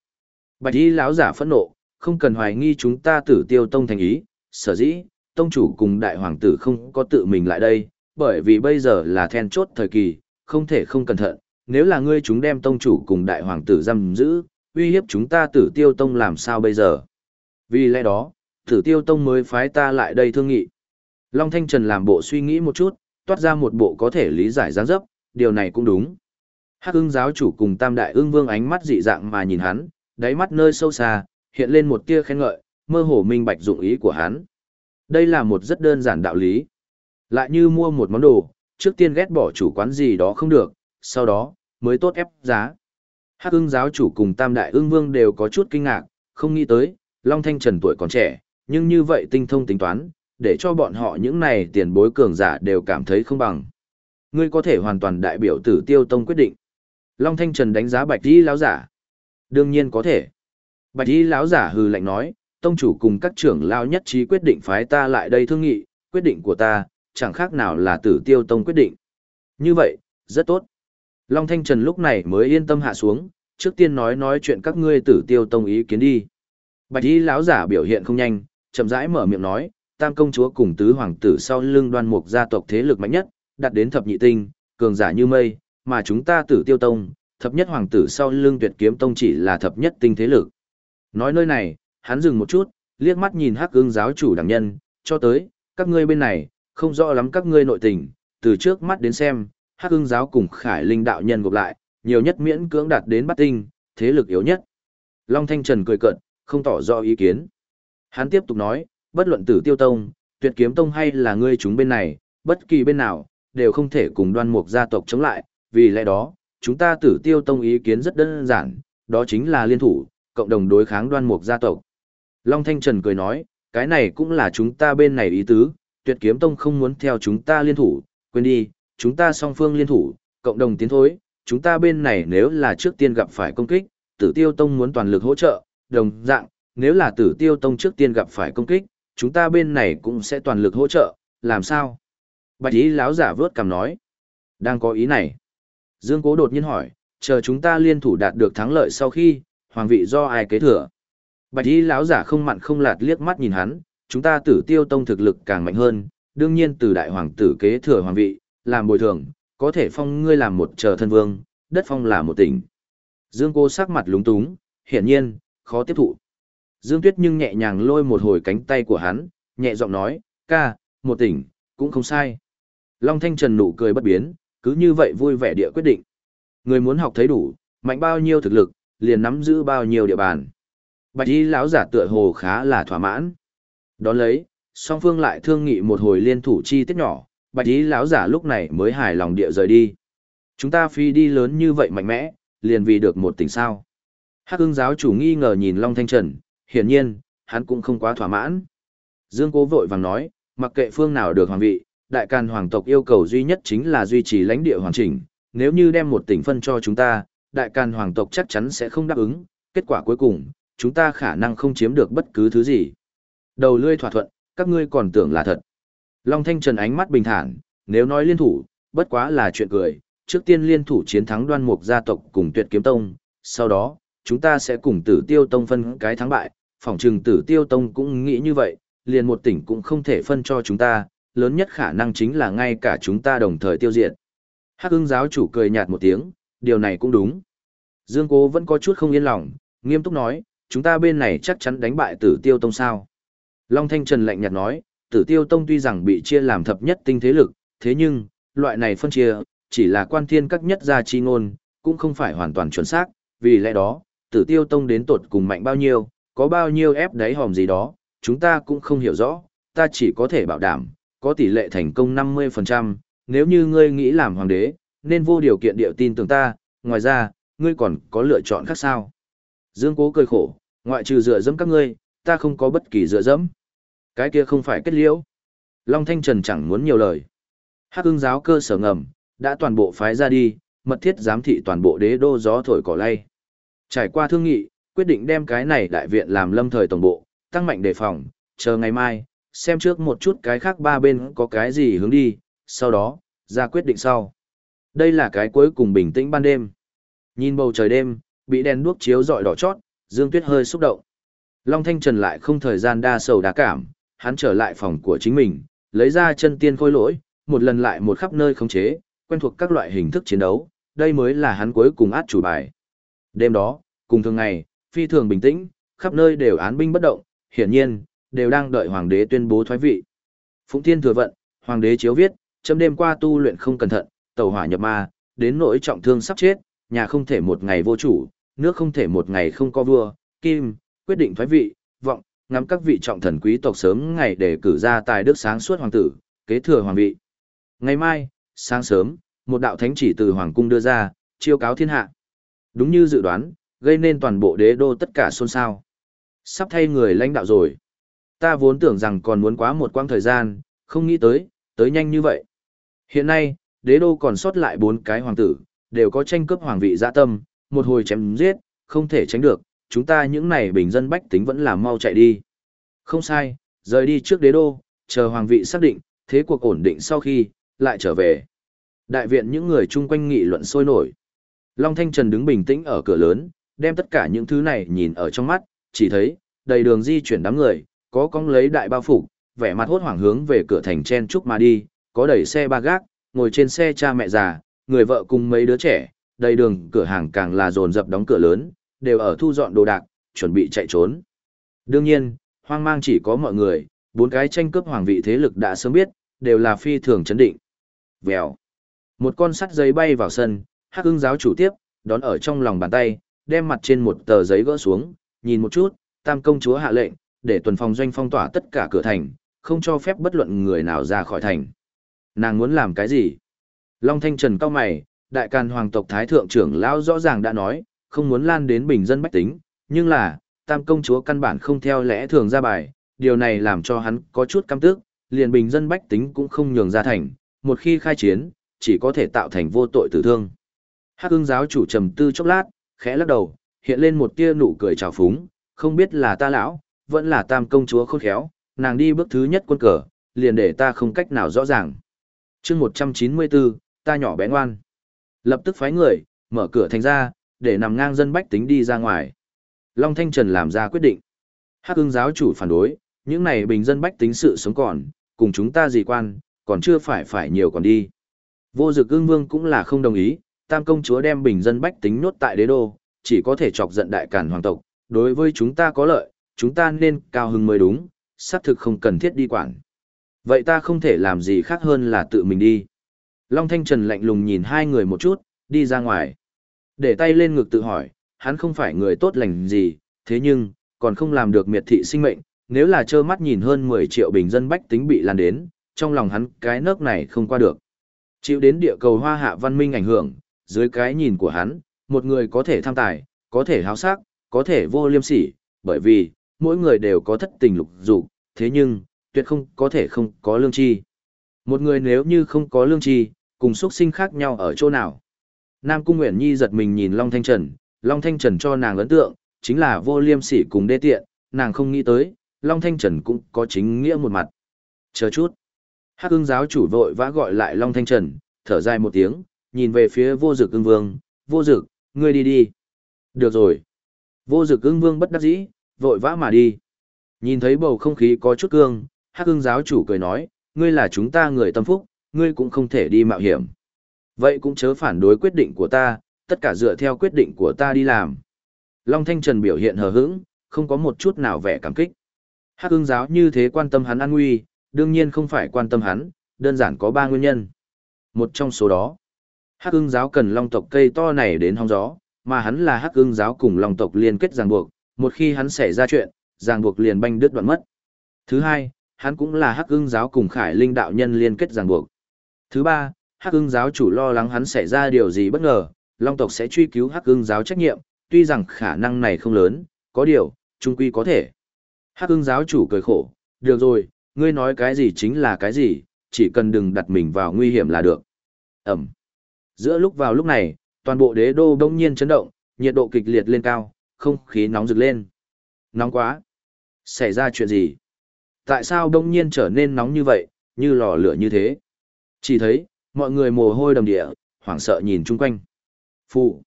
Bạch y lão giả phẫn nộ, không cần hoài nghi chúng ta tử tiêu tông thành ý, sở dĩ, tông chủ cùng đại hoàng tử không có tự mình lại đây, bởi vì bây giờ là then chốt thời kỳ, không thể không cẩn thận, nếu là ngươi chúng đem tông chủ cùng đại hoàng tử giam giữ, uy hiếp chúng ta tử tiêu tông làm sao bây giờ. Vì lẽ đó, tử tiêu tông mới phái ta lại đây thương nghị. Long Thanh Trần làm bộ suy nghĩ một chút, toát ra một bộ có thể lý giải gián dấp, điều này cũng đúng. Hắc ưng giáo chủ cùng tam đại ưng vương ánh mắt dị dạng mà nhìn hắn, đáy mắt nơi sâu xa, hiện lên một tia khen ngợi, mơ hồ minh bạch dụng ý của hắn. Đây là một rất đơn giản đạo lý. Lại như mua một món đồ, trước tiên ghét bỏ chủ quán gì đó không được, sau đó, mới tốt ép giá. Hắc ưng giáo chủ cùng tam đại ưng vương đều có chút kinh ngạc, không nghĩ tới, Long Thanh Trần tuổi còn trẻ, nhưng như vậy tinh thông tính toán, để cho bọn họ những này tiền bối cường giả đều cảm thấy không bằng. Ngươi có thể hoàn toàn đại biểu tử tiêu tông quyết định. Long Thanh Trần đánh giá bạch đi lão giả. Đương nhiên có thể. Bạch đi lão giả hừ lạnh nói, tông chủ cùng các trưởng lao nhất trí quyết định phái ta lại đây thương nghị, quyết định của ta, chẳng khác nào là tử tiêu tông quyết định. Như vậy, rất tốt. Long Thanh Trần lúc này mới yên tâm hạ xuống, trước tiên nói nói chuyện các ngươi tử tiêu tông ý kiến đi. Bạch y lão giả biểu hiện không nhanh, chậm rãi mở miệng nói, tam công chúa cùng tứ hoàng tử sau lưng đoan mục gia tộc thế lực mạnh nhất, đạt đến thập nhị tinh, cường giả như mây, mà chúng ta tử tiêu tông, thập nhất hoàng tử sau lưng tuyệt kiếm tông chỉ là thập nhất tinh thế lực. Nói nơi này, hắn dừng một chút, liếc mắt nhìn hắc ương giáo chủ đẳng nhân, cho tới, các ngươi bên này, không rõ lắm các ngươi nội tình, từ trước mắt đến xem, hắc Hưng giáo cùng khải linh đạo nhân gộp lại, nhiều nhất miễn cưỡng đạt đến bắt tinh, thế lực yếu nhất. Long Thanh Trần cười cợt, không tỏ rõ ý kiến. Hắn tiếp tục nói, bất luận tử tiêu tông, tuyệt kiếm tông hay là ngươi chúng bên này, bất kỳ bên nào, đều không thể cùng đoan mục gia tộc chống lại, vì lẽ đó, chúng ta tử tiêu tông ý kiến rất đơn giản, đó chính là liên thủ, cộng đồng đối kháng đoan mục gia tộc. Long Thanh Trần cười nói, cái này cũng là chúng ta bên này ý tứ, tuyệt kiếm tông không muốn theo chúng ta liên thủ, quên đi, chúng ta song phương liên thủ, cộng đồng tiến thối, chúng ta bên này nếu là trước tiên gặp phải công kích, tử tiêu tông muốn toàn lực hỗ trợ, đồng dạng, nếu là tử tiêu tông trước tiên gặp phải công kích, chúng ta bên này cũng sẽ toàn lực hỗ trợ, làm sao? Bạch ý láo giả vớt cằm nói. Đang có ý này. Dương Cố đột nhiên hỏi, chờ chúng ta liên thủ đạt được thắng lợi sau khi, hoàng vị do ai kế thừa? Bạch y lão giả không mặn không lạt liếc mắt nhìn hắn, chúng ta tử tiêu tông thực lực càng mạnh hơn, đương nhiên từ đại hoàng tử kế thừa hoàng vị, làm bồi thường, có thể phong ngươi làm một chờ thân vương, đất phong là một tỉnh. Dương cô sắc mặt lúng túng, hiển nhiên, khó tiếp thụ. Dương Tuyết nhưng nhẹ nhàng lôi một hồi cánh tay của hắn, nhẹ giọng nói, ca, một tỉnh, cũng không sai. Long Thanh Trần nụ cười bất biến, cứ như vậy vui vẻ địa quyết định. Người muốn học thấy đủ, mạnh bao nhiêu thực lực, liền nắm giữ bao nhiêu địa bàn. Bạch y lão giả tựa hồ khá là thỏa mãn. Đón lấy, song phương lại thương nghị một hồi liên thủ chi tiết nhỏ, bạch ý lão giả lúc này mới hài lòng địa rời đi. Chúng ta phi đi lớn như vậy mạnh mẽ, liền vì được một tỉnh sao. Hắc ưng giáo chủ nghi ngờ nhìn Long Thanh Trần, hiển nhiên, hắn cũng không quá thỏa mãn. Dương Cố vội vàng nói, mặc kệ phương nào được hoàng vị, đại càn hoàng tộc yêu cầu duy nhất chính là duy trì lãnh địa hoàn chỉnh, nếu như đem một tỉnh phân cho chúng ta, đại càn hoàng tộc chắc chắn sẽ không đáp ứng, kết quả cuối cùng, chúng ta khả năng không chiếm được bất cứ thứ gì. Đầu lươi thỏa thuận, các ngươi còn tưởng là thật. Long Thanh Trần ánh mắt bình thản, nếu nói liên thủ, bất quá là chuyện cười, trước tiên liên thủ chiến thắng đoan mục gia tộc cùng tuyệt kiếm tông, sau đó, chúng ta sẽ cùng tử tiêu tông phân cái thắng bại, phỏng trừng tử tiêu tông cũng nghĩ như vậy, liền một tỉnh cũng không thể phân cho chúng ta, lớn nhất khả năng chính là ngay cả chúng ta đồng thời tiêu diệt. Hắc ưng giáo chủ cười nhạt một tiếng, điều này cũng đúng. Dương Cố vẫn có chút không yên lòng, nghiêm túc nói, chúng ta bên này chắc chắn đánh bại tử tiêu tông sao. Long Thanh Trần lạnh nhạt nói, tử tiêu tông tuy rằng bị chia làm thập nhất tinh thế lực, thế nhưng, loại này phân chia, chỉ là quan thiên các nhất gia chi ngôn, cũng không phải hoàn toàn chuẩn xác, vì lẽ đó, tử tiêu tông đến tột cùng mạnh bao nhiêu, có bao nhiêu ép đáy hòm gì đó, chúng ta cũng không hiểu rõ, ta chỉ có thể bảo đảm, có tỷ lệ thành công 50%, nếu như ngươi nghĩ làm hoàng đế, nên vô điều kiện điệu tin tưởng ta, ngoài ra, ngươi còn có lựa chọn khác sao. Dương Cố cười khổ, ngoại trừ dựa dẫm các ngươi, ta không có bất kỳ dựa dẫm. Cái kia không phải kết liễu. Long Thanh Trần chẳng muốn nhiều lời. Hắc ưng giáo cơ sở ngầm, đã toàn bộ phái ra đi, mật thiết giám thị toàn bộ đế đô gió thổi cỏ lay. Trải qua thương nghị, quyết định đem cái này đại viện làm lâm thời tổng bộ, tăng mạnh đề phòng, chờ ngày mai, xem trước một chút cái khác ba bên có cái gì hướng đi, sau đó, ra quyết định sau. Đây là cái cuối cùng bình tĩnh ban đêm. Nhìn bầu trời đêm, bị đèn đuốc chiếu rọi đỏ chót, Dương Tuyết hơi xúc động. Long Thanh Trần lại không thời gian đa sầu đa cảm, hắn trở lại phòng của chính mình, lấy ra chân tiên khôi lỗi, một lần lại một khắp nơi khống chế, quen thuộc các loại hình thức chiến đấu, đây mới là hắn cuối cùng át chủ bài. Đêm đó, cùng thường ngày, phi thường bình tĩnh, khắp nơi đều án binh bất động, hiển nhiên, đều đang đợi hoàng đế tuyên bố thoái vị. Phụng Thiên thừa vận, hoàng đế chiếu viết, chấm đêm qua tu luyện không cẩn thận, tàu hỏa nhập ma, đến nỗi trọng thương sắp chết, nhà không thể một ngày vô chủ, nước không thể một ngày không có vua, kim, quyết định thoái vị, vọng, ngắm các vị trọng thần quý tộc sớm ngày để cử ra tài đức sáng suốt hoàng tử, kế thừa hoàng vị. Ngày mai, sáng sớm, một đạo thánh chỉ từ hoàng cung đưa ra, chiêu cáo thiên hạ. Đúng như dự đoán, gây nên toàn bộ đế đô tất cả xôn xao. Sắp thay người lãnh đạo rồi. Ta vốn tưởng rằng còn muốn quá một quãng thời gian, không nghĩ tới, tới nhanh như vậy. Hiện nay, đế đô còn sót lại bốn cái hoàng tử, đều có tranh cướp hoàng vị dạ tâm, một hồi chém giết, không thể tránh được, chúng ta những này bình dân bách tính vẫn làm mau chạy đi. Không sai, rời đi trước đế đô, chờ hoàng vị xác định, thế cuộc ổn định sau khi, lại trở về. Đại viện những người chung quanh nghị luận sôi nổi. Long Thanh Trần đứng bình tĩnh ở cửa lớn, đem tất cả những thứ này nhìn ở trong mắt, chỉ thấy, đầy đường di chuyển đám người, có con lấy đại bao phủ, vẻ mặt hốt hoảng hướng về cửa thành chen trúc mà đi, có đẩy xe ba gác, ngồi trên xe cha mẹ già, người vợ cùng mấy đứa trẻ, đầy đường cửa hàng càng là dồn dập đóng cửa lớn, đều ở thu dọn đồ đạc, chuẩn bị chạy trốn. Đương nhiên, hoang mang chỉ có mọi người, bốn cái tranh cướp hoàng vị thế lực đã sớm biết, đều là phi thường chấn định. Vèo. Một con sắt giấy bay vào sân, hắc ưng giáo chủ tiếp, đón ở trong lòng bàn tay, đem mặt trên một tờ giấy gỡ xuống, nhìn một chút, tam công chúa hạ lệnh, để tuần phòng doanh phong tỏa tất cả cửa thành, không cho phép bất luận người nào ra khỏi thành. Nàng muốn làm cái gì? Long Thanh Trần cao mày, đại càn hoàng tộc thái thượng trưởng lão rõ ràng đã nói, không muốn lan đến bình dân bách tính, nhưng là, tam công chúa căn bản không theo lẽ thường ra bài, điều này làm cho hắn có chút căm tức, liền bình dân bách tính cũng không nhường ra thành, một khi khai chiến, chỉ có thể tạo thành vô tội tử thương. Hắc ưng giáo chủ trầm tư chốc lát, khẽ lắc đầu, hiện lên một tia nụ cười trào phúng, không biết là ta lão, vẫn là tam công chúa khôn khéo, nàng đi bước thứ nhất quân cờ, liền để ta không cách nào rõ ràng. chương 194, ta nhỏ bé ngoan. Lập tức phái người, mở cửa thành ra, để nằm ngang dân bách tính đi ra ngoài. Long Thanh Trần làm ra quyết định. Hắc ưng giáo chủ phản đối, những này bình dân bách tính sự sống còn, cùng chúng ta gì quan, còn chưa phải phải nhiều còn đi. Vô dực ưng vương cũng là không đồng ý, tam công chúa đem bình dân bách tính nốt tại đế đô, chỉ có thể chọc giận đại cản hoàng tộc, đối với chúng ta có lợi, chúng ta nên cao hứng mới đúng, xác thực không cần thiết đi quản. Vậy ta không thể làm gì khác hơn là tự mình đi. Long Thanh Trần lạnh lùng nhìn hai người một chút, đi ra ngoài. Để tay lên ngực tự hỏi, hắn không phải người tốt lành gì, thế nhưng, còn không làm được miệt thị sinh mệnh, nếu là trơ mắt nhìn hơn 10 triệu bình dân bách tính bị lan đến, trong lòng hắn cái nước này không qua được. Chịu đến địa cầu hoa hạ văn minh ảnh hưởng, dưới cái nhìn của hắn, một người có thể tham tài, có thể háo sắc, có thể vô liêm sỉ, bởi vì, mỗi người đều có thất tình lục dục, thế nhưng, tuyệt không có thể không có lương tri. Một người nếu như không có lương tri, cùng xuất sinh khác nhau ở chỗ nào. Nam Cung Nguyễn Nhi giật mình nhìn Long Thanh Trần, Long Thanh Trần cho nàng ấn tượng, chính là vô liêm sỉ cùng đê tiện, nàng không nghĩ tới, Long Thanh Trần cũng có chính nghĩa một mặt. Chờ chút. Hắc ưng giáo chủ vội vã gọi lại Long Thanh Trần, thở dài một tiếng, nhìn về phía vô dực ưng vương, vô dực, ngươi đi đi. Được rồi. Vô dực ưng vương bất đắc dĩ, vội vã mà đi. Nhìn thấy bầu không khí có chút cương, Hắc ưng giáo chủ cười nói, ngươi là chúng ta người tâm phúc, ngươi cũng không thể đi mạo hiểm. Vậy cũng chớ phản đối quyết định của ta, tất cả dựa theo quyết định của ta đi làm. Long Thanh Trần biểu hiện hờ hững, không có một chút nào vẻ cảm kích. Hắc ương giáo như thế quan tâm hắn an nguy, đương nhiên không phải quan tâm hắn, đơn giản có ba nguyên nhân. Một trong số đó, Hắc ương giáo cần long tộc cây to này đến hong gió, mà hắn là Hắc ương giáo cùng long tộc liên kết ràng buộc, một khi hắn xảy ra chuyện, ràng buộc liền banh đứt đoạn mất. Thứ hai, hắn cũng là Hắc ương giáo cùng Khải Linh đạo nhân liên kết ràng buộc. Thứ ba, Hắc ưng giáo chủ lo lắng hắn xảy ra điều gì bất ngờ, long tộc sẽ truy cứu Hắc ưng giáo trách nhiệm, tuy rằng khả năng này không lớn, có điều, trung quy có thể. Hắc ưng giáo chủ cười khổ, được rồi, ngươi nói cái gì chính là cái gì, chỉ cần đừng đặt mình vào nguy hiểm là được. Ẩm. Giữa lúc vào lúc này, toàn bộ đế đô đông nhiên chấn động, nhiệt độ kịch liệt lên cao, không khí nóng rực lên. Nóng quá. Xảy ra chuyện gì? Tại sao đông nhiên trở nên nóng như vậy, như lò lửa như thế? Chỉ thấy, mọi người mồ hôi đầm địa, hoảng sợ nhìn chung quanh. Phụ,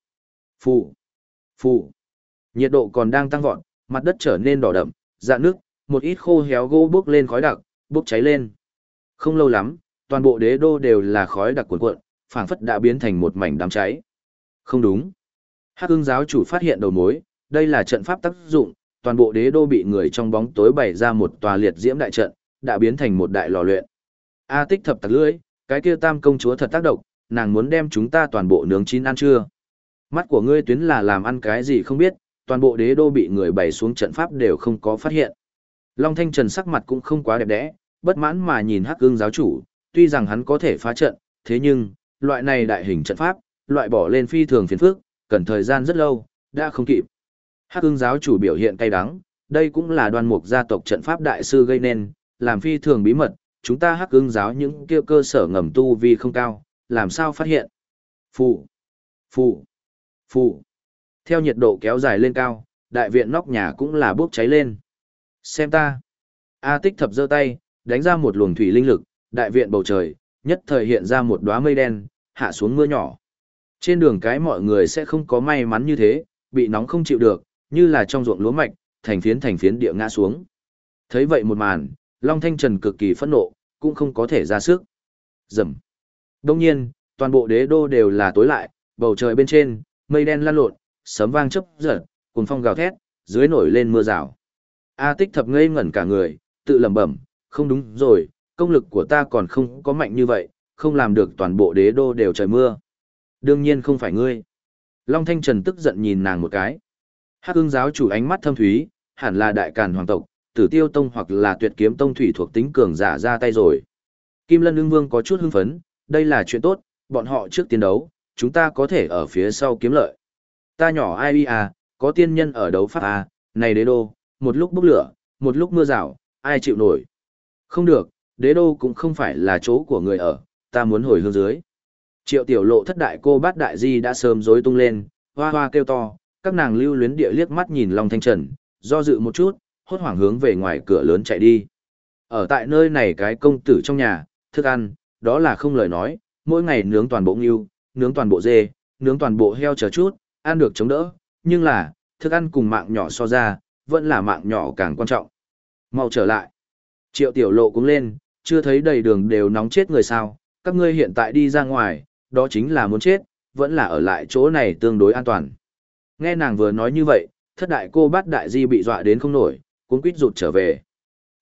phụ, phụ. Nhiệt độ còn đang tăng vọt, mặt đất trở nên đỏ đậm, dạn nước, một ít khô héo gỗ bốc lên khói đặc, bốc cháy lên. Không lâu lắm, toàn bộ đế đô đều là khói đặc cuộn cuộn, phảng phất đã biến thành một mảnh đám cháy. Không đúng. Hắc ưng giáo chủ phát hiện đầu mối, đây là trận pháp tác dụng, toàn bộ đế đô bị người trong bóng tối bày ra một tòa liệt diễm đại trận, đã biến thành một đại lò luyện. A tích thập tặc lưỡi, cái kia tam công chúa thật tác động, nàng muốn đem chúng ta toàn bộ nướng chín ăn chưa? Mắt của ngươi tuyến là làm ăn cái gì không biết, toàn bộ đế đô bị người bày xuống trận pháp đều không có phát hiện. Long Thanh Trần sắc mặt cũng không quá đẹp đẽ, bất mãn mà nhìn Hắc Ưng giáo chủ, tuy rằng hắn có thể phá trận, thế nhưng, loại này đại hình trận pháp, loại bỏ lên phi thường phiền phức, cần thời gian rất lâu, đã không kịp. Hắc Ưng giáo chủ biểu hiện cay đắng, đây cũng là đoan mục gia tộc trận pháp đại sư gây nên, làm phi thường bí mật, chúng ta Hắc Ưng giáo những kia cơ sở ngầm tu vi không cao, làm sao phát hiện? Phụ, phụ, phụ. Theo nhiệt độ kéo dài lên cao, đại viện nóc nhà cũng là bốc cháy lên. Xem ta. A tích thập giơ tay, đánh ra một luồng thủy linh lực, đại viện bầu trời, nhất thời hiện ra một đóa mây đen, hạ xuống mưa nhỏ. Trên đường cái mọi người sẽ không có may mắn như thế, bị nóng không chịu được, như là trong ruộng lúa mạch, thành phiến thành phiến địa ngã xuống. Thấy vậy một màn, Long Thanh Trần cực kỳ phẫn nộ, cũng không có thể ra sức. Dầm. Đông nhiên, toàn bộ đế đô đều là tối lại, bầu trời bên trên, mây đen lan lộn, sấm vang chớp giật, cuồng phong gào thét, dưới nổi lên mưa rào. A tích thập ngây ngẩn cả người, tự lẩm bẩm, không đúng rồi, công lực của ta còn không có mạnh như vậy, không làm được toàn bộ đế đô đều trời mưa. Đương nhiên không phải ngươi. Long Thanh Trần tức giận nhìn nàng một cái. Hắc ưng giáo chủ ánh mắt thâm thúy, hẳn là đại càn hoàng tộc, tử tiêu tông hoặc là tuyệt kiếm tông thủy thuộc tính cường giả ra tay rồi. Kim Lân ưng vương có chút hưng phấn, đây là chuyện tốt, bọn họ trước tiến đấu, chúng ta có thể ở phía sau kiếm lợi. Ta nhỏ ai à, có tiên nhân ở đấu pháp à, này đế đô, một lúc bốc lửa, một lúc mưa rào, ai chịu nổi. Không được, đế đô cũng không phải là chỗ của người ở, ta muốn hồi hương dưới. Triệu tiểu lộ thất đại cô bát đại di đã sớm rối tung lên, hoa hoa kêu to, các nàng lưu luyến địa liếc mắt nhìn Long Thanh Trần, do dự một chút, hốt hoảng hướng về ngoài cửa lớn chạy đi. Ở tại nơi này cái công tử trong nhà, thức ăn, đó là không lời nói, mỗi ngày nướng toàn bộ ngưu, nướng toàn bộ dê, nướng toàn bộ heo chờ chút, ăn được chống đỡ, nhưng là, thức ăn cùng mạng nhỏ so ra, vẫn là mạng nhỏ càng quan trọng. Mau trở lại. Triệu tiểu lộ cũng lên, chưa thấy đầy đường đều nóng chết người sao, các ngươi hiện tại đi ra ngoài, đó chính là muốn chết, vẫn là ở lại chỗ này tương đối an toàn. Nghe nàng vừa nói như vậy, thất đại cô bát đại di bị dọa đến không nổi, cuốn quýt rụt trở về.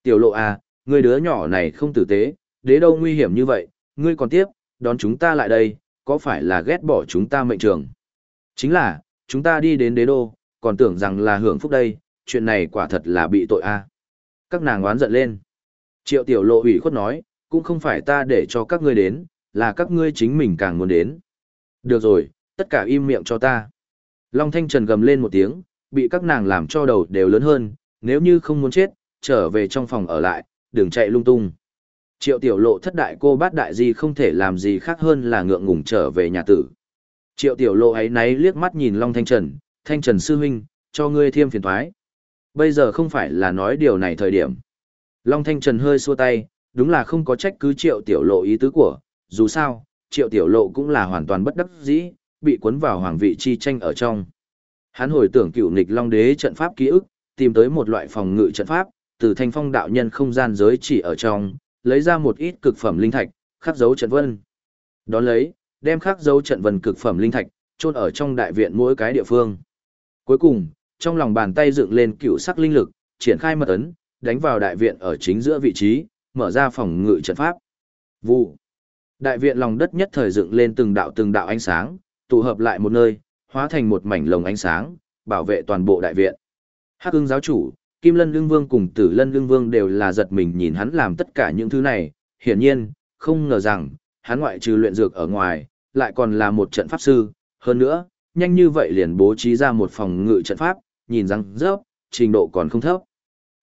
Tiểu lộ à, người đứa nhỏ này không tử tế, đế đâu nguy hiểm như vậy, ngươi còn tiếp, đón chúng ta lại đây, có phải là ghét bỏ chúng ta mệnh trường? Chính là, chúng ta đi đến đế đô, còn tưởng rằng là hưởng phúc đây, chuyện này quả thật là bị tội a. Các nàng oán giận lên. Triệu tiểu lộ ủy khuất nói, cũng không phải ta để cho các ngươi đến, là các ngươi chính mình càng muốn đến. Được rồi, tất cả im miệng cho ta. Long Thanh Trần gầm lên một tiếng, bị các nàng làm cho đầu đều lớn hơn, nếu như không muốn chết, trở về trong phòng ở lại, đừng chạy lung tung. Triệu tiểu lộ thất đại cô bát đại gì không thể làm gì khác hơn là ngượng ngùng trở về nhà tử. Triệu tiểu lộ ấy náy liếc mắt nhìn Long Thanh Trần, Thanh Trần sư huynh, cho ngươi thêm phiền thoái. Bây giờ không phải là nói điều này thời điểm. Long Thanh Trần hơi xua tay, đúng là không có trách cứ triệu tiểu lộ ý tứ của, dù sao, triệu tiểu lộ cũng là hoàn toàn bất đắc dĩ, bị cuốn vào hoàng vị chi tranh ở trong. Hắn hồi tưởng cựu nghịch Long Đế trận pháp ký ức, tìm tới một loại phòng ngự trận pháp, từ thanh phong đạo nhân không gian giới chỉ ở trong, lấy ra một ít cực phẩm linh thạch, khắc dấu trận vân. Đón lấy, đem khắc dấu trận vân cực phẩm linh thạch, chôn ở trong đại viện mỗi cái địa phương. Cuối cùng, trong lòng bàn tay dựng lên cựu sắc linh lực, triển khai mật ấn, đánh vào đại viện ở chính giữa vị trí, mở ra phòng ngự trận pháp. Vụ. Đại viện lòng đất nhất thời dựng lên từng đạo từng đạo ánh sáng, tụ hợp lại một nơi, hóa thành một mảnh lồng ánh sáng, bảo vệ toàn bộ đại viện. Hắc ưng giáo chủ, Kim Lân Lương Vương cùng Tử Lân Lương Vương đều là giật mình nhìn hắn làm tất cả những thứ này, hiển nhiên, không ngờ rằng, hắn ngoại trừ luyện dược ở ngoài, lại còn là một trận pháp sư, hơn nữa, nhanh như vậy liền bố trí ra một phòng ngự trận pháp, nhìn rằng rớp, trình độ còn không thấp.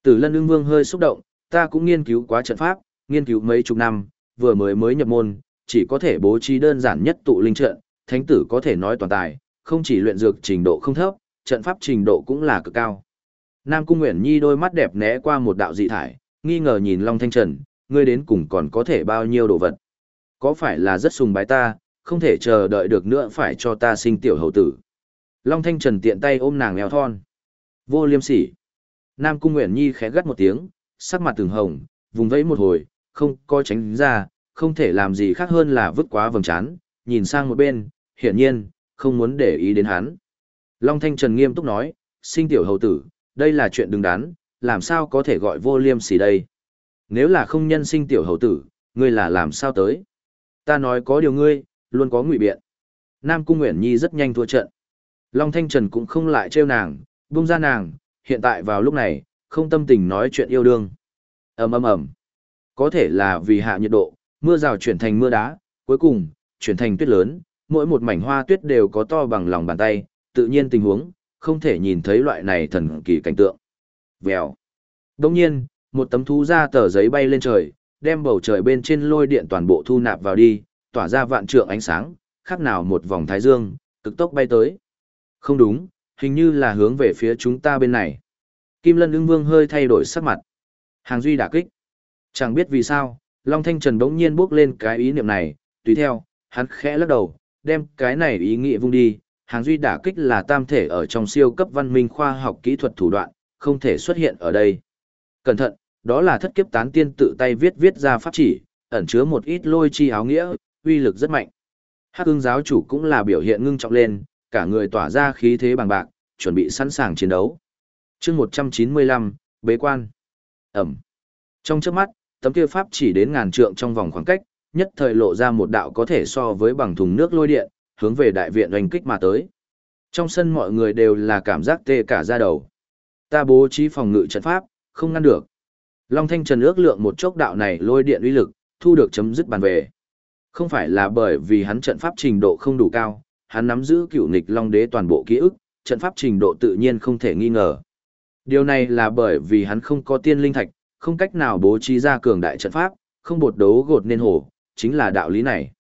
Tử Lân Lương Vương hơi xúc động, ta cũng nghiên cứu quá trận pháp, nghiên cứu mấy chục năm, vừa mới mới nhập môn, chỉ có thể bố trí đơn giản nhất tụ linh trận, thánh tử có thể nói toàn tài, không chỉ luyện dược trình độ không thấp, trận pháp trình độ cũng là cực cao. Nam Cung Nguyễn Nhi đôi mắt đẹp né qua một đạo dị thải, nghi ngờ nhìn Long Thanh Trần, ngươi đến cùng còn có thể bao nhiêu đồ vật. Có phải là rất sùng bái ta, không thể chờ đợi được nữa phải cho ta sinh tiểu hầu tử. Long Thanh Trần tiện tay ôm nàng eo thon. Vô liêm sỉ. Nam Cung Nguyễn Nhi khẽ gắt một tiếng, sắc mặt từng hồng, vùng vẫy một hồi, không có tránh ra, không thể làm gì khác hơn là vứt quá vầng trán, nhìn sang một bên, hiển nhiên, không muốn để ý đến hắn. Long Thanh Trần nghiêm túc nói, sinh tiểu hầu tử, đây là chuyện đứng đắn, làm sao có thể gọi vô liêm sỉ đây. Nếu là không nhân sinh tiểu hầu tử, ngươi là làm sao tới. Ta nói có điều ngươi, luôn có ngụy biện. Nam Cung Nguyễn Nhi rất nhanh thua trận. Long Thanh Trần cũng không lại trêu nàng, buông ra nàng, hiện tại vào lúc này, không tâm tình nói chuyện yêu đương. ầm ầm ầm, Có thể là vì hạ nhiệt độ, mưa rào chuyển thành mưa đá, cuối cùng, chuyển thành tuyết lớn, mỗi một mảnh hoa tuyết đều có to bằng lòng bàn tay, tự nhiên tình huống, không thể nhìn thấy loại này thần kỳ cảnh tượng. Vèo. Đông nhiên, một tấm thú ra tờ giấy bay lên trời, đem bầu trời bên trên lôi điện toàn bộ thu nạp vào đi, tỏa ra vạn trượng ánh sáng, khác nào một vòng thái dương, cực tốc bay tới. Không đúng, hình như là hướng về phía chúng ta bên này. Kim Lân ưng vương hơi thay đổi sắc mặt. Hàng Duy đả kích. Chẳng biết vì sao, Long Thanh Trần đống nhiên bước lên cái ý niệm này, tùy theo, hắn khẽ lắc đầu, đem cái này ý nghĩa vung đi. Hàng Duy đả kích là tam thể ở trong siêu cấp văn minh khoa học kỹ thuật thủ đoạn, không thể xuất hiện ở đây. Cẩn thận, đó là thất kiếp tán tiên tự tay viết viết ra pháp chỉ, ẩn chứa một ít lôi chi áo nghĩa, uy lực rất mạnh. Hắc ưng giáo chủ cũng là biểu hiện ngưng trọng lên, cả người tỏa ra khí thế bằng bạc, chuẩn bị sẵn sàng chiến đấu. chương 195, bế quan. Ẩm. Trong trước mắt, tấm kia pháp chỉ đến ngàn trượng trong vòng khoảng cách, nhất thời lộ ra một đạo có thể so với bằng thùng nước lôi điện, hướng về đại viện oanh kích mà tới. Trong sân mọi người đều là cảm giác tê cả da đầu. Ta bố trí phòng ngự trận pháp, không ngăn được. Long Thanh Trần ước lượng một chốc đạo này lôi điện uy lực, thu được chấm dứt bàn về. Không phải là bởi vì hắn trận pháp trình độ không đủ cao, hắn nắm giữ cựu nghịch Long Đế toàn bộ ký ức, trận pháp trình độ tự nhiên không thể nghi ngờ. Điều này là bởi vì hắn không có tiên linh thạch, không cách nào bố trí ra cường đại trận pháp, không bột đấu gột nên hổ, chính là đạo lý này.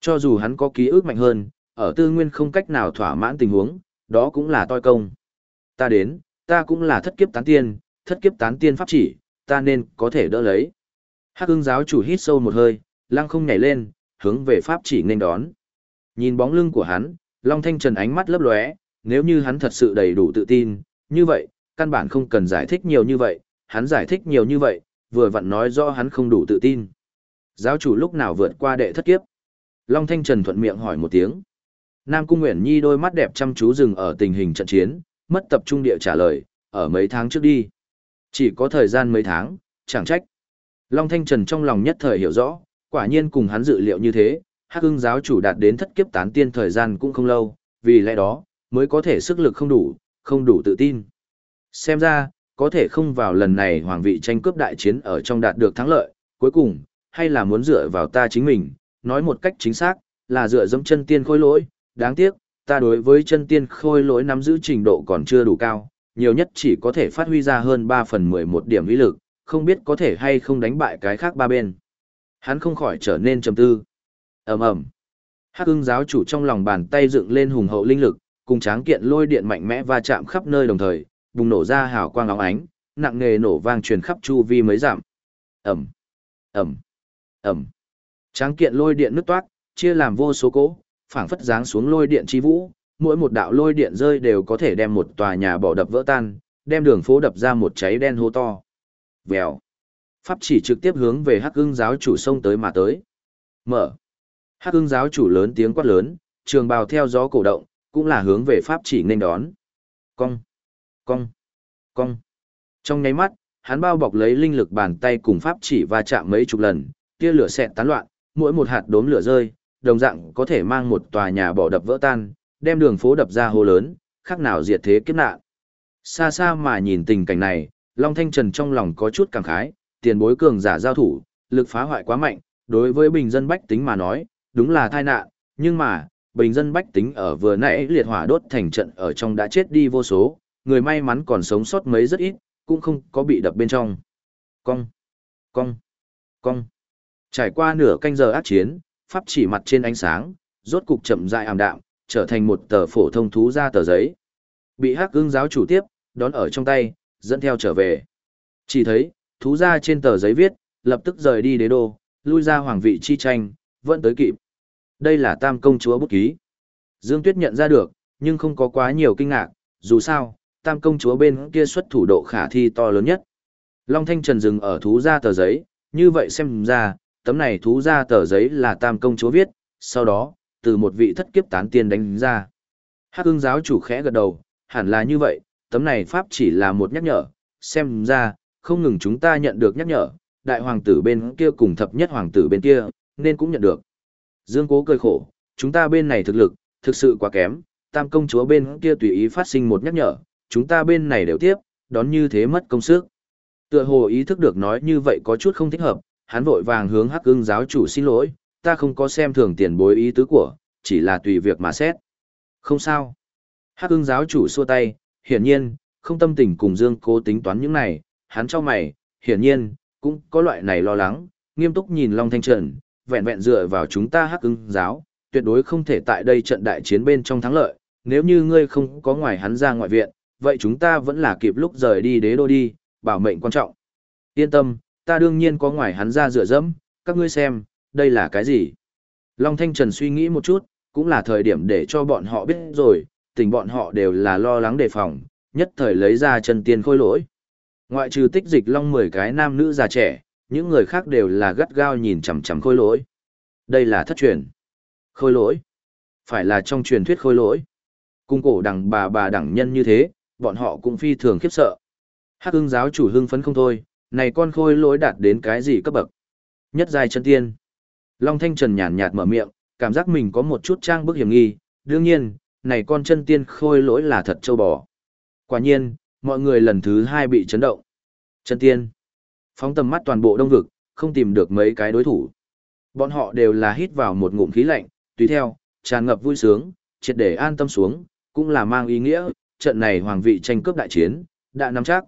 Cho dù hắn có ký ức mạnh hơn, ở tư nguyên không cách nào thỏa mãn tình huống, đó cũng là toi công. Ta đến, ta cũng là thất kiếp tán tiên, thất kiếp tán tiên pháp chỉ, ta nên có thể đỡ lấy. Hắc ưng giáo chủ hít sâu một hơi, lăng không nhảy lên, hướng về pháp chỉ nên đón. Nhìn bóng lưng của hắn, Long Thanh Trần ánh mắt lấp lóe, nếu như hắn thật sự đầy đủ tự tin, như vậy, căn bản không cần giải thích nhiều như vậy, hắn giải thích nhiều như vậy, vừa vặn nói rõ hắn không đủ tự tin. Giáo chủ lúc nào vượt qua đệ thất kiếp? Long Thanh Trần thuận miệng hỏi một tiếng. Nam Cung Nguyễn Nhi đôi mắt đẹp chăm chú dừng ở tình hình trận chiến, mất tập trung địa trả lời, ở mấy tháng trước đi. Chỉ có thời gian mấy tháng, chẳng trách. Long Thanh Trần trong lòng nhất thời hiểu rõ, quả nhiên cùng hắn dự liệu như thế, Hắc Hưng giáo chủ đạt đến thất kiếp tán tiên thời gian cũng không lâu, vì lẽ đó, mới có thể sức lực không đủ, không đủ tự tin. Xem ra, có thể không vào lần này hoàng vị tranh cướp đại chiến ở trong đạt được thắng lợi, cuối cùng, hay là muốn dựa vào ta chính mình, nói một cách chính xác, là dựa dẫm chân tiên khôi lỗi, đáng tiếc, ta đối với chân tiên khôi lỗi nắm giữ trình độ còn chưa đủ cao, nhiều nhất chỉ có thể phát huy ra hơn 3 phần 11 điểm uy lực, không biết có thể hay không đánh bại cái khác ba bên. Hắn không khỏi trở nên trầm tư. ầm ầm Hắc ưng giáo chủ trong lòng bàn tay dựng lên hùng hậu linh lực, cùng tráng kiện lôi điện mạnh mẽ va chạm khắp nơi đồng thời, bùng nổ ra hào quang óng ánh, nặng nề nổ vang truyền khắp chu vi mới giảm Ầm, ầm, ầm. Tráng kiện lôi điện nứt toát, chia làm vô số cỗ, phảng phất giáng xuống lôi điện chi vũ, mỗi một đạo lôi điện rơi đều có thể đem một tòa nhà bỏ đập vỡ tan, đem đường phố đập ra một cháy đen hô to. Vèo. Pháp chỉ trực tiếp hướng về Hắc Ưng giáo chủ sông tới mà tới. Mở. Hắc Ưng giáo chủ lớn tiếng quát lớn, trường bào theo gió cổ động, cũng là hướng về pháp chỉ nên đón. Cong. Cong. Cong. Trong nháy mắt, hắn bao bọc lấy linh lực bàn tay cùng pháp chỉ va chạm mấy chục lần, tia lửa xẹt tán loạn, mỗi một hạt đốm lửa rơi, đồng dạng có thể mang một tòa nhà bỏ đập vỡ tan, đem đường phố đập ra hồ lớn, khác nào diệt thế kiếp nạn. Xa xa mà nhìn tình cảnh này, Long Thanh Trần trong lòng có chút cảm khái, tiền bối cường giả giao thủ, lực phá hoại quá mạnh, đối với bình dân bách tính mà nói, đúng là tai nạn, nhưng mà, bình dân bách tính ở vừa nãy liệt hỏa đốt thành trận ở trong đã chết đi vô số, người may mắn còn sống sót mấy rất ít, cũng không có bị đập bên trong. Cong, cong, cong. Trải qua nửa canh giờ ác chiến, pháp chỉ mặt trên ánh sáng, rốt cục chậm rãi ảm đạm, trở thành một tờ phổ thông thú ra tờ giấy. Bị hắc ưng giáo chủ tiếp, đón ở trong tay, dẫn theo trở về. Chỉ thấy, thú ra trên tờ giấy viết, lập tức rời đi đế đô, lui ra hoàng vị chi tranh, vẫn tới kịp. Đây là tam công chúa bút ký. Dương Tuyết nhận ra được, nhưng không có quá nhiều kinh ngạc, dù sao, tam công chúa bên kia xuất thủ độ khả thi to lớn nhất. Long Thanh Trần dừng ở thú ra tờ giấy, như vậy xem ra, tấm này thú ra tờ giấy là tam công chúa viết, sau đó, từ một vị thất kiếp tán tiên đánh ra. Hắc ưng giáo chủ khẽ gật đầu, hẳn là như vậy, tấm này pháp chỉ là một nhắc nhở, xem ra, không ngừng chúng ta nhận được nhắc nhở, đại hoàng tử bên kia cùng thập nhất hoàng tử bên kia, nên cũng nhận được. Dương Cố cười khổ, chúng ta bên này thực lực, thực sự quá kém, tam công chúa bên kia tùy ý phát sinh một nhắc nhở, chúng ta bên này đều tiếp, đón như thế mất công sức. Tựa hồ ý thức được nói như vậy có chút không thích hợp, hắn vội vàng hướng hắc ưng giáo chủ xin lỗi, ta không có xem thường tiền bối ý tứ của, chỉ là tùy việc mà xét. Không sao. Hắc ưng giáo chủ xua tay, hiển nhiên, không tâm tình cùng Dương cố tính toán những này, hắn cho mày, hiển nhiên, cũng có loại này lo lắng, nghiêm túc nhìn Long Thanh Trần, vẹn vẹn dựa vào chúng ta hắc ưng giáo, tuyệt đối không thể tại đây trận đại chiến bên trong thắng lợi, nếu như ngươi không có ngoài hắn ra ngoại viện, vậy chúng ta vẫn là kịp lúc rời đi đế đô đi, bảo mệnh quan trọng. Yên tâm, ta đương nhiên có ngoài hắn ra dựa dẫm, các ngươi xem, đây là cái gì? Long Thanh Trần suy nghĩ một chút, cũng là thời điểm để cho bọn họ biết rồi, tình bọn họ đều là lo lắng đề phòng, nhất thời lấy ra chân tiên khôi lỗi. Ngoại trừ tích dịch long 10 cái nam nữ già trẻ, những người khác đều là gắt gao nhìn chằm chằm khôi lỗi. Đây là thất truyền. Khôi lỗi. Phải là trong truyền thuyết khôi lỗi. Cung cổ đằng bà bà đẳng nhân như thế, bọn họ cũng phi thường khiếp sợ. Hắc ưng giáo chủ hưng phấn không thôi, này con khôi lỗi đạt đến cái gì cấp bậc? Nhất giai chân tiên. Long Thanh Trần nhàn nhạt mở miệng, cảm giác mình có một chút trang bức hiểm nghi, đương nhiên, này con chân tiên khôi lỗi là thật châu bò. Quả nhiên, mọi người lần thứ hai bị chấn động. Chân tiên. Phóng tầm mắt toàn bộ đông vực, không tìm được mấy cái đối thủ. Bọn họ đều là hít vào một ngụm khí lạnh, tùy theo, tràn ngập vui sướng, triệt để an tâm xuống, cũng là mang ý nghĩa, trận này hoàng vị tranh cướp đại chiến, đã nắm chắc.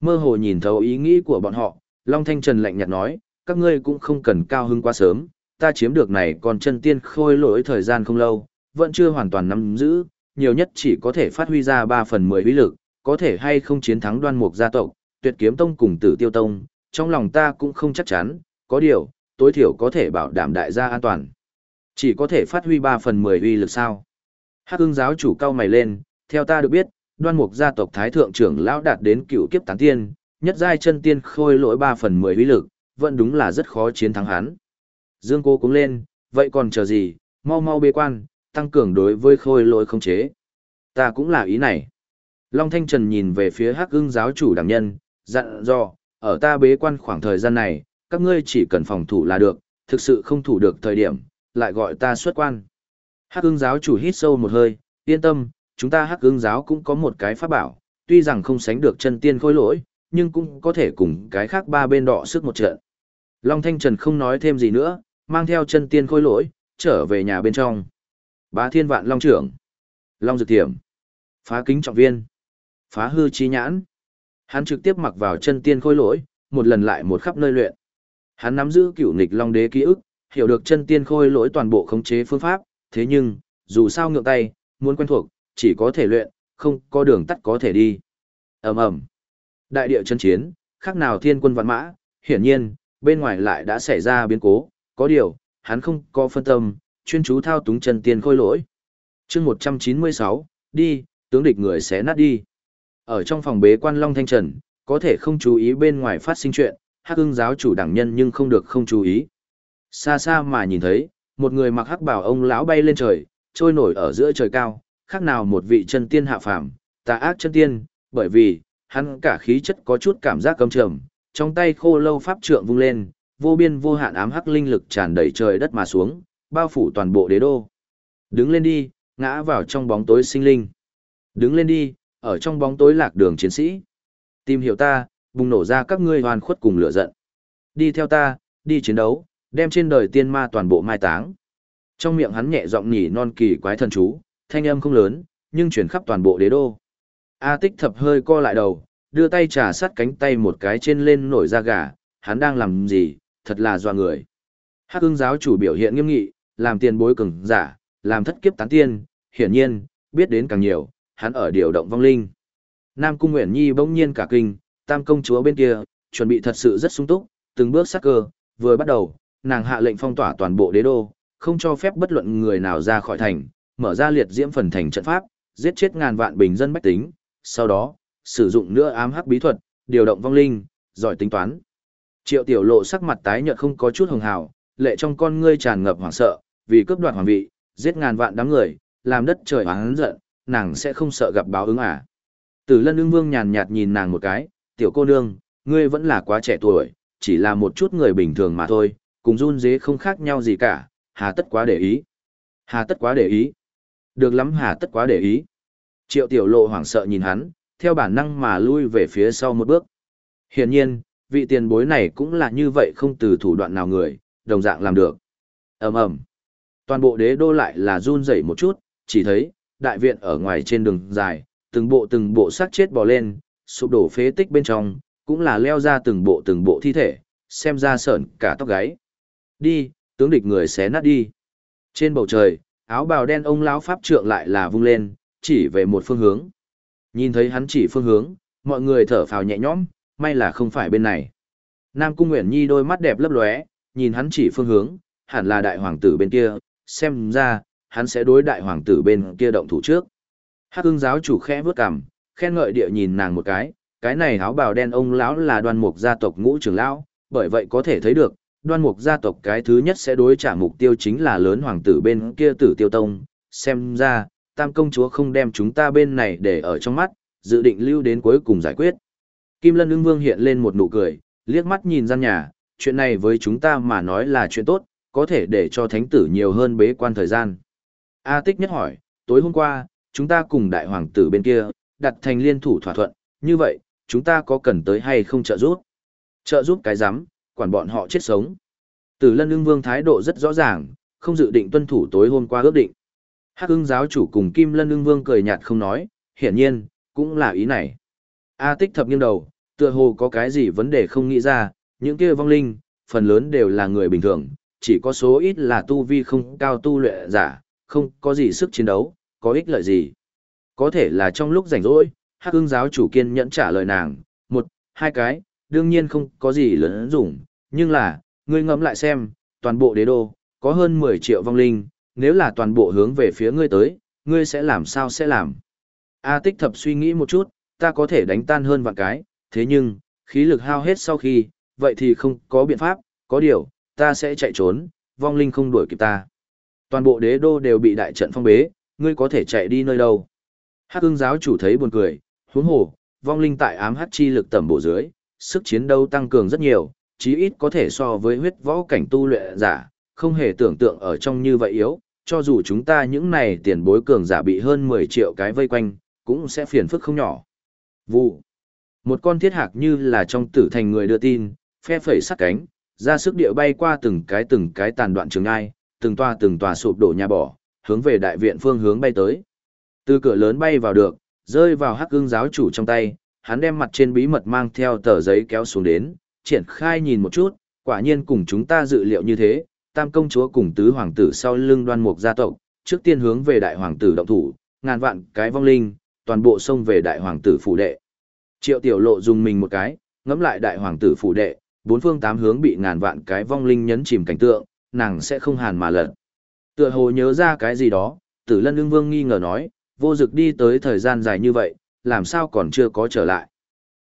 Mơ hồ nhìn thấu ý nghĩ của bọn họ, Long Thanh Trần lạnh nhạt nói, các ngươi cũng không cần cao hứng quá sớm, ta chiếm được này còn chân tiên khôi lỗi thời gian không lâu, vẫn chưa hoàn toàn nắm giữ, nhiều nhất chỉ có thể phát huy ra 3 phần 10 uy lực, có thể hay không chiến thắng đoan mục gia tộc, tuyệt kiếm tông cùng tử tiêu tông, trong lòng ta cũng không chắc chắn, có điều, tối thiểu có thể bảo đảm đại gia an toàn. Chỉ có thể phát huy 3 phần 10 uy lực sao. Hắc ưng giáo chủ cao mày lên, theo ta được biết, đoan mục gia tộc thái thượng trưởng lão đạt đến cựu kiếp tán tiên, nhất giai chân tiên khôi lỗi ba phần 10 uy lực, vẫn đúng là rất khó chiến thắng hắn. Dương cô cũng lên, vậy còn chờ gì, mau mau bế quan, tăng cường đối với khôi lỗi không chế. Ta cũng là ý này. Long Thanh Trần nhìn về phía hắc ưng giáo chủ đảng nhân, dặn dò, ở ta bế quan khoảng thời gian này, các ngươi chỉ cần phòng thủ là được, thực sự không thủ được thời điểm, lại gọi ta xuất quan. Hắc ưng giáo chủ hít sâu một hơi, yên tâm, chúng ta hắc ương giáo cũng có một cái pháp bảo, tuy rằng không sánh được chân tiên khôi lỗi, nhưng cũng có thể cùng cái khác ba bên đọ sức một trận. Long Thanh Trần không nói thêm gì nữa, mang theo chân tiên khôi lỗi, trở về nhà bên trong. Bá thiên vạn Long trưởng. Long dược tiệm. Phá kính trọng viên. Phá hư chi nhãn. Hắn trực tiếp mặc vào chân tiên khôi lỗi, một lần lại một khắp nơi luyện. Hắn nắm giữ cửu nghịch Long đế ký ức, hiểu được chân tiên khôi lỗi toàn bộ khống chế phương pháp, thế nhưng, dù sao ngượng tay, muốn quen thuộc, chỉ có thể luyện, không có đường tắt có thể đi. ầm ầm Đại địa chân chiến, khác nào thiên quân vạn mã, hiển nhiên, bên ngoài lại đã xảy ra biến cố, có điều, hắn không có phân tâm, chuyên chú thao túng chân tiên khôi lỗi. chương 196, đi, tướng địch người sẽ nát đi. Ở trong phòng bế quan Long Thanh Trần, có thể không chú ý bên ngoài phát sinh chuyện, hắc ưng giáo chủ đảng nhân nhưng không được không chú ý. Xa xa mà nhìn thấy, một người mặc hắc bảo ông lão bay lên trời, trôi nổi ở giữa trời cao, khác nào một vị chân tiên hạ phàm, tà ác chân tiên, bởi vì, hắn cả khí chất có chút cảm giác căm trầm, trong tay khô lâu pháp trượng vung lên, vô biên vô hạn ám hắc linh lực tràn đầy trời đất mà xuống, bao phủ toàn bộ đế đô. Đứng lên đi, ngã vào trong bóng tối sinh linh. Đứng lên đi, ở trong bóng tối lạc đường chiến sĩ. Tìm hiểu ta, bùng nổ ra các ngươi hoàn khuất cùng lửa giận. Đi theo ta, đi chiến đấu, đem trên đời tiên ma toàn bộ mai táng. Trong miệng hắn nhẹ giọng nhỉ non kỳ quái thần chú, thanh âm không lớn, nhưng chuyển khắp toàn bộ đế đô. A tích thập hơi co lại đầu, đưa tay trà sát cánh tay một cái trên lên nổi da gà, hắn đang làm gì, thật là doa người. Hắc ưng giáo chủ biểu hiện nghiêm nghị, làm tiền bối cứng, giả, làm thất kiếp tán tiên, hiển nhiên, biết đến càng nhiều, hắn ở điều động vong linh. Nam Cung Nguyễn Nhi bỗng nhiên cả kinh, tam công chúa bên kia, chuẩn bị thật sự rất sung túc, từng bước sắc cơ, vừa bắt đầu, nàng hạ lệnh phong tỏa toàn bộ đế đô, không cho phép bất luận người nào ra khỏi thành, mở ra liệt diễm phần thành trận pháp, giết chết ngàn vạn bình dân bách tính, sau đó, sử dụng nữa ám hắc bí thuật, điều động vong linh, giỏi tính toán. Triệu tiểu lộ sắc mặt tái nhợt không có chút hồng hào, lệ trong con ngươi tràn ngập hoảng sợ, vì cướp đoạt hoàng vị, giết ngàn vạn đám người, làm đất trời oán giận, nàng sẽ không sợ gặp báo ứng à. Tử lân ương vương nhàn nhạt nhìn nàng một cái, tiểu cô nương, ngươi vẫn là quá trẻ tuổi, chỉ là một chút người bình thường mà thôi, cùng run dế không khác nhau gì cả, hà tất quá để ý. Hà tất quá để ý. Được lắm hà tất quá để ý. Triệu tiểu lộ hoảng sợ nhìn hắn, theo bản năng mà lui về phía sau một bước. Hiển nhiên, vị tiền bối này cũng là như vậy không từ thủ đoạn nào người, đồng dạng làm được. ầm ầm Toàn bộ đế đô lại là run rẩy một chút, chỉ thấy, đại viện ở ngoài trên đường dài, từng bộ từng bộ xác chết bò lên, sụp đổ phế tích bên trong, cũng là leo ra từng bộ từng bộ thi thể, xem ra sởn cả tóc gáy. Đi, tướng địch người xé nát đi. Trên bầu trời, áo bào đen ông lão pháp trượng lại là vung lên, chỉ về một phương hướng. Nhìn thấy hắn chỉ phương hướng, mọi người thở phào nhẹ nhõm, may là không phải bên này. Nam Cung Nguyễn Nhi đôi mắt đẹp lấp lóe, nhìn hắn chỉ phương hướng, hẳn là đại hoàng tử bên kia, xem ra, hắn sẽ đối đại hoàng tử bên kia động thủ trước. Hắc ưng giáo chủ khẽ vướt cằm, khen ngợi địa nhìn nàng một cái, cái này áo bào đen ông lão là đoan mục gia tộc ngũ trưởng lão, bởi vậy có thể thấy được, đoan mục gia tộc cái thứ nhất sẽ đối trả mục tiêu chính là lớn hoàng tử bên kia tử tiêu tông, xem ra, tam công chúa không đem chúng ta bên này để ở trong mắt, dự định lưu đến cuối cùng giải quyết. Kim Lân ưng vương hiện lên một nụ cười, liếc mắt nhìn gian nhà, chuyện này với chúng ta mà nói là chuyện tốt, có thể để cho thánh tử nhiều hơn bế quan thời gian. A tích nhất hỏi, tối hôm qua, chúng ta cùng đại hoàng tử bên kia, đặt thành liên thủ thỏa thuận, như vậy, chúng ta có cần tới hay không trợ giúp? Trợ giúp cái rắm quản bọn họ chết sống. Tử lân ưng vương thái độ rất rõ ràng, không dự định tuân thủ tối hôm qua ước định. Hắc ưng giáo chủ cùng Kim Lân ưng vương cười nhạt không nói, hiển nhiên, cũng là ý này. A tích thập nghiêng đầu, tựa hồ có cái gì vấn đề không nghĩ ra, những kia vong linh, phần lớn đều là người bình thường, chỉ có số ít là tu vi không cao tu luyện giả, không có gì sức chiến đấu, có ích lợi gì. Có thể là trong lúc rảnh rỗi, Hắc ưng giáo chủ kiên nhẫn trả lời nàng, một, hai cái, đương nhiên không có gì lớn dùng, nhưng là, ngươi ngẫm lại xem, toàn bộ đế đô, có hơn 10 triệu vong linh, nếu là toàn bộ hướng về phía ngươi tới, ngươi sẽ làm sao sẽ làm. A tích thập suy nghĩ một chút, ta có thể đánh tan hơn vạn cái, thế nhưng, khí lực hao hết sau khi, vậy thì không có biện pháp, có điều, ta sẽ chạy trốn, vong linh không đuổi kịp ta. Toàn bộ đế đô đều bị đại trận phong bế, ngươi có thể chạy đi nơi đâu. Hắc ương giáo chủ thấy buồn cười, huống hồ, vong linh tại ám hắc chi lực tầm bộ dưới, sức chiến đấu tăng cường rất nhiều, chí ít có thể so với huyết võ cảnh tu luyện giả, không hề tưởng tượng ở trong như vậy yếu, cho dù chúng ta những này tiền bối cường giả bị hơn 10 triệu cái vây quanh, cũng sẽ phiền phức không nhỏ. Vụ. Một con thiết hạc như là trong tử thành người đưa tin, phe phẩy sắc cánh, ra sức địa bay qua từng cái từng cái tàn đoạn trường ai, từng tòa từng tòa sụp đổ nhà bỏ, hướng về đại viện phương hướng bay tới. Từ cửa lớn bay vào được, rơi vào hắc ương giáo chủ trong tay, hắn đem mặt trên bí mật mang theo tờ giấy kéo xuống đến, triển khai nhìn một chút, quả nhiên cùng chúng ta dự liệu như thế, tam công chúa cùng tứ hoàng tử sau lưng đoan mục gia tộc, trước tiên hướng về đại hoàng tử động thủ, ngàn vạn cái vong linh, toàn bộ xông về đại hoàng tử phủ đệ. Triệu tiểu lộ dùng mình một cái, ngẫm lại đại hoàng tử phủ đệ, bốn phương tám hướng bị ngàn vạn cái vong linh nhấn chìm cảnh tượng, nàng sẽ không hàn mà lật. Tựa hồ nhớ ra cái gì đó, tử lân ương vương nghi ngờ nói, vô dực đi tới thời gian dài như vậy, làm sao còn chưa có trở lại.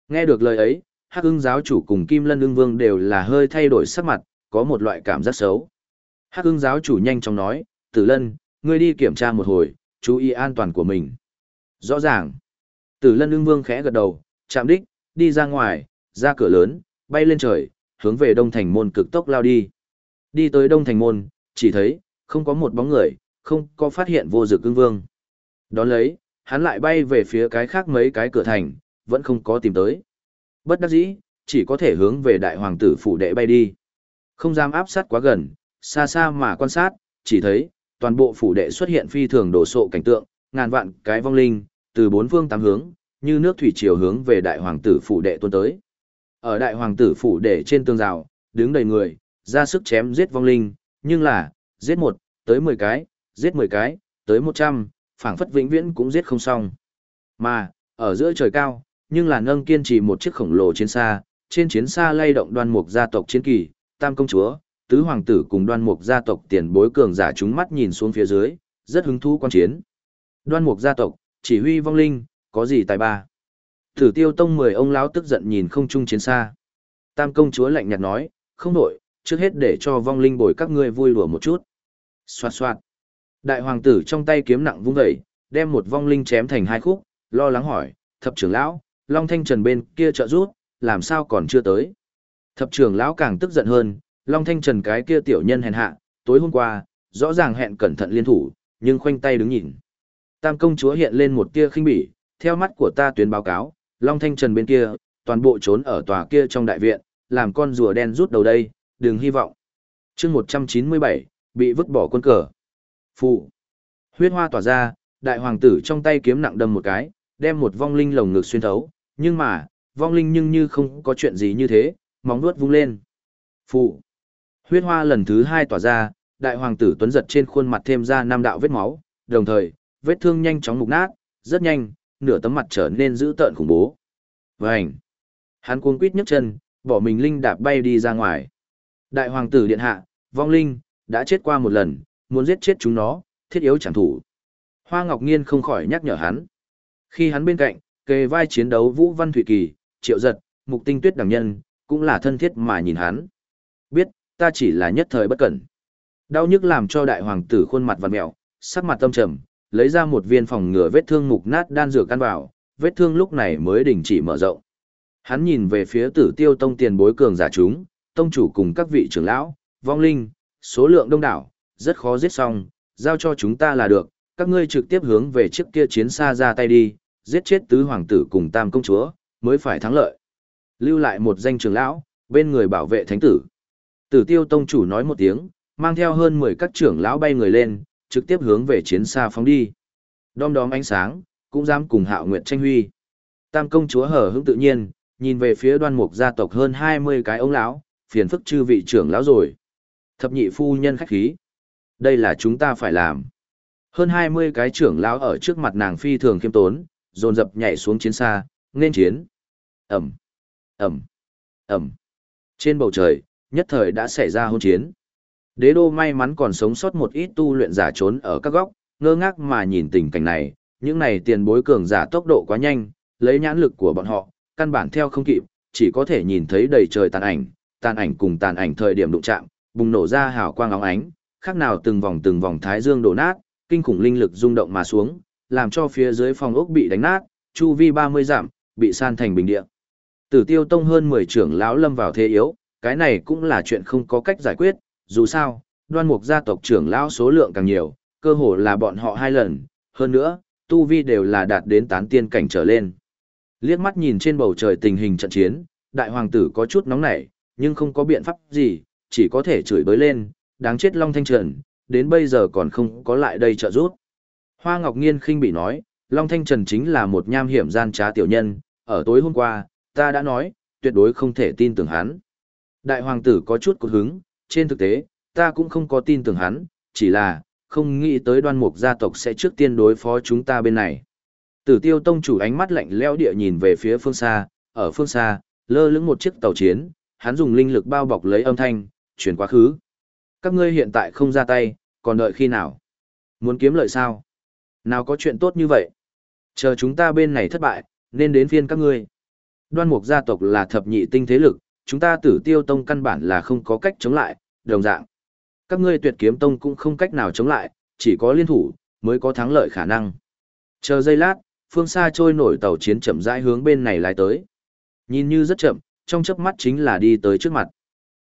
Nghe được lời ấy, hắc ưng giáo chủ cùng kim lân ưng vương đều là hơi thay đổi sắc mặt, có một loại cảm giác xấu. Hắc ưng giáo chủ nhanh chóng nói, tử lân, ngươi đi kiểm tra một hồi, chú ý an toàn của mình. Rõ ràng. Tử lân ưng vương khẽ gật đầu, chạm đích, đi ra ngoài, ra cửa lớn, bay lên trời, hướng về đông thành môn cực tốc lao đi. Đi tới đông thành môn, chỉ thấy, không có một bóng người, không có phát hiện vô dực ưng vương. Đón lấy, hắn lại bay về phía cái khác mấy cái cửa thành, vẫn không có tìm tới. Bất đắc dĩ, chỉ có thể hướng về đại hoàng tử phủ đệ bay đi. Không dám áp sát quá gần, xa xa mà quan sát, chỉ thấy, toàn bộ phủ đệ xuất hiện phi thường đổ sộ cảnh tượng, ngàn vạn cái vong linh, từ bốn phương tám hướng, như nước thủy chiều hướng về đại hoàng tử phủ đệ tuôn tới. Ở đại hoàng tử phủ đệ trên tường rào, đứng đầy người, ra sức chém giết vong linh, nhưng là, giết một, tới mười cái, giết mười cái, tới một trăm, phảng phất vĩnh viễn cũng giết không xong. Mà, ở giữa trời cao, nhưng là nâng kiên trì một chiếc khổng lồ chiến xa, trên chiến xa lay động đoan mục gia tộc chiến kỳ, tam công chúa, tứ hoàng tử cùng đoan mục gia tộc tiền bối cường giả chúng mắt nhìn xuống phía dưới, rất hứng thú quan chiến. Đoan mục gia tộc, chỉ huy vong linh, có gì tài ba. Thử tiêu tông mười ông lão tức giận nhìn không chung chiến xa. Tam công chúa lạnh nhạt nói, không đổi, trước hết để cho vong linh bồi các ngươi vui lùa một chút. Xoạt xoạt. Đại hoàng tử trong tay kiếm nặng vung dậy, đem một vong linh chém thành hai khúc, lo lắng hỏi, thập trưởng lão, Long Thanh Trần bên kia trợ rút, làm sao còn chưa tới. Thập trưởng lão càng tức giận hơn, Long Thanh Trần cái kia tiểu nhân hèn hạ, tối hôm qua, rõ ràng hẹn cẩn thận liên thủ, nhưng khoanh tay đứng nhìn. Tam công chúa hiện lên một tia khinh bỉ, theo mắt của ta tuyên báo cáo, Long Thanh Trần bên kia, toàn bộ trốn ở tòa kia trong đại viện, làm con rùa đen rút đầu đây, đừng hy vọng. chương 197, bị vứt bỏ quân cờ. Phụ. Huyết hoa tỏa ra, đại hoàng tử trong tay kiếm nặng đâm một cái, đem một vong linh lồng ngực xuyên thấu, nhưng mà, vong linh nhưng như không có chuyện gì như thế, móng nuốt vung lên. Phụ. Huyết hoa lần thứ hai tỏa ra, đại hoàng tử tuấn giật trên khuôn mặt thêm ra năm đạo vết máu, đồng thời, vết thương nhanh chóng mục nát, rất nhanh, nửa tấm mặt trở nên dữ tợn khủng bố. Vành. Hắn cuống quít nhấc chân, bỏ mình linh đạp bay đi ra ngoài. Đại hoàng tử điện hạ, vong linh, đã chết qua một lần, muốn giết chết chúng nó, thiết yếu chẳng thủ. Hoa Ngọc Nghiên không khỏi nhắc nhở hắn. Khi hắn bên cạnh, kề vai chiến đấu Vũ Văn Thụy Kỳ, Triệu Giật, Mục Tinh Tuyết đẳng nhân, cũng là thân thiết mà nhìn hắn. Biết, ta chỉ là nhất thời bất cẩn. Đau nhức làm cho đại hoàng tử khuôn mặt vặn mẹo, sắc mặt tâm trầm, lấy ra một viên phòng ngừa vết thương mục nát đan dược căn vào, vết thương lúc này mới đình chỉ mở rộng. Hắn nhìn về phía tử tiêu tông tiền bối cường giả chúng, tông chủ cùng các vị trưởng lão, vong linh, số lượng đông đảo, rất khó giết xong, giao cho chúng ta là được, các ngươi trực tiếp hướng về chiếc kia chiến xa ra tay đi, giết chết tứ hoàng tử cùng tam công chúa, mới phải thắng lợi. Lưu lại một danh trưởng lão, bên người bảo vệ thánh tử. Tử tiêu tông chủ nói một tiếng, mang theo hơn 10 các trưởng lão bay người lên, trực tiếp hướng về chiến xa phóng đi. Đom đóm ánh sáng, cũng dám cùng hạo nguyệt tranh huy. Tam công chúa hở hững tự nhiên, nhìn về phía đoan mục gia tộc hơn 20 cái ông lão, phiền phức chư vị trưởng lão rồi. Thập nhị phu nhân khách khí. Đây là chúng ta phải làm. Hơn 20 cái trưởng lão ở trước mặt nàng phi thường khiêm tốn, dồn dập nhảy xuống chiến xa, nên chiến. Ẩm, Ẩm, Ẩm. Trên bầu trời, nhất thời đã xảy ra hôn chiến. Đế đô may mắn còn sống sót một ít tu luyện giả trốn ở các góc, ngơ ngác mà nhìn tình cảnh này, những này tiền bối cường giả tốc độ quá nhanh, lấy nhãn lực của bọn họ, căn bản theo không kịp, chỉ có thể nhìn thấy đầy trời tàn ảnh, tàn ảnh cùng tàn ảnh thời điểm đụng chạm, bùng nổ ra hào quang óng ánh, khác nào từng vòng từng vòng thái dương đổ nát, kinh khủng linh lực rung động mà xuống, làm cho phía dưới phòng ốc bị đánh nát, chu vi 30 giảm, bị san thành bình địa. Tử Tiêu Tông hơn 10 trưởng lão lâm vào thế yếu, cái này cũng là chuyện không có cách giải quyết, dù sao, Đoan Mục gia tộc trưởng lão số lượng càng nhiều, cơ hồ là bọn họ hai lần, hơn nữa, tu vi đều là đạt đến tán tiên cảnh trở lên. Liếc mắt nhìn trên bầu trời tình hình trận chiến, đại hoàng tử có chút nóng nảy, nhưng không có biện pháp gì, chỉ có thể chửi bới lên, đáng chết Long Thanh Trần, đến bây giờ còn không có lại đây trợ giúp. Hoa Ngọc Nghiên khinh bị nói, Long Thanh Trần chính là một nham hiểm gian trá tiểu nhân, ở tối hôm qua, ta đã nói, tuyệt đối không thể tin tưởng hắn. Đại hoàng tử có chút cột hứng, trên thực tế, ta cũng không có tin tưởng hắn, chỉ là, không nghĩ tới đoan mục gia tộc sẽ trước tiên đối phó chúng ta bên này. Tử tiêu tông chủ ánh mắt lạnh lẽo địa nhìn về phía phương xa, ở phương xa, lơ lửng một chiếc tàu chiến, hắn dùng linh lực bao bọc lấy âm thanh, chuyển quá khứ. Các ngươi hiện tại không ra tay, còn đợi khi nào? Muốn kiếm lợi sao? Nào có chuyện tốt như vậy? Chờ chúng ta bên này thất bại, nên đến phiên các ngươi. Đoan mục gia tộc là thập nhị tinh thế lực, chúng ta tử tiêu tông căn bản là không có cách chống lại, đồng dạng. Các ngươi tuyệt kiếm tông cũng không cách nào chống lại, chỉ có liên thủ, mới có thắng lợi khả năng. Chờ giây lát, phương xa trôi nổi tàu chiến chậm rãi hướng bên này lái tới. Nhìn như rất chậm, trong chớp mắt chính là đi tới trước mặt.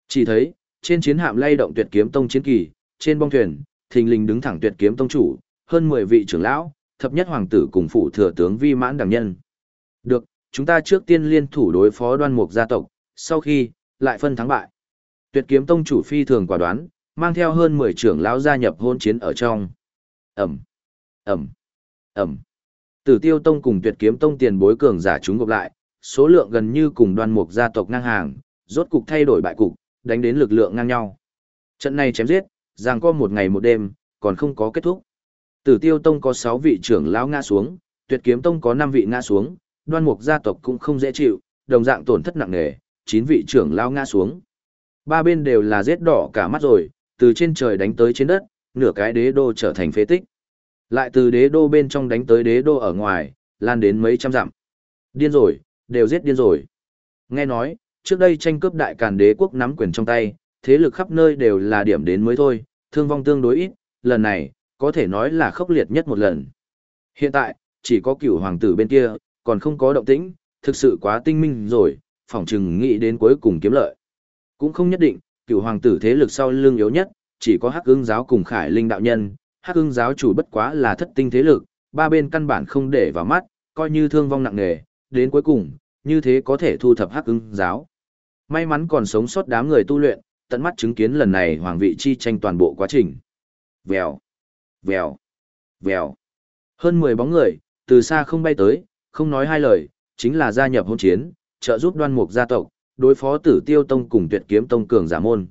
Chỉ thấy, trên chiến hạm lay động tuyệt kiếm tông chiến kỳ, trên bong thuyền, thình lình đứng thẳng tuyệt kiếm tông chủ, hơn 10 vị trưởng lão, thập nhất hoàng tử cùng phụ thừa tướng vi mãn đẳng nhân. Được, chúng ta trước tiên liên thủ đối phó đoan mục gia tộc, sau khi, lại phân thắng bại. Tuyệt kiếm tông chủ phi thường quả đoán, mang theo hơn 10 trưởng lão gia nhập hôn chiến ở trong. Ẩm, Ẩm, Ẩm. Tử tiêu tông cùng tuyệt kiếm tông tiền bối cường giả chúng gộp lại, số lượng gần như cùng đoan mục gia tộc ngang hàng, rốt cục thay đổi bại cục, đánh đến lực lượng ngang nhau. Trận này chém giết, giằng co một ngày một đêm, còn không có kết thúc. Tử Tiêu Tông có 6 vị trưởng lão ngã xuống, Tuyệt Kiếm Tông có 5 vị ngã xuống, Đoan Mục gia tộc cũng không dễ chịu, đồng dạng tổn thất nặng nề, 9 vị trưởng lão ngã xuống. Ba bên đều là giết đỏ cả mắt rồi, từ trên trời đánh tới trên đất, nửa cái đế đô trở thành phế tích. Lại từ đế đô bên trong đánh tới đế đô ở ngoài, lan đến mấy trăm dặm. Điên rồi, đều giết điên rồi. Nghe nói, trước đây tranh cướp đại càn đế quốc nắm quyền trong tay, thế lực khắp nơi đều là điểm đến mới thôi, thương vong tương đối ít, lần này, có thể nói là khốc liệt nhất một lần. Hiện tại, chỉ có cửu hoàng tử bên kia, còn không có động tĩnh, thực sự quá tinh minh rồi, phỏng chừng nghĩ đến cuối cùng kiếm lợi. Cũng không nhất định, cửu hoàng tử thế lực sau lưng yếu nhất, chỉ có hắc ưng giáo cùng khải linh đạo nhân, hắc ưng giáo chủ bất quá là thất tinh thế lực, ba bên căn bản không để vào mắt, coi như thương vong nặng nề, đến cuối cùng, như thế có thể thu thập hắc ưng giáo. May mắn còn sống sót đám người tu luyện, tận mắt chứng kiến lần này hoàng vị chi tranh toàn bộ quá trình. Vèo, vèo, vèo. Hơn 10 bóng người, từ xa không bay tới, không nói hai lời, chính là gia nhập hôn chiến, trợ giúp đoan mục gia tộc, đối phó tử tiêu tông cùng tuyệt kiếm tông cường giả môn.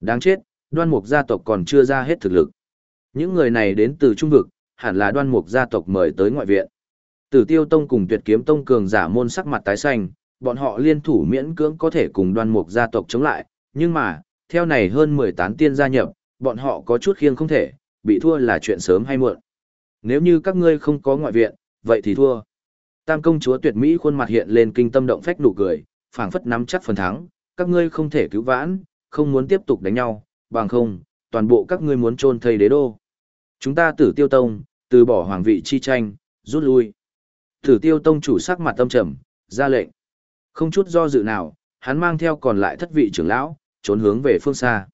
Đáng chết, đoan mục gia tộc còn chưa ra hết thực lực. Những người này đến từ trung vực, hẳn là đoan mục gia tộc mời tới ngoại viện. Tử tiêu tông cùng tuyệt kiếm tông cường giả môn sắc mặt tái xanh, bọn họ liên thủ miễn cưỡng có thể cùng đoan mục gia tộc chống lại, nhưng mà, theo này hơn mười tám tiên gia nhập, bọn họ có chút khiêng không thể, bị thua là chuyện sớm hay muộn. Nếu như các ngươi không có ngoại viện, vậy thì thua. Tam công chúa tuyệt mỹ khuôn mặt hiện lên kinh tâm động phách nụ cười, phảng phất nắm chắc phần thắng, các ngươi không thể cứu vãn, không muốn tiếp tục đánh nhau, bằng không, toàn bộ các ngươi muốn chôn thây đế đô. Chúng ta tử tiêu tông, từ bỏ hoàng vị chi tranh, rút lui. Tử tiêu tông chủ sắc mặt tâm trầm, ra lệnh. Không chút do dự nào, hắn mang theo còn lại thất vị trưởng lão, trốn hướng về phương xa.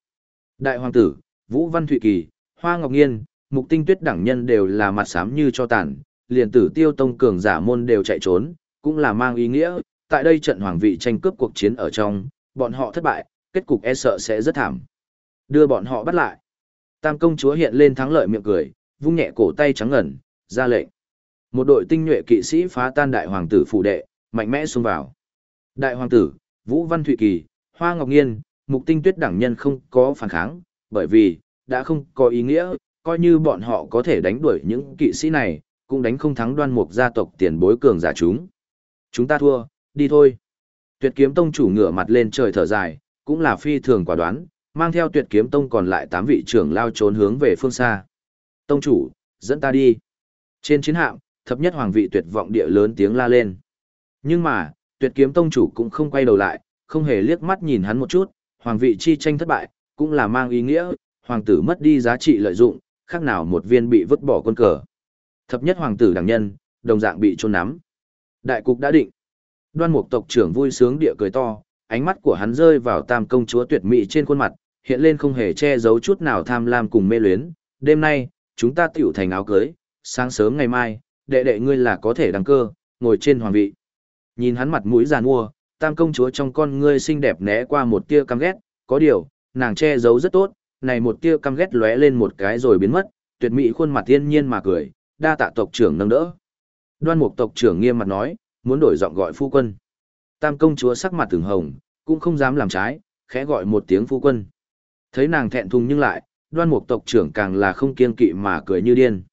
Đại hoàng tử, Vũ Văn Thụy Kỳ, Hoa Ngọc Nghiên, Mục Tinh Tuyết đẳng nhân đều là mặt xám như cho tàn, liền tử tiêu tông cường giả môn đều chạy trốn, cũng là mang ý nghĩa, tại đây trận hoàng vị tranh cướp cuộc chiến ở trong, bọn họ thất bại, kết cục e sợ sẽ rất thảm. Đưa bọn họ bắt lại. Tam công chúa hiện lên thắng lợi miệng cười, vung nhẹ cổ tay trắng ngần, ra lệnh. Một đội tinh nhuệ kỵ sĩ phá tan đại hoàng tử phủ đệ, mạnh mẽ xông vào. Đại hoàng tử, Vũ Văn Thụy Kỳ, Hoa Ngọc Nghiên, Mục Tinh Tuyết đẳng nhân không có phản kháng, bởi vì, đã không có ý nghĩa, coi như bọn họ có thể đánh đuổi những kỵ sĩ này, cũng đánh không thắng đoan mục gia tộc tiền bối cường giả chúng. Chúng ta thua, đi thôi. Tuyệt kiếm tông chủ ngửa mặt lên trời thở dài, cũng là phi thường quả đoán, mang theo tuyệt kiếm tông còn lại 8 vị trưởng lao trốn hướng về phương xa. Tông chủ, dẫn ta đi. Trên chiến hạm, thập nhất hoàng vị tuyệt vọng địa lớn tiếng la lên. Nhưng mà, tuyệt kiếm tông chủ cũng không quay đầu lại, không hề liếc mắt nhìn hắn một chút, hoàng vị chi tranh thất bại, cũng là mang ý nghĩa, hoàng tử mất đi giá trị lợi dụng, khác nào một viên bị vứt bỏ quân cờ. Thập nhất hoàng tử đảng nhân, đồng dạng bị trôn nắm. Đại cục đã định. Đoan mục tộc trưởng vui sướng địa cười to, ánh mắt của hắn rơi vào tam công chúa tuyệt mỹ trên khuôn mặt, hiện lên không hề che giấu chút nào tham lam cùng mê luyến. Đêm nay, chúng ta tiểu thành áo cưới, sáng sớm ngày mai, đệ đệ ngươi là có thể đăng cơ, ngồi trên hoàng vị. Nhìn hắn mặt mũi giàn mua, tam công chúa trong con ngươi xinh đẹp né qua một tia căm ghét, có điều, nàng che giấu rất tốt, này một tia căm ghét lóe lên một cái rồi biến mất, tuyệt mỹ khuôn mặt thiên nhiên mà cười, đa tạ tộc trưởng nâng đỡ. Đoan mục tộc trưởng nghiêm mặt nói, muốn đổi giọng gọi phu quân. Tam công chúa sắc mặt từng hồng, cũng không dám làm trái, khẽ gọi một tiếng phu quân. Thấy nàng thẹn thùng nhưng lại, đoan mục tộc trưởng càng là không kiên kỵ mà cười như điên.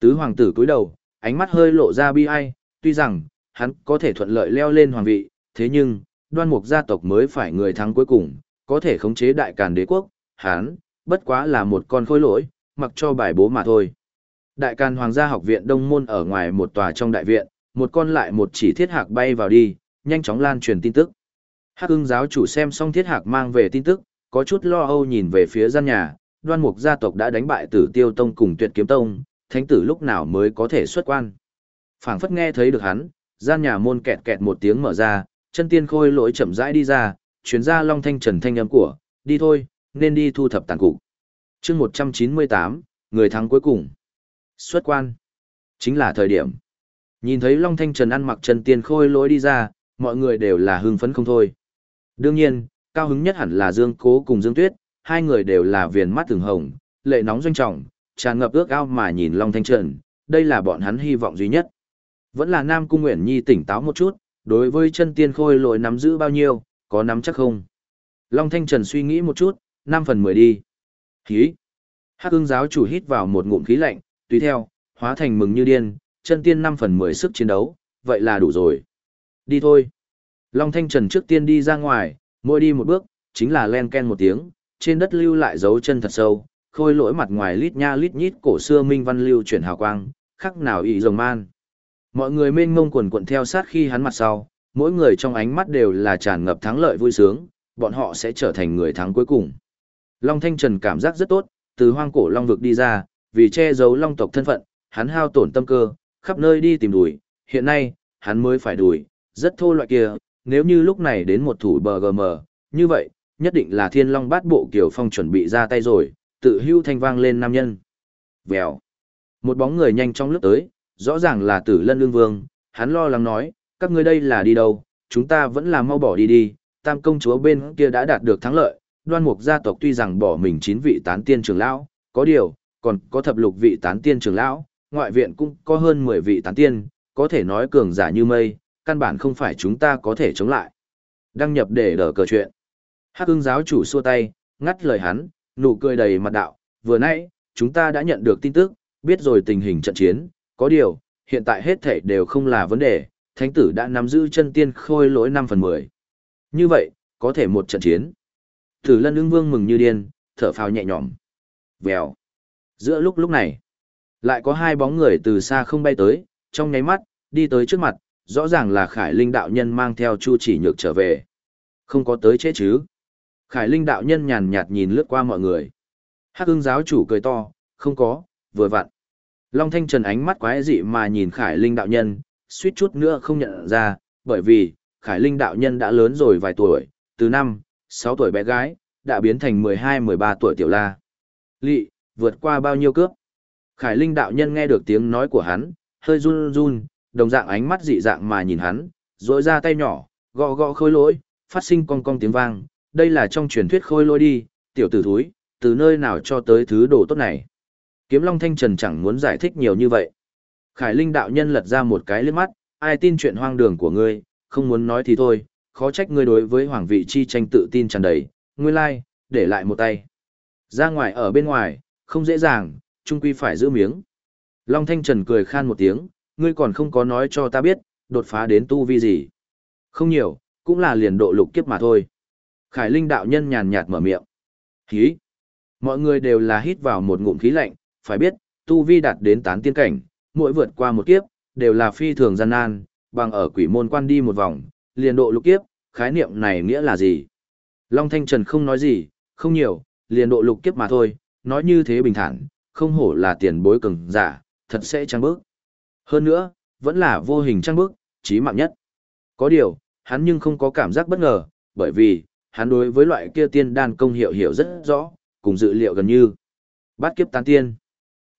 Tứ hoàng tử cúi đầu, ánh mắt hơi lộ ra bi ai, tuy rằng, hắn có thể thuận lợi leo lên hoàng vị, thế nhưng, đoan mục gia tộc mới phải người thắng cuối cùng, có thể khống chế đại càn đế quốc, hắn, bất quá là một con khôi lỗi, mặc cho bài bố mà thôi. Đại càn hoàng gia học viện đông môn ở ngoài một tòa trong đại viện, một con lại một chỉ thiết hạc bay vào đi, nhanh chóng lan truyền tin tức. Hắc ưng giáo chủ xem xong thiết hạc mang về tin tức, có chút lo âu nhìn về phía gian nhà, đoan mục gia tộc đã đánh bại tử tiêu tông cùng tuyệt kiếm tông, thánh tử lúc nào mới có thể xuất quan. phảng phất nghe thấy được hắn, gian nhà môn kẹt kẹt một tiếng mở ra, chân tiên khôi lỗi chậm rãi đi ra, chuyến ra long thanh trần thanh âm của, đi thôi, nên đi thu thập tàn cục. chương 198, người thắng cuối cùng. Xuất quan. Chính là thời điểm. Nhìn thấy long thanh trần ăn mặc chân tiên khôi lỗi đi ra, mọi người đều là hưng phấn không thôi. Đương nhiên, cao hứng nhất hẳn là Dương Cố cùng Dương Tuyết, hai người đều là viền mắt thường hồng, lệ nóng doanh trọng, tràn ngập ước ao mà nhìn Long Thanh Trần, đây là bọn hắn hy vọng duy nhất. Vẫn là Nam Cung Nguyễn Nhi tỉnh táo một chút, đối với chân tiên khôi lỗi nắm giữ bao nhiêu, có nắm chắc không? Long Thanh Trần suy nghĩ một chút, 5 phần 10 đi. Khí. Hắc ưng giáo chủ hít vào một ngụm khí lạnh, tùy theo, hóa thành mừng như điên, chân tiên 5 phần 10 sức chiến đấu, vậy là đủ rồi. Đi thôi. Long Thanh Trần trước tiên đi ra ngoài, mỗi đi một bước, chính là len ken một tiếng, trên đất lưu lại dấu chân thật sâu, khôi lỗi mặt ngoài lít nha lít nhít cổ xưa minh văn lưu chuyển hào quang, khắc nào ị rồng man. Mọi người mênh mông quần quận theo sát khi hắn mặt sau, mỗi người trong ánh mắt đều là tràn ngập thắng lợi vui sướng, bọn họ sẽ trở thành người thắng cuối cùng. Long Thanh Trần cảm giác rất tốt, từ hoang cổ Long vực đi ra, vì che giấu Long tộc thân phận, hắn hao tổn tâm cơ, khắp nơi đi tìm đuổi, hiện nay, hắn mới phải đuổi, rất thô loại kia, nếu như lúc này đến một thủ bờ GM, như vậy, nhất định là Thiên Long bát bộ kiểu Phong chuẩn bị ra tay rồi, tự hưu thanh vang lên nam nhân. Vèo. Một bóng người nhanh trong lướt tới, rõ ràng là tử lân lương vương, hắn lo lắng nói, các ngươi đây là đi đâu, chúng ta vẫn là mau bỏ đi đi, tam công chúa bên kia đã đạt được thắng lợi, đoan mục gia tộc tuy rằng bỏ mình chín vị tán tiên trưởng lão, có điều, còn có thập lục vị tán tiên trưởng lão, ngoại viện cũng có hơn 10 vị tán tiên, có thể nói cường giả như mây, căn bản không phải chúng ta có thể chống lại. Đăng nhập để đỡ cờ chuyện. Hắc ưng giáo chủ xua tay, ngắt lời hắn, nụ cười đầy mặt đạo, vừa nãy, chúng ta đã nhận được tin tức, biết rồi tình hình trận chiến, có điều, hiện tại hết thảy đều không là vấn đề, thánh tử đã nắm giữ chân tiên khôi lỗi 5 phần 10. Như vậy, có thể một trận chiến. Tử lân ưng vương mừng như điên, thở phào nhẹ nhõm. Vèo. Giữa lúc lúc này, lại có hai bóng người từ xa không bay tới, trong nháy mắt, đi tới trước mặt, rõ ràng là Khải Linh đạo nhân mang theo Chu Chỉ Nhược trở về. Không có tới chết chứ. Khải Linh đạo nhân nhàn nhạt nhìn lướt qua mọi người. Hắc ưng giáo chủ cười to, không có, vừa vặn. Long Thanh Trần ánh mắt quái dị mà nhìn Khải Linh đạo nhân, suýt chút nữa không nhận ra, bởi vì, Khải Linh đạo nhân đã lớn rồi vài tuổi, từ năm, 6 tuổi bé gái, đã biến thành 12-13 tuổi tiểu la. Lị, vượt qua bao nhiêu cướp? Khải Linh đạo nhân nghe được tiếng nói của hắn, hơi run run, đồng dạng ánh mắt dị dạng mà nhìn hắn, rỗi ra tay nhỏ, gõ gõ khôi lỗi, phát sinh cong cong tiếng vang, đây là trong truyền thuyết khôi lỗi đi, tiểu tử thúi, từ nơi nào cho tới thứ đồ tốt này. Kiếm Long Thanh Trần chẳng muốn giải thích nhiều như vậy. Khải Linh đạo nhân lật ra một cái liếc mắt, ai tin chuyện hoang đường của ngươi, không muốn nói thì thôi, khó trách ngươi đối với hoàng vị chi tranh tự tin tràn đầy, ngươi lai, like, để lại một tay. Ra ngoài ở bên ngoài, không dễ dàng, chung quy phải giữ miếng. Long Thanh Trần cười khan một tiếng, ngươi còn không có nói cho ta biết, đột phá đến tu vi gì. Không nhiều, cũng là liền độ lục kiếp mà thôi. Khải Linh đạo nhân nhàn nhạt mở miệng. Khí. Mọi người đều là hít vào một ngụm khí lạnh, phải biết, tu vi đạt đến tán tiên cảnh, mỗi vượt qua một kiếp, đều là phi thường gian nan, bằng ở quỷ môn quan đi một vòng, liền độ lục kiếp, khái niệm này nghĩa là gì? Long Thanh Trần không nói gì, không nhiều, liền độ lục kiếp mà thôi, nói như thế bình thản, không hổ là tiền bối cường giả, thật sẽ trăng bước. Hơn nữa, vẫn là vô hình trăng bước, chí mạng nhất. Có điều, hắn nhưng không có cảm giác bất ngờ, bởi vì, hắn đối với loại kia tiên đan công hiệu hiểu rất rõ, cùng dự liệu gần như. Bát kiếp tán tiên.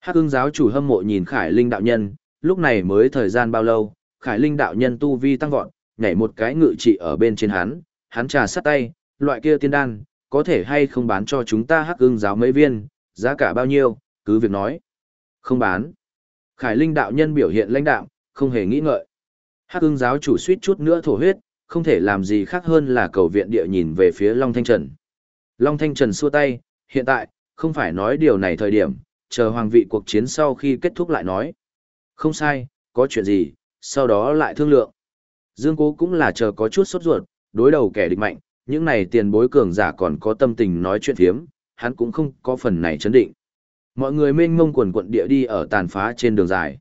Hắc ưng giáo chủ hâm mộ nhìn Khải Linh đạo nhân, lúc này mới thời gian bao lâu, Khải Linh đạo nhân tu vi tăng vọt, nhảy một cái ngự trị ở bên trên hắn, hắn trà sắt tay, loại kia tiên đan, có thể hay không bán cho chúng ta hắc ưng giáo mấy viên, giá cả bao nhiêu, cứ việc nói. Không bán. Khải Linh đạo nhân biểu hiện lãnh đạo, không hề nghĩ ngợi. Hắc ưng giáo chủ suýt chút nữa thổ huyết, không thể làm gì khác hơn là cầu viện địa nhìn về phía Long Thanh Trần. Long Thanh Trần xua tay, hiện tại, không phải nói điều này thời điểm, chờ hoàng vị cuộc chiến sau khi kết thúc lại nói. Không sai, có chuyện gì, sau đó lại thương lượng. Dương Cố cũng là chờ có chút sốt ruột, đối đầu kẻ địch mạnh, những này tiền bối cường giả còn có tâm tình nói chuyện thiếm, hắn cũng không có phần này chấn định. Mọi người mênh mông quần quận địa đi ở tàn phá trên đường dài.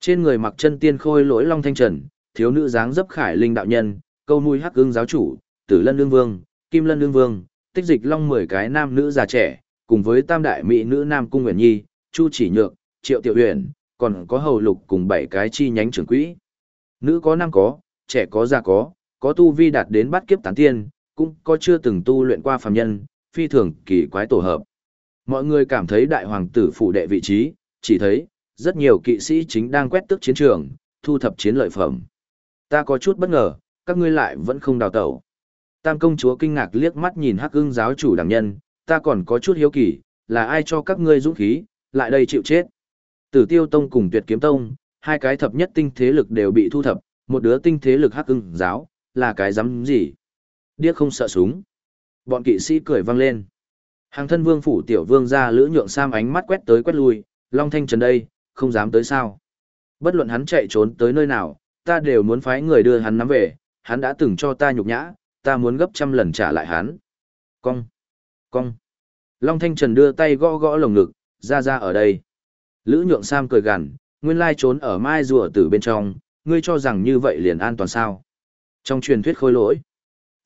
Trên người mặc chân tiên khôi lỗi long thanh trần, thiếu nữ dáng dấp khải linh đạo nhân, câu nuôi hắc ương giáo chủ, tử lân đương vương, kim lân đương vương, tích dịch long mười cái nam nữ già trẻ, cùng với tam đại mỹ nữ nam cung nguyện nhi, chu chỉ nhược, triệu tiểu huyền, còn có hầu lục cùng bảy cái chi nhánh trưởng quỹ. Nữ có nam có, trẻ có già có, có tu vi đạt đến bắt kiếp tán tiên, cũng có chưa từng tu luyện qua phàm nhân, phi thường kỳ quái tổ hợp. Mọi người cảm thấy đại hoàng tử phụ đệ vị trí, chỉ thấy, rất nhiều kỵ sĩ chính đang quét tước chiến trường, thu thập chiến lợi phẩm. Ta có chút bất ngờ, các ngươi lại vẫn không đào tẩu. Tam công chúa kinh ngạc liếc mắt nhìn hắc ưng giáo chủ đảng nhân, ta còn có chút hiếu kỳ, là ai cho các ngươi dũng khí, lại đây chịu chết. Tử tiêu tông cùng tuyệt kiếm tông, hai cái thập nhất tinh thế lực đều bị thu thập, một đứa tinh thế lực hắc ưng giáo, là cái dám gì. Điếc không sợ súng. Bọn kỵ sĩ cười vang lên. Hàng thân vương phủ tiểu vương ra lữ nhượng sam ánh mắt quét tới quét lui, long thanh trần đây, không dám tới sao. Bất luận hắn chạy trốn tới nơi nào, ta đều muốn phái người đưa hắn nắm về, hắn đã từng cho ta nhục nhã, ta muốn gấp trăm lần trả lại hắn. Cong, cong. Long thanh trần đưa tay gõ gõ lồng ngực, ra ra ở đây. Lữ nhượng sam cười gằn, nguyên lai trốn ở mai rùa tử bên trong, ngươi cho rằng như vậy liền an toàn sao. Trong truyền thuyết khôi lỗi,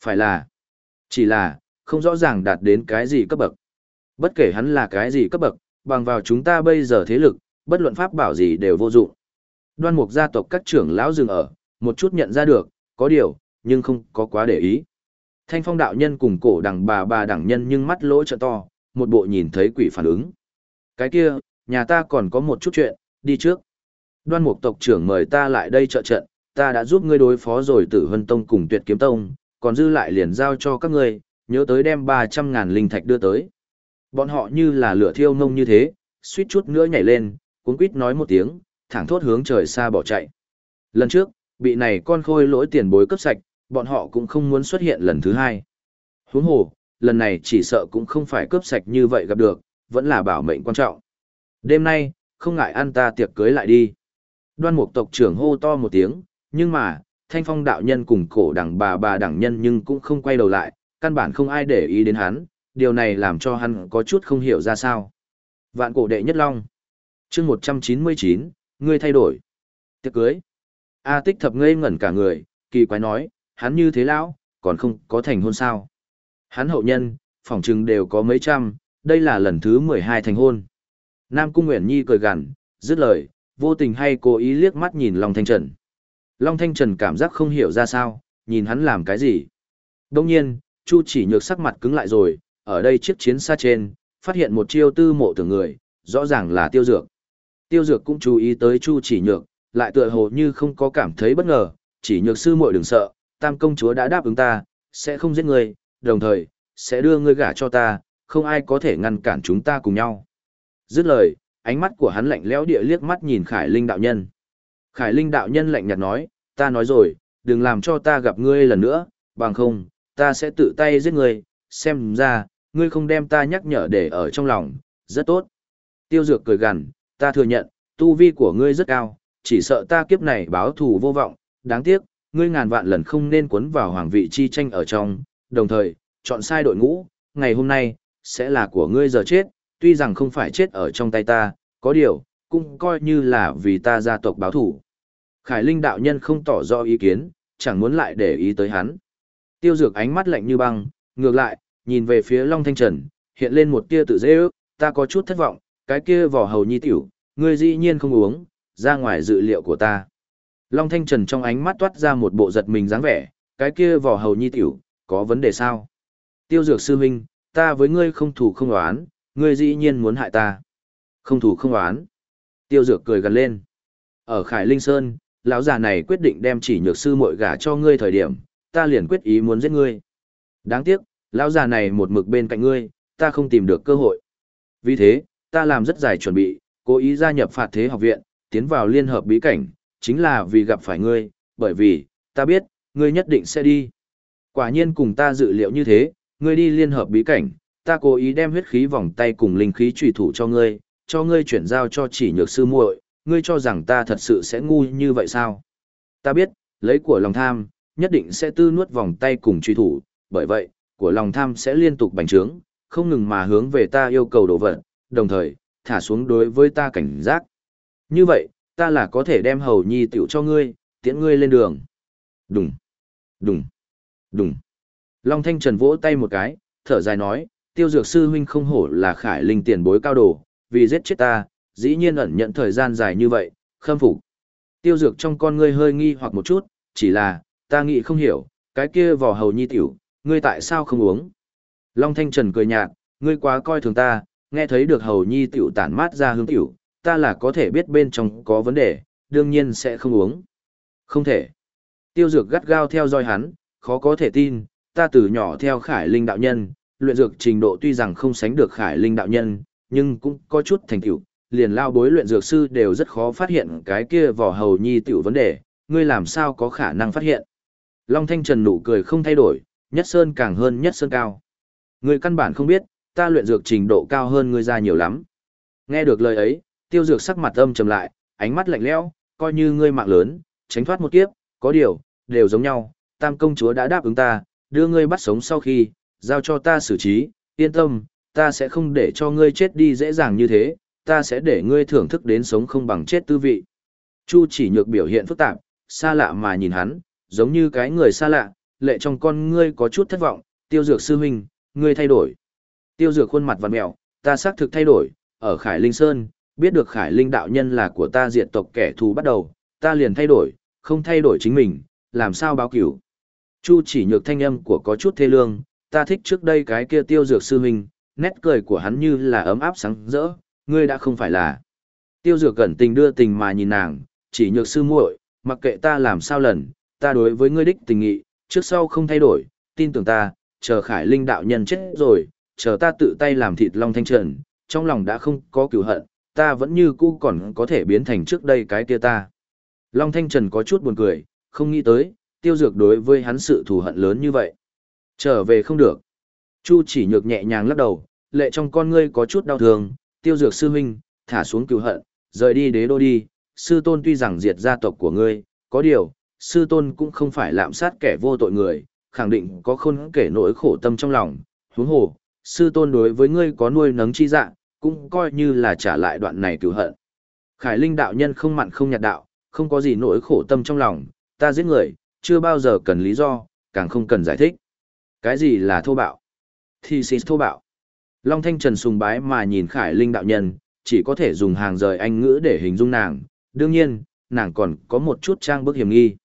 phải là, chỉ là, không rõ ràng đạt đến cái gì cấp bậc. Bất kể hắn là cái gì cấp bậc, bằng vào chúng ta bây giờ thế lực, bất luận pháp bảo gì đều vô dụng. Đoan mục gia tộc các trưởng lão dừng ở, một chút nhận ra được, có điều, nhưng không có quá để ý. Thanh phong đạo nhân cùng cổ đằng bà bà đẳng nhân nhưng mắt lỗ trợ to, một bộ nhìn thấy quỷ phản ứng. Cái kia, nhà ta còn có một chút chuyện, đi trước. Đoan mục tộc trưởng mời ta lại đây trợ trận, ta đã giúp ngươi đối phó rồi tử hân tông cùng tuyệt kiếm tông, còn dư lại liền giao cho các ngươi, nhớ tới đem 300 ngàn linh thạch đưa tới. Bọn họ như là lửa thiêu ngông như thế, suýt chút nữa nhảy lên, cuốn quýt nói một tiếng, thẳng thốt hướng trời xa bỏ chạy. Lần trước, bị này con khôi lỗi tiền bối cấp sạch, bọn họ cũng không muốn xuất hiện lần thứ hai. Huống hồ, lần này chỉ sợ cũng không phải cướp sạch như vậy gặp được, vẫn là bảo mệnh quan trọng. Đêm nay, không ngại ăn ta tiệc cưới lại đi. Đoan mục tộc trưởng hô to một tiếng, nhưng mà, thanh phong đạo nhân cùng cổ đẳng bà bà đẳng nhân nhưng cũng không quay đầu lại, căn bản không ai để ý đến hắn, điều này làm cho hắn có chút không hiểu ra sao. Vạn cổ đệ nhất long. chương 199, ngươi thay đổi. Tiệc cưới. A tích thập ngây ngẩn cả người, kỳ quái nói, hắn như thế lão, còn không có thành hôn sao. Hắn hậu nhân, phỏng chừng đều có mấy trăm, đây là lần thứ 12 thành hôn. Nam Cung Nguyễn Nhi cười gằn, dứt lời, vô tình hay cố ý liếc mắt nhìn Long Thanh Trần. Long Thanh Trần cảm giác không hiểu ra sao, nhìn hắn làm cái gì. Đông nhiên, Chu chỉ nhược sắc mặt cứng lại rồi, ở đây chiếc chiến xa trên, phát hiện một chiêu tư mộ tưởng người, rõ ràng là tiêu dược. Tiêu dược cũng chú ý tới Chu chỉ nhược, lại tựa hồ như không có cảm thấy bất ngờ, chỉ nhược sư muội đừng sợ, tam công chúa đã đáp ứng ta, sẽ không giết người, đồng thời, sẽ đưa ngươi gả cho ta, không ai có thể ngăn cản chúng ta cùng nhau. Dứt lời, ánh mắt của hắn lạnh lẽo địa liếc mắt nhìn Khải Linh đạo nhân. Khải Linh đạo nhân lạnh nhạt nói, ta nói rồi, đừng làm cho ta gặp ngươi lần nữa, bằng không, ta sẽ tự tay giết ngươi, xem ra, ngươi không đem ta nhắc nhở để ở trong lòng, rất tốt. Tiêu dược cười gằn, ta thừa nhận, tu vi của ngươi rất cao, chỉ sợ ta kiếp này báo thù vô vọng, đáng tiếc, ngươi ngàn vạn lần không nên cuốn vào hoàng vị chi tranh ở trong, đồng thời, chọn sai đội ngũ, ngày hôm nay, sẽ là của ngươi giờ chết, tuy rằng không phải chết ở trong tay ta, có điều, cũng coi như là vì ta gia tộc báo thù. Khải Linh đạo nhân không tỏ rõ ý kiến, chẳng muốn lại để ý tới hắn. Tiêu Dược ánh mắt lạnh như băng, ngược lại, nhìn về phía Long Thanh Trần, hiện lên một tia tự dễ ước, ta có chút thất vọng, cái kia vỏ hầu nhi tiểu, ngươi dĩ nhiên không uống, ra ngoài dự liệu của ta. Long Thanh Trần trong ánh mắt toát ra một bộ giật mình dáng vẻ, cái kia vỏ hầu nhi tiểu, có vấn đề sao? Tiêu Dược sư huynh, ta với ngươi không thủ không oán, ngươi dĩ nhiên muốn hại ta. Không thủ không oán. Tiêu Dược cười gần lên. Ở Khải Linh Sơn, lão già này quyết định đem chỉ nhược sư muội gả cho ngươi thời điểm, ta liền quyết ý muốn giết ngươi. Đáng tiếc, lão già này một mực bên cạnh ngươi, ta không tìm được cơ hội. Vì thế, ta làm rất dài chuẩn bị, cố ý gia nhập phạt thế học viện, tiến vào liên hợp bí cảnh, chính là vì gặp phải ngươi, bởi vì, ta biết, ngươi nhất định sẽ đi. Quả nhiên cùng ta dự liệu như thế, ngươi đi liên hợp bí cảnh, ta cố ý đem huyết khí vòng tay cùng linh khí trùy thủ cho ngươi, cho ngươi chuyển giao cho chỉ nhược sư muội, ngươi cho rằng ta thật sự sẽ ngu như vậy sao? Ta biết, lấy của lòng tham, nhất định sẽ tư nuốt vòng tay cùng truy thủ, bởi vậy, của lòng tham sẽ liên tục bành trướng, không ngừng mà hướng về ta yêu cầu đồ vật, đồng thời, thả xuống đối với ta cảnh giác. Như vậy, ta là có thể đem hầu nhi tiểu cho ngươi, tiễn ngươi lên đường. Đùng, đùng, đùng. Long Thanh Trần vỗ tay một cái, thở dài nói, tiêu dược sư huynh không hổ là khải linh tiền bối cao đồ, vì giết chết ta, dĩ nhiên ẩn nhận thời gian dài như vậy, khâm phục. Tiêu dược trong con ngươi hơi nghi hoặc một chút, chỉ là, ta nghĩ không hiểu, cái kia vỏ hầu nhi tiểu, ngươi tại sao không uống? Long Thanh Trần cười nhạt, ngươi quá coi thường ta, nghe thấy được hầu nhi tiểu tản mát ra hương tiểu, ta là có thể biết bên trong có vấn đề, đương nhiên sẽ không uống. Không thể. Tiêu dược gắt gao theo dõi hắn, khó có thể tin, ta từ nhỏ theo khải linh đạo nhân, luyện dược trình độ tuy rằng không sánh được khải linh đạo nhân, nhưng cũng có chút thành tựu, liền lao bối luyện dược sư đều rất khó phát hiện cái kia vỏ hầu nhi tiểu vấn đề, ngươi làm sao có khả năng phát hiện. Long Thanh Trần nụ cười không thay đổi, nhất sơn càng hơn nhất sơn cao. Ngươi căn bản không biết, ta luyện dược trình độ cao hơn ngươi ra nhiều lắm. Nghe được lời ấy, tiêu dược sắc mặt âm trầm lại, ánh mắt lạnh lẽo, coi như ngươi mạng lớn, tránh thoát một kiếp, có điều, đều giống nhau, tam công chúa đã đáp ứng ta, đưa ngươi bắt sống sau khi, giao cho ta xử trí, yên tâm, ta sẽ không để cho ngươi chết đi dễ dàng như thế, ta sẽ để ngươi thưởng thức đến sống không bằng chết tư vị. Chu chỉ nhược biểu hiện phức tạp, xa lạ mà nhìn hắn, giống như cái người xa lạ, lệ trong con ngươi có chút thất vọng, tiêu dược sư huynh, ngươi thay đổi. Tiêu dược khuôn mặt vặn mẹo, ta xác thực thay đổi, ở Khải Linh Sơn, biết được Khải Linh đạo nhân là của ta diệt tộc kẻ thù bắt đầu, ta liền thay đổi, không thay đổi chính mình, làm sao báo cửu. Chu chỉ nhược thanh âm của có chút thê lương, ta thích trước đây cái kia tiêu dược sư huynh, nét cười của hắn như là ấm áp sáng rỡ, ngươi đã không phải là. Tiêu dược cẩn tình đưa tình mà nhìn nàng, chỉ nhược sư muội, mặc kệ ta làm sao lần, ta đối với ngươi đích tình nghị, trước sau không thay đổi, tin tưởng ta, chờ khải linh đạo nhân chết rồi, chờ ta tự tay làm thịt long thanh trần, trong lòng đã không có cửu hận, ta vẫn như cũ còn có thể biến thành trước đây cái kia ta. Long thanh trần có chút buồn cười, không nghĩ tới, tiêu dược đối với hắn sự thù hận lớn như vậy. Trở về không được. Chu chỉ nhược nhẹ nhàng lắc đầu, lệ trong con ngươi có chút đau thương, tiêu dược sư huynh, thả xuống cứu hận, rời đi đế đô đi, sư tôn tuy rằng diệt gia tộc của ngươi, có điều, sư tôn cũng không phải lạm sát kẻ vô tội người, khẳng định có khôn kể nỗi khổ tâm trong lòng, huống hồ, sư tôn đối với ngươi có nuôi nấng chi dạ, cũng coi như là trả lại đoạn này cứu hận. Khải Linh đạo nhân không mặn không nhạt đạo, không có gì nỗi khổ tâm trong lòng, ta giết người, chưa bao giờ cần lý do, càng không cần giải thích. Cái gì là thô bạo? Thì xịt thô bạo. Long Thanh Trần sùng bái mà nhìn Khải Linh đạo nhân, chỉ có thể dùng hàng rời anh ngữ để hình dung nàng, đương nhiên, nàng còn có một chút trang bức hiểm nghi.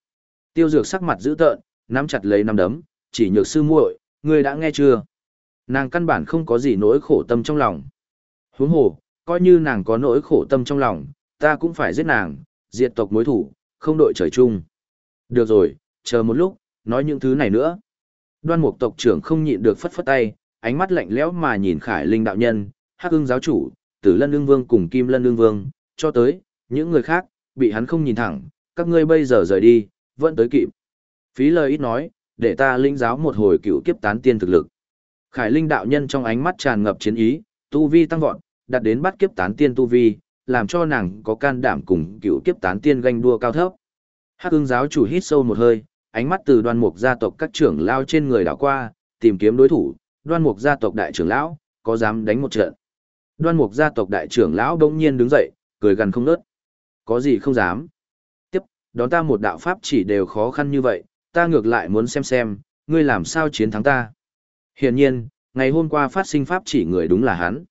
Tiêu Dược sắc mặt dữ tợn, nắm chặt lấy nắm đấm, chỉ nhược sư muội, ngươi đã nghe chưa? Nàng căn bản không có gì nỗi khổ tâm trong lòng. Huống hồ, coi như nàng có nỗi khổ tâm trong lòng, ta cũng phải giết nàng, diệt tộc mối thủ, không đội trời chung. Được rồi, chờ một lúc, nói những thứ này nữa. Đoan mục tộc trưởng không nhịn được phất phất tay, ánh mắt lạnh lẽo mà nhìn Khải Linh đạo nhân, Hắc Ưng giáo chủ, Tử Lân Ưng Vương cùng Kim Lân Ưng Vương, cho tới những người khác, bị hắn không nhìn thẳng, các ngươi bây giờ rời đi, vẫn tới kịp. Phí lời ít nói, để ta linh giáo một hồi cựu kiếp tán tiên thực lực. Khải Linh đạo nhân trong ánh mắt tràn ngập chiến ý, tu vi tăng vọt, đạt đến bắt kiếp tán tiên tu vi, làm cho nàng có can đảm cùng cựu kiếp tán tiên ganh đua cao thấp. Hắc Ưng giáo chủ hít sâu một hơi, ánh mắt từ đoan mục gia tộc các trưởng lao trên người đảo qua, tìm kiếm đối thủ, đoan mục gia tộc đại trưởng lão, có dám đánh một trận. Đoan mục gia tộc đại trưởng lão đông nhiên đứng dậy, cười gần không nớt. Có gì không dám. Tiếp, đón ta một đạo pháp chỉ đều khó khăn như vậy, ta ngược lại muốn xem xem, ngươi làm sao chiến thắng ta. Hiển nhiên, ngày hôm qua phát sinh pháp chỉ người đúng là hắn.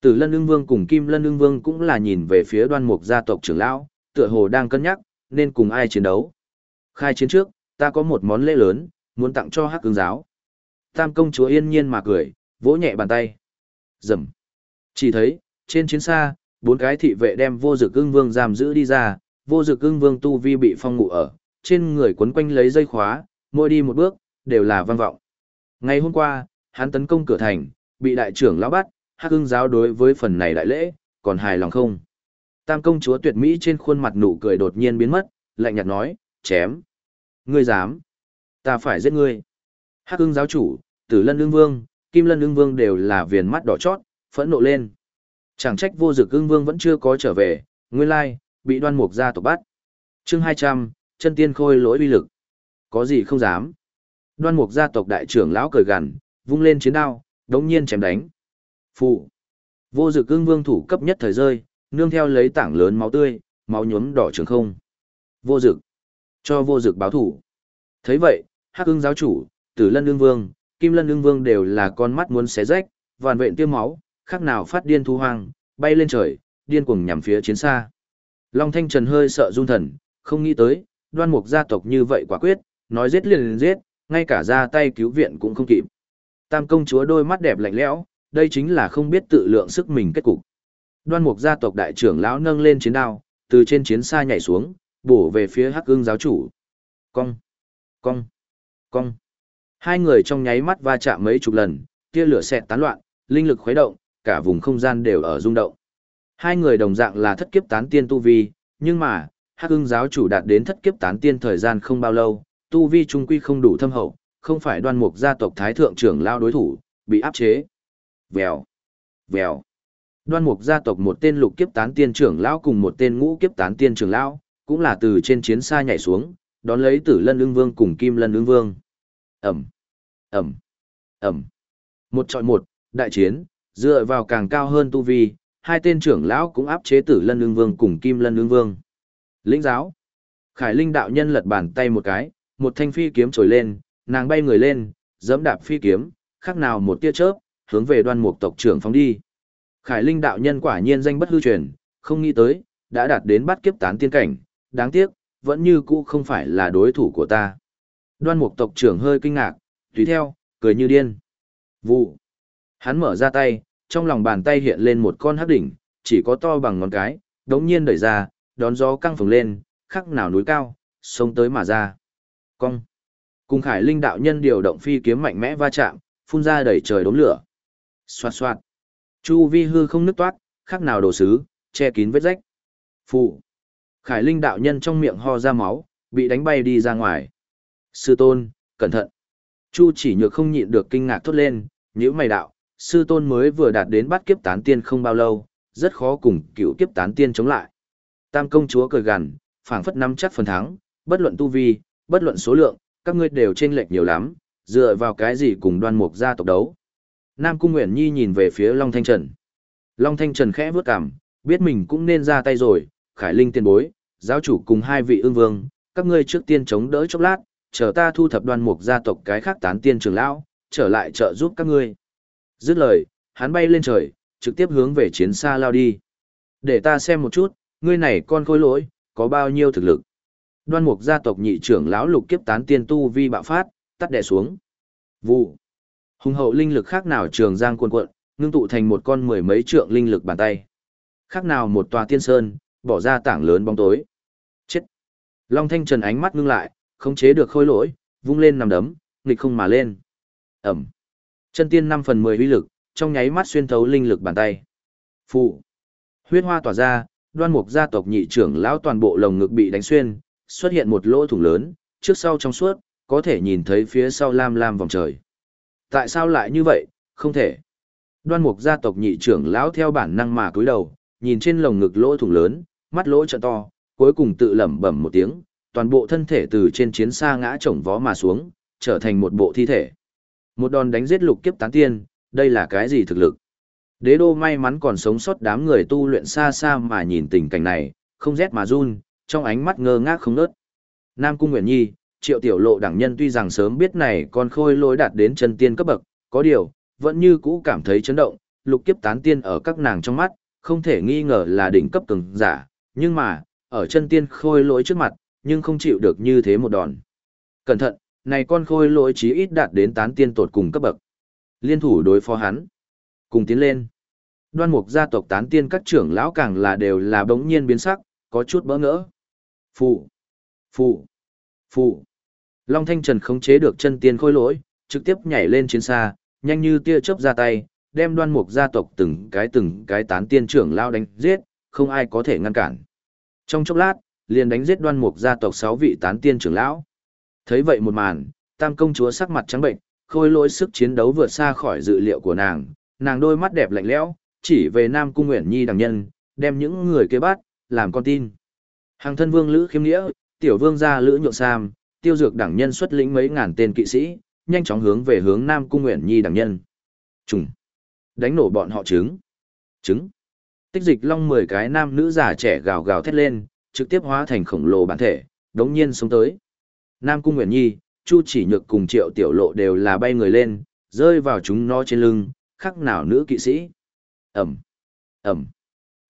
Tử Lân Ưng Vương cùng Kim Lân Ưng Vương cũng là nhìn về phía đoan mục gia tộc trưởng lão, tựa hồ đang cân nhắc, nên cùng ai chiến đấu. Khai chiến trước, ta có một món lễ lớn, muốn tặng cho hắc Cương giáo. Tam công chúa yên nhiên mà cười, vỗ nhẹ bàn tay. Rầm. Chỉ thấy, trên chiến xa, bốn cái thị vệ đem vô dực ưng vương giam giữ đi ra, vô dực ưng vương tu vi bị phong ngủ ở, trên người quấn quanh lấy dây khóa, mỗi đi một bước, đều là vang vọng. Ngày hôm qua, hắn tấn công cửa thành, bị đại trưởng lão bắt, hắc Hưng giáo đối với phần này đại lễ, còn hài lòng không? Tam công chúa tuyệt mỹ trên khuôn mặt nụ cười đột nhiên biến mất, lạnh nhạt nói, chém. Ngươi dám. Ta phải giết ngươi. Hắc Hưng giáo chủ, tử lân ưng vương, kim lân ưng vương đều là viền mắt đỏ chót, phẫn nộ lên. Chẳng trách vô dực ưng vương vẫn chưa có trở về, nguyên lai, bị đoan mục gia tộc bắt. chương 200, chân tiên khôi lỗi uy lực. Có gì không dám. Đoan mục gia tộc đại trưởng lão cười gằn, vung lên chiến đao, đống nhiên chém đánh. Phụ. Vô dực cương vương thủ cấp nhất thời rơi, nương theo lấy tảng lớn máu tươi, máu nhuốm đỏ trường không. Vô dực. Cho vô dực báo thủ. thấy vậy, hắc ưng giáo chủ, tử lân đương vương, kim lân đương vương đều là con mắt muốn xé rách, vàn vện tiêm máu, khác nào phát điên thu hoang, bay lên trời, điên cuồng nhằm phía chiến xa. Long Thanh Trần hơi sợ run thần, không nghĩ tới, đoan mục gia tộc như vậy quả quyết, nói giết liền giết, ngay cả ra tay cứu viện cũng không kịp. Tam công chúa đôi mắt đẹp lạnh lẽo, đây chính là không biết tự lượng sức mình kết cục. Đoan mục gia tộc đại trưởng lão nâng lên chiến đao, từ trên chiến xa nhảy xuống, bổ về phía Hắc Ưng giáo chủ. Cong, cong, cong. Hai người trong nháy mắt va chạm mấy chục lần, tia lửa xẹt tán loạn, linh lực khuấy động, cả vùng không gian đều ở rung động. Hai người đồng dạng là thất kiếp tán tiên tu vi, nhưng mà, Hắc Ưng giáo chủ đạt đến thất kiếp tán tiên thời gian không bao lâu, tu vi trung quy không đủ thâm hậu, không phải đoan mục gia tộc thái thượng trưởng lao đối thủ, bị áp chế. Vèo, vèo. Đoan mục gia tộc một tên lục kiếp tán tiên trưởng lão cùng một tên ngũ kiếp tán tiên trưởng lão, cũng là từ trên chiến xa nhảy xuống, đón lấy tử lân ưng vương cùng kim lân ưng vương. Ẩm, Ẩm, Ẩm. Một trọi một, đại chiến, dựa vào càng cao hơn tu vi, hai tên trưởng lão cũng áp chế tử lân ưng vương cùng kim lân ưng vương. Lĩnh giáo. Khải Linh đạo nhân lật bàn tay một cái, một thanh phi kiếm trồi lên, nàng bay người lên, giẫm đạp phi kiếm, khác nào một tia chớp, hướng về đoan mục tộc trưởng phóng đi. Khải Linh đạo nhân quả nhiên danh bất hư truyền, không nghĩ tới, đã đạt đến bắt kiếp tán tiên cảnh, đáng tiếc, vẫn như cũ không phải là đối thủ của ta. Đoan mục tộc trưởng hơi kinh ngạc, tùy theo, cười như điên. Vụ. Hắn mở ra tay, trong lòng bàn tay hiện lên một con hắc đỉnh, chỉ có to bằng ngón cái, đống nhiên đẩy ra, đón gió căng phồng lên, khắc nào núi cao, sông tới mà ra. Cong. Cùng Khải Linh đạo nhân điều động phi kiếm mạnh mẽ va chạm, phun ra đầy trời đốm lửa. Xoạt xoạt. Chu vi hư không nứt toát, khắc nào đồ sứ, che kín vết rách. Phụ. Khải Linh đạo nhân trong miệng ho ra máu, bị đánh bay đi ra ngoài. Sư tôn, cẩn thận. Chu chỉ nhược không nhịn được kinh ngạc thốt lên, nhíu mày đạo, sư tôn mới vừa đạt đến bắt kiếp tán tiên không bao lâu, rất khó cùng cựu kiếp tán tiên chống lại. Tam công chúa cười gằn, phảng phất nắm chắc phần thắng, bất luận tu vi, bất luận số lượng, các ngươi đều chênh lệch nhiều lắm, dựa vào cái gì cùng đoan mục gia tộc đấu. Nam Cung Nguyễn Nhi nhìn về phía Long Thanh Trần. Long Thanh Trần khẽ vướt cảm, biết mình cũng nên ra tay rồi, Khải Linh tiền bối, giáo chủ cùng hai vị ương vương, các ngươi trước tiên chống đỡ chốc lát, chờ ta thu thập đoan mục gia tộc cái khác tán tiên trưởng lão, trở lại trợ giúp các ngươi. Dứt lời, hắn bay lên trời, trực tiếp hướng về chiến xa lao đi. Để ta xem một chút, ngươi này con khôi lỗi, có bao nhiêu thực lực. Đoan mục gia tộc nhị trưởng lão lục kiếp tán tiên tu vi bạo phát, tắt đè xuống. Vụ. Hùng hậu linh lực khác nào trường giang cuồn cuộn, ngưng tụ thành một con mười mấy trượng linh lực bàn tay. Khác nào một tòa tiên sơn, bỏ ra tảng lớn bóng tối. Chết. Long Thanh Trần ánh mắt ngưng lại, khống chế được khôi lỗi, vung lên nằm đấm, nghịch không mà lên. Ẩm. Chân tiên 5 phần 10 uy lực, trong nháy mắt xuyên thấu linh lực bàn tay. Phụ. Huyết hoa tỏa ra, đoan mục gia tộc nhị trưởng lão toàn bộ lồng ngực bị đánh xuyên, xuất hiện một lỗ thủng lớn, trước sau trong suốt, có thể nhìn thấy phía sau lam lam vòng trời. Tại sao lại như vậy, không thể. Đoan mục gia tộc nhị trưởng lão theo bản năng mà cúi đầu, nhìn trên lồng ngực lỗ thủng lớn, mắt lỗ trợ to, cuối cùng tự lẩm bẩm một tiếng, toàn bộ thân thể từ trên chiến xa ngã chổng vó mà xuống, trở thành một bộ thi thể. Một đòn đánh giết lục kiếp tán tiên, đây là cái gì thực lực? Đế đô may mắn còn sống sót đám người tu luyện xa xa mà nhìn tình cảnh này, không rét mà run, trong ánh mắt ngơ ngác không nớt. Nam Cung Nguyễn Nhi, triệu tiểu lộ đẳng nhân tuy rằng sớm biết này con khôi lối đạt đến chân tiên cấp bậc, có điều, vẫn như cũ cảm thấy chấn động, lục kiếp tán tiên ở các nàng trong mắt, không thể nghi ngờ là đỉnh cấp cường giả, nhưng mà, ở chân tiên khôi lỗi trước mặt, nhưng không chịu được như thế một đòn. Cẩn thận, này con khôi lỗi chí ít đạt đến tán tiên tột cùng cấp bậc. Liên thủ đối phó hắn. Cùng tiến lên. Đoan mục gia tộc tán tiên các trưởng lão càng là đều là bỗng nhiên biến sắc, có chút bỡ ngỡ. Phụ, phụ, phụ. Long Thanh Trần khống chế được chân tiên khôi lỗi, trực tiếp nhảy lên chiến xa, nhanh như tia chớp ra tay, đem đoan mục gia tộc từng cái từng cái tán tiên trưởng lao đánh giết, không ai có thể ngăn cản. Trong chốc lát, liền đánh giết đoan mục gia tộc 6 vị tán tiên trưởng lão. Thấy vậy một màn, tam công chúa sắc mặt trắng bệnh, khôi lỗi sức chiến đấu vượt xa khỏi dự liệu của nàng, nàng đôi mắt đẹp lạnh lẽo, chỉ về Nam Cung Nguyễn Nhi đằng nhân, đem những người kế bắt, làm con tin. Hàng thân vương Lữ Khiêm Nghĩa, tiểu vương gia Lữ Nhượng Sam, tiêu dược đảng nhân xuất lĩnh mấy ngàn tên kỵ sĩ, nhanh chóng hướng về hướng Nam Cung Nguyễn Nhi đảng nhân. Trùng. Đánh nổ bọn họ trứng. Trứng. Tích dịch long 10 cái nam nữ già trẻ gào gào thét lên, trực tiếp hóa thành khổng lồ bản thể, đống nhiên sống tới. Nam Cung Nguyễn Nhi, Chu chỉ nhược cùng triệu tiểu lộ đều là bay người lên, rơi vào chúng nó trên lưng, khắc nào nữ kỵ sĩ. Ẩm, Ẩm,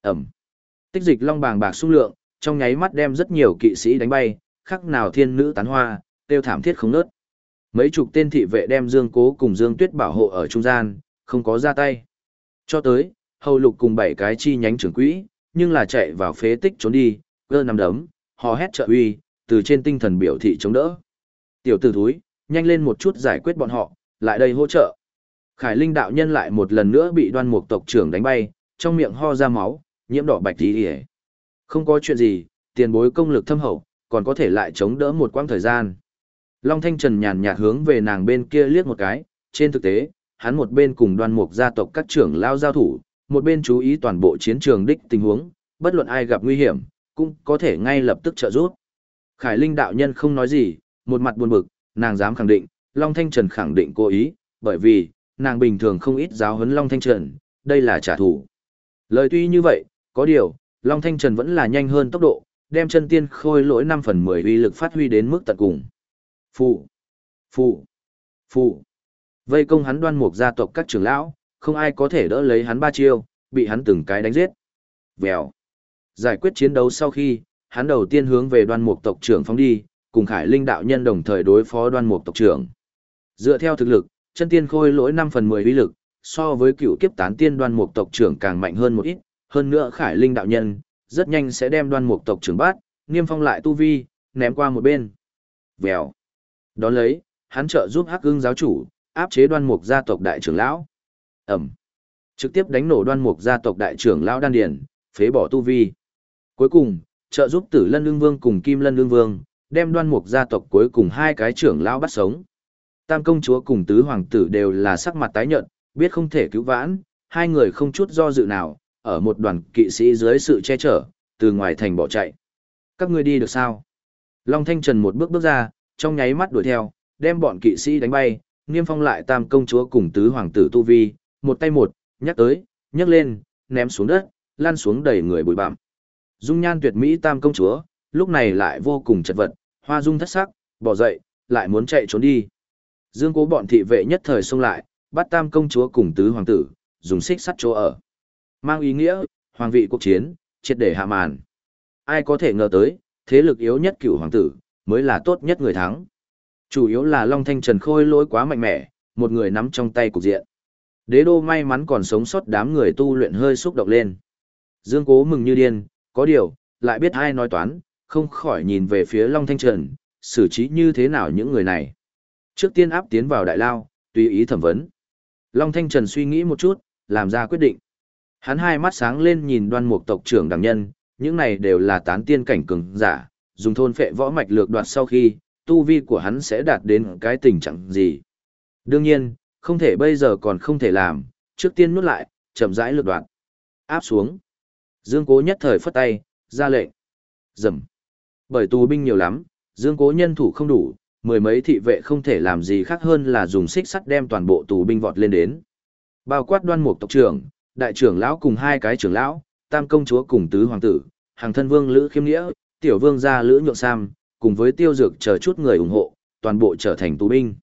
Ẩm. Tích dịch long bàng bạc xung lượng, trong nháy mắt đem rất nhiều kỵ sĩ đánh bay, khắc nào thiên nữ tán hoa, tiêu thảm thiết không nớt. Mấy chục tên thị vệ đem Dương Cố cùng Dương Tuyết bảo hộ ở trung gian, không có ra tay. Cho tới, hầu lục cùng bảy cái chi nhánh trưởng quỹ, nhưng là chạy vào phế tích trốn đi, gơ nằm đấm, hò hét trợ uy, từ trên tinh thần biểu thị chống đỡ. Tiểu tử thúi, nhanh lên một chút giải quyết bọn họ, lại đây hỗ trợ. Khải Linh đạo nhân lại một lần nữa bị đoan mục tộc trưởng đánh bay, trong miệng ho ra máu, nhiễm đỏ bạch tí hề. Không có chuyện gì, tiền bối công lực thâm hậu, còn có thể lại chống đỡ một quãng thời gian. Long Thanh Trần nhàn nhạt hướng về nàng bên kia liếc một cái, trên thực tế, hắn một bên cùng đoan mục gia tộc các trưởng lao giao thủ, một bên chú ý toàn bộ chiến trường đích tình huống, bất luận ai gặp nguy hiểm, cũng có thể ngay lập tức trợ giúp. Khải Linh đạo nhân không nói gì, một mặt buồn bực, nàng dám khẳng định, Long Thanh Trần khẳng định cố ý, bởi vì, nàng bình thường không ít giáo huấn Long Thanh Trần, đây là trả thù. Lời tuy như vậy, có điều, Long Thanh Trần vẫn là nhanh hơn tốc độ, đem chân tiên khôi lỗi 5 phần 10 uy lực phát huy đến mức tận cùng. Phụ, phụ, phụ. Vây công hắn đoan mục gia tộc các trưởng lão, không ai có thể đỡ lấy hắn ba chiêu, bị hắn từng cái đánh giết. Vèo. Giải quyết chiến đấu sau khi, hắn đầu tiên hướng về đoan mục tộc trưởng phóng đi, cùng Khải Linh đạo nhân đồng thời đối phó đoan mục tộc trưởng. Dựa theo thực lực, chân tiên khôi lỗi 5 phần 10 uy lực, so với cựu kiếp tán tiên đoan mục tộc trưởng càng mạnh hơn một ít, hơn nữa Khải Linh đạo nhân, rất nhanh sẽ đem đoan mục tộc trưởng bắt, niêm phong lại tu vi, ném qua một bên. Vèo. Đón lấy, hắn trợ giúp Hắc Ưng giáo chủ, áp chế đoan mục gia tộc đại trưởng lão. Ẩm. Trực tiếp đánh nổ đoan mục gia tộc đại trưởng lão đan điển, phế bỏ tu vi. Cuối cùng, trợ giúp Tử Lân lương Vương cùng Kim Lân lương Vương, đem đoan mục gia tộc cuối cùng hai cái trưởng lão bắt sống. Tam công chúa cùng tứ hoàng tử đều là sắc mặt tái nhợt, biết không thể cứu vãn, hai người không chút do dự nào, ở một đoàn kỵ sĩ dưới sự che chở, từ ngoài thành bỏ chạy. Các ngươi đi được sao? Long Thanh Trần một bước bước ra, trong nháy mắt đuổi theo, đem bọn kỵ sĩ đánh bay, niêm phong lại tam công chúa cùng tứ hoàng tử tu vi, một tay một, nhắc tới, nhắc lên, ném xuống đất, lan xuống đầy người bụi bặm. Dung nhan tuyệt mỹ tam công chúa, lúc này lại vô cùng chật vật, hoa dung thất sắc, bỏ dậy, lại muốn chạy trốn đi. Dương cố bọn thị vệ nhất thời xông lại, bắt tam công chúa cùng tứ hoàng tử, dùng xích sắt chỗ ở. Mang ý nghĩa, hoàng vị cuộc chiến, triệt để hạ màn. Ai có thể ngờ tới, thế lực yếu nhất cửu hoàng tử, mới là tốt nhất người thắng. Chủ yếu là Long Thanh Trần Khôi lỗi quá mạnh mẽ, một người nắm trong tay cục diện. Đế đô may mắn còn sống sót đám người tu luyện hơi xúc động lên. Dương Cố mừng như điên, có điều, lại biết ai nói toán, không khỏi nhìn về phía Long Thanh Trần, xử trí như thế nào những người này. Trước tiên áp tiến vào đại lao, tùy ý thẩm vấn. Long Thanh Trần suy nghĩ một chút, làm ra quyết định. Hắn hai mắt sáng lên nhìn đoan mục tộc trưởng đẳng nhân, những này đều là tán tiên cảnh cường giả, dùng thôn phệ võ mạch lược đoạt sau khi, tu vi của hắn sẽ đạt đến cái tình trạng gì. Đương nhiên, không thể bây giờ còn không thể làm, trước tiên nuốt lại, chậm rãi lược đoạt. Áp xuống. Dương Cố nhất thời phất tay, ra lệnh. Dầm. Bởi tù binh nhiều lắm, Dương Cố nhân thủ không đủ, mười mấy thị vệ không thể làm gì khác hơn là dùng xích sắt đem toàn bộ tù binh vọt lên đến. Bao quát đoan mục tộc trưởng, đại trưởng lão cùng hai cái trưởng lão, tam công chúa cùng tứ hoàng tử, hàng thân vương Lữ Khiêm Nghĩa, tiểu vương gia Lữ Nhượng Sam, cùng với tiêu dược chờ chút người ủng hộ, toàn bộ trở thành tù binh.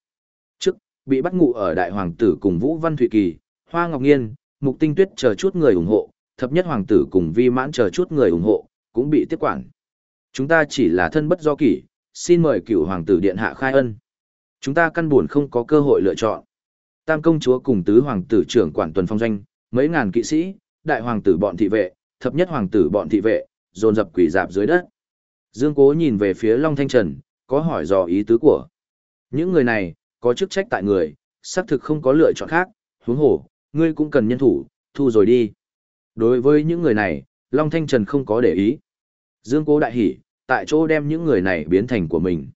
Trước, bị bắt ngụ ở đại hoàng tử cùng Vũ Văn Thụy Kỳ, Hoa Ngọc Nghiên, Mục Tinh Tuyết chờ chút người ủng hộ, thập nhất hoàng tử cùng Vi Mãn chờ chút người ủng hộ, cũng bị tiếp quản. Chúng ta chỉ là thân bất do kỷ, xin mời cựu hoàng tử điện hạ khai ân. Chúng ta căn buồn không có cơ hội lựa chọn. Tam công chúa cùng tứ hoàng tử trưởng quản tuần phong doanh, mấy ngàn kỵ sĩ, đại hoàng tử bọn thị vệ, thập nhất hoàng tử bọn thị vệ, dồn dập quỷ dạp dưới đất. Dương Cố nhìn về phía Long Thanh Trần, có hỏi dò ý tứ của. Những người này, có chức trách tại người, xác thực không có lựa chọn khác, huống Hổ, ngươi cũng cần nhân thủ, thu rồi đi. Đối với những người này, Long Thanh Trần không có để ý. Dương Cố đại hỉ, tại chỗ đem những người này biến thành của mình.